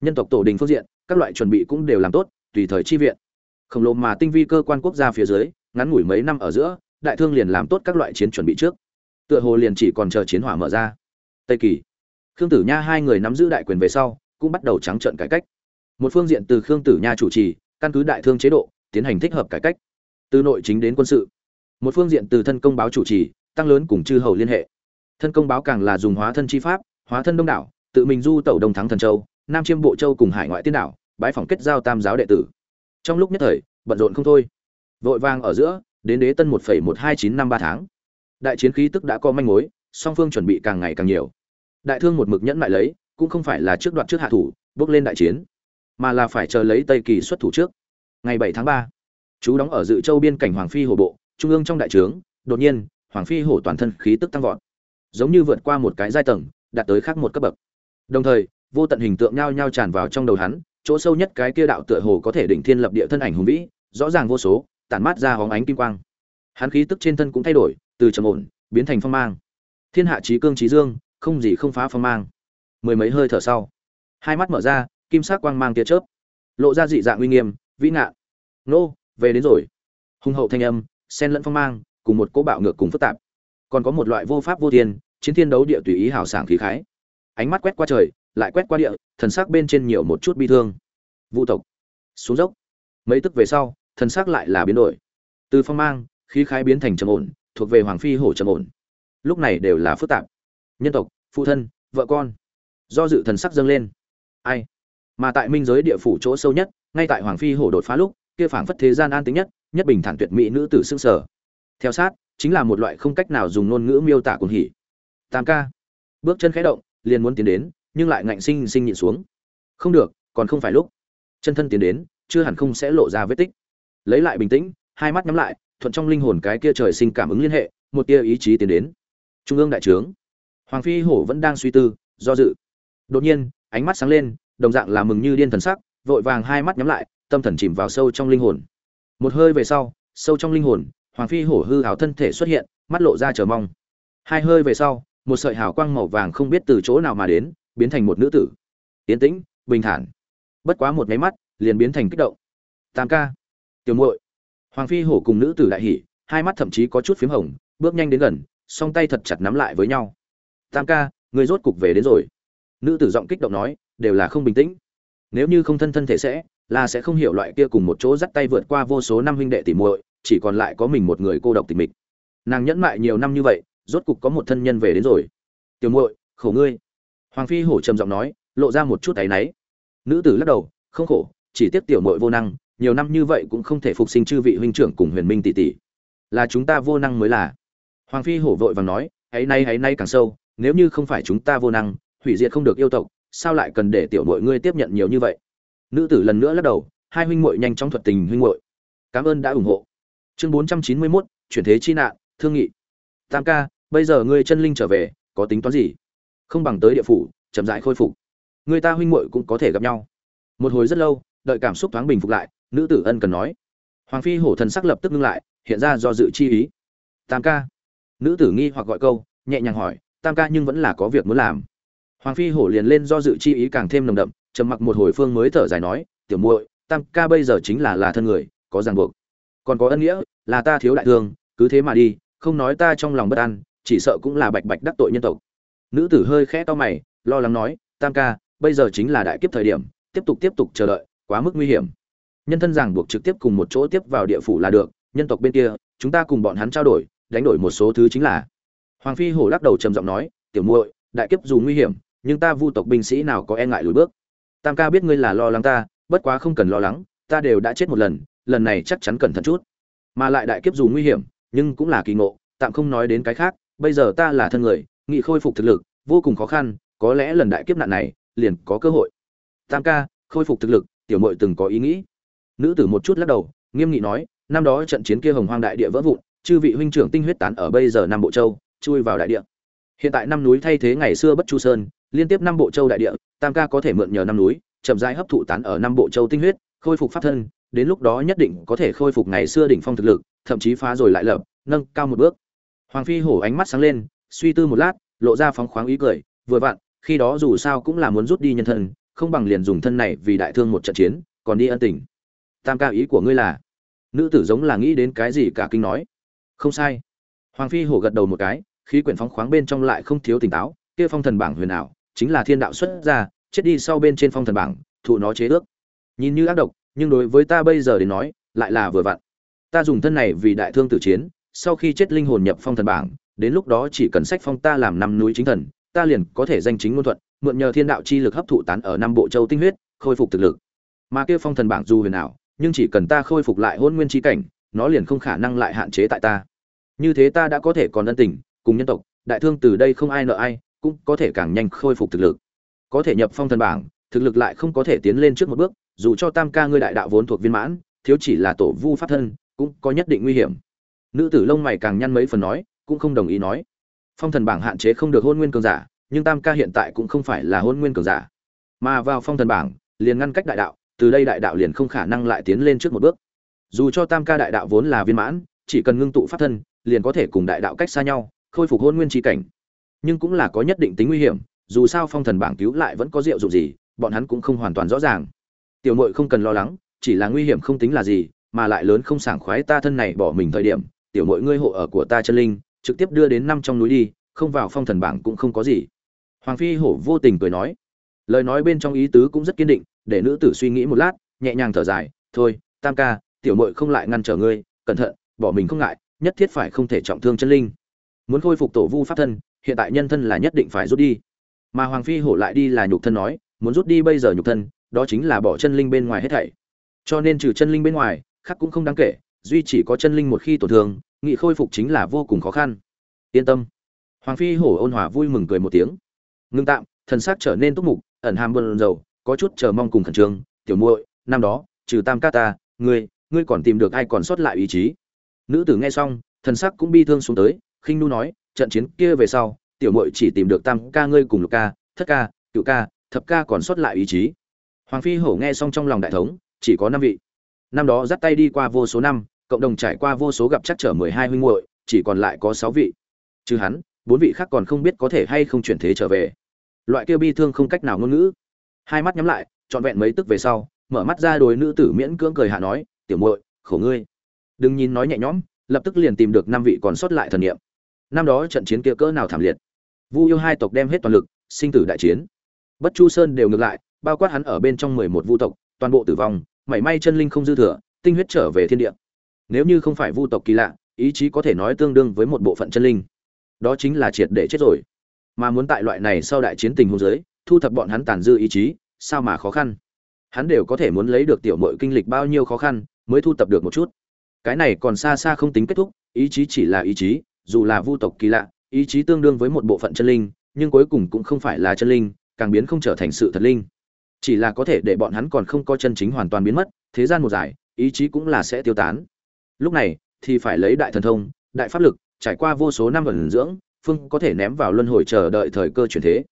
Nhân tộc tổ đình phương diện, các loại chuẩn bị cũng đều làm tốt, tùy thời chi viện. Khổng lồ mà tinh vi cơ quan quốc gia phía dưới, ngắn ngủi mấy năm ở giữa, đại thương liền làm tốt các loại chiến chuẩn bị trước. Tựa hồ liền chỉ còn chờ chiến hỏa mở ra. Tây kỳ. Khương tử nha hai người nắm giữ đại quyền về sau, cũng bắt đầu trắng trợn cải cách. Một phương diện từ khương tử nha chủ trì, căn cứ đại thương chế độ, tiến hành thích hợp cải cách. Từ nội chính đến quân sự. Một phương diện từ thân công báo chủ trì, tăng lớn cùng chư hầu liên hệ thân công báo càng là dùng hóa thân chi pháp, hóa thân đông đảo, tự mình du tẩu đông thắng thần châu, nam chiêm bộ châu cùng hải ngoại tiên đảo bãi phòng kết giao tam giáo đệ tử. Trong lúc nhất thời, bận rộn không thôi. Vội vàng ở giữa, đến đế tân một một hai chín năm ba tháng. Đại chiến khí tức đã có manh mối, song phương chuẩn bị càng ngày càng nhiều. Đại thương một mực nhẫn lại lấy, cũng không phải là trước đoạn trước hạ thủ, bước lên đại chiến, mà là phải chờ lấy tây kỳ xuất thủ trước. Ngày bảy tháng ba, chú đóng ở dự châu biên cảnh hoàng phi hổ bộ, trung ương trong đại trướng, đột nhiên, hoàng phi hổ toàn thân khí tức tăng vọt giống như vượt qua một cái giai tầng, đạt tới khác một cấp bậc. Đồng thời, vô tận hình tượng nhao nhao tràn vào trong đầu hắn, chỗ sâu nhất cái kia đạo tựa hồ có thể đỉnh thiên lập địa thân ảnh hùng vĩ, rõ ràng vô số, tản mát ra hóng ánh kim quang. Hắn khí tức trên thân cũng thay đổi, từ trầm ổn, biến thành phong mang. Thiên hạ trí cương trí dương, không gì không phá phong mang. Mười mấy hơi thở sau, hai mắt mở ra, kim sắc quang mang tia chớp, lộ ra dị dạng uy nghiêm, vĩ ngạn nô, về đến rồi. Hùng hậu thanh âm sen lẫn phong mang, cùng một cỗ bạo ngược cùng phức tạp còn có một loại vô pháp vô thiên, chiến thiên đấu địa tùy ý hào sảng khí khái. Ánh mắt quét qua trời, lại quét qua địa, thần sắc bên trên nhiều một chút bi thương. Vũ tộc, xuống dốc. Mấy tức về sau, thần sắc lại là biến đổi. Từ phong mang, khí khái biến thành trầm ổn, thuộc về hoàng phi hổ trầm ổn. Lúc này đều là phức tạp. Nhân tộc, phụ thân, vợ con. Do dự thần sắc dâng lên. Ai? Mà tại minh giới địa phủ chỗ sâu nhất, ngay tại hoàng phi hổ đột phá lúc, kia phảng phất thế gian an tính nhất nhất bình thản tuyệt mỹ nữ tử xương sở theo sát chính là một loại không cách nào dùng ngôn ngữ miêu tả cuồng hỉ. Tam ca. Bước chân khẽ động, liền muốn tiến đến, nhưng lại ngạnh sinh sinh nhịn xuống. Không được, còn không phải lúc. Chân thân tiến đến, chưa hẳn không sẽ lộ ra vết tích. Lấy lại bình tĩnh, hai mắt nhắm lại, thuận trong linh hồn cái kia trời sinh cảm ứng liên hệ, một tia ý chí tiến đến. Trung ương đại trướng. Hoàng phi hổ vẫn đang suy tư, do dự. Đột nhiên, ánh mắt sáng lên, đồng dạng là mừng như điên thần sắc, vội vàng hai mắt nhắm lại, tâm thần chìm vào sâu trong linh hồn. Một hơi về sau, sâu trong linh hồn hoàng phi hổ hư hào thân thể xuất hiện, mắt lộ ra chờ mong. Hai hơi về sau, một sợi hào quang màu vàng không biết từ chỗ nào mà đến, biến thành một nữ tử. Yến tĩnh, bình thản. Bất quá một máy mắt, liền biến thành kích động. Tam ca. Tiểu muội. Hoàng phi hổ cùng nữ tử đại hỉ, hai mắt thậm chí có chút p h í m hồng, bước nhanh đến gần, song tay thật chặt nắm lại với nhau. Tam ca, người rốt cục về đến rồi. Nữ tử giọng kích động nói, đều là không bình tĩnh. Nếu như không thân thân thể sẽ, là sẽ không hiểu loại kia cùng một chỗ dắt tay vượt qua vô số năm huynh đệ tỉ muội chỉ còn lại có mình một người cô độc tịch mịch. Nàng nhẫn mại nhiều năm như vậy, rốt cục có một thân nhân về đến rồi. Tiểu muội, khổ ngươi. Hoàng phi hổ trầm giọng nói, lộ ra một chút áy náy. Nữ tử lắc đầu, không khổ, chỉ tiếc tiểu muội vô năng, nhiều năm như vậy cũng không thể phục sinh chư vị huynh trưởng cùng huyền minh tỷ tỷ. Là chúng ta vô năng mới là. Hoàng phi hổ vội vàng nói ấy nay ấy nay càng sâu, nếu như không phải chúng ta vô năng, hủy diệt không được yêu tộc, sao lại cần để tiểu muội ngươi tiếp nhận nhiều như vậy? Nữ tử lần nữa lắc đầu, hai huynh muội nhanh chóng thuật tình huynh muội. Cảm ơn đã ủng hộ chương bốn trăm chín mươi 491, chuyển thế chi nạn thương nghị. Tam ca bây giờ ngươi chân linh trở về có tính toán gì? Không bằng tới địa phủ chậm rãi khôi phục. Người ta huynh muội cũng có thể gặp nhau. Một hồi rất lâu đợi cảm xúc thoáng bình phục lại nữ tử ân cần nói. Hoàng phi hổ thần sắc lập tức ngưng lại hiện ra do dự chi ý. Tam ca. Nữ tử nghi hoặc gọi câu nhẹ nhàng hỏi tam ca nhưng vẫn là có việc muốn làm. Hoàng phi hổ liền lên do dự chi ý càng thêm nồng đậm trầm mặc một hồi phương mới thở dài nói tiểu muội tam ca bây giờ chính là là thân người có ràng buộc còn có ân nghĩa, là ta thiếu đại thương, cứ thế mà đi, không nói ta trong lòng bất an, chỉ sợ cũng là bạch bạch đắc tội nhân tộc. Nữ tử hơi khẽ to mày, lo lắng nói, tam ca, bây giờ chính là đại kiếp thời điểm, tiếp tục tiếp tục chờ đợi, quá mức nguy hiểm. Nhân thân giảng buộc trực tiếp cùng một chỗ tiếp vào địa phủ là được, nhân tộc bên kia, chúng ta cùng bọn hắn trao đổi, đánh đổi một số thứ chính là. Hoàng phi hổ lắc đầu trầm giọng nói, tiểu muội, đại kiếp dù nguy hiểm, nhưng ta vu tộc binh sĩ nào có e ngại lùi bước. Tam ca biết ngươi là lo lắng ta, bất quá không cần lo lắng, ta đều đã chết một lần lần này chắc chắn cẩn thận chút. Mà lại đại kiếp dù nguy hiểm, nhưng cũng là kỳ ngộ, tạm không nói đến cái khác, bây giờ ta là thân người, nghị khôi phục thực lực, vô cùng khó khăn, có lẽ lần đại kiếp nạn này, liền có cơ hội. Tam ca, khôi phục thực lực, tiểu mội từng có ý nghĩ. Nữ tử một chút lắc đầu, nghiêm nghị nói, năm đó trận chiến kia hồng hoang đại địa vỡ vụn, chư vị huynh trưởng tinh huyết tán ở bây giờ nam bộ châu, chui vào đại địa. Hiện tại năm núi thay thế ngày xưa bất chu sơn, liên tiếp năm bộ châu đại địa, tam ca có thể mượn nhờ năm núi, chậm rãi hấp thụ tán ở năm bộ châu tinh huyết, khôi phục pháp thân đến lúc đó nhất định có thể khôi phục ngày xưa đỉnh phong thực lực, thậm chí phá rồi lại lập, nâng cao một bước. Hoàng phi hổ ánh mắt sáng lên, suy tư một lát, lộ ra phóng khoáng ý cười, vừa vặn, khi đó dù sao cũng là muốn rút đi nhân thân, không bằng liền dùng thân này vì đại thương một trận chiến, còn đi ân tình. Tam ca ý của ngươi là? Nữ tử giống là nghĩ đến cái gì cả kinh nói. Không sai. Hoàng phi hổ gật đầu một cái, khí quyển phóng khoáng bên trong lại không thiếu tỉnh táo, kia phong thần bảng huyền ảo, chính là thiên đạo xuất ra, chết đi sau bên trên phong thần bảng, thụ nó chế ước. Nhìn như ác độc nhưng đối với ta bây giờ đến nói, lại là vừa vặn. Ta dùng thân này vì đại thương tử chiến, sau khi chết linh hồn nhập phong thần bảng, đến lúc đó chỉ cần sách phong ta làm năm núi chính thần, ta liền có thể danh chính ngôn thuận, mượn nhờ thiên đạo chi lực hấp thụ tán ở năm bộ châu tinh huyết, khôi phục thực lực. Mà kia phong thần bảng dù huyền ảo, nhưng chỉ cần ta khôi phục lại hôn nguyên chi cảnh, nó liền không khả năng lại hạn chế tại ta. Như thế ta đã có thể còn ân tình, cùng nhân tộc, đại thương từ đây không ai nợ ai, cũng có thể càng nhanh khôi phục thực lực. Có thể nhập phong thần bảng, thực lực lại không có thể tiến lên trước một bước dù cho tam ca ngươi đại đạo vốn thuộc viên mãn, thiếu chỉ là tổ vu pháp thân, cũng có nhất định nguy hiểm. Nữ tử lông mày càng nhăn mấy phần nói, cũng không đồng ý nói. Phong thần bảng hạn chế không được hôn nguyên cường giả, nhưng tam ca hiện tại cũng không phải là hôn nguyên cường giả. Mà vào phong thần bảng, liền ngăn cách đại đạo, từ đây đại đạo liền không khả năng lại tiến lên trước một bước. Dù cho tam ca đại đạo vốn là viên mãn, chỉ cần ngưng tụ pháp thân, liền có thể cùng đại đạo cách xa nhau, khôi phục hôn nguyên trí cảnh. Nhưng cũng là có nhất định tính nguy hiểm, dù sao phong thần bảng cứu lại vẫn có diệu dụng gì, bọn hắn cũng không hoàn toàn rõ ràng tiểu mội không cần lo lắng, chỉ là nguy hiểm không tính là gì, mà lại lớn không sảng khoái ta thân này bỏ mình thời điểm, tiểu mội ngươi hộ ở của ta chân linh, trực tiếp đưa đến năm trong núi đi, không vào phong thần bảng cũng không có gì. Hoàng phi hổ vô tình cười nói. Lời nói bên trong ý tứ cũng rất kiên định, để nữ tử suy nghĩ một lát, nhẹ nhàng thở dài, thôi, tam ca, tiểu mội không lại ngăn trở ngươi, cẩn thận, bỏ mình không ngại, nhất thiết phải không thể trọng thương chân linh. Muốn khôi phục tổ vu pháp thân, hiện tại nhân thân là nhất định phải rút đi. Mà hoàng phi hổ lại đi là nhục thân nói, muốn rút đi bây giờ nhục thân đó chính là bỏ chân linh bên ngoài hết thảy. Cho nên trừ chân linh bên ngoài, khác cũng không đáng kể, duy chỉ có chân linh một khi tổn thương, nghị khôi phục chính là vô cùng khó khăn. Yên tâm. Hoàng phi hổ ôn hòa vui mừng cười một tiếng. Ngưng tạm, thần sắc trở nên túc mục, ẩn hàm bơn dầu có chút chờ mong cùng khẩn trương. Tiểu muội, năm đó, trừ tam ca ta, ngươi ngươi còn tìm được ai còn sót lại ý chí? Nữ tử nghe xong, thần sắc cũng bi thương xuống tới, khinh nu nói, trận chiến kia về sau, tiểu muội chỉ tìm được tam ca, ngươi cùng lục ca, thất ca, cựu ca, thập ca còn sót lại ý chí hoàng phi hổ nghe xong trong lòng đại thống, chỉ có năm vị. Năm đó dắt tay đi qua vô số năm, cộng đồng trải qua vô số gặp chắc trở mười hai huynh muội, chỉ còn lại có sáu vị. Chứ hắn, bốn vị khác còn không biết có thể hay không chuyển thế trở về. Loại kia bi thương không cách nào ngôn ngữ. Hai mắt nhắm lại, trọn vẹn mấy tức về sau, mở mắt ra đối nữ tử miễn cưỡng cười hạ nói, tiểu muội, khổ ngươi. Đừng nhìn nói nhẹ nhõm, lập tức liền tìm được năm vị còn sót lại thần niệm. Năm đó trận chiến kia cỡ nào thảm liệt. Vu yêu hai tộc đem hết toàn lực, sinh tử đại chiến. Bất chu sơn đều ngược lại bao quát hắn ở bên trong mười một vu tộc, toàn bộ tử vong, mảy may chân linh không dư thừa, tinh huyết trở về thiên địa. Nếu như không phải vu tộc kỳ lạ, ý chí có thể nói tương đương với một bộ phận chân linh. Đó chính là triệt để chết rồi. Mà muốn tại loại này sau đại chiến tình huống giới thu thập bọn hắn tàn dư ý chí, sao mà khó khăn? Hắn đều có thể muốn lấy được tiểu muội kinh lịch bao nhiêu khó khăn, mới thu tập được một chút. Cái này còn xa xa không tính kết thúc, ý chí chỉ là ý chí, dù là vu tộc kỳ lạ, ý chí tương đương với một bộ phận chân linh, nhưng cuối cùng cũng không phải là chân linh, càng biến không trở thành sự thật linh chỉ là có thể để bọn hắn còn không có chân chính hoàn toàn biến mất, thế gian một giải, ý chí cũng là sẽ tiêu tán. Lúc này, thì phải lấy đại thần thông, đại pháp lực, trải qua vô số năm ẩn dưỡng, phương có thể ném vào luân hồi chờ đợi thời cơ chuyển thế.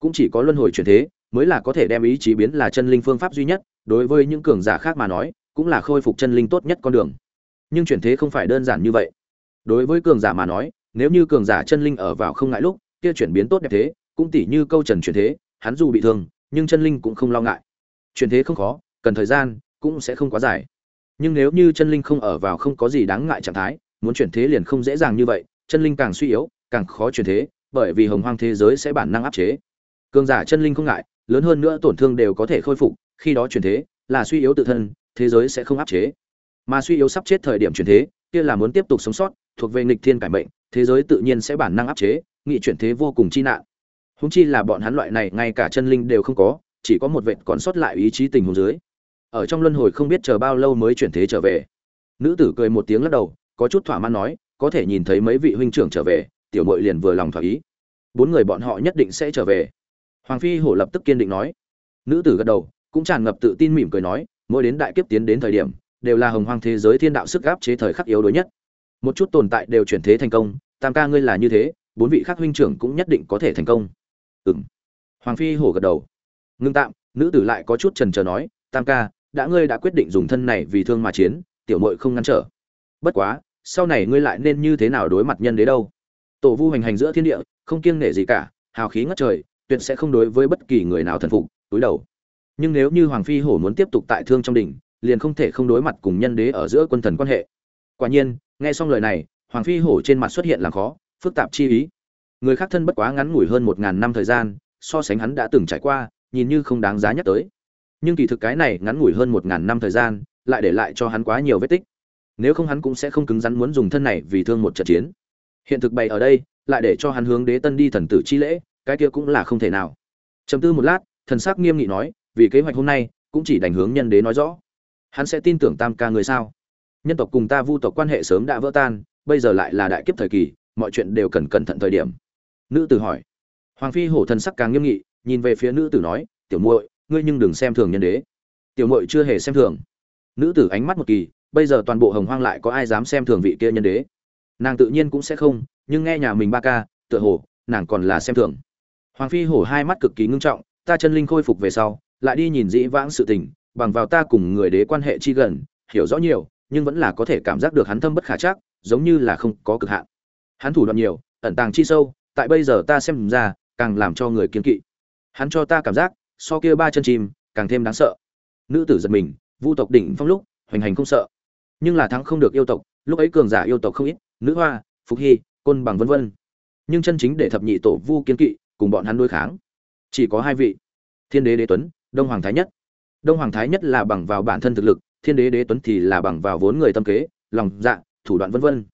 Cũng chỉ có luân hồi chuyển thế, mới là có thể đem ý chí biến là chân linh phương pháp duy nhất, đối với những cường giả khác mà nói, cũng là khôi phục chân linh tốt nhất con đường. Nhưng chuyển thế không phải đơn giản như vậy. Đối với cường giả mà nói, nếu như cường giả chân linh ở vào không ngại lúc, kia chuyển biến tốt đẹp thế, cũng tỉ như câu trần chuyển thế, hắn dù bị thương nhưng chân linh cũng không lo ngại. Chuyển thế không khó, cần thời gian cũng sẽ không quá dài. Nhưng nếu như chân linh không ở vào không có gì đáng ngại trạng thái, muốn chuyển thế liền không dễ dàng như vậy, chân linh càng suy yếu, càng khó chuyển thế, bởi vì hồng hoang thế giới sẽ bản năng áp chế. Cường giả chân linh không ngại, lớn hơn nữa tổn thương đều có thể khôi phục, khi đó chuyển thế là suy yếu tự thân, thế giới sẽ không áp chế. Mà suy yếu sắp chết thời điểm chuyển thế, kia là muốn tiếp tục sống sót, thuộc về nghịch thiên cải mệnh, thế giới tự nhiên sẽ bản năng áp chế, nghị chuyển thế vô cùng chi nạn húng chi là bọn hắn loại này, ngay cả chân linh đều không có, chỉ có một vệt còn sót lại ý chí tình huống dưới. Ở trong luân hồi không biết chờ bao lâu mới chuyển thế trở về. Nữ tử cười một tiếng lắc đầu, có chút thỏa mãn nói, có thể nhìn thấy mấy vị huynh trưởng trở về, tiểu mội liền vừa lòng thỏa ý. Bốn người bọn họ nhất định sẽ trở về. Hoàng phi hổ lập tức kiên định nói. Nữ tử gật đầu, cũng tràn ngập tự tin mỉm cười nói, mỗi đến đại kiếp tiến đến thời điểm, đều là hồng hoang thế giới thiên đạo sức gáp chế thời khắc yếu đuối nhất. Một chút tồn tại đều chuyển thế thành công, tam ca ngươi là như thế, bốn vị khác huynh trưởng cũng nhất định có thể thành công ừm. Hoàng phi hổ gật đầu. Ngưng tạm, nữ tử lại có chút trần trờ nói, tam ca, đã ngươi đã quyết định dùng thân này vì thương mà chiến, tiểu muội không ngăn trở. Bất quá, sau này ngươi lại nên như thế nào đối mặt nhân đế đâu? Tổ vu hành hành giữa thiên địa, không kiêng nể gì cả, hào khí ngất trời, tuyệt sẽ không đối với bất kỳ người nào thần phục, túi đầu. Nhưng nếu như hoàng phi hổ muốn tiếp tục tại thương trong đỉnh, liền không thể không đối mặt cùng nhân đế ở giữa quân thần quan hệ. Quả nhiên, nghe xong lời này, hoàng phi hổ trên mặt xuất hiện là khó, phức tạp chi ý người khác thân bất quá ngắn ngủi hơn một ngàn năm thời gian, so sánh hắn đã từng trải qua, nhìn như không đáng giá nhắc tới. Nhưng kỳ thực cái này ngắn ngủi hơn một ngàn năm thời gian, lại để lại cho hắn quá nhiều vết tích. Nếu không hắn cũng sẽ không cứng rắn muốn dùng thân này vì thương một trận chiến. Hiện thực bày ở đây, lại để cho hắn hướng đế tân đi thần tử chi lễ, cái kia cũng là không thể nào. Chấm tư một lát, thần sắc nghiêm nghị nói, vì kế hoạch hôm nay, cũng chỉ đành hướng nhân đế nói rõ. Hắn sẽ tin tưởng tam ca người sao? Nhân tộc cùng ta vu tộc quan hệ sớm đã vỡ tan, bây giờ lại là đại kiếp thời kỳ, mọi chuyện đều cần cẩn thận thời điểm nữ tử hỏi. Hoàng phi hổ thần sắc càng nghiêm nghị, nhìn về phía nữ tử nói, tiểu muội, ngươi nhưng đừng xem thường nhân đế. Tiểu muội chưa hề xem thường. Nữ tử ánh mắt một kỳ, bây giờ toàn bộ hồng hoang lại có ai dám xem thường vị kia nhân đế? Nàng tự nhiên cũng sẽ không, nhưng nghe nhà mình ba ca, tựa hồ, nàng còn là xem thường. Hoàng phi hổ hai mắt cực kỳ ngưng trọng, ta chân linh khôi phục về sau, lại đi nhìn dĩ vãng sự tình, bằng vào ta cùng người đế quan hệ chi gần, hiểu rõ nhiều, nhưng vẫn là có thể cảm giác được hắn thâm bất khả chắc, giống như là không có cực hạn. Hắn thủ đoạn nhiều, ẩn tàng chi sâu tại bây giờ ta xem ra, càng làm cho người kiên kỵ. Hắn cho ta cảm giác, so kia ba chân chim, càng thêm đáng sợ. Nữ tử giật mình, vu tộc đỉnh phong lúc, hoành hành không sợ. Nhưng là thắng không được yêu tộc, lúc ấy cường giả yêu tộc không ít, nữ hoa, phục hy, côn bằng vân vân. Nhưng chân chính để thập nhị tổ vu kiên kỵ, cùng bọn hắn đối kháng. Chỉ có hai vị. Thiên đế đế tuấn, đông hoàng thái nhất. Đông hoàng thái nhất là bằng vào bản thân thực lực, thiên đế đế tuấn thì là bằng vào vốn người tâm kế, lòng dạ thủ đoạn vân vân.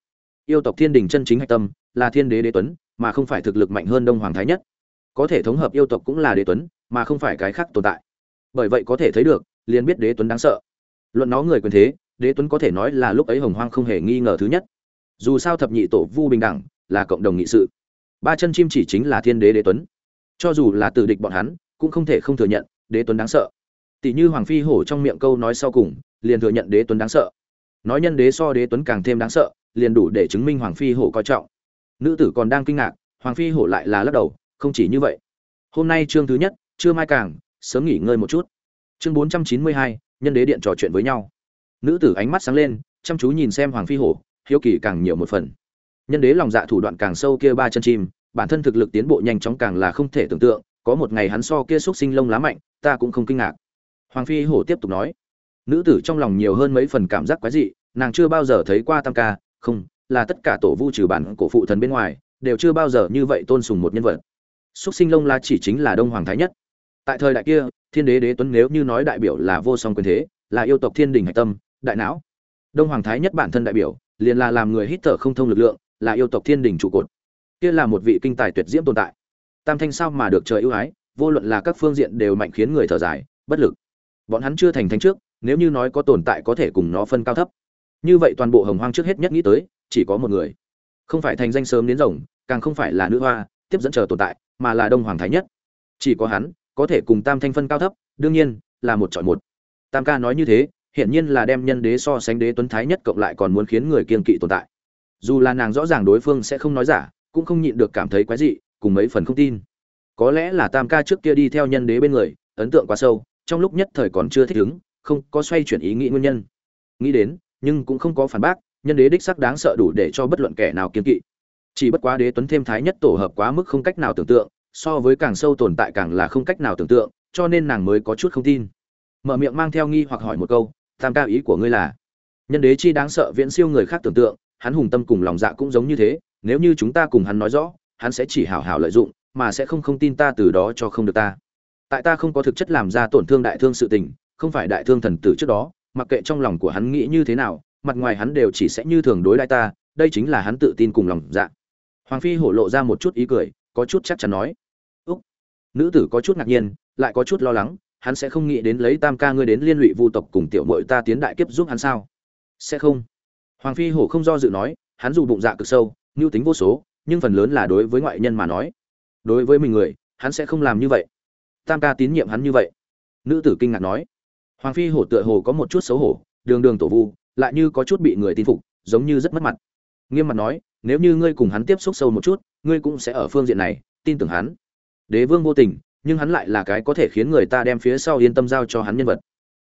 Yêu tộc thiên đình chân chính hạch tâm là thiên đế đế tuấn mà không phải thực lực mạnh hơn đông hoàng thái nhất. Có thể thống hợp yêu tộc cũng là đế tuấn, mà không phải cái khác tồn tại. Bởi vậy có thể thấy được, liền biết đế tuấn đáng sợ. Luận nó người quyền thế, đế tuấn có thể nói là lúc ấy hồng hoang không hề nghi ngờ thứ nhất. Dù sao thập nhị tổ vu bình đẳng là cộng đồng nghị sự. Ba chân chim chỉ chính là thiên đế đế tuấn. Cho dù là tử địch bọn hắn, cũng không thể không thừa nhận, đế tuấn đáng sợ. Tỷ như hoàng phi hổ trong miệng câu nói sau cùng, liền thừa nhận đế tuấn đáng sợ. Nói nhân đế so đế tuấn càng thêm đáng sợ, liền đủ để chứng minh hoàng phi hổ coi trọng nữ tử còn đang kinh ngạc, hoàng phi hổ lại là lắc đầu, không chỉ như vậy. Hôm nay chương thứ nhất chưa mai càng, sớm nghỉ ngơi một chút. Chương bốn trăm chín mươi hai, nhân đế điện trò chuyện với nhau. Nữ tử ánh mắt sáng lên, chăm chú nhìn xem hoàng phi hổ, hiếu kỳ càng nhiều một phần. Nhân đế lòng dạ thủ đoạn càng sâu kia ba chân chim, bản thân thực lực tiến bộ nhanh chóng càng là không thể tưởng tượng, có một ngày hắn so kia xúc sinh lông lá mạnh, ta cũng không kinh ngạc. Hoàng phi hổ tiếp tục nói, nữ tử trong lòng nhiều hơn mấy phần cảm giác quái dị, nàng chưa bao giờ thấy qua tam ca, không là tất cả tổ vu trừ bản cổ phụ thần bên ngoài, đều chưa bao giờ như vậy tôn sùng một nhân vật. Xúc sinh lông la chỉ chính là đông hoàng thái nhất. Tại thời đại kia, thiên đế đế tuấn nếu như nói đại biểu là vô song quyền thế, là yêu tộc thiên đình hạch tâm, đại não. Đông hoàng thái nhất bản thân đại biểu, liền là làm người hít thở không thông lực lượng, là yêu tộc thiên đình trụ cột. Kia là một vị kinh tài tuyệt diễm tồn tại. Tam thanh sao mà được trời ưu ái, vô luận là các phương diện đều mạnh khiến người thở dài, bất lực. Bọn hắn chưa thành thánh trước, nếu như nói có tồn tại có thể cùng nó phân cao thấp. Như vậy toàn bộ hồng hoang trước hết nhất nghĩ tới chỉ có một người. Không phải thành danh sớm đến rồng, càng không phải là nữ hoa, tiếp dẫn chờ tồn tại, mà là đông hoàng thái nhất. Chỉ có hắn, có thể cùng tam thanh phân cao thấp, đương nhiên, là một chọn một. Tam ca nói như thế, hiển nhiên là đem nhân đế so sánh đế tuấn thái nhất cộng lại còn muốn khiến người kiên kỵ tồn tại. Dù là nàng rõ ràng đối phương sẽ không nói giả, cũng không nhịn được cảm thấy quái dị, cùng mấy phần không tin. Có lẽ là tam ca trước kia đi theo nhân đế bên người, ấn tượng quá sâu, trong lúc nhất thời còn chưa thích ứng, không có xoay chuyển ý nghĩ nguyên nhân. Nghĩ đến, nhưng cũng không có phản bác nhân đế đích sắc đáng sợ đủ để cho bất luận kẻ nào kiên kỵ. Chỉ bất quá đế tuấn thêm thái nhất tổ hợp quá mức không cách nào tưởng tượng, so với càng sâu tồn tại càng là không cách nào tưởng tượng, cho nên nàng mới có chút không tin. Mở miệng mang theo nghi hoặc hỏi một câu, tam ca, ý của ngươi là? Nhân đế chi đáng sợ viễn siêu người khác tưởng tượng, hắn hùng tâm cùng lòng dạ cũng giống như thế, nếu như chúng ta cùng hắn nói rõ, hắn sẽ chỉ hảo hảo lợi dụng, mà sẽ không không tin ta từ đó cho không được ta. Tại ta không có thực chất làm ra tổn thương đại thương sự tình, không phải đại thương thần tử trước đó, mặc kệ trong lòng của hắn nghĩ như thế nào mặt ngoài hắn đều chỉ sẽ như thường đối đãi ta, đây chính là hắn tự tin cùng lòng dạ. Hoàng phi hổ lộ ra một chút ý cười, có chút chắc chắn nói. Úc. Nữ tử có chút ngạc nhiên, lại có chút lo lắng, hắn sẽ không nghĩ đến lấy tam ca ngươi đến liên lụy vu tộc cùng tiểu muội ta tiến đại kiếp giúp hắn sao? Sẽ không. Hoàng phi hổ không do dự nói, hắn dù bụng dạ cực sâu nhu tính vô số, nhưng phần lớn là đối với ngoại nhân mà nói. Đối với mình người, hắn sẽ không làm như vậy. Tam ca tín nhiệm hắn như vậy. Nữ tử kinh ngạc nói. Hoàng phi hổ tựa hồ có một chút xấu hổ, đường đường tổ vu lại như có chút bị người tin phục, giống như rất mất mặt. Nghiêm mặt nói, nếu như ngươi cùng hắn tiếp xúc sâu một chút, ngươi cũng sẽ ở phương diện này, tin tưởng hắn. Đế vương vô tình, nhưng hắn lại là cái có thể khiến người ta đem phía sau yên tâm giao cho hắn nhân vật.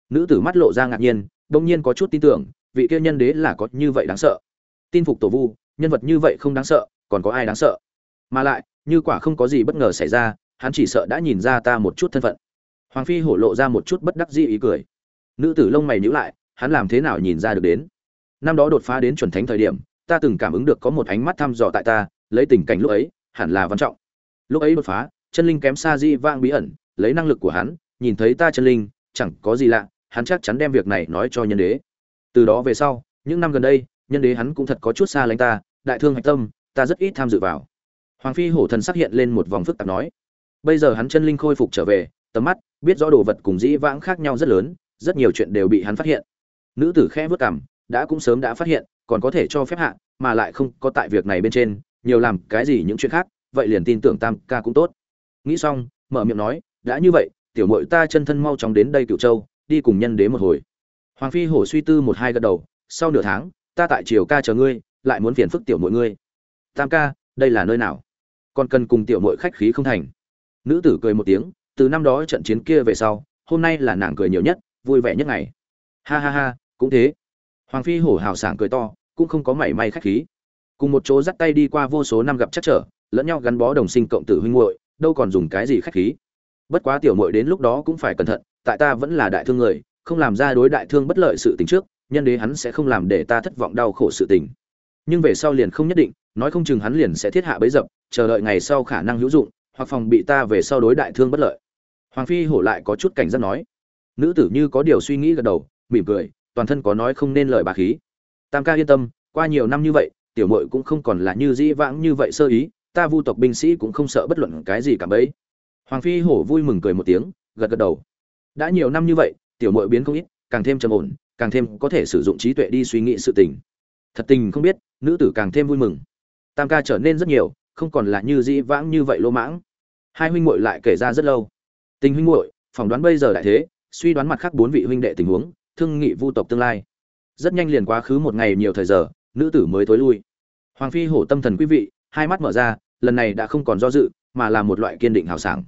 Nữ tử mắt lộ ra ngạc nhiên, đông nhiên có chút tin tưởng, vị kia nhân đế là có như vậy đáng sợ. Tin phục tổ vu, nhân vật như vậy không đáng sợ, còn có ai đáng sợ? Mà lại, như quả không có gì bất ngờ xảy ra, hắn chỉ sợ đã nhìn ra ta một chút thân phận. Hoàng phi hổ lộ ra một chút bất đắc dĩ ý cười. Nữ tử lông mày nhíu lại hắn làm thế nào nhìn ra được đến? Năm đó đột phá đến chuẩn thánh thời điểm, ta từng cảm ứng được có một ánh mắt thăm dò tại ta, lấy tình cảnh lúc ấy, hẳn là văn trọng. Lúc ấy đột phá, chân linh kém xa di vang bí ẩn, lấy năng lực của hắn, nhìn thấy ta chân linh, chẳng có gì lạ, hắn chắc chắn đem việc này nói cho nhân đế. Từ đó về sau, những năm gần đây, nhân đế hắn cũng thật có chút xa lánh ta, đại thương hạch tâm, ta rất ít tham dự vào. Hoàng phi hổ thần xác hiện lên một vòng phức tạp nói. Bây giờ hắn chân linh khôi phục trở về, tầm mắt, biết rõ đồ vật cùng dĩ vãng khác nhau rất lớn, rất nhiều chuyện đều bị hắn phát hiện nữ tử khẽ vớt cảm đã cũng sớm đã phát hiện, còn có thể cho phép hạ, mà lại không có tại việc này bên trên, nhiều làm cái gì những chuyện khác, vậy liền tin tưởng tam ca cũng tốt. Nghĩ xong, mở miệng nói, đã như vậy, tiểu mội ta chân thân mau chóng đến đây cựu châu, đi cùng nhân đế một hồi. Hoàng phi hổ suy tư một hai gật đầu, sau nửa tháng, ta tại triều ca chờ ngươi, lại muốn phiền phức tiểu mội ngươi. Tam ca, đây là nơi nào? Còn cần cùng tiểu mội khách khí không thành. Nữ tử cười một tiếng, từ năm đó trận chiến kia về sau, hôm nay là nàng cười nhiều nhất, vui vẻ nhất ngày. Ha ha ha cũng thế. Hoàng phi hổ hào sảng cười to, cũng không có mảy may khách khí. Cùng một chỗ dắt tay đi qua vô số năm gặp chắc trở, lẫn nhau gắn bó đồng sinh cộng tử huynh muội, đâu còn dùng cái gì khách khí. Bất quá tiểu muội đến lúc đó cũng phải cẩn thận, tại ta vẫn là đại thương người, không làm ra đối đại thương bất lợi sự tình trước, nhân đế hắn sẽ không làm để ta thất vọng đau khổ sự tình. Nhưng về sau liền không nhất định, nói không chừng hắn liền sẽ thiết hạ bấy dập, chờ đợi ngày sau khả năng hữu dụng, hoặc phòng bị ta về sau đối đại thương bất lợi. Hoàng phi hổ lại có chút cảnh giác nói. Nữ tử như có điều suy nghĩ gật đầu, mỉm cười toàn thân có nói không nên lời bà khí. Tam ca yên tâm, qua nhiều năm như vậy, tiểu mội cũng không còn là như dĩ vãng như vậy sơ ý, ta vu tộc binh sĩ cũng không sợ bất luận cái gì cả bấy. Hoàng phi hổ vui mừng cười một tiếng, gật gật đầu. Đã nhiều năm như vậy, tiểu mội biến không ít, càng thêm trầm ổn, càng thêm có thể sử dụng trí tuệ đi suy nghĩ sự tình. Thật tình không biết, nữ tử càng thêm vui mừng. Tam ca trở nên rất nhiều, không còn là như dĩ vãng như vậy lỗ mãng. Hai huynh muội lại kể ra rất lâu. Tình huynh muội, phỏng đoán bây giờ đại thế, suy đoán mặt khác bốn vị huynh đệ tình huống thương nghị vu tộc tương lai. Rất nhanh liền quá khứ một ngày nhiều thời giờ, nữ tử mới tối lui. Hoàng phi hổ tâm thần quý vị, hai mắt mở ra, lần này đã không còn do dự, mà là một loại kiên định hào sảng.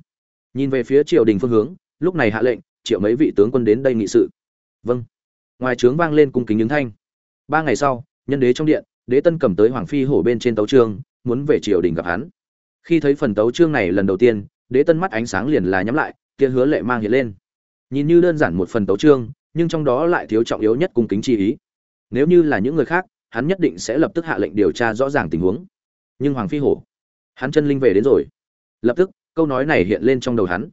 Nhìn về phía triều đình phương hướng, lúc này hạ lệnh, triệu mấy vị tướng quân đến đây nghị sự. Vâng. Ngoài trướng vang lên cung kính những thanh. Ba ngày sau, nhân đế trong điện, đế tân cầm tới hoàng phi hổ bên trên tấu trương, muốn về triều đình gặp hắn. Khi thấy phần tấu trương này lần đầu tiên, đế tân mắt ánh sáng liền là nhắm lại kia hứa lệ mang hiện lên. Nhìn như đơn giản một phần tấu trương nhưng trong đó lại thiếu trọng yếu nhất cung kính chi ý. Nếu như là những người khác, hắn nhất định sẽ lập tức hạ lệnh điều tra rõ ràng tình huống. Nhưng hoàng phi hổ, hắn chân linh về đến rồi. Lập tức, câu nói này hiện lên trong đầu hắn.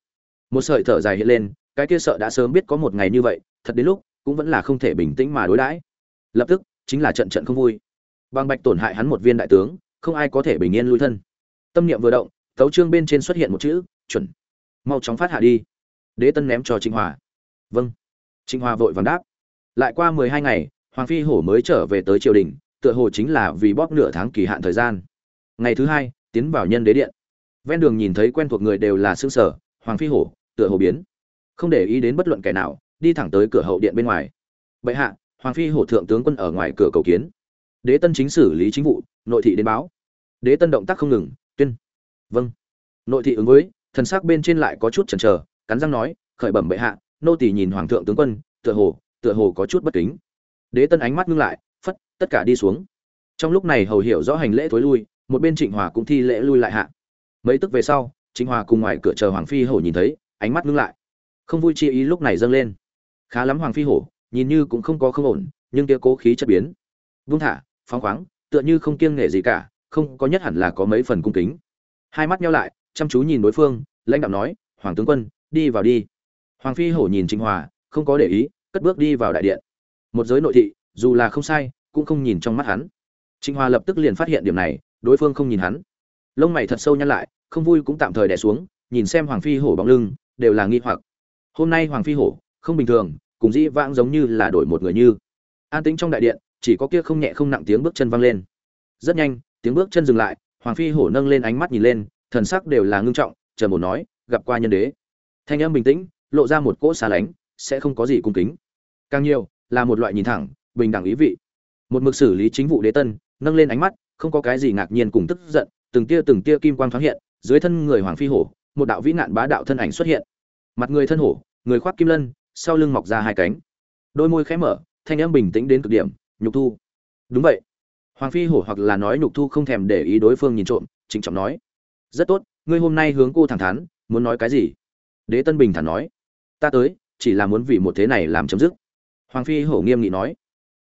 Một sợi thở dài hiện lên, cái kia sợ đã sớm biết có một ngày như vậy, thật đến lúc cũng vẫn là không thể bình tĩnh mà đối đãi. Lập tức, chính là trận trận không vui. Băng bạch tổn hại hắn một viên đại tướng, không ai có thể bình yên lui thân. Tâm niệm vừa động, tấu trương bên trên xuất hiện một chữ, chuẩn. Mau chóng phát hạ đi. Đế tân ném cho trịnh hòa. Vâng trịnh Hoa vội vàng đáp. Lại qua mười hai ngày, hoàng phi hổ mới trở về tới triều đình, tựa hồ chính là vì bóp nửa tháng kỳ hạn thời gian. Ngày thứ hai, tiến vào nhân đế điện. Ven đường nhìn thấy quen thuộc người đều là xương sở, hoàng phi hổ, tựa hồ biến. Không để ý đến bất luận kẻ nào, đi thẳng tới cửa hậu điện bên ngoài. Bệ hạ, hoàng phi hổ thượng tướng quân ở ngoài cửa cầu kiến. Đế tân chính xử lý chính vụ, nội thị đến báo. Đế tân động tác không ngừng, tuyên. Vâng. Nội thị ứng với, thần sắc bên trên lại có chút chần chờ, cắn răng nói, khởi bẩm bệ hạ nô tỳ nhìn hoàng thượng tướng quân, tựa hồ tựa hồ có chút bất kính. Đế tân ánh mắt ngưng lại, phất, tất cả đi xuống. Trong lúc này hầu hiểu rõ hành lễ thối lui, một bên trịnh hòa cũng thi lễ lui lại hạ. Mấy tức về sau, trịnh hòa cùng ngoài cửa chờ hoàng phi hổ nhìn thấy, ánh mắt ngưng lại. Không vui chi ý lúc này dâng lên. Khá lắm hoàng phi hổ, nhìn như cũng không có không ổn, nhưng kia cố khí chất biến. Vung thả, phóng khoáng, tựa như không kiêng nể gì cả, không có nhất hẳn là có mấy phần cung kính. Hai mắt nhau lại, chăm chú nhìn đối phương, lãnh đạo nói, hoàng tướng quân, đi vào đi hoàng phi hổ nhìn trịnh hòa, không có để ý, cất bước đi vào đại điện. Một giới nội thị, dù là không sai, cũng không nhìn trong mắt hắn. Trịnh hòa lập tức liền phát hiện điểm này, đối phương không nhìn hắn. Lông mày thật sâu nhăn lại, không vui cũng tạm thời đẻ xuống, nhìn xem hoàng phi hổ bóng lưng, đều là nghi hoặc. Hôm nay hoàng phi hổ, không bình thường, cùng dĩ vãng giống như là đổi một người như. An tĩnh trong đại điện, chỉ có kia không nhẹ không nặng tiếng bước chân vang lên. Rất nhanh, tiếng bước chân dừng lại, hoàng phi hổ nâng lên ánh mắt nhìn lên, thần sắc đều là ngưng trọng chờ một nói, gặp qua nhân đế. Thanh âm bình tĩnh lộ ra một cỗ xa lánh, sẽ không có gì cung kính. Càng nhiều, là một loại nhìn thẳng, bình đẳng ý vị. Một mực xử lý chính vụ đế tân, nâng lên ánh mắt, không có cái gì ngạc nhiên cùng tức giận, từng tia từng tia kim quang thoáng hiện, dưới thân người hoàng phi hổ, một đạo vĩ nạn bá đạo thân ảnh xuất hiện. Mặt người thân hổ, người khoác kim lân, sau lưng mọc ra hai cánh. Đôi môi khẽ mở, thanh âm bình tĩnh đến cực điểm, nhục thu. Đúng vậy. Hoàng phi hổ hoặc là nói nhục thu không thèm để ý đối phương nhìn trộm, trịnh trọng nói. Rất tốt, ngươi hôm nay hướng cô thẳng thắn, muốn nói cái gì? Đế tân bình thản nói ta tới, chỉ là muốn vì một thế này làm chấm dứt. Hoàng phi hổ nghiêm nghị nói.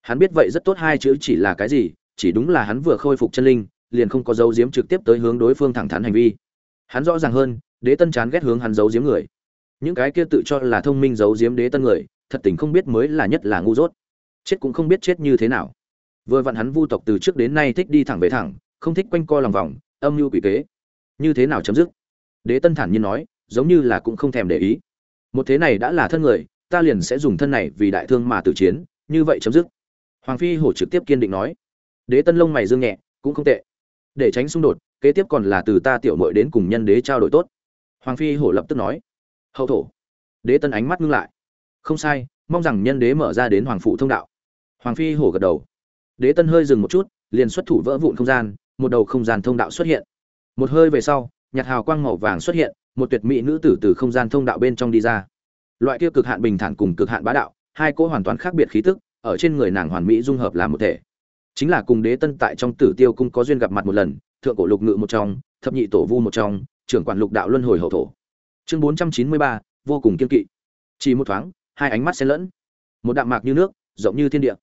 Hắn biết vậy rất tốt hai chữ chỉ là cái gì, chỉ đúng là hắn vừa khôi phục chân linh, liền không có dấu diếm trực tiếp tới hướng đối phương thẳng thắn hành vi. Hắn rõ ràng hơn, đế tân chán ghét hướng hắn giấu diếm người. Những cái kia tự cho là thông minh giấu giếm đế tân người, thật tình không biết mới là nhất là ngu dốt. Chết cũng không biết chết như thế nào. Vừa vặn hắn vu tộc từ trước đến nay thích đi thẳng về thẳng, không thích quanh co lòng vòng, âm mưu quỷ kế. Như thế nào chấm dứt? Đế tân thản nhiên nói, giống như là cũng không thèm để ý một thế này đã là thân người, ta liền sẽ dùng thân này vì đại thương mà tử chiến, như vậy chấm dứt. Hoàng phi hổ trực tiếp kiên định nói. Đế tân lông mày dương nhẹ, cũng không tệ. Để tránh xung đột, kế tiếp còn là từ ta tiểu mội đến cùng nhân đế trao đổi tốt. Hoàng phi hổ lập tức nói. Hậu thổ. Đế tân ánh mắt ngưng lại. Không sai, mong rằng nhân đế mở ra đến hoàng phụ thông đạo. Hoàng phi hổ gật đầu. Đế tân hơi dừng một chút, liền xuất thủ vỡ vụn không gian, một đầu không gian thông đạo xuất hiện. Một hơi về sau, nhạt hào quang màu vàng xuất hiện một tuyệt mỹ nữ tử từ không gian thông đạo bên trong đi ra. Loại kia cực hạn bình thản cùng cực hạn bá đạo, hai cỗ hoàn toàn khác biệt khí tức, ở trên người nàng hoàn mỹ dung hợp làm một thể. Chính là cùng đế tân tại trong tử tiêu cung có duyên gặp mặt một lần, thượng cổ lục ngự một trong, thập nhị tổ vu một trong, trưởng quản lục đạo luân hồi hậu thổ. Chương bốn trăm chín mươi ba, vô cùng kiên kỵ. Chỉ một thoáng, hai ánh mắt xen lẫn. Một đạm mạc như nước, rộng như thiên địa.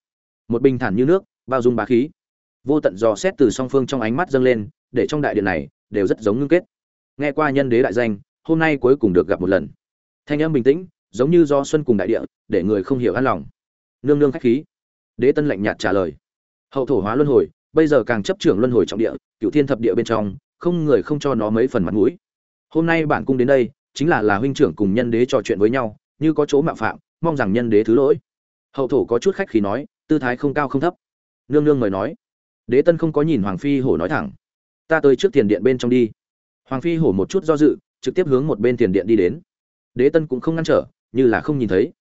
Một bình thản như nước, bao dung bá khí. Vô tận dò xét từ song phương trong ánh mắt dâng lên, để trong đại điện này, đều rất giống ngưng kết nghe qua nhân đế đại danh, hôm nay cuối cùng được gặp một lần. Thanh âm bình tĩnh, giống như do xuân cùng đại địa, để người không hiểu an lòng. Nương nương khách khí. Đế tân lạnh nhạt trả lời. Hậu thổ hóa luân hồi, bây giờ càng chấp trưởng luân hồi trọng địa cựu thiên thập địa bên trong, không người không cho nó mấy phần mặt mũi. Hôm nay bản cung đến đây, chính là là huynh trưởng cùng nhân đế trò chuyện với nhau, như có chỗ mạo phạm, mong rằng nhân đế thứ lỗi. Hậu thổ có chút khách khí nói, tư thái không cao không thấp. Nương nương mời nói. Đế tân không có nhìn hoàng phi hổ nói thẳng. Ta tới trước tiền điện bên trong đi hoàng phi hổ một chút do dự, trực tiếp hướng một bên tiền điện đi đến. Đế tân cũng không ngăn trở, như là không nhìn thấy.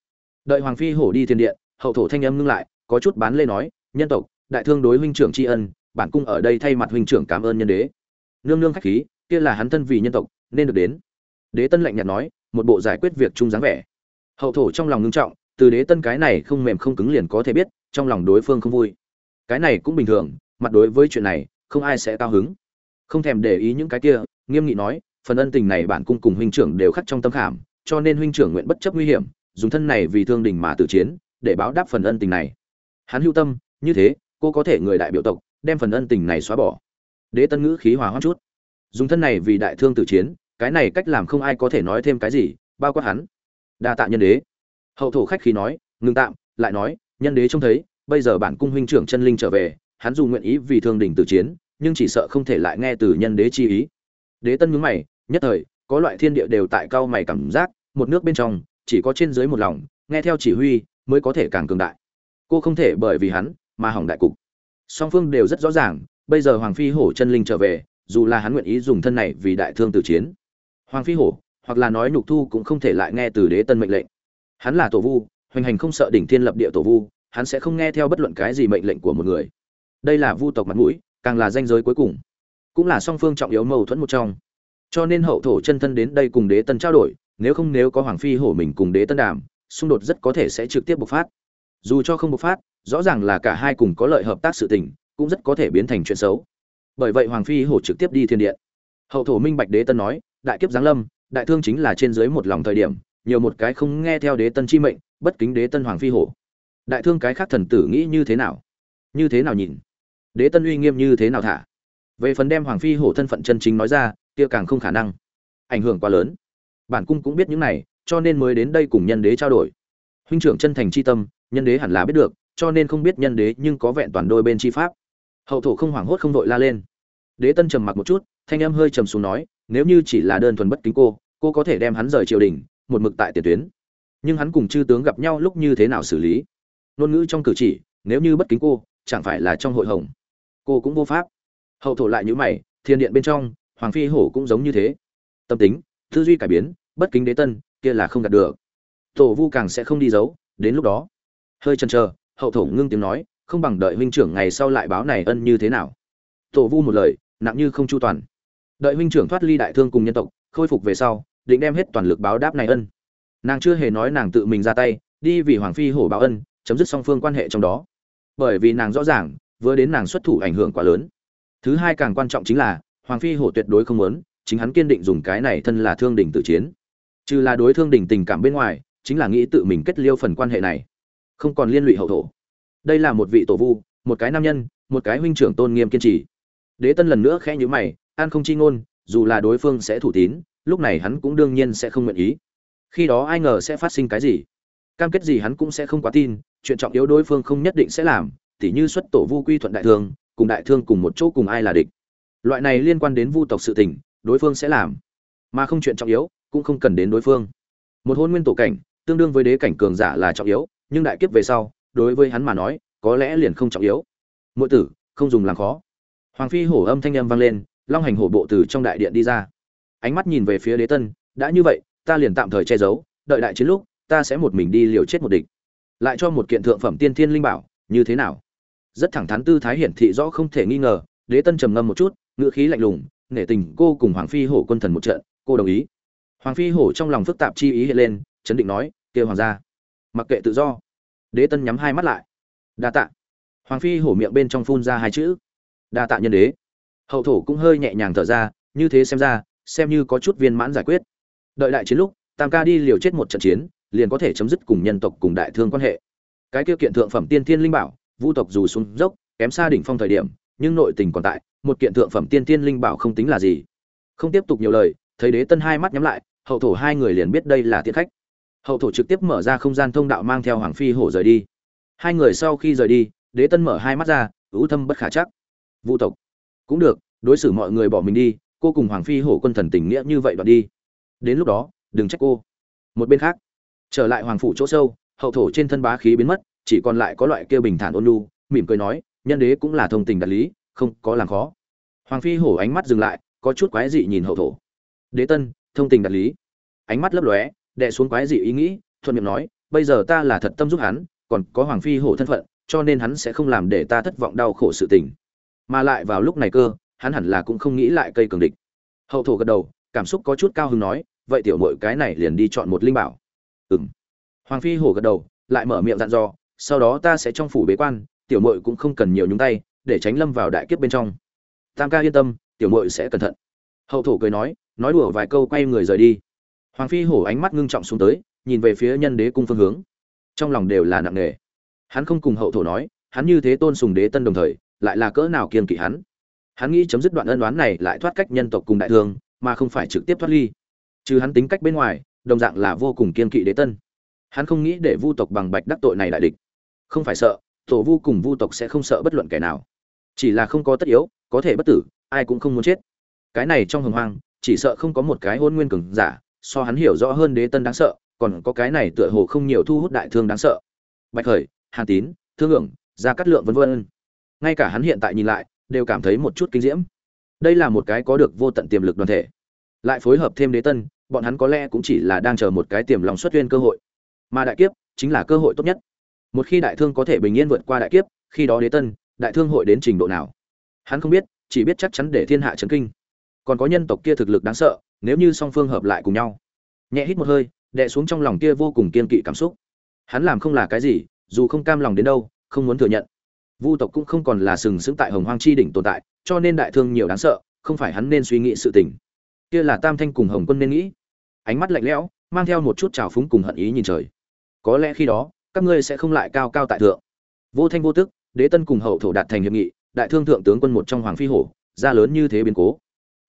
Đợi hoàng phi hổ đi tiền điện, hậu thổ thanh âm ngưng lại, có chút bán lê nói, nhân tộc, đại thương đối huynh trưởng tri ân, bản cung ở đây thay mặt huynh trưởng cảm ơn nhân đế. Nương nương khách khí, kia là hắn thân vì nhân tộc, nên được đến. Đế tân lạnh nhạt nói, một bộ giải quyết việc chung dáng vẻ. Hậu thổ trong lòng ngưng trọng, từ đế tân cái này không mềm không cứng liền có thể biết, trong lòng đối phương không vui. Cái này cũng bình thường, mặt đối với chuyện này, không ai sẽ cao hứng. Không thèm để ý những cái kia nghiêm nghị nói, phần ân tình này bản cung cùng huynh trưởng đều khắc trong tâm khảm, cho nên huynh trưởng nguyện bất chấp nguy hiểm, dùng thân này vì thương đình mà tử chiến, để báo đáp phần ân tình này. Hắn hữu tâm, như thế, cô có thể người đại biểu tộc, đem phần ân tình này xóa bỏ. Đế tân ngữ khí hòa hoãn chút, dùng thân này vì đại thương tử chiến, cái này cách làm không ai có thể nói thêm cái gì, bao quát hắn. Đa tạ nhân đế. Hậu thổ khách khí nói ngừng tạm, lại nói, nhân đế trông thấy, bây giờ bản cung huynh trưởng chân linh trở về, hắn dù nguyện ý vì thương đình tử chiến, nhưng chỉ sợ không thể lại nghe từ nhân đế chi ý đế tân nhướng mày, nhất thời, có loại thiên địa đều tại cao mày cảm giác, một nước bên trong, chỉ có trên dưới một lòng, nghe theo chỉ huy, mới có thể càng cường đại. Cô không thể bởi vì hắn, mà hỏng đại cục. Song phương đều rất rõ ràng, bây giờ hoàng phi hổ chân linh trở về, dù là hắn nguyện ý dùng thân này vì đại thương tử chiến. Hoàng phi hổ, hoặc là nói nhục thu cũng không thể lại nghe từ đế tân mệnh lệnh. Hắn là tổ vu, hoành hành không sợ đỉnh thiên lập địa tổ vu, hắn sẽ không nghe theo bất luận cái gì mệnh lệnh của một người. Đây là vu tộc mặt mũi, càng là danh giới cuối cùng cũng là song phương trọng yếu mâu thuẫn một trong. Cho nên hậu thổ chân thân đến đây cùng đế tân trao đổi, nếu không nếu có hoàng phi hổ mình cùng đế tân đàm, xung đột rất có thể sẽ trực tiếp bộc phát. Dù cho không bộc phát, rõ ràng là cả hai cùng có lợi hợp tác sự tình, cũng rất có thể biến thành chuyện xấu. Bởi vậy hoàng phi hổ trực tiếp đi thiên điện. Hậu thổ minh bạch đế tân nói, đại kiếp giáng lâm, đại thương chính là trên dưới một lòng thời điểm, nhiều một cái không nghe theo đế tân chi mệnh, bất kính đế tân hoàng phi hổ. Đại thương cái khác thần tử nghĩ như thế nào? Như thế nào nhìn? Đế tân uy nghiêm như thế nào thả? Về phần đem hoàng phi hổ thân phận chân chính nói ra, kia càng không khả năng. Ảnh hưởng quá lớn. Bản cung cũng biết những này, cho nên mới đến đây cùng nhân đế trao đổi. Huynh trưởng chân thành c h i tâm, nhân đế hẳn là biết được, cho nên không biết nhân đế nhưng có vẹn toàn đôi bên chi pháp. Hậu thổ không hoảng hốt không đội la lên. Đế tân trầm mặc một chút, thanh em hơi trầm xuống nói, nếu như chỉ là đơn thuần bất kính cô cô có thể đem hắn rời triều đình, một mực tại tiền tuyến. Nhưng hắn cùng chư tướng gặp nhau lúc như thế nào xử lý? Ngôn ngữ trong cử chỉ, nếu như bất kính cô, chẳng phải là trong hội hồng. Cô cũng vô pháp hậu thổ lại nhữ mày, thiên điện bên trong, hoàng phi hổ cũng giống như thế. Tâm tính, tư duy cải biến, bất kính đế tân, kia là không đạt được. Tổ vu càng sẽ không đi giấu, đến lúc đó. Hơi chần chờ, hậu thổ ngưng tiếng nói, không bằng đợi huynh trưởng ngày sau lại báo này ân như thế nào. Tổ vu một lời, nặng như không chu toàn. Đợi huynh trưởng thoát ly đại thương cùng nhân tộc, khôi phục về sau, định đem hết toàn lực báo đáp này ân. Nàng chưa hề nói nàng tự mình ra tay, đi vì hoàng phi hổ báo ân, chấm dứt song phương quan hệ trong đó. Bởi vì nàng rõ ràng, vừa đến nàng xuất thủ ảnh hưởng quá lớn thứ hai càng quan trọng chính là, hoàng phi hổ tuyệt đối không muốn, chính hắn kiên định dùng cái này thân là thương đình tự chiến. Trừ là đối thương đình tình cảm bên ngoài, chính là nghĩ tự mình kết liêu phần quan hệ này. Không còn liên lụy hậu thổ. Đây là một vị tổ vu, một cái nam nhân, một cái huynh trưởng tôn nghiêm kiên trì. Đế tân lần nữa khẽ nhữ mày, an không chi ngôn, dù là đối phương sẽ thủ tín, lúc này hắn cũng đương nhiên sẽ không nguyện ý. Khi đó ai ngờ sẽ phát sinh cái gì? Cam kết gì hắn cũng sẽ không quá tin, chuyện trọng yếu đối phương không nhất định sẽ làm, tỉ như xuất tổ vu quy thuận đại thường cùng đại thương cùng một chỗ cùng ai là địch. Loại này liên quan đến vu tộc sự tình, đối phương sẽ làm. Mà không chuyện trọng yếu, cũng không cần đến đối phương. Một hôn nguyên tổ cảnh, tương đương với đế cảnh cường giả là trọng yếu, nhưng đại kiếp về sau, đối với hắn mà nói, có lẽ liền không trọng yếu. Mỗi tử, không dùng làm khó. Hoàng phi hổ âm thanh âm vang lên, long hành hổ bộ từ trong đại điện đi ra. Ánh mắt nhìn về phía đế tân, đã như vậy, ta liền tạm thời che giấu, đợi đại chiến lúc, ta sẽ một mình đi liều chết một địch. Lại cho một kiện thượng phẩm tiên thiên linh bảo, như thế nào? Rất thẳng thắn tư thái hiển thị rõ không thể nghi ngờ, đế tân trầm ngâm một chút, ngữ khí lạnh lùng, nể tình cô cùng hoàng phi hổ quân thần một trận, cô đồng ý. Hoàng phi hổ trong lòng phức tạp chi ý hiện lên, chấn định nói, kêu hoàng gia. Mặc kệ tự do. Đế tân nhắm hai mắt lại. Đa tạ. Hoàng phi hổ miệng bên trong phun ra hai chữ. Đa tạ nhân đế. Hậu thổ cũng hơi nhẹ nhàng thở ra, như thế xem ra, xem như có chút viên mãn giải quyết. Đợi đại chiến lúc, tam ca đi liều chết một trận chiến, liền có thể chấm dứt cùng nhân tộc cùng đại thương quan hệ. Cái tiêu kiện thượng phẩm tiên thiên linh bảo vu tộc dù xuống dốc, kém xa đỉnh phong thời điểm, nhưng nội tình còn tại, một kiện thượng phẩm tiên tiên linh bảo không tính là gì. Không tiếp tục nhiều lời, thấy đế tân hai mắt nhắm lại, hậu thổ hai người liền biết đây là tiện khách. Hậu thổ trực tiếp mở ra không gian thông đạo mang theo hoàng phi hổ rời đi. Hai người sau khi rời đi, đế tân mở hai mắt ra, ưu thâm bất khả chắc. Vu tộc. Cũng được, đối xử mọi người bỏ mình đi, cô cùng hoàng phi hổ quân thần tình nghĩa như vậy đoạt đi. Đến lúc đó, đừng trách cô. Một bên khác, trở lại hoàng phủ chỗ sâu, hậu thổ trên thân bá khí biến mất chỉ còn lại có loại kia bình thản ôn nhu, mỉm cười nói, nhân đế cũng là thông tình đạt lý, không có làm khó. Hoàng phi hổ ánh mắt dừng lại, có chút quái dị nhìn hậu thổ. Đế tân, thông tình đạt lý. Ánh mắt lấp lóe đệ xuống quái dị ý nghĩ, thuận miệng nói, bây giờ ta là thật tâm giúp hắn, còn có hoàng phi hổ thân phận, cho nên hắn sẽ không làm để ta thất vọng đau khổ sự tình. Mà lại vào lúc này cơ, hắn hẳn là cũng không nghĩ lại cây cường địch. Hậu thổ gật đầu, cảm xúc có chút cao hứng nói, vậy tiểu mội cái này liền đi chọn một linh bảo. Ừng hoàng phi hổ gật đầu, lại mở miệng dặn dò sau đó ta sẽ trong phủ bế quan, tiểu mội cũng không cần nhiều nhúng tay, để tránh lâm vào đại kiếp bên trong. Tam ca yên tâm, tiểu mội sẽ cẩn thận. Hậu thổ cười nói nói đùa vài câu quay người rời đi. Hoàng phi hổ ánh mắt ngưng trọng xuống tới, nhìn về phía nhân đế cung phương hướng. Trong lòng đều là nặng nề. Hắn không cùng hậu thổ nói, hắn như thế tôn sùng đế tân đồng thời, lại là cỡ nào kiên kỵ hắn. Hắn nghĩ chấm dứt đoạn ân đoán này lại thoát cách nhân tộc cùng đại thương, mà không phải trực tiếp thoát ly. Trừ hắn tính cách bên ngoài, đồng dạng là vô cùng kiên kỵ đế tân. Hắn không nghĩ để vu tộc bằng bạch đắc tội này đại địch không phải sợ, tổ vu cùng vu tộc sẽ không sợ bất luận kẻ nào. Chỉ là không có tất yếu, có thể bất tử, ai cũng không muốn chết. Cái này trong hồng hoang, chỉ sợ không có một cái hôn nguyên cường giả, so hắn hiểu rõ hơn đế tân đáng sợ, còn có cái này tựa hồ không nhiều thu hút đại thương đáng sợ. Bạch khởi, hàn tín, thương hưởng gia cát lượng vân vân. Ngay cả hắn hiện tại nhìn lại, đều cảm thấy một chút kinh diễm. Đây là một cái có được vô tận tiềm lực đoàn thể. Lại phối hợp thêm đế tân, bọn hắn có lẽ cũng chỉ là đang chờ một cái tiềm lòng xuất tuyên cơ hội. Mà đại kiếp, chính là cơ hội tốt nhất một khi đại thương có thể bình yên vượt qua đại kiếp, khi đó đế tân, đại thương hội đến trình độ nào? Hắn không biết, chỉ biết chắc chắn để thiên hạ chấn kinh. Còn có nhân tộc kia thực lực đáng sợ, nếu như song phương hợp lại cùng nhau. Nhẹ hít một hơi, đè xuống trong lòng kia vô cùng kiên kỵ cảm xúc. Hắn làm không là cái gì, dù không cam lòng đến đâu, không muốn thừa nhận. Vu tộc cũng không còn là sừng sững tại hồng hoang chi đỉnh tồn tại, cho nên đại thương nhiều đáng sợ, không phải hắn nên suy nghĩ sự tình. Kia là tam thanh cùng hồng quân nên nghĩ. Ánh mắt lạnh lẽo, mang theo một chút trào phúng cùng hận ý nhìn trời. Có lẽ khi đó các ngươi sẽ không lại cao cao tại thượng. Vô thanh vô tức, đế tân cùng hậu thổ đạt thành hiệp nghị, đại thương thượng tướng quân một trong hoàng phi hổ ra lớn như thế biến cố.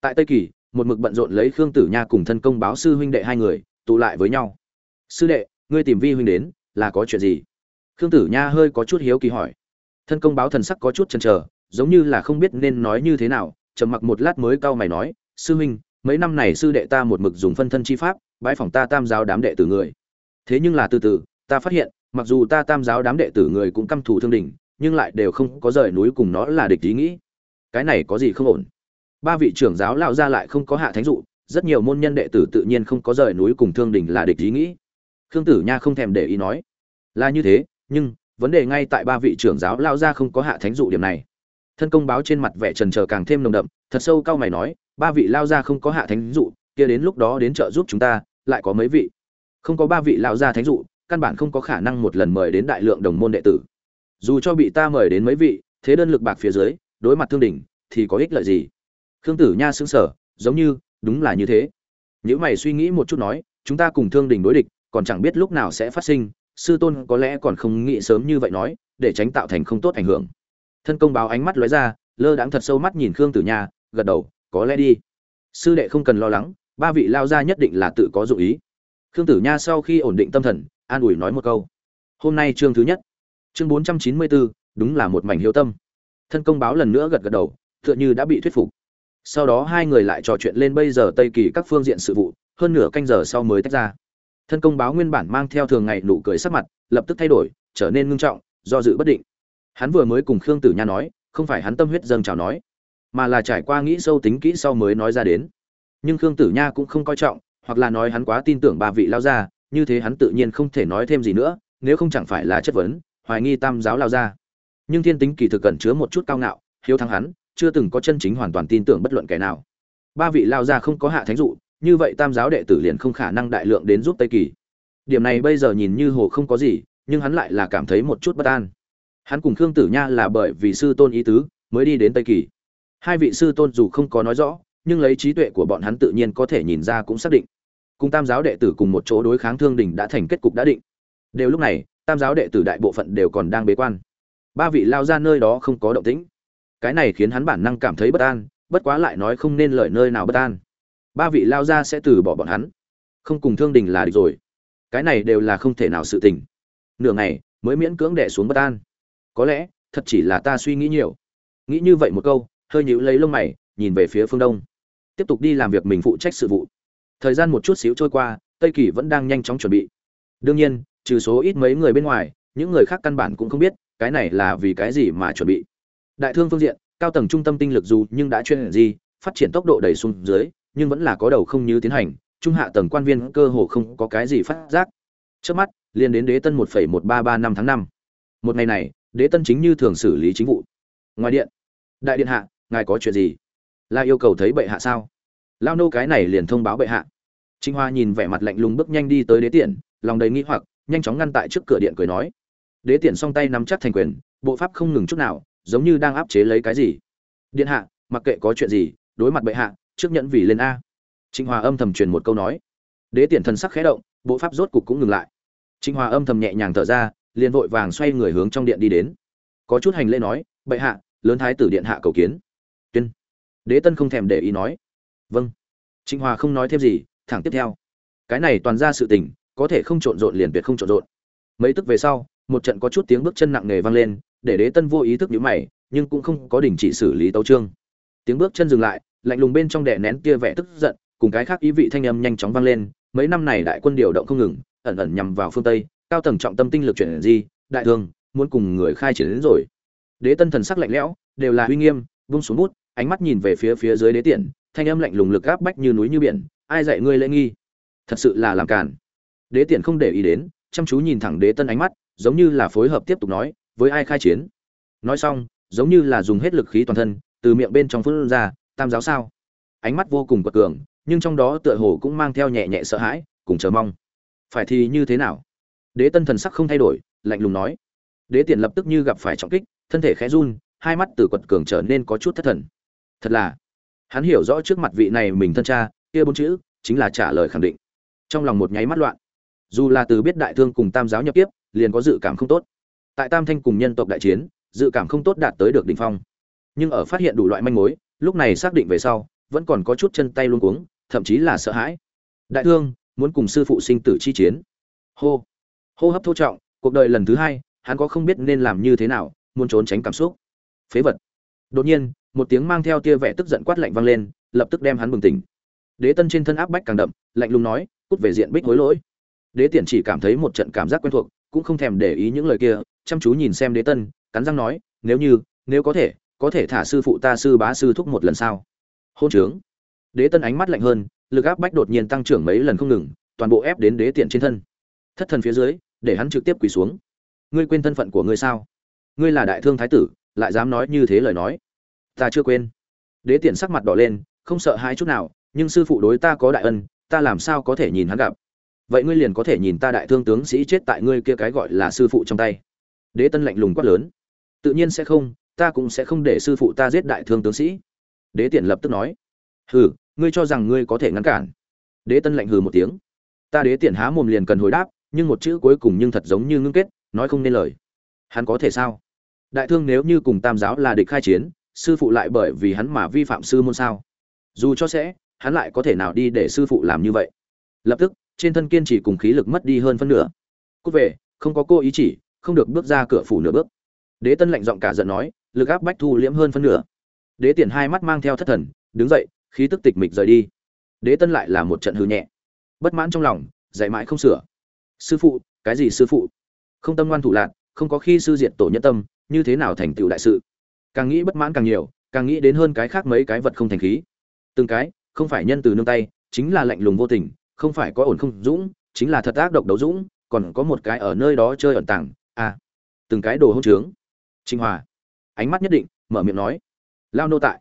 Tại tây kỳ, một mực bận rộn lấy khương tử nha cùng thân công báo sư huynh đệ hai người, tụ lại với nhau. Sư đệ, ngươi tìm vi huynh đến, là có chuyện gì? Khương tử nha hơi có chút hiếu kỳ hỏi. Thân công báo thần sắc có chút chần chờ, giống như là không biết nên nói như thế nào, trầm mặc một lát mới cau mày nói, sư huynh, mấy năm này sư đệ ta một mực dùng phân thân chi pháp bãi phòng ta tam giáo đám đệ tử người. Thế nhưng là từ từ, ta phát hiện mặc dù ta tam giáo đám đệ tử người cũng căm thù thương đình nhưng lại đều không có rời núi cùng nó là địch ý nghĩ. Cái này có gì không ổn? Ba vị trưởng giáo lão ra lại không có hạ thánh dụ, rất nhiều môn nhân đệ tử tự nhiên không có rời núi cùng thương đình là địch ý nghĩ. Khương tử nha không thèm để ý nói, là như thế, nhưng vấn đề ngay tại ba vị trưởng giáo lao ra không có hạ thánh dụ điểm này. Thân công báo trên mặt vẻ trần trờ càng thêm nồng đậm, thật sâu cao mày nói, ba vị lao ra không có hạ thánh dụ, kia đến lúc đó đến trợ giúp chúng ta, lại có mấy vị? Không có ba vị lao ra thánh dụ căn bản không có khả năng một lần mời đến đại lượng đồng môn đệ tử. Dù cho bị ta mời đến mấy vị, thế đơn lực bạc phía dưới, đối mặt thương đỉnh, thì có ích lợi gì? Khương tử nha xứng sở giống như, đúng là như thế. Nếu mày suy nghĩ một chút nói, chúng ta cùng thương đỉnh đối địch, còn chẳng biết lúc nào sẽ phát sinh, sư tôn có lẽ còn không nghĩ sớm như vậy nói, để tránh tạo thành không tốt ảnh hưởng. Thân công báo ánh mắt lóe ra, lơ đãng thật sâu mắt nhìn khương tử nha, gật đầu, có lẽ đi. Sư đệ không cần lo lắng, ba vị lao ra nhất định là tự có dụng ý. Khương tử nha sau khi ổn định tâm thần an ủi nói một câu. Hôm nay chương thứ nhất, chương bốn trăm chín mươi bốn đúng là một mảnh hiếu tâm. Thân công báo lần nữa gật gật đầu, tựa như đã bị thuyết phục. Sau đó hai người lại trò chuyện lên bây giờ tây kỳ các phương diện sự vụ, hơn nửa canh giờ sau mới tách ra. Thân công báo nguyên bản mang theo thường ngày nụ cười sắc mặt, lập tức thay đổi, trở nên ngưng trọng, do dự bất định. Hắn vừa mới cùng khương tử nha nói, không phải hắn tâm huyết dâng chào nói, mà là trải qua nghĩ sâu tính kỹ sau mới nói ra đến. Nhưng khương tử nha cũng không coi trọng, hoặc là nói hắn quá tin tưởng ba vị lao gia như thế hắn tự nhiên không thể nói thêm gì nữa, nếu không chẳng phải là chất vấn, hoài nghi tam giáo lao ra. nhưng thiên tính kỳ thực cẩn chứa một chút cao ngạo, hiếu thắng hắn, chưa từng có chân chính hoàn toàn tin tưởng bất luận kẻ nào. Ba vị lao ra không có hạ thánh dụ, như vậy tam giáo đệ tử liền không khả năng đại lượng đến giúp tây kỳ. Điểm này bây giờ nhìn như hồ không có gì, nhưng hắn lại là cảm thấy một chút bất an. Hắn cùng khương tử nha là bởi vì sư tôn ý tứ, mới đi đến tây kỳ. Hai vị sư tôn dù không có nói rõ, nhưng lấy trí tuệ của bọn hắn tự nhiên có thể nhìn ra cũng xác định cùng tam giáo đệ tử cùng một chỗ đối kháng thương đình đã thành kết cục đã định. Đều lúc này, tam giáo đệ tử đại bộ phận đều còn đang bế quan. Ba vị lao ra nơi đó không có động tĩnh. Cái này khiến hắn bản năng cảm thấy bất an, bất quá lại nói không nên lời nơi nào bất an. Ba vị lao ra sẽ từ bỏ bọn hắn. Không cùng thương đình là địch rồi. Cái này đều là không thể nào sự tình. Nửa ngày, mới miễn cưỡng đẻ xuống bất an. Có lẽ, thật chỉ là ta suy nghĩ nhiều. Nghĩ như vậy một câu, hơi nhíu lấy lông mày, nhìn về phía phương đông. Tiếp tục đi làm việc mình phụ trách sự vụ thời gian một chút xíu trôi qua, tây kỳ vẫn đang nhanh chóng chuẩn bị. Đương nhiên, trừ số ít mấy người bên ngoài, những người khác căn bản cũng không biết, cái này là vì cái gì mà chuẩn bị. Đại thương phương diện, cao tầng trung tâm tinh lực dù nhưng đã chuyên gì, phát triển tốc độ đẩy xuống dưới, nhưng vẫn là có đầu không như tiến hành, trung hạ tầng quan viên cơ hồ không có cái gì phát giác. Trước mắt, liền đến đế tân một một ba ba năm tháng năm. Một ngày này, đế tân chính như thường xử lý chính vụ. Ngoài điện, đại điện hạ, ngài có chuyện gì? Là yêu cầu thấy bệ hạ sao? Lao nô cái này liền thông báo bệ hạ. Trinh hoa nhìn vẻ mặt lạnh lùng bước nhanh đi tới đế tiện, lòng đầy nghĩ hoặc, nhanh chóng ngăn tại trước cửa điện cười nói. Đế tiện song tay nắm chắc thành quyền, bộ pháp không ngừng chút nào, giống như đang áp chế lấy cái gì. Điện hạ, mặc kệ có chuyện gì, đối mặt bệ hạ, trước nhẫn vì lên a. Trinh hoa âm thầm truyền một câu nói. Đế tiện thần sắc khẽ động, bộ pháp rốt cục cũng ngừng lại. Trinh hoa âm thầm nhẹ nhàng thở ra, liền vội vàng xoay người hướng trong điện đi đến. Có chút hành lễ nói, bệ hạ, lớn thái tử điện hạ cầu kiến. Tuyên. Đế tân không thèm để ý nói vâng. Trịnh hòa không nói thêm gì, thẳng tiếp theo. Cái này toàn ra sự tình, có thể không trộn rộn liền tuyệt không trộn rộn. Mấy tức về sau, một trận có chút tiếng bước chân nặng nề vang lên, để đế tân vô ý thức nhíu mày, nhưng cũng không có đình chỉ xử lý tấu trương tiếng bước chân dừng lại, lạnh lùng bên trong đè nén kia vẻ tức giận, cùng cái khác ý vị thanh âm nhanh chóng vang lên, mấy năm này đại quân điều động không ngừng, ẩn ẩn nhằm vào phương tây, cao tầng trọng tâm tinh lực chuyển gì đại thương, muốn cùng người khai triển đến rồi. Đế tân thần sắc lạnh lẽo, đều là uy nghiêm, vung xuống bút, ánh mắt nhìn về phía phía dưới đế tiện thanh âm lạnh lùng lực áp bách như núi như biển, ai dạy ngươi lễ nghi? Thật sự là làm cản đế tiện không để ý đến, chăm chú nhìn thẳng đế tân ánh mắt, giống như là phối hợp tiếp tục nói, với ai khai chiến? Nói xong, giống như là dùng hết lực khí toàn thân, từ miệng bên trong phun ra, tam giáo sao? Ánh mắt vô cùng quật cường, nhưng trong đó tựa hồ cũng mang theo nhẹ nhẹ sợ hãi, cùng chờ mong. Phải thì như thế nào? Đế tân thần sắc không thay đổi, lạnh lùng nói. Đế tiện lập tức như gặp phải trọng kích, thân thể khẽ run, hai mắt từ quật cường trở nên có chút thất thần. Thật là hắn hiểu rõ trước mặt vị này mình thân cha, kia bốn chữ, chính là trả lời khẳng định. Trong lòng một nháy mắt loạn. Dù là từ biết đại thương cùng tam giáo nhập tiếp liền có dự cảm không tốt. Tại tam thanh cùng nhân tộc đại chiến, dự cảm không tốt đạt tới được đỉnh phong. Nhưng ở phát hiện đủ loại manh mối, lúc này xác định về sau, vẫn còn có chút chân tay luống cuống, thậm chí là sợ hãi. Đại thương, muốn cùng sư phụ sinh tử chi chiến. Hô. Hô hấp thô trọng, cuộc đời lần thứ hai, hắn có không biết nên làm như thế nào, muốn trốn tránh cảm xúc. Phế vật. Đột nhiên một tiếng mang theo tia vẻ tức giận quát lạnh vang lên, lập tức đem hắn bừng tỉnh. Đế tân trên thân áp bách càng đậm, lạnh lùng nói, cút về diện bích hối lỗi. Đế tiện chỉ cảm thấy một trận cảm giác quen thuộc, cũng không thèm để ý những lời kia, chăm chú nhìn xem đế tân, cắn răng nói, nếu như, nếu có thể có thể thả sư phụ ta sư bá sư thúc một lần sau hôn trướng. Đế tân ánh mắt lạnh hơn, lực áp bách đột nhiên tăng trưởng mấy lần không ngừng, toàn bộ ép đến đế tiện trên thân. Thất thần phía dưới, để hắn trực tiếp quỳ xuống. Ngươi quên thân phận của ngươi sao? Ngươi là đại thương thái tử, lại dám nói như thế lời nói ta chưa quên. Đế tiện sắc mặt đỏ lên, không sợ hãi chút nào, nhưng sư phụ đối ta có đại ân, ta làm sao có thể nhìn hắn gặp? Vậy ngươi liền có thể nhìn ta đại thương tướng sĩ chết tại ngươi kia cái gọi là sư phụ trong tay. Đế tân lạnh lùng quát lớn. Tự nhiên sẽ không, ta cũng sẽ không để sư phụ ta giết đại thương tướng sĩ. Đế tiện lập tức nói. Hừ, ngươi cho rằng ngươi có thể ngăn cản. Đế tân lạnh hừ một tiếng. Ta đế tiện há mồm liền cần hồi đáp, nhưng một chữ cuối cùng nhưng thật giống như ngưng kết, nói không nên lời. Hắn có thể sao? Đại thương nếu như cùng tam giáo là địch khai chiến sư phụ lại bởi vì hắn mà vi phạm sư môn sao? Dù cho sẽ, hắn lại có thể nào đi để sư phụ làm như vậy? Lập tức, trên thân kiên trì cùng khí lực mất đi hơn phân nửa. Cút về, không có cô ý chỉ, không được bước ra cửa phủ nửa bước. Đế tân lạnh giọng cả giận nói, lực áp bách thu liễm hơn phân nửa. Đế tiền hai mắt mang theo thất thần, đứng dậy, khí tức tịch mịch rời đi. Đế tân lại là một trận hư nhẹ. Bất mãn trong lòng dạy mãi không sửa. Sư phụ, cái gì sư phụ? Không tâm ngoan thủ lạc không có khi sư diệt tổ nhân tâm, như thế nào thành tựu đại sự? Càng nghĩ bất mãn càng nhiều, càng nghĩ đến hơn cái khác mấy cái vật không thành khí. Từng cái, không phải nhân từ nương tay, chính là lạnh lùng vô tình, không phải có ổn không dũng, chính là thật ác độc đấu dũng, còn có một cái ở nơi đó chơi ẩn tàng à từng cái đồ hôn trướng. Trinh hòa, ánh mắt nhất định, mở miệng nói, lao nô tại.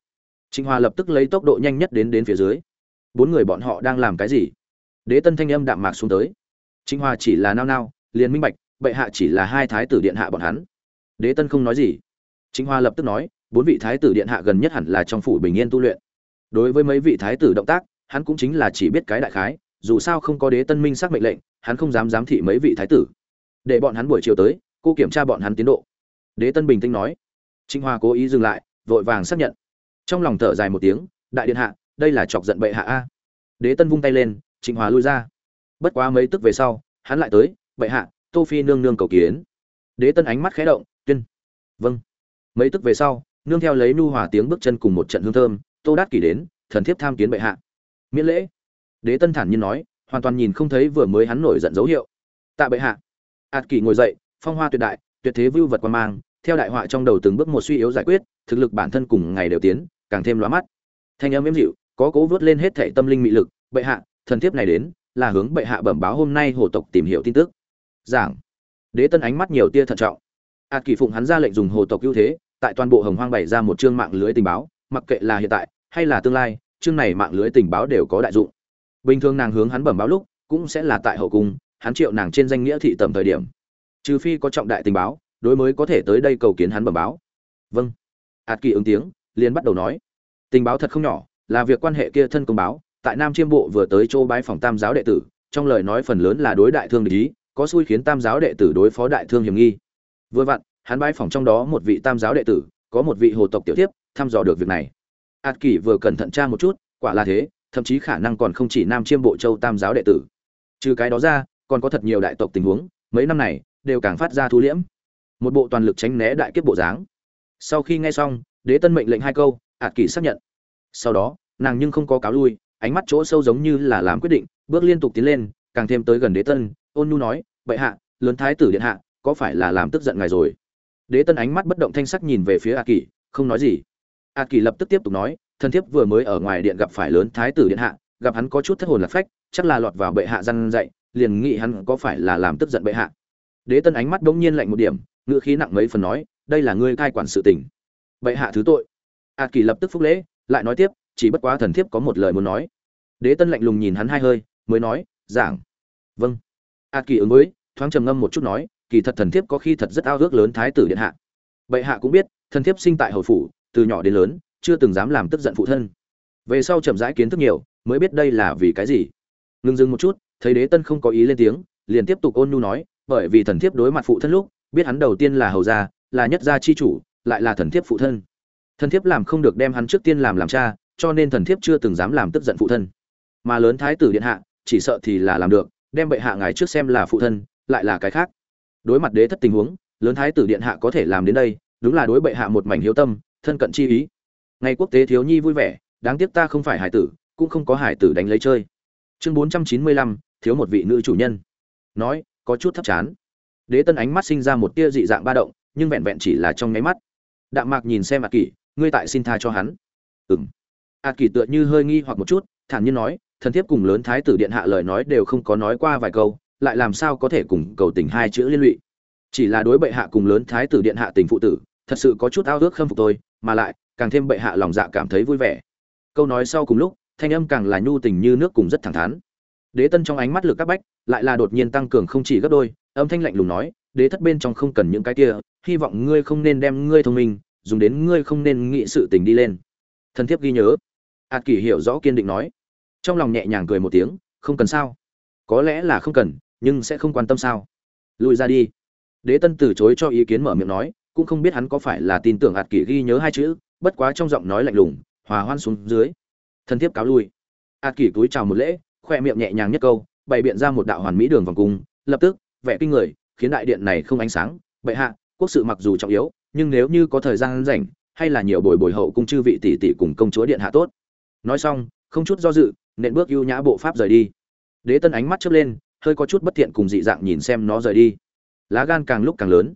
Trinh hòa lập tức lấy tốc độ nhanh nhất đến đến phía dưới. Bốn người bọn họ đang làm cái gì? Đế tân thanh âm đạm mạc xuống tới. Trinh hòa chỉ là nao nao, liền minh bạch, bệ hạ chỉ là hai thái tử điện hạ bọn hắn. Đế tân không nói gì. Chính Hoa lập tức nói, bốn vị thái tử điện hạ gần nhất hẳn là trong phủ bình yên tu luyện. Đối với mấy vị thái tử động tác, hắn cũng chính là chỉ biết cái đại khái, dù sao không có đế tân minh xác mệnh lệnh, hắn không dám giám thị mấy vị thái tử. Để bọn hắn buổi chiều tới, cô kiểm tra bọn hắn tiến độ. Đế tân bình tĩnh nói. Trinh hoa cố ý dừng lại, vội vàng xác nhận. Trong lòng thở dài một tiếng, đại điện hạ, đây là chọc giận bệ hạ a. Đế tân vung tay lên, trịnh hòa lui ra. Bất quá mấy tức về sau, hắn lại tới, bệ hạ, tô phi nương nương cầu kiến. Đế tân ánh mắt khẽ động, tuyên. Vâng mấy tức về sau, nương theo lấy nu hòa tiếng bước chân cùng một trận hương thơm, tô đát kỷ đến, thần thiếp tham kiến bệ hạ. Miễn lễ. Đế tân thản nhiên nói, hoàn toàn nhìn không thấy vừa mới hắn nổi giận dấu hiệu. Tạ bệ hạ. Ạt kỷ ngồi dậy, phong hoa tuyệt đại, tuyệt thế vưu vật quan mang, theo đại họa trong đầu từng bước một suy yếu giải quyết, thực lực bản thân cùng ngày đều tiến, càng thêm lóa mắt. Thanh âm êm dịu, có cố vớt lên hết thệ tâm linh mị lực, bệ hạ, thần thiếp này đến, là hướng bệ hạ bẩm báo hôm nay hồ tộc tìm hiểu tin tức. Giảng. Đế tân ánh mắt nhiều tia thận trọng. Ạt kỷ phụng hắn ra lệnh dùng hồ tộc ưu thế tại toàn bộ hồng hoang bày ra một chương mạng lưới tình báo, mặc kệ là hiện tại hay là tương lai, chương này mạng lưới tình báo đều có đại dụng. Bình thường nàng hướng hắn bẩm báo lúc cũng sẽ là tại hậu cung, hắn triệu nàng trên danh nghĩa thị tầm thời điểm. Trừ phi có trọng đại tình báo, đối mới có thể tới đây cầu kiến hắn bẩm báo. Vâng. Ạt kỳ ứng tiếng, liền bắt đầu nói. Tình báo thật không nhỏ, là việc quan hệ kia thân công báo, tại nam chiêm bộ vừa tới chỗ bái phòng tam giáo đệ tử, trong lời nói phần lớn là đối đại thương địch ý, có xui khiến tam giáo đệ tử đối phó đại thương hiểm nghi. Vừa vặn hắn bái phòng trong đó một vị tam giáo đệ tử, có một vị hồ tộc tiểu tiếp thăm dò được việc này. Ạt kỷ vừa cẩn thận tra một chút, quả là thế, thậm chí khả năng còn không chỉ nam chiêm bộ châu tam giáo đệ tử. Trừ cái đó ra, còn có thật nhiều đại tộc tình huống, mấy năm này, đều càng phát ra thu liễm. Một bộ toàn lực tránh né đại kiếp bộ dáng. Sau khi nghe xong, đế tân mệnh lệnh hai câu ạt kỷ xác nhận. Sau đó, nàng nhưng không có cáo lui, ánh mắt chỗ sâu giống như là làm quyết định, bước liên tục tiến lên, càng thêm tới gần đế tân, ôn nhu nói, bệ hạ, lớn thái tử điện hạ, có phải là làm tức giận ngài rồi? Đế tân ánh mắt bất động thanh sắc nhìn về phía a kỳ không nói gì. A kỳ lập tức tiếp tục nói, thần thiếp vừa mới ở ngoài điện gặp phải lớn thái tử điện hạ, gặp hắn có chút thất hồn lạc phách, chắc là lọt vào bệ hạ răn dậy liền nghĩ hắn có phải là làm tức giận bệ hạ. Đế tân ánh mắt bỗng nhiên lạnh một điểm, ngữ khí nặng mấy phần nói, đây là ngươi cai quản sự tình. Bệ hạ thứ tội. A kỳ lập tức phúc lễ, lại nói tiếp, chỉ bất quá thần thiếp có một lời muốn nói. Đế tân lạnh lùng nhìn hắn hai hơi, mới nói, giảng. Vâng. A kỳ ứng với, thoáng trầm ngâm một chút nói kỳ thật thần thiếp có khi thật rất ao ước lớn thái tử điện hạ. Bệ hạ cũng biết, thần thiếp sinh tại hầu phủ, từ nhỏ đến lớn, chưa từng dám làm tức giận phụ thân. Về sau chậm rãi kiến thức nhiều, mới biết đây là vì cái gì. Ngừng dừng một chút, thấy đế tân không có ý lên tiếng, liền tiếp tục ôn nhu nói, bởi vì thần thiếp đối mặt phụ thân lúc, biết hắn đầu tiên là hầu gia, là nhất gia chi chủ, lại là thần thiếp phụ thân. Thần thiếp làm không được đem hắn trước tiên làm làm cha, cho nên thần thiếp chưa từng dám làm tức giận phụ thân. Mà lớn thái tử điện hạ, chỉ sợ thì là làm được, đem bệ hạ ngài trước xem là phụ thân, lại là cái khác đối mặt đế thất tình huống, lớn thái tử điện hạ có thể làm đến đây, đúng là đối bệ hạ một mảnh hiếu tâm, thân cận chi ý. Ngày quốc tế thiếu nhi vui vẻ, đáng tiếc ta không phải hải tử, cũng không có hải tử đánh lấy chơi. Chương bốn trăm chín mươi lăm, thiếu một vị nữ chủ nhân. Nói, có chút thấp chán. Đế tân ánh mắt sinh ra một tia dị dạng ba động, nhưng vẹn vẹn chỉ là trong nháy mắt. Đạm mạc nhìn xem ạt kỷ, ngươi tại xin tha cho hắn. Ừng ạt kỷ tựa như hơi nghi hoặc một chút, thản nhiên nói, thần thiếp cùng lớn thái tử điện hạ lời nói đều không có nói qua vài câu lại làm sao có thể cùng cầu tình hai chữ liên lụy? Chỉ là đối bệ hạ cùng lớn thái tử điện hạ tình phụ tử, thật sự có chút ao ước khâm phục tôi mà lại, càng thêm bệ hạ lòng dạ cảm thấy vui vẻ. Câu nói sau cùng lúc, thanh âm càng là nhu tình như nước cùng rất thẳng thắn. Đế tân trong ánh mắt lực các bách, lại là đột nhiên tăng cường không chỉ gấp đôi, âm thanh lạnh lùng nói, đế thất bên trong không cần những cái kia, hy vọng ngươi không nên đem ngươi thông minh, dùng đến ngươi không nên nghĩ sự tình đi lên. Thân thiết ghi nhớ. Ạt kỷ hiểu rõ kiên định nói. Trong lòng nhẹ nhàng cười một tiếng, không cần sao? Có lẽ là không cần nhưng sẽ không quan tâm sao? Lùi ra đi. Đế tân từ chối cho ý kiến mở miệng nói, cũng không biết hắn có phải là tin tưởng ạt kỷ ghi nhớ hai chữ, bất quá trong giọng nói lạnh lùng, hòa hoan xuống dưới. Thân thiếp cáo lui. Ạt kỷ túi chào một lễ, khoe miệng nhẹ nhàng nhất câu, bày biện ra một đạo hoàn mỹ đường vòng cung, lập tức, vẻ kinh người, khiến đại điện này không ánh sáng. Bệ hạ, quốc sự mặc dù trọng yếu, nhưng nếu như có thời gian rảnh, hay là nhiều bồi bồi hậu cung chư vị tỷ tỷ cùng công chúa điện hạ tốt. Nói xong, không chút do dự, nện bước ưu nhã bộ pháp rời đi. Đế tân ánh mắt chớp lên hơi có chút bất thiện cùng dị dạng nhìn xem nó rời đi. Lá gan càng lúc càng lớn.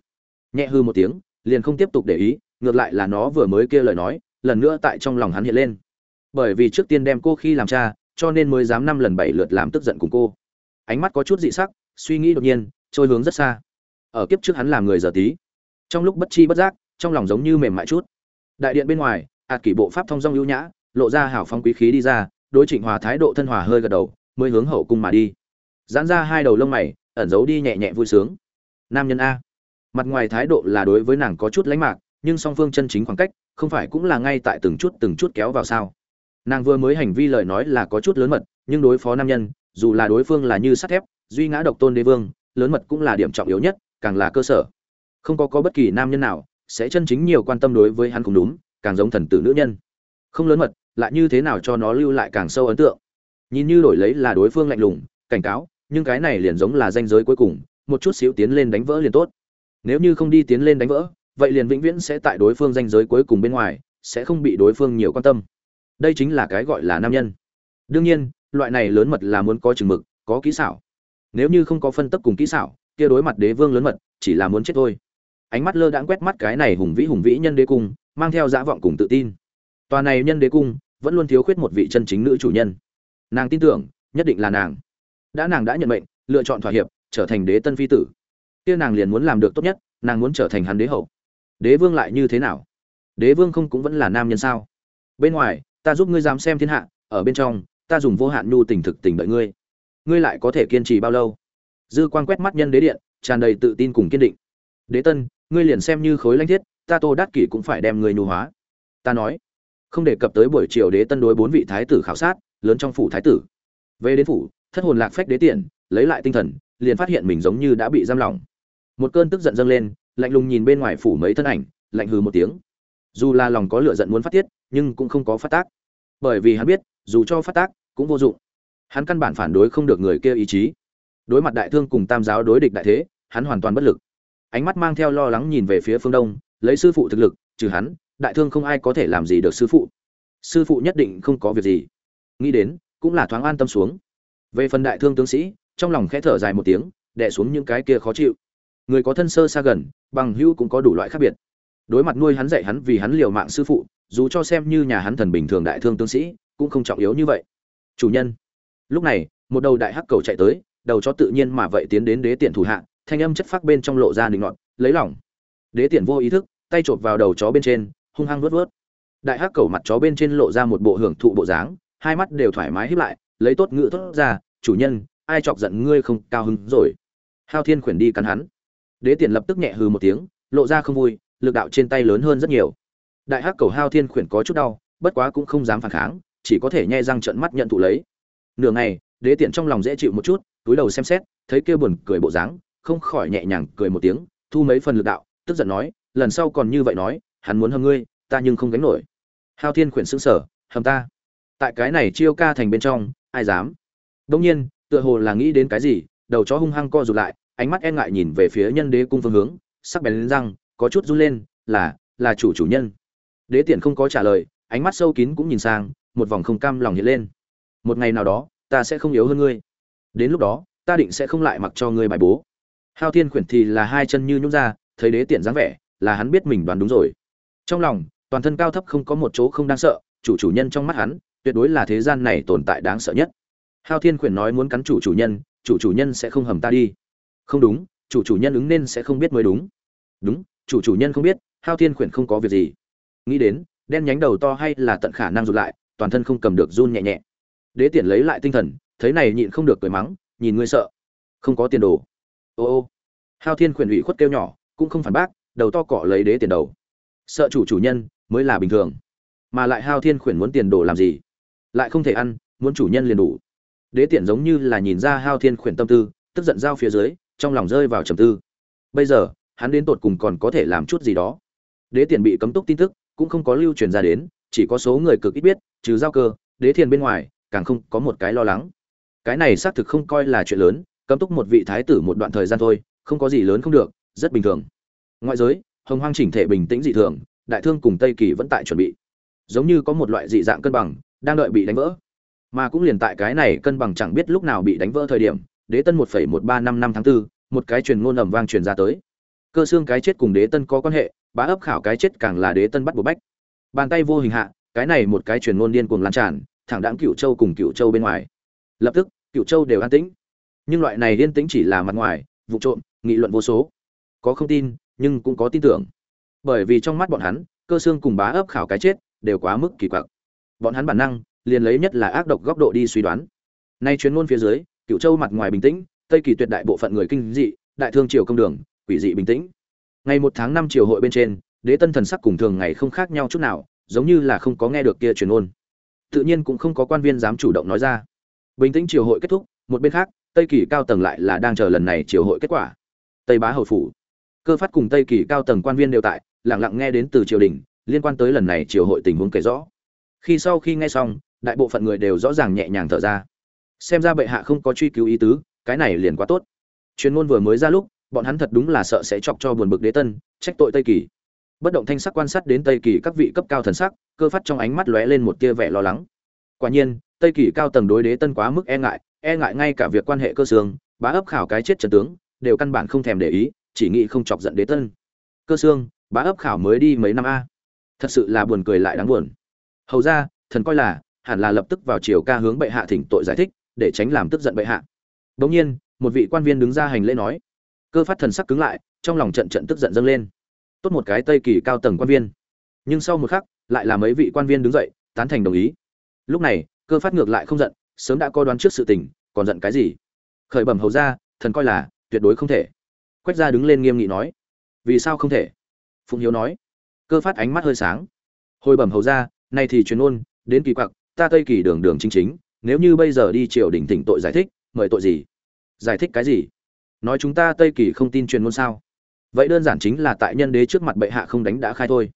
Nhẹ hư một tiếng, liền không tiếp tục để ý, ngược lại là nó vừa mới kia lời nói, lần nữa tại trong lòng hắn hiện lên. Bởi vì trước tiên đem cô khi làm cha, cho nên mới dám năm lần bảy lượt làm tức giận cùng cô. Ánh mắt có chút dị sắc, suy nghĩ đột nhiên, trôi hướng rất xa. Ở kiếp trước hắn làm người giờ tí. Trong lúc bất chi bất giác, trong lòng giống như mềm mại chút. Đại điện bên ngoài ạt kỷ bộ pháp thông dong ưu nhã, lộ ra hảo phong quý khí đi ra, đối trịnh hòa thái độ thân hòa hơi gật đầu, mới hướng hậu cung mà đi giãn ra hai đầu lông mày, ẩn giấu đi nhẹ nhẹ vui sướng. Nam nhân a. Mặt ngoài thái độ là đối với nàng có chút lánh mạc, nhưng song phương chân chính khoảng cách, không phải cũng là ngay tại từng chút từng chút kéo vào sao. Nàng vừa mới hành vi lời nói là có chút lớn mật, nhưng đối phó nam nhân, dù là đối phương là như sắt thép, duy ngã độc tôn đế vương, lớn mật cũng là điểm trọng yếu nhất, càng là cơ sở. Không có có bất kỳ nam nhân nào sẽ chân chính nhiều quan tâm đối với hắn cũng đúng, càng giống thần tử nữ nhân. Không lớn mật, lại như thế nào cho nó lưu lại càng sâu ấn tượng. Nhìn như đổi lấy là đối phương lạnh lùng, cảnh cáo nhưng cái này liền giống là danh giới cuối cùng, một chút xíu tiến lên đánh vỡ liền tốt. Nếu như không đi tiến lên đánh vỡ, vậy liền vĩnh viễn sẽ tại đối phương danh giới cuối cùng bên ngoài, sẽ không bị đối phương nhiều quan tâm. Đây chính là cái gọi là nam nhân. Đương nhiên, loại này lớn mật là muốn có chừng mực, có kỹ xảo. Nếu như không có phân tấp cùng kỹ xảo, kia đối mặt đế vương lớn mật, chỉ là muốn chết thôi. Ánh mắt lơ đãng quét mắt cái này hùng vĩ hùng vĩ nhân đế cung, mang theo dã vọng cùng tự tin. Tòa này nhân đế cung, vẫn luôn thiếu khuyết một vị chân chính nữ chủ nhân. Nàng tin tưởng, nhất định là nàng đã nàng đã nhận mệnh, lựa chọn thỏa hiệp, trở thành đế tân phi tử. Kia nàng liền muốn làm được tốt nhất, nàng muốn trở thành hắn đế hậu. Đế vương lại như thế nào? Đế vương không cũng vẫn là nam nhân sao? Bên ngoài, ta giúp ngươi dám xem thiên hạ, ở bên trong, ta dùng vô hạn nhu tình thực tình đợi ngươi. Ngươi lại có thể kiên trì bao lâu? Dư quan quét mắt nhân đế điện, tràn đầy tự tin cùng kiên định. Đế tân, ngươi liền xem như khối lãnh thiết, ta tô đát kỷ cũng phải đem ngươi nhu hóa. Ta nói, không đề cập tới buổi chiều đế tân đối bốn vị thái tử khảo sát, lớn trong phủ thái tử. Về đến phủ thất hồn lạc phách đế tiện, lấy lại tinh thần, liền phát hiện mình giống như đã bị giam lỏng. Một cơn tức giận dâng lên, lạnh lùng nhìn bên ngoài phủ mấy thân ảnh, lạnh hừ một tiếng. Dù là lòng có lửa giận muốn phát tiết, nhưng cũng không có phát tác. Bởi vì hắn biết, dù cho phát tác, cũng vô dụng. Hắn căn bản phản đối không được người kia ý chí. Đối mặt đại thương cùng tam giáo đối địch đại thế, hắn hoàn toàn bất lực. Ánh mắt mang theo lo lắng nhìn về phía phương đông, lấy sư phụ thực lực, trừ hắn, đại thương không ai có thể làm gì được sư phụ. Sư phụ nhất định không có việc gì. Nghĩ đến, cũng là thoáng an tâm xuống về phần đại thương tướng sĩ, trong lòng khẽ thở dài một tiếng đẻ xuống những cái kia khó chịu. Người có thân sơ xa gần, bằng hữu cũng có đủ loại khác biệt. Đối mặt nuôi hắn dạy hắn vì hắn liều mạng sư phụ, dù cho xem như nhà hắn thần bình thường đại thương tướng sĩ, cũng không trọng yếu như vậy. Chủ nhân. Lúc này, một đầu đại hắc cầu chạy tới, đầu chó tự nhiên mà vậy tiến đến đế tiện thủ hạ, thanh âm chất phát bên trong lộ ra đình ngọn lấy lỏng đế tiện vô ý thức, tay chộp vào đầu chó bên trên, hung hăng vớt vớt đại hắc cầu mặt chó bên trên lộ ra một bộ hưởng thụ bộ dáng, hai mắt đều thoải mái híp lại lấy tốt ngựa tốt ra, chủ nhân, ai chọc giận ngươi không cao hứng rồi? Hao thiên khuyển đi cắn hắn. Đế tiện lập tức nhẹ hừ một tiếng, lộ ra không vui, lực đạo trên tay lớn hơn rất nhiều. Đại hắc cầu hao thiên khuyển có chút đau, bất quá cũng không dám phản kháng, chỉ có thể nhai răng trợn mắt nhận thụ lấy. Nửa ngày, đế tiện trong lòng dễ chịu một chút, túi đầu xem xét, thấy kia buồn cười bộ dáng, không khỏi nhẹ nhàng cười một tiếng, thu mấy phần lực đạo, tức giận nói, lần sau còn như vậy nói, hắn muốn hâm ngươi, ta nhưng không gánh nổi. Hao thiên khuyển sững sờ hầm ta. Tại cái này chiêu ca thành bên trong ai dám? Đông nhiên, tựa hồ là nghĩ đến cái gì, đầu chó hung hăng co rụt lại, ánh mắt e ngại nhìn về phía nhân đế cung phương hướng, sắc bén lên răng, có chút run lên, là là chủ chủ nhân. Đế tiện không có trả lời, ánh mắt sâu kín cũng nhìn sang, một vòng không cam lòng hiện lên. Một ngày nào đó, ta sẽ không yếu hơn ngươi. Đến lúc đó, ta định sẽ không lại mặc cho ngươi bài bố. Hao thiên khuyển thì là hai chân như nhún ra, thấy đế tiện dáng vẻ, là hắn biết mình đoán đúng rồi. Trong lòng, toàn thân cao thấp không có một chỗ không đáng sợ, chủ chủ nhân trong mắt hắn tuyệt đối là thế gian này tồn tại đáng sợ nhất. Hao thiên khuyển nói muốn cắn chủ chủ nhân, chủ chủ nhân sẽ không hầm ta đi. Không đúng, chủ chủ nhân ứng nên sẽ không biết mới đúng. Đúng, chủ chủ nhân không biết, hao thiên khuyển không có việc gì. Nghĩ đến, đen nhánh đầu to hay là tận khả năng rụt lại, toàn thân không cầm được run nhẹ nhẹ. Đế tiện lấy lại tinh thần, thấy này nhịn không được cười mắng, nhìn ngươi sợ. Không có tiền đồ. Ô ô. Hao thiên khuyển ủy khuất kêu nhỏ, cũng không phản bác, đầu to cọ lấy đế tiền đầu. Sợ chủ chủ nhân, mới là bình thường. Mà lại hao thiên khuyển muốn tiền đồ làm gì? Lại không thể ăn, muốn chủ nhân liền đủ. Đế tiện giống như là nhìn ra hao thiên khuyển tâm tư, tức giận giao phía dưới, trong lòng rơi vào trầm tư. Bây giờ, hắn đến tột cùng còn có thể làm chút gì đó. Đế tiện bị cấm túc tin tức, cũng không có lưu truyền ra đến, chỉ có số người cực ít biết, trừ giao cơ, đế thiền bên ngoài, càng không có một cái lo lắng. Cái này xác thực không coi là chuyện lớn, cấm túc một vị thái tử một đoạn thời gian thôi, không có gì lớn không được, rất bình thường. Ngoại giới, hồng hoang chỉnh thể bình tĩnh dị thường, đại thương cùng tây kỳ vẫn tại chuẩn bị. Giống như có một loại dị dạng cân bằng đang đợi bị đánh vỡ. Mà cũng liền tại cái này cân bằng chẳng biết lúc nào bị đánh vỡ thời điểm đế tân một phẩy một ba năm năm tháng 4, một cái truyền ngôn ầm vang truyền ra tới. Cơ xương cái chết cùng đế tân có quan hệ bá ấp khảo cái chết càng là đế tân bắt buộc bách. Bàn tay vô hình hạ cái này một cái truyền ngôn điên cuồng lan tràn thẳng đãng cựu châu cùng cựu châu bên ngoài. Lập tức cựu châu đều an tĩnh. Nhưng loại này điên tĩnh chỉ là mặt ngoài vụ trộm nghị luận vô số. Có không tin nhưng cũng có tin tưởng. Bởi vì trong mắt bọn hắn cơ xương cùng bá ấp khảo cái chết đều quá mức kỳ quặc bọn hắn bản năng liền lấy nhất là ác độc góc độ đi suy đoán. Nay chuyến ngôn phía dưới cựu châu mặt ngoài bình tĩnh, tây kỳ tuyệt đại bộ phận người kinh dị, đại thương triều công đường, quỷ dị bình tĩnh. Ngày một tháng năm triều hội bên trên, đế tân thần sắc cùng thường ngày không khác nhau chút nào, giống như là không có nghe được kia truyền ngôn. Tự nhiên cũng không có quan viên dám chủ động nói ra. Bình tĩnh triều hội kết thúc, một bên khác, tây kỳ cao tầng lại là đang chờ lần này triều hội kết quả. Tây bá hầu phủ. Cơ phát cùng tây kỳ cao tầng quan viên đều tại, lặng lặng nghe đến từ triều đình, liên quan tới lần này triều hội tình huống kể rõ khi sau khi nghe xong, đại bộ phận người đều rõ ràng nhẹ nhàng thở ra. Xem ra bệ hạ không có truy cứu ý tứ, cái này liền quá tốt. Chuyên môn vừa mới ra lúc, bọn hắn thật đúng là sợ sẽ chọc cho buồn bực đế tân, trách tội tây kỳ. Bất động thanh sắc quan sát đến tây kỳ các vị cấp cao thần sắc, cơ phát trong ánh mắt lóe lên một tia vẻ lo lắng. Quả nhiên, tây kỳ cao tầng đối đế tân quá mức e ngại e ngại ngay cả việc quan hệ cơ xương, bá ấp khảo cái chết trần tướng, đều căn bản không thèm để ý, chỉ nghĩ không chọc giận đế tân. Cơ xương, bá ấp khảo mới đi mấy năm a. Thật sự là buồn cười lại đáng buồn hầu ra, thần coi là, hẳn là lập tức vào chiều ca hướng bệ hạ thỉnh tội giải thích, để tránh làm tức giận bệ hạ. Đ nhiên, một vị quan viên đứng ra hành lễ nói. Cơ phát thần sắc cứng lại, trong lòng trận trận tức giận dâng lên. Tốt một cái tây kỳ cao tầng quan viên. Nhưng sau một khắc, lại là mấy vị quan viên đứng dậy, tán thành đồng ý. Lúc này, cơ phát ngược lại không giận, sớm đã coi đoán trước sự tình, còn giận cái gì? Khởi bẩm hầu ra, thần coi là, tuyệt đối không thể. Quách gia đứng lên nghiêm nghị nói. Vì sao không thể? Phụng hiếu nói. Cơ phát ánh mắt hơi sáng. Hồi bẩm hầu ra nay thì truyền ôn đến kỳ quặc, ta tây kỳ đường đường chính chính, nếu như bây giờ đi triều đình thỉnh tội giải thích, mời tội gì? Giải thích cái gì? Nói chúng ta tây kỳ không tin truyền ngôn sao? Vậy đơn giản chính là tại nhân đế trước mặt bệ hạ không đánh đã khai thôi.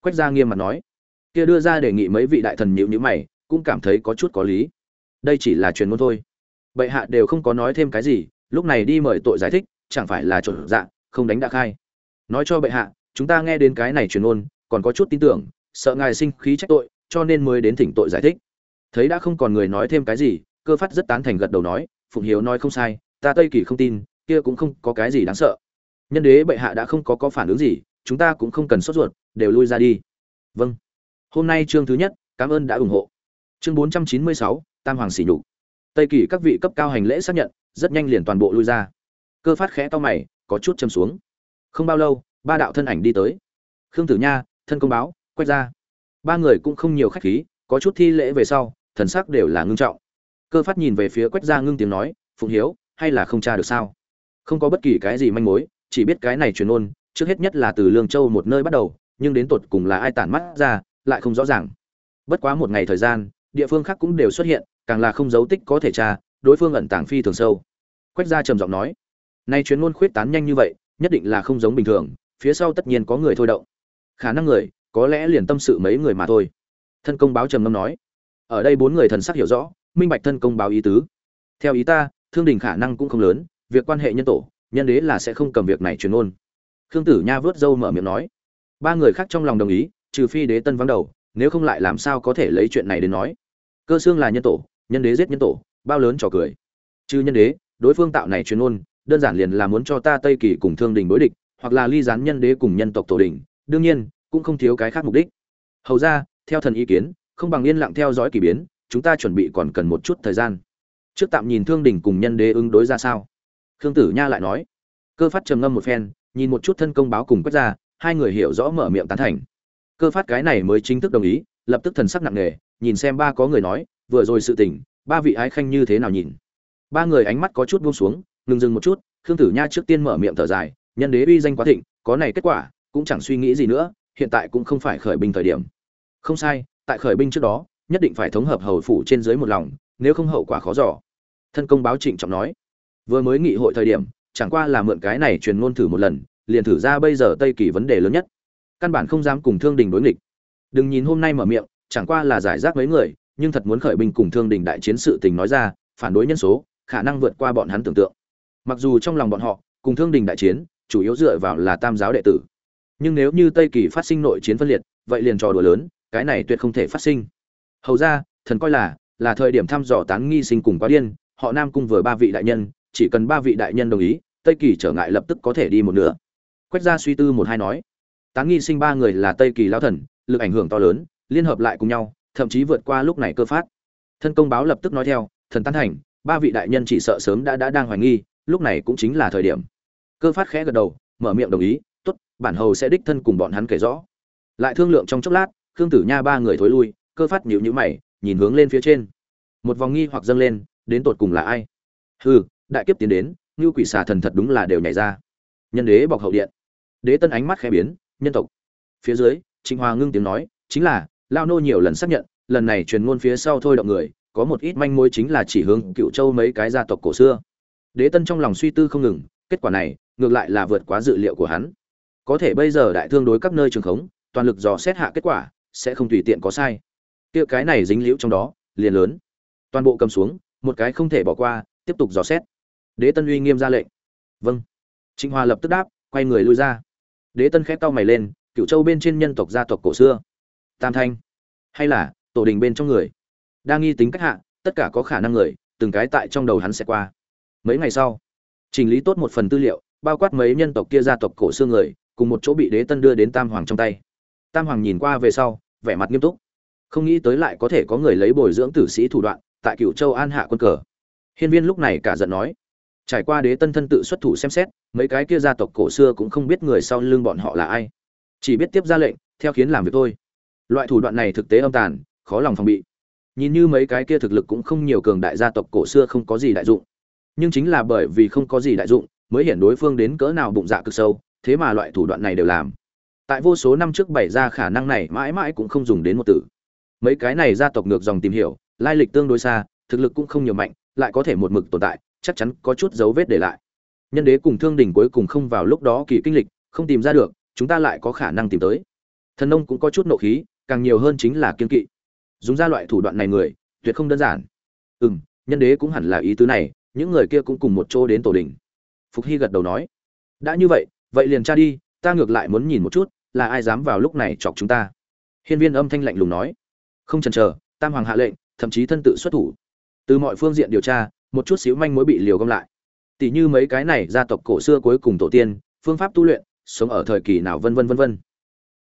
Quách gia nghiêm mặt nói. Kia đưa ra đề nghị mấy vị đại thần nhịu nhữ mày, cũng cảm thấy có chút có lý. Đây chỉ là truyền ngôn thôi. Bệ hạ đều không có nói thêm cái gì, lúc này đi mời tội giải thích, chẳng phải là trộn dạ không đánh đã khai. Nói cho bệ hạ, chúng ta nghe đến cái này truyền ngôn, còn có chút tin tưởng sợ ngài sinh khí trách tội, cho nên mới đến thỉnh tội giải thích. Thấy đã không còn người nói thêm cái gì, cơ phát rất tán thành gật đầu nói, phụng hiếu nói không sai, ta tây kỳ không tin, kia cũng không có cái gì đáng sợ. Nhân đế bệ hạ đã không có có phản ứng gì, chúng ta cũng không cần sốt ruột, đều lui ra đi. Vâng. Hôm nay chương thứ nhất, cảm ơn đã ủng hộ. Chương bốn trăm chín mươi sáu, tam hoàng xỉ nhục. Tây kỳ các vị cấp cao hành lễ xác nhận, rất nhanh liền toàn bộ lui ra. Cơ phát khẽ to mày, có chút châm xuống. Không bao lâu, ba đạo thân ảnh đi tới. Khương tử nha, thân công báo quách ra. Ba người cũng không nhiều khách khí, có chút thi lễ về sau, thần sắc đều là ngưng trọng. Cơ phát nhìn về phía quách gia ngưng tiếng nói, phụng hiếu, hay là không tra được sao? Không có bất kỳ cái gì manh mối, chỉ biết cái này truyền ôn, trước hết nhất là từ lương châu một nơi bắt đầu, nhưng đến tột cùng là ai tản mắt ra, lại không rõ ràng. Bất quá một ngày thời gian, địa phương khác cũng đều xuất hiện, càng là không dấu tích có thể tra, đối phương ẩn tàng phi thường sâu. Quách gia trầm giọng nói, nay chuyến ngôn khuyết tán nhanh như vậy, nhất định là không giống bình thường, phía sau tất nhiên có người thôi động. Khả năng người có lẽ liền tâm sự mấy người mà thôi. Thân công báo trầm ngâm nói, ở đây bốn người thần sắc hiểu rõ, minh bạch thân công báo ý tứ. Theo ý ta, thương đình khả năng cũng không lớn, việc quan hệ nhân tổ, nhân đế là sẽ không cầm việc này truyền ôn khương tử nha vớt râu mở miệng nói, ba người khác trong lòng đồng ý, trừ phi đế tân vắng đầu, nếu không lại làm sao có thể lấy chuyện này đến nói. Cơ xương là nhân tổ, nhân đế giết nhân tổ, bao lớn trò cười. Chứ nhân đế, đối phương tạo này truyền ôn đơn giản liền là muốn cho ta tây kỳ cùng thương đình đối địch, hoặc là ly gián nhân đế cùng nhân tộc tổ đình. Đương nhiên cũng không thiếu cái khác mục đích. Hầu ra, theo thần ý kiến, không bằng yên lặng theo dõi kỳ biến, chúng ta chuẩn bị còn cần một chút thời gian. Trước tạm nhìn thương đình cùng nhân đế ứng đối ra sao. Khương tử nha lại nói. Cơ phát trầm ngâm một phen, nhìn một chút thân công báo cùng quét ra, hai người hiểu rõ mở miệng tán thành. Cơ phát cái này mới chính thức đồng ý, lập tức thần sắc nặng nề, nhìn xem ba có người nói, vừa rồi sự tình, ba vị ái khanh như thế nào nhìn. Ba người ánh mắt có chút buông xuống, ngừng dừng một chút, khương tử nha trước tiên mở miệng thở dài, nhân đế uy danh quá thịnh, có này kết quả, cũng chẳng suy nghĩ gì nữa hiện tại cũng không phải khởi binh thời điểm. Không sai, tại khởi binh trước đó, nhất định phải thống hợp hầu phủ trên dưới một lòng, nếu không hậu quả khó dò. Thân công báo trịnh trọng nói. Vừa mới nghị hội thời điểm, chẳng qua là mượn cái này truyền ngôn thử một lần, liền thử ra bây giờ tây kỳ vấn đề lớn nhất. Căn bản không dám cùng thương đình đối nghịch. Đừng nhìn hôm nay mở miệng, chẳng qua là giải rác mấy người, nhưng thật muốn khởi binh cùng thương đình đại chiến sự tình nói ra, phản đối nhân số, khả năng vượt qua bọn hắn tưởng tượng. Mặc dù trong lòng bọn họ, cùng thương đình đại chiến, chủ yếu dựa vào là tam giáo đệ tử nhưng nếu như tây kỳ phát sinh nội chiến phân liệt, vậy liền trò đùa lớn, cái này tuyệt không thể phát sinh. Hầu ra, thần coi là là thời điểm thăm dò tán nghi sinh cùng quá điên, họ nam cung vừa ba vị đại nhân, chỉ cần ba vị đại nhân đồng ý, tây kỳ trở ngại lập tức có thể đi một nửa. Quách gia suy tư một hai nói, tán nghi sinh ba người là tây kỳ lao thần, lực ảnh hưởng to lớn, liên hợp lại cùng nhau, thậm chí vượt qua lúc này cơ phát. Thân công báo lập tức nói theo, thần tán thành, ba vị đại nhân chỉ sợ sớm đã đã đang hoài nghi, lúc này cũng chính là thời điểm. Cơ phát khẽ gật đầu, mở miệng đồng ý bản hầu sẽ đích thân cùng bọn hắn kể rõ. Lại thương lượng trong chốc lát, khương tử nha ba người thối lui, cơ phát nhịu nhữ mày, nhìn hướng lên phía trên. Một vòng nghi hoặc dâng lên, đến tột cùng là ai? Hừ, đại kiếp tiến đến như quỷ xà thần thật đúng là đều nhảy ra. Nhân đế bọc hậu điện. Đế tân ánh mắt khẽ biến, nhân tộc. Phía dưới, trịnh hòa ngưng tiếng nói, chính là, lao nô nhiều lần xác nhận, lần này truyền ngôn phía sau thôi động người, có một ít manh mối chính là chỉ hướng cựu châu mấy cái gia tộc cổ xưa. Đế tân trong lòng suy tư không ngừng, kết quả này, ngược lại là vượt quá dự liệu của hắn có thể bây giờ đại thương đối các nơi trường khống, toàn lực dò xét hạ kết quả, sẽ không tùy tiện có sai. Kia cái này dính liễu trong đó, liền lớn. Toàn bộ cầm xuống, một cái không thể bỏ qua, tiếp tục dò xét. Đế tân uy nghiêm ra lệnh. Vâng. Trịnh hòa lập tức đáp, quay người lui ra. Đế tân khép tao mày lên cựu châu bên trên nhân tộc gia tộc cổ xưa. Tam thanh. Hay là, tổ đình bên trong người. Đang nghi tính cách hạ, tất cả có khả năng người, từng cái tại trong đầu hắn sẽ qua. Mấy ngày sau, chỉnh lý tốt một phần tư liệu, bao quát mấy nhân tộc kia gia tộc cổ xưa người cùng một chỗ bị đế tân đưa đến tam hoàng trong tay. Tam hoàng nhìn qua về sau, vẻ mặt nghiêm túc. Không nghĩ tới lại có thể có người lấy bồi dưỡng tử sĩ thủ đoạn, tại cựu châu an hạ quân cờ. Hiên viên lúc này cả giận nói, trải qua đế tân thân tự xuất thủ xem xét, mấy cái kia gia tộc cổ xưa cũng không biết người sau lưng bọn họ là ai. Chỉ biết tiếp ra lệnh, theo khiến làm việc thôi. Loại thủ đoạn này thực tế âm tàn, khó lòng phòng bị. Nhìn như mấy cái kia thực lực cũng không nhiều cường đại gia tộc cổ xưa không có gì đại dụng. Nhưng chính là bởi vì không có gì đại dụng, mới hiện đối phương đến cỡ nào bụng dạ cực sâu thế mà loại thủ đoạn này đều làm. Tại vô số năm trước bày ra khả năng này mãi mãi cũng không dùng đến một tử mấy cái này gia tộc ngược dòng tìm hiểu, lai lịch tương đối xa, thực lực cũng không nhiều mạnh, lại có thể một mực tồn tại, chắc chắn có chút dấu vết để lại. Nhân đế cùng thương đình cuối cùng không vào lúc đó kỳ kinh lịch, không tìm ra được, chúng ta lại có khả năng tìm tới. Thần nông cũng có chút nộ khí, càng nhiều hơn chính là kiên kỵ. Dùng ra loại thủ đoạn này người, tuyệt không đơn giản. Ừ m nhân đế cũng hẳn là ý tứ này, những người kia cũng cùng một chỗ đến tổ đình phục hy gật đầu nói, đã như vậy vậy liền tra đi, ta ngược lại muốn nhìn một chút, là ai dám vào lúc này chọc chúng ta. Hiên viên âm thanh lạnh lùng nói. Không chần chờ, tam hoàng hạ lệnh, thậm chí thân tự xuất thủ. Từ mọi phương diện điều tra, một chút xíu manh mối bị liều gom lại. Tỷ như mấy cái này gia tộc cổ xưa cuối cùng tổ tiên, phương pháp tu luyện, sống ở thời kỳ nào vân vân vân vân.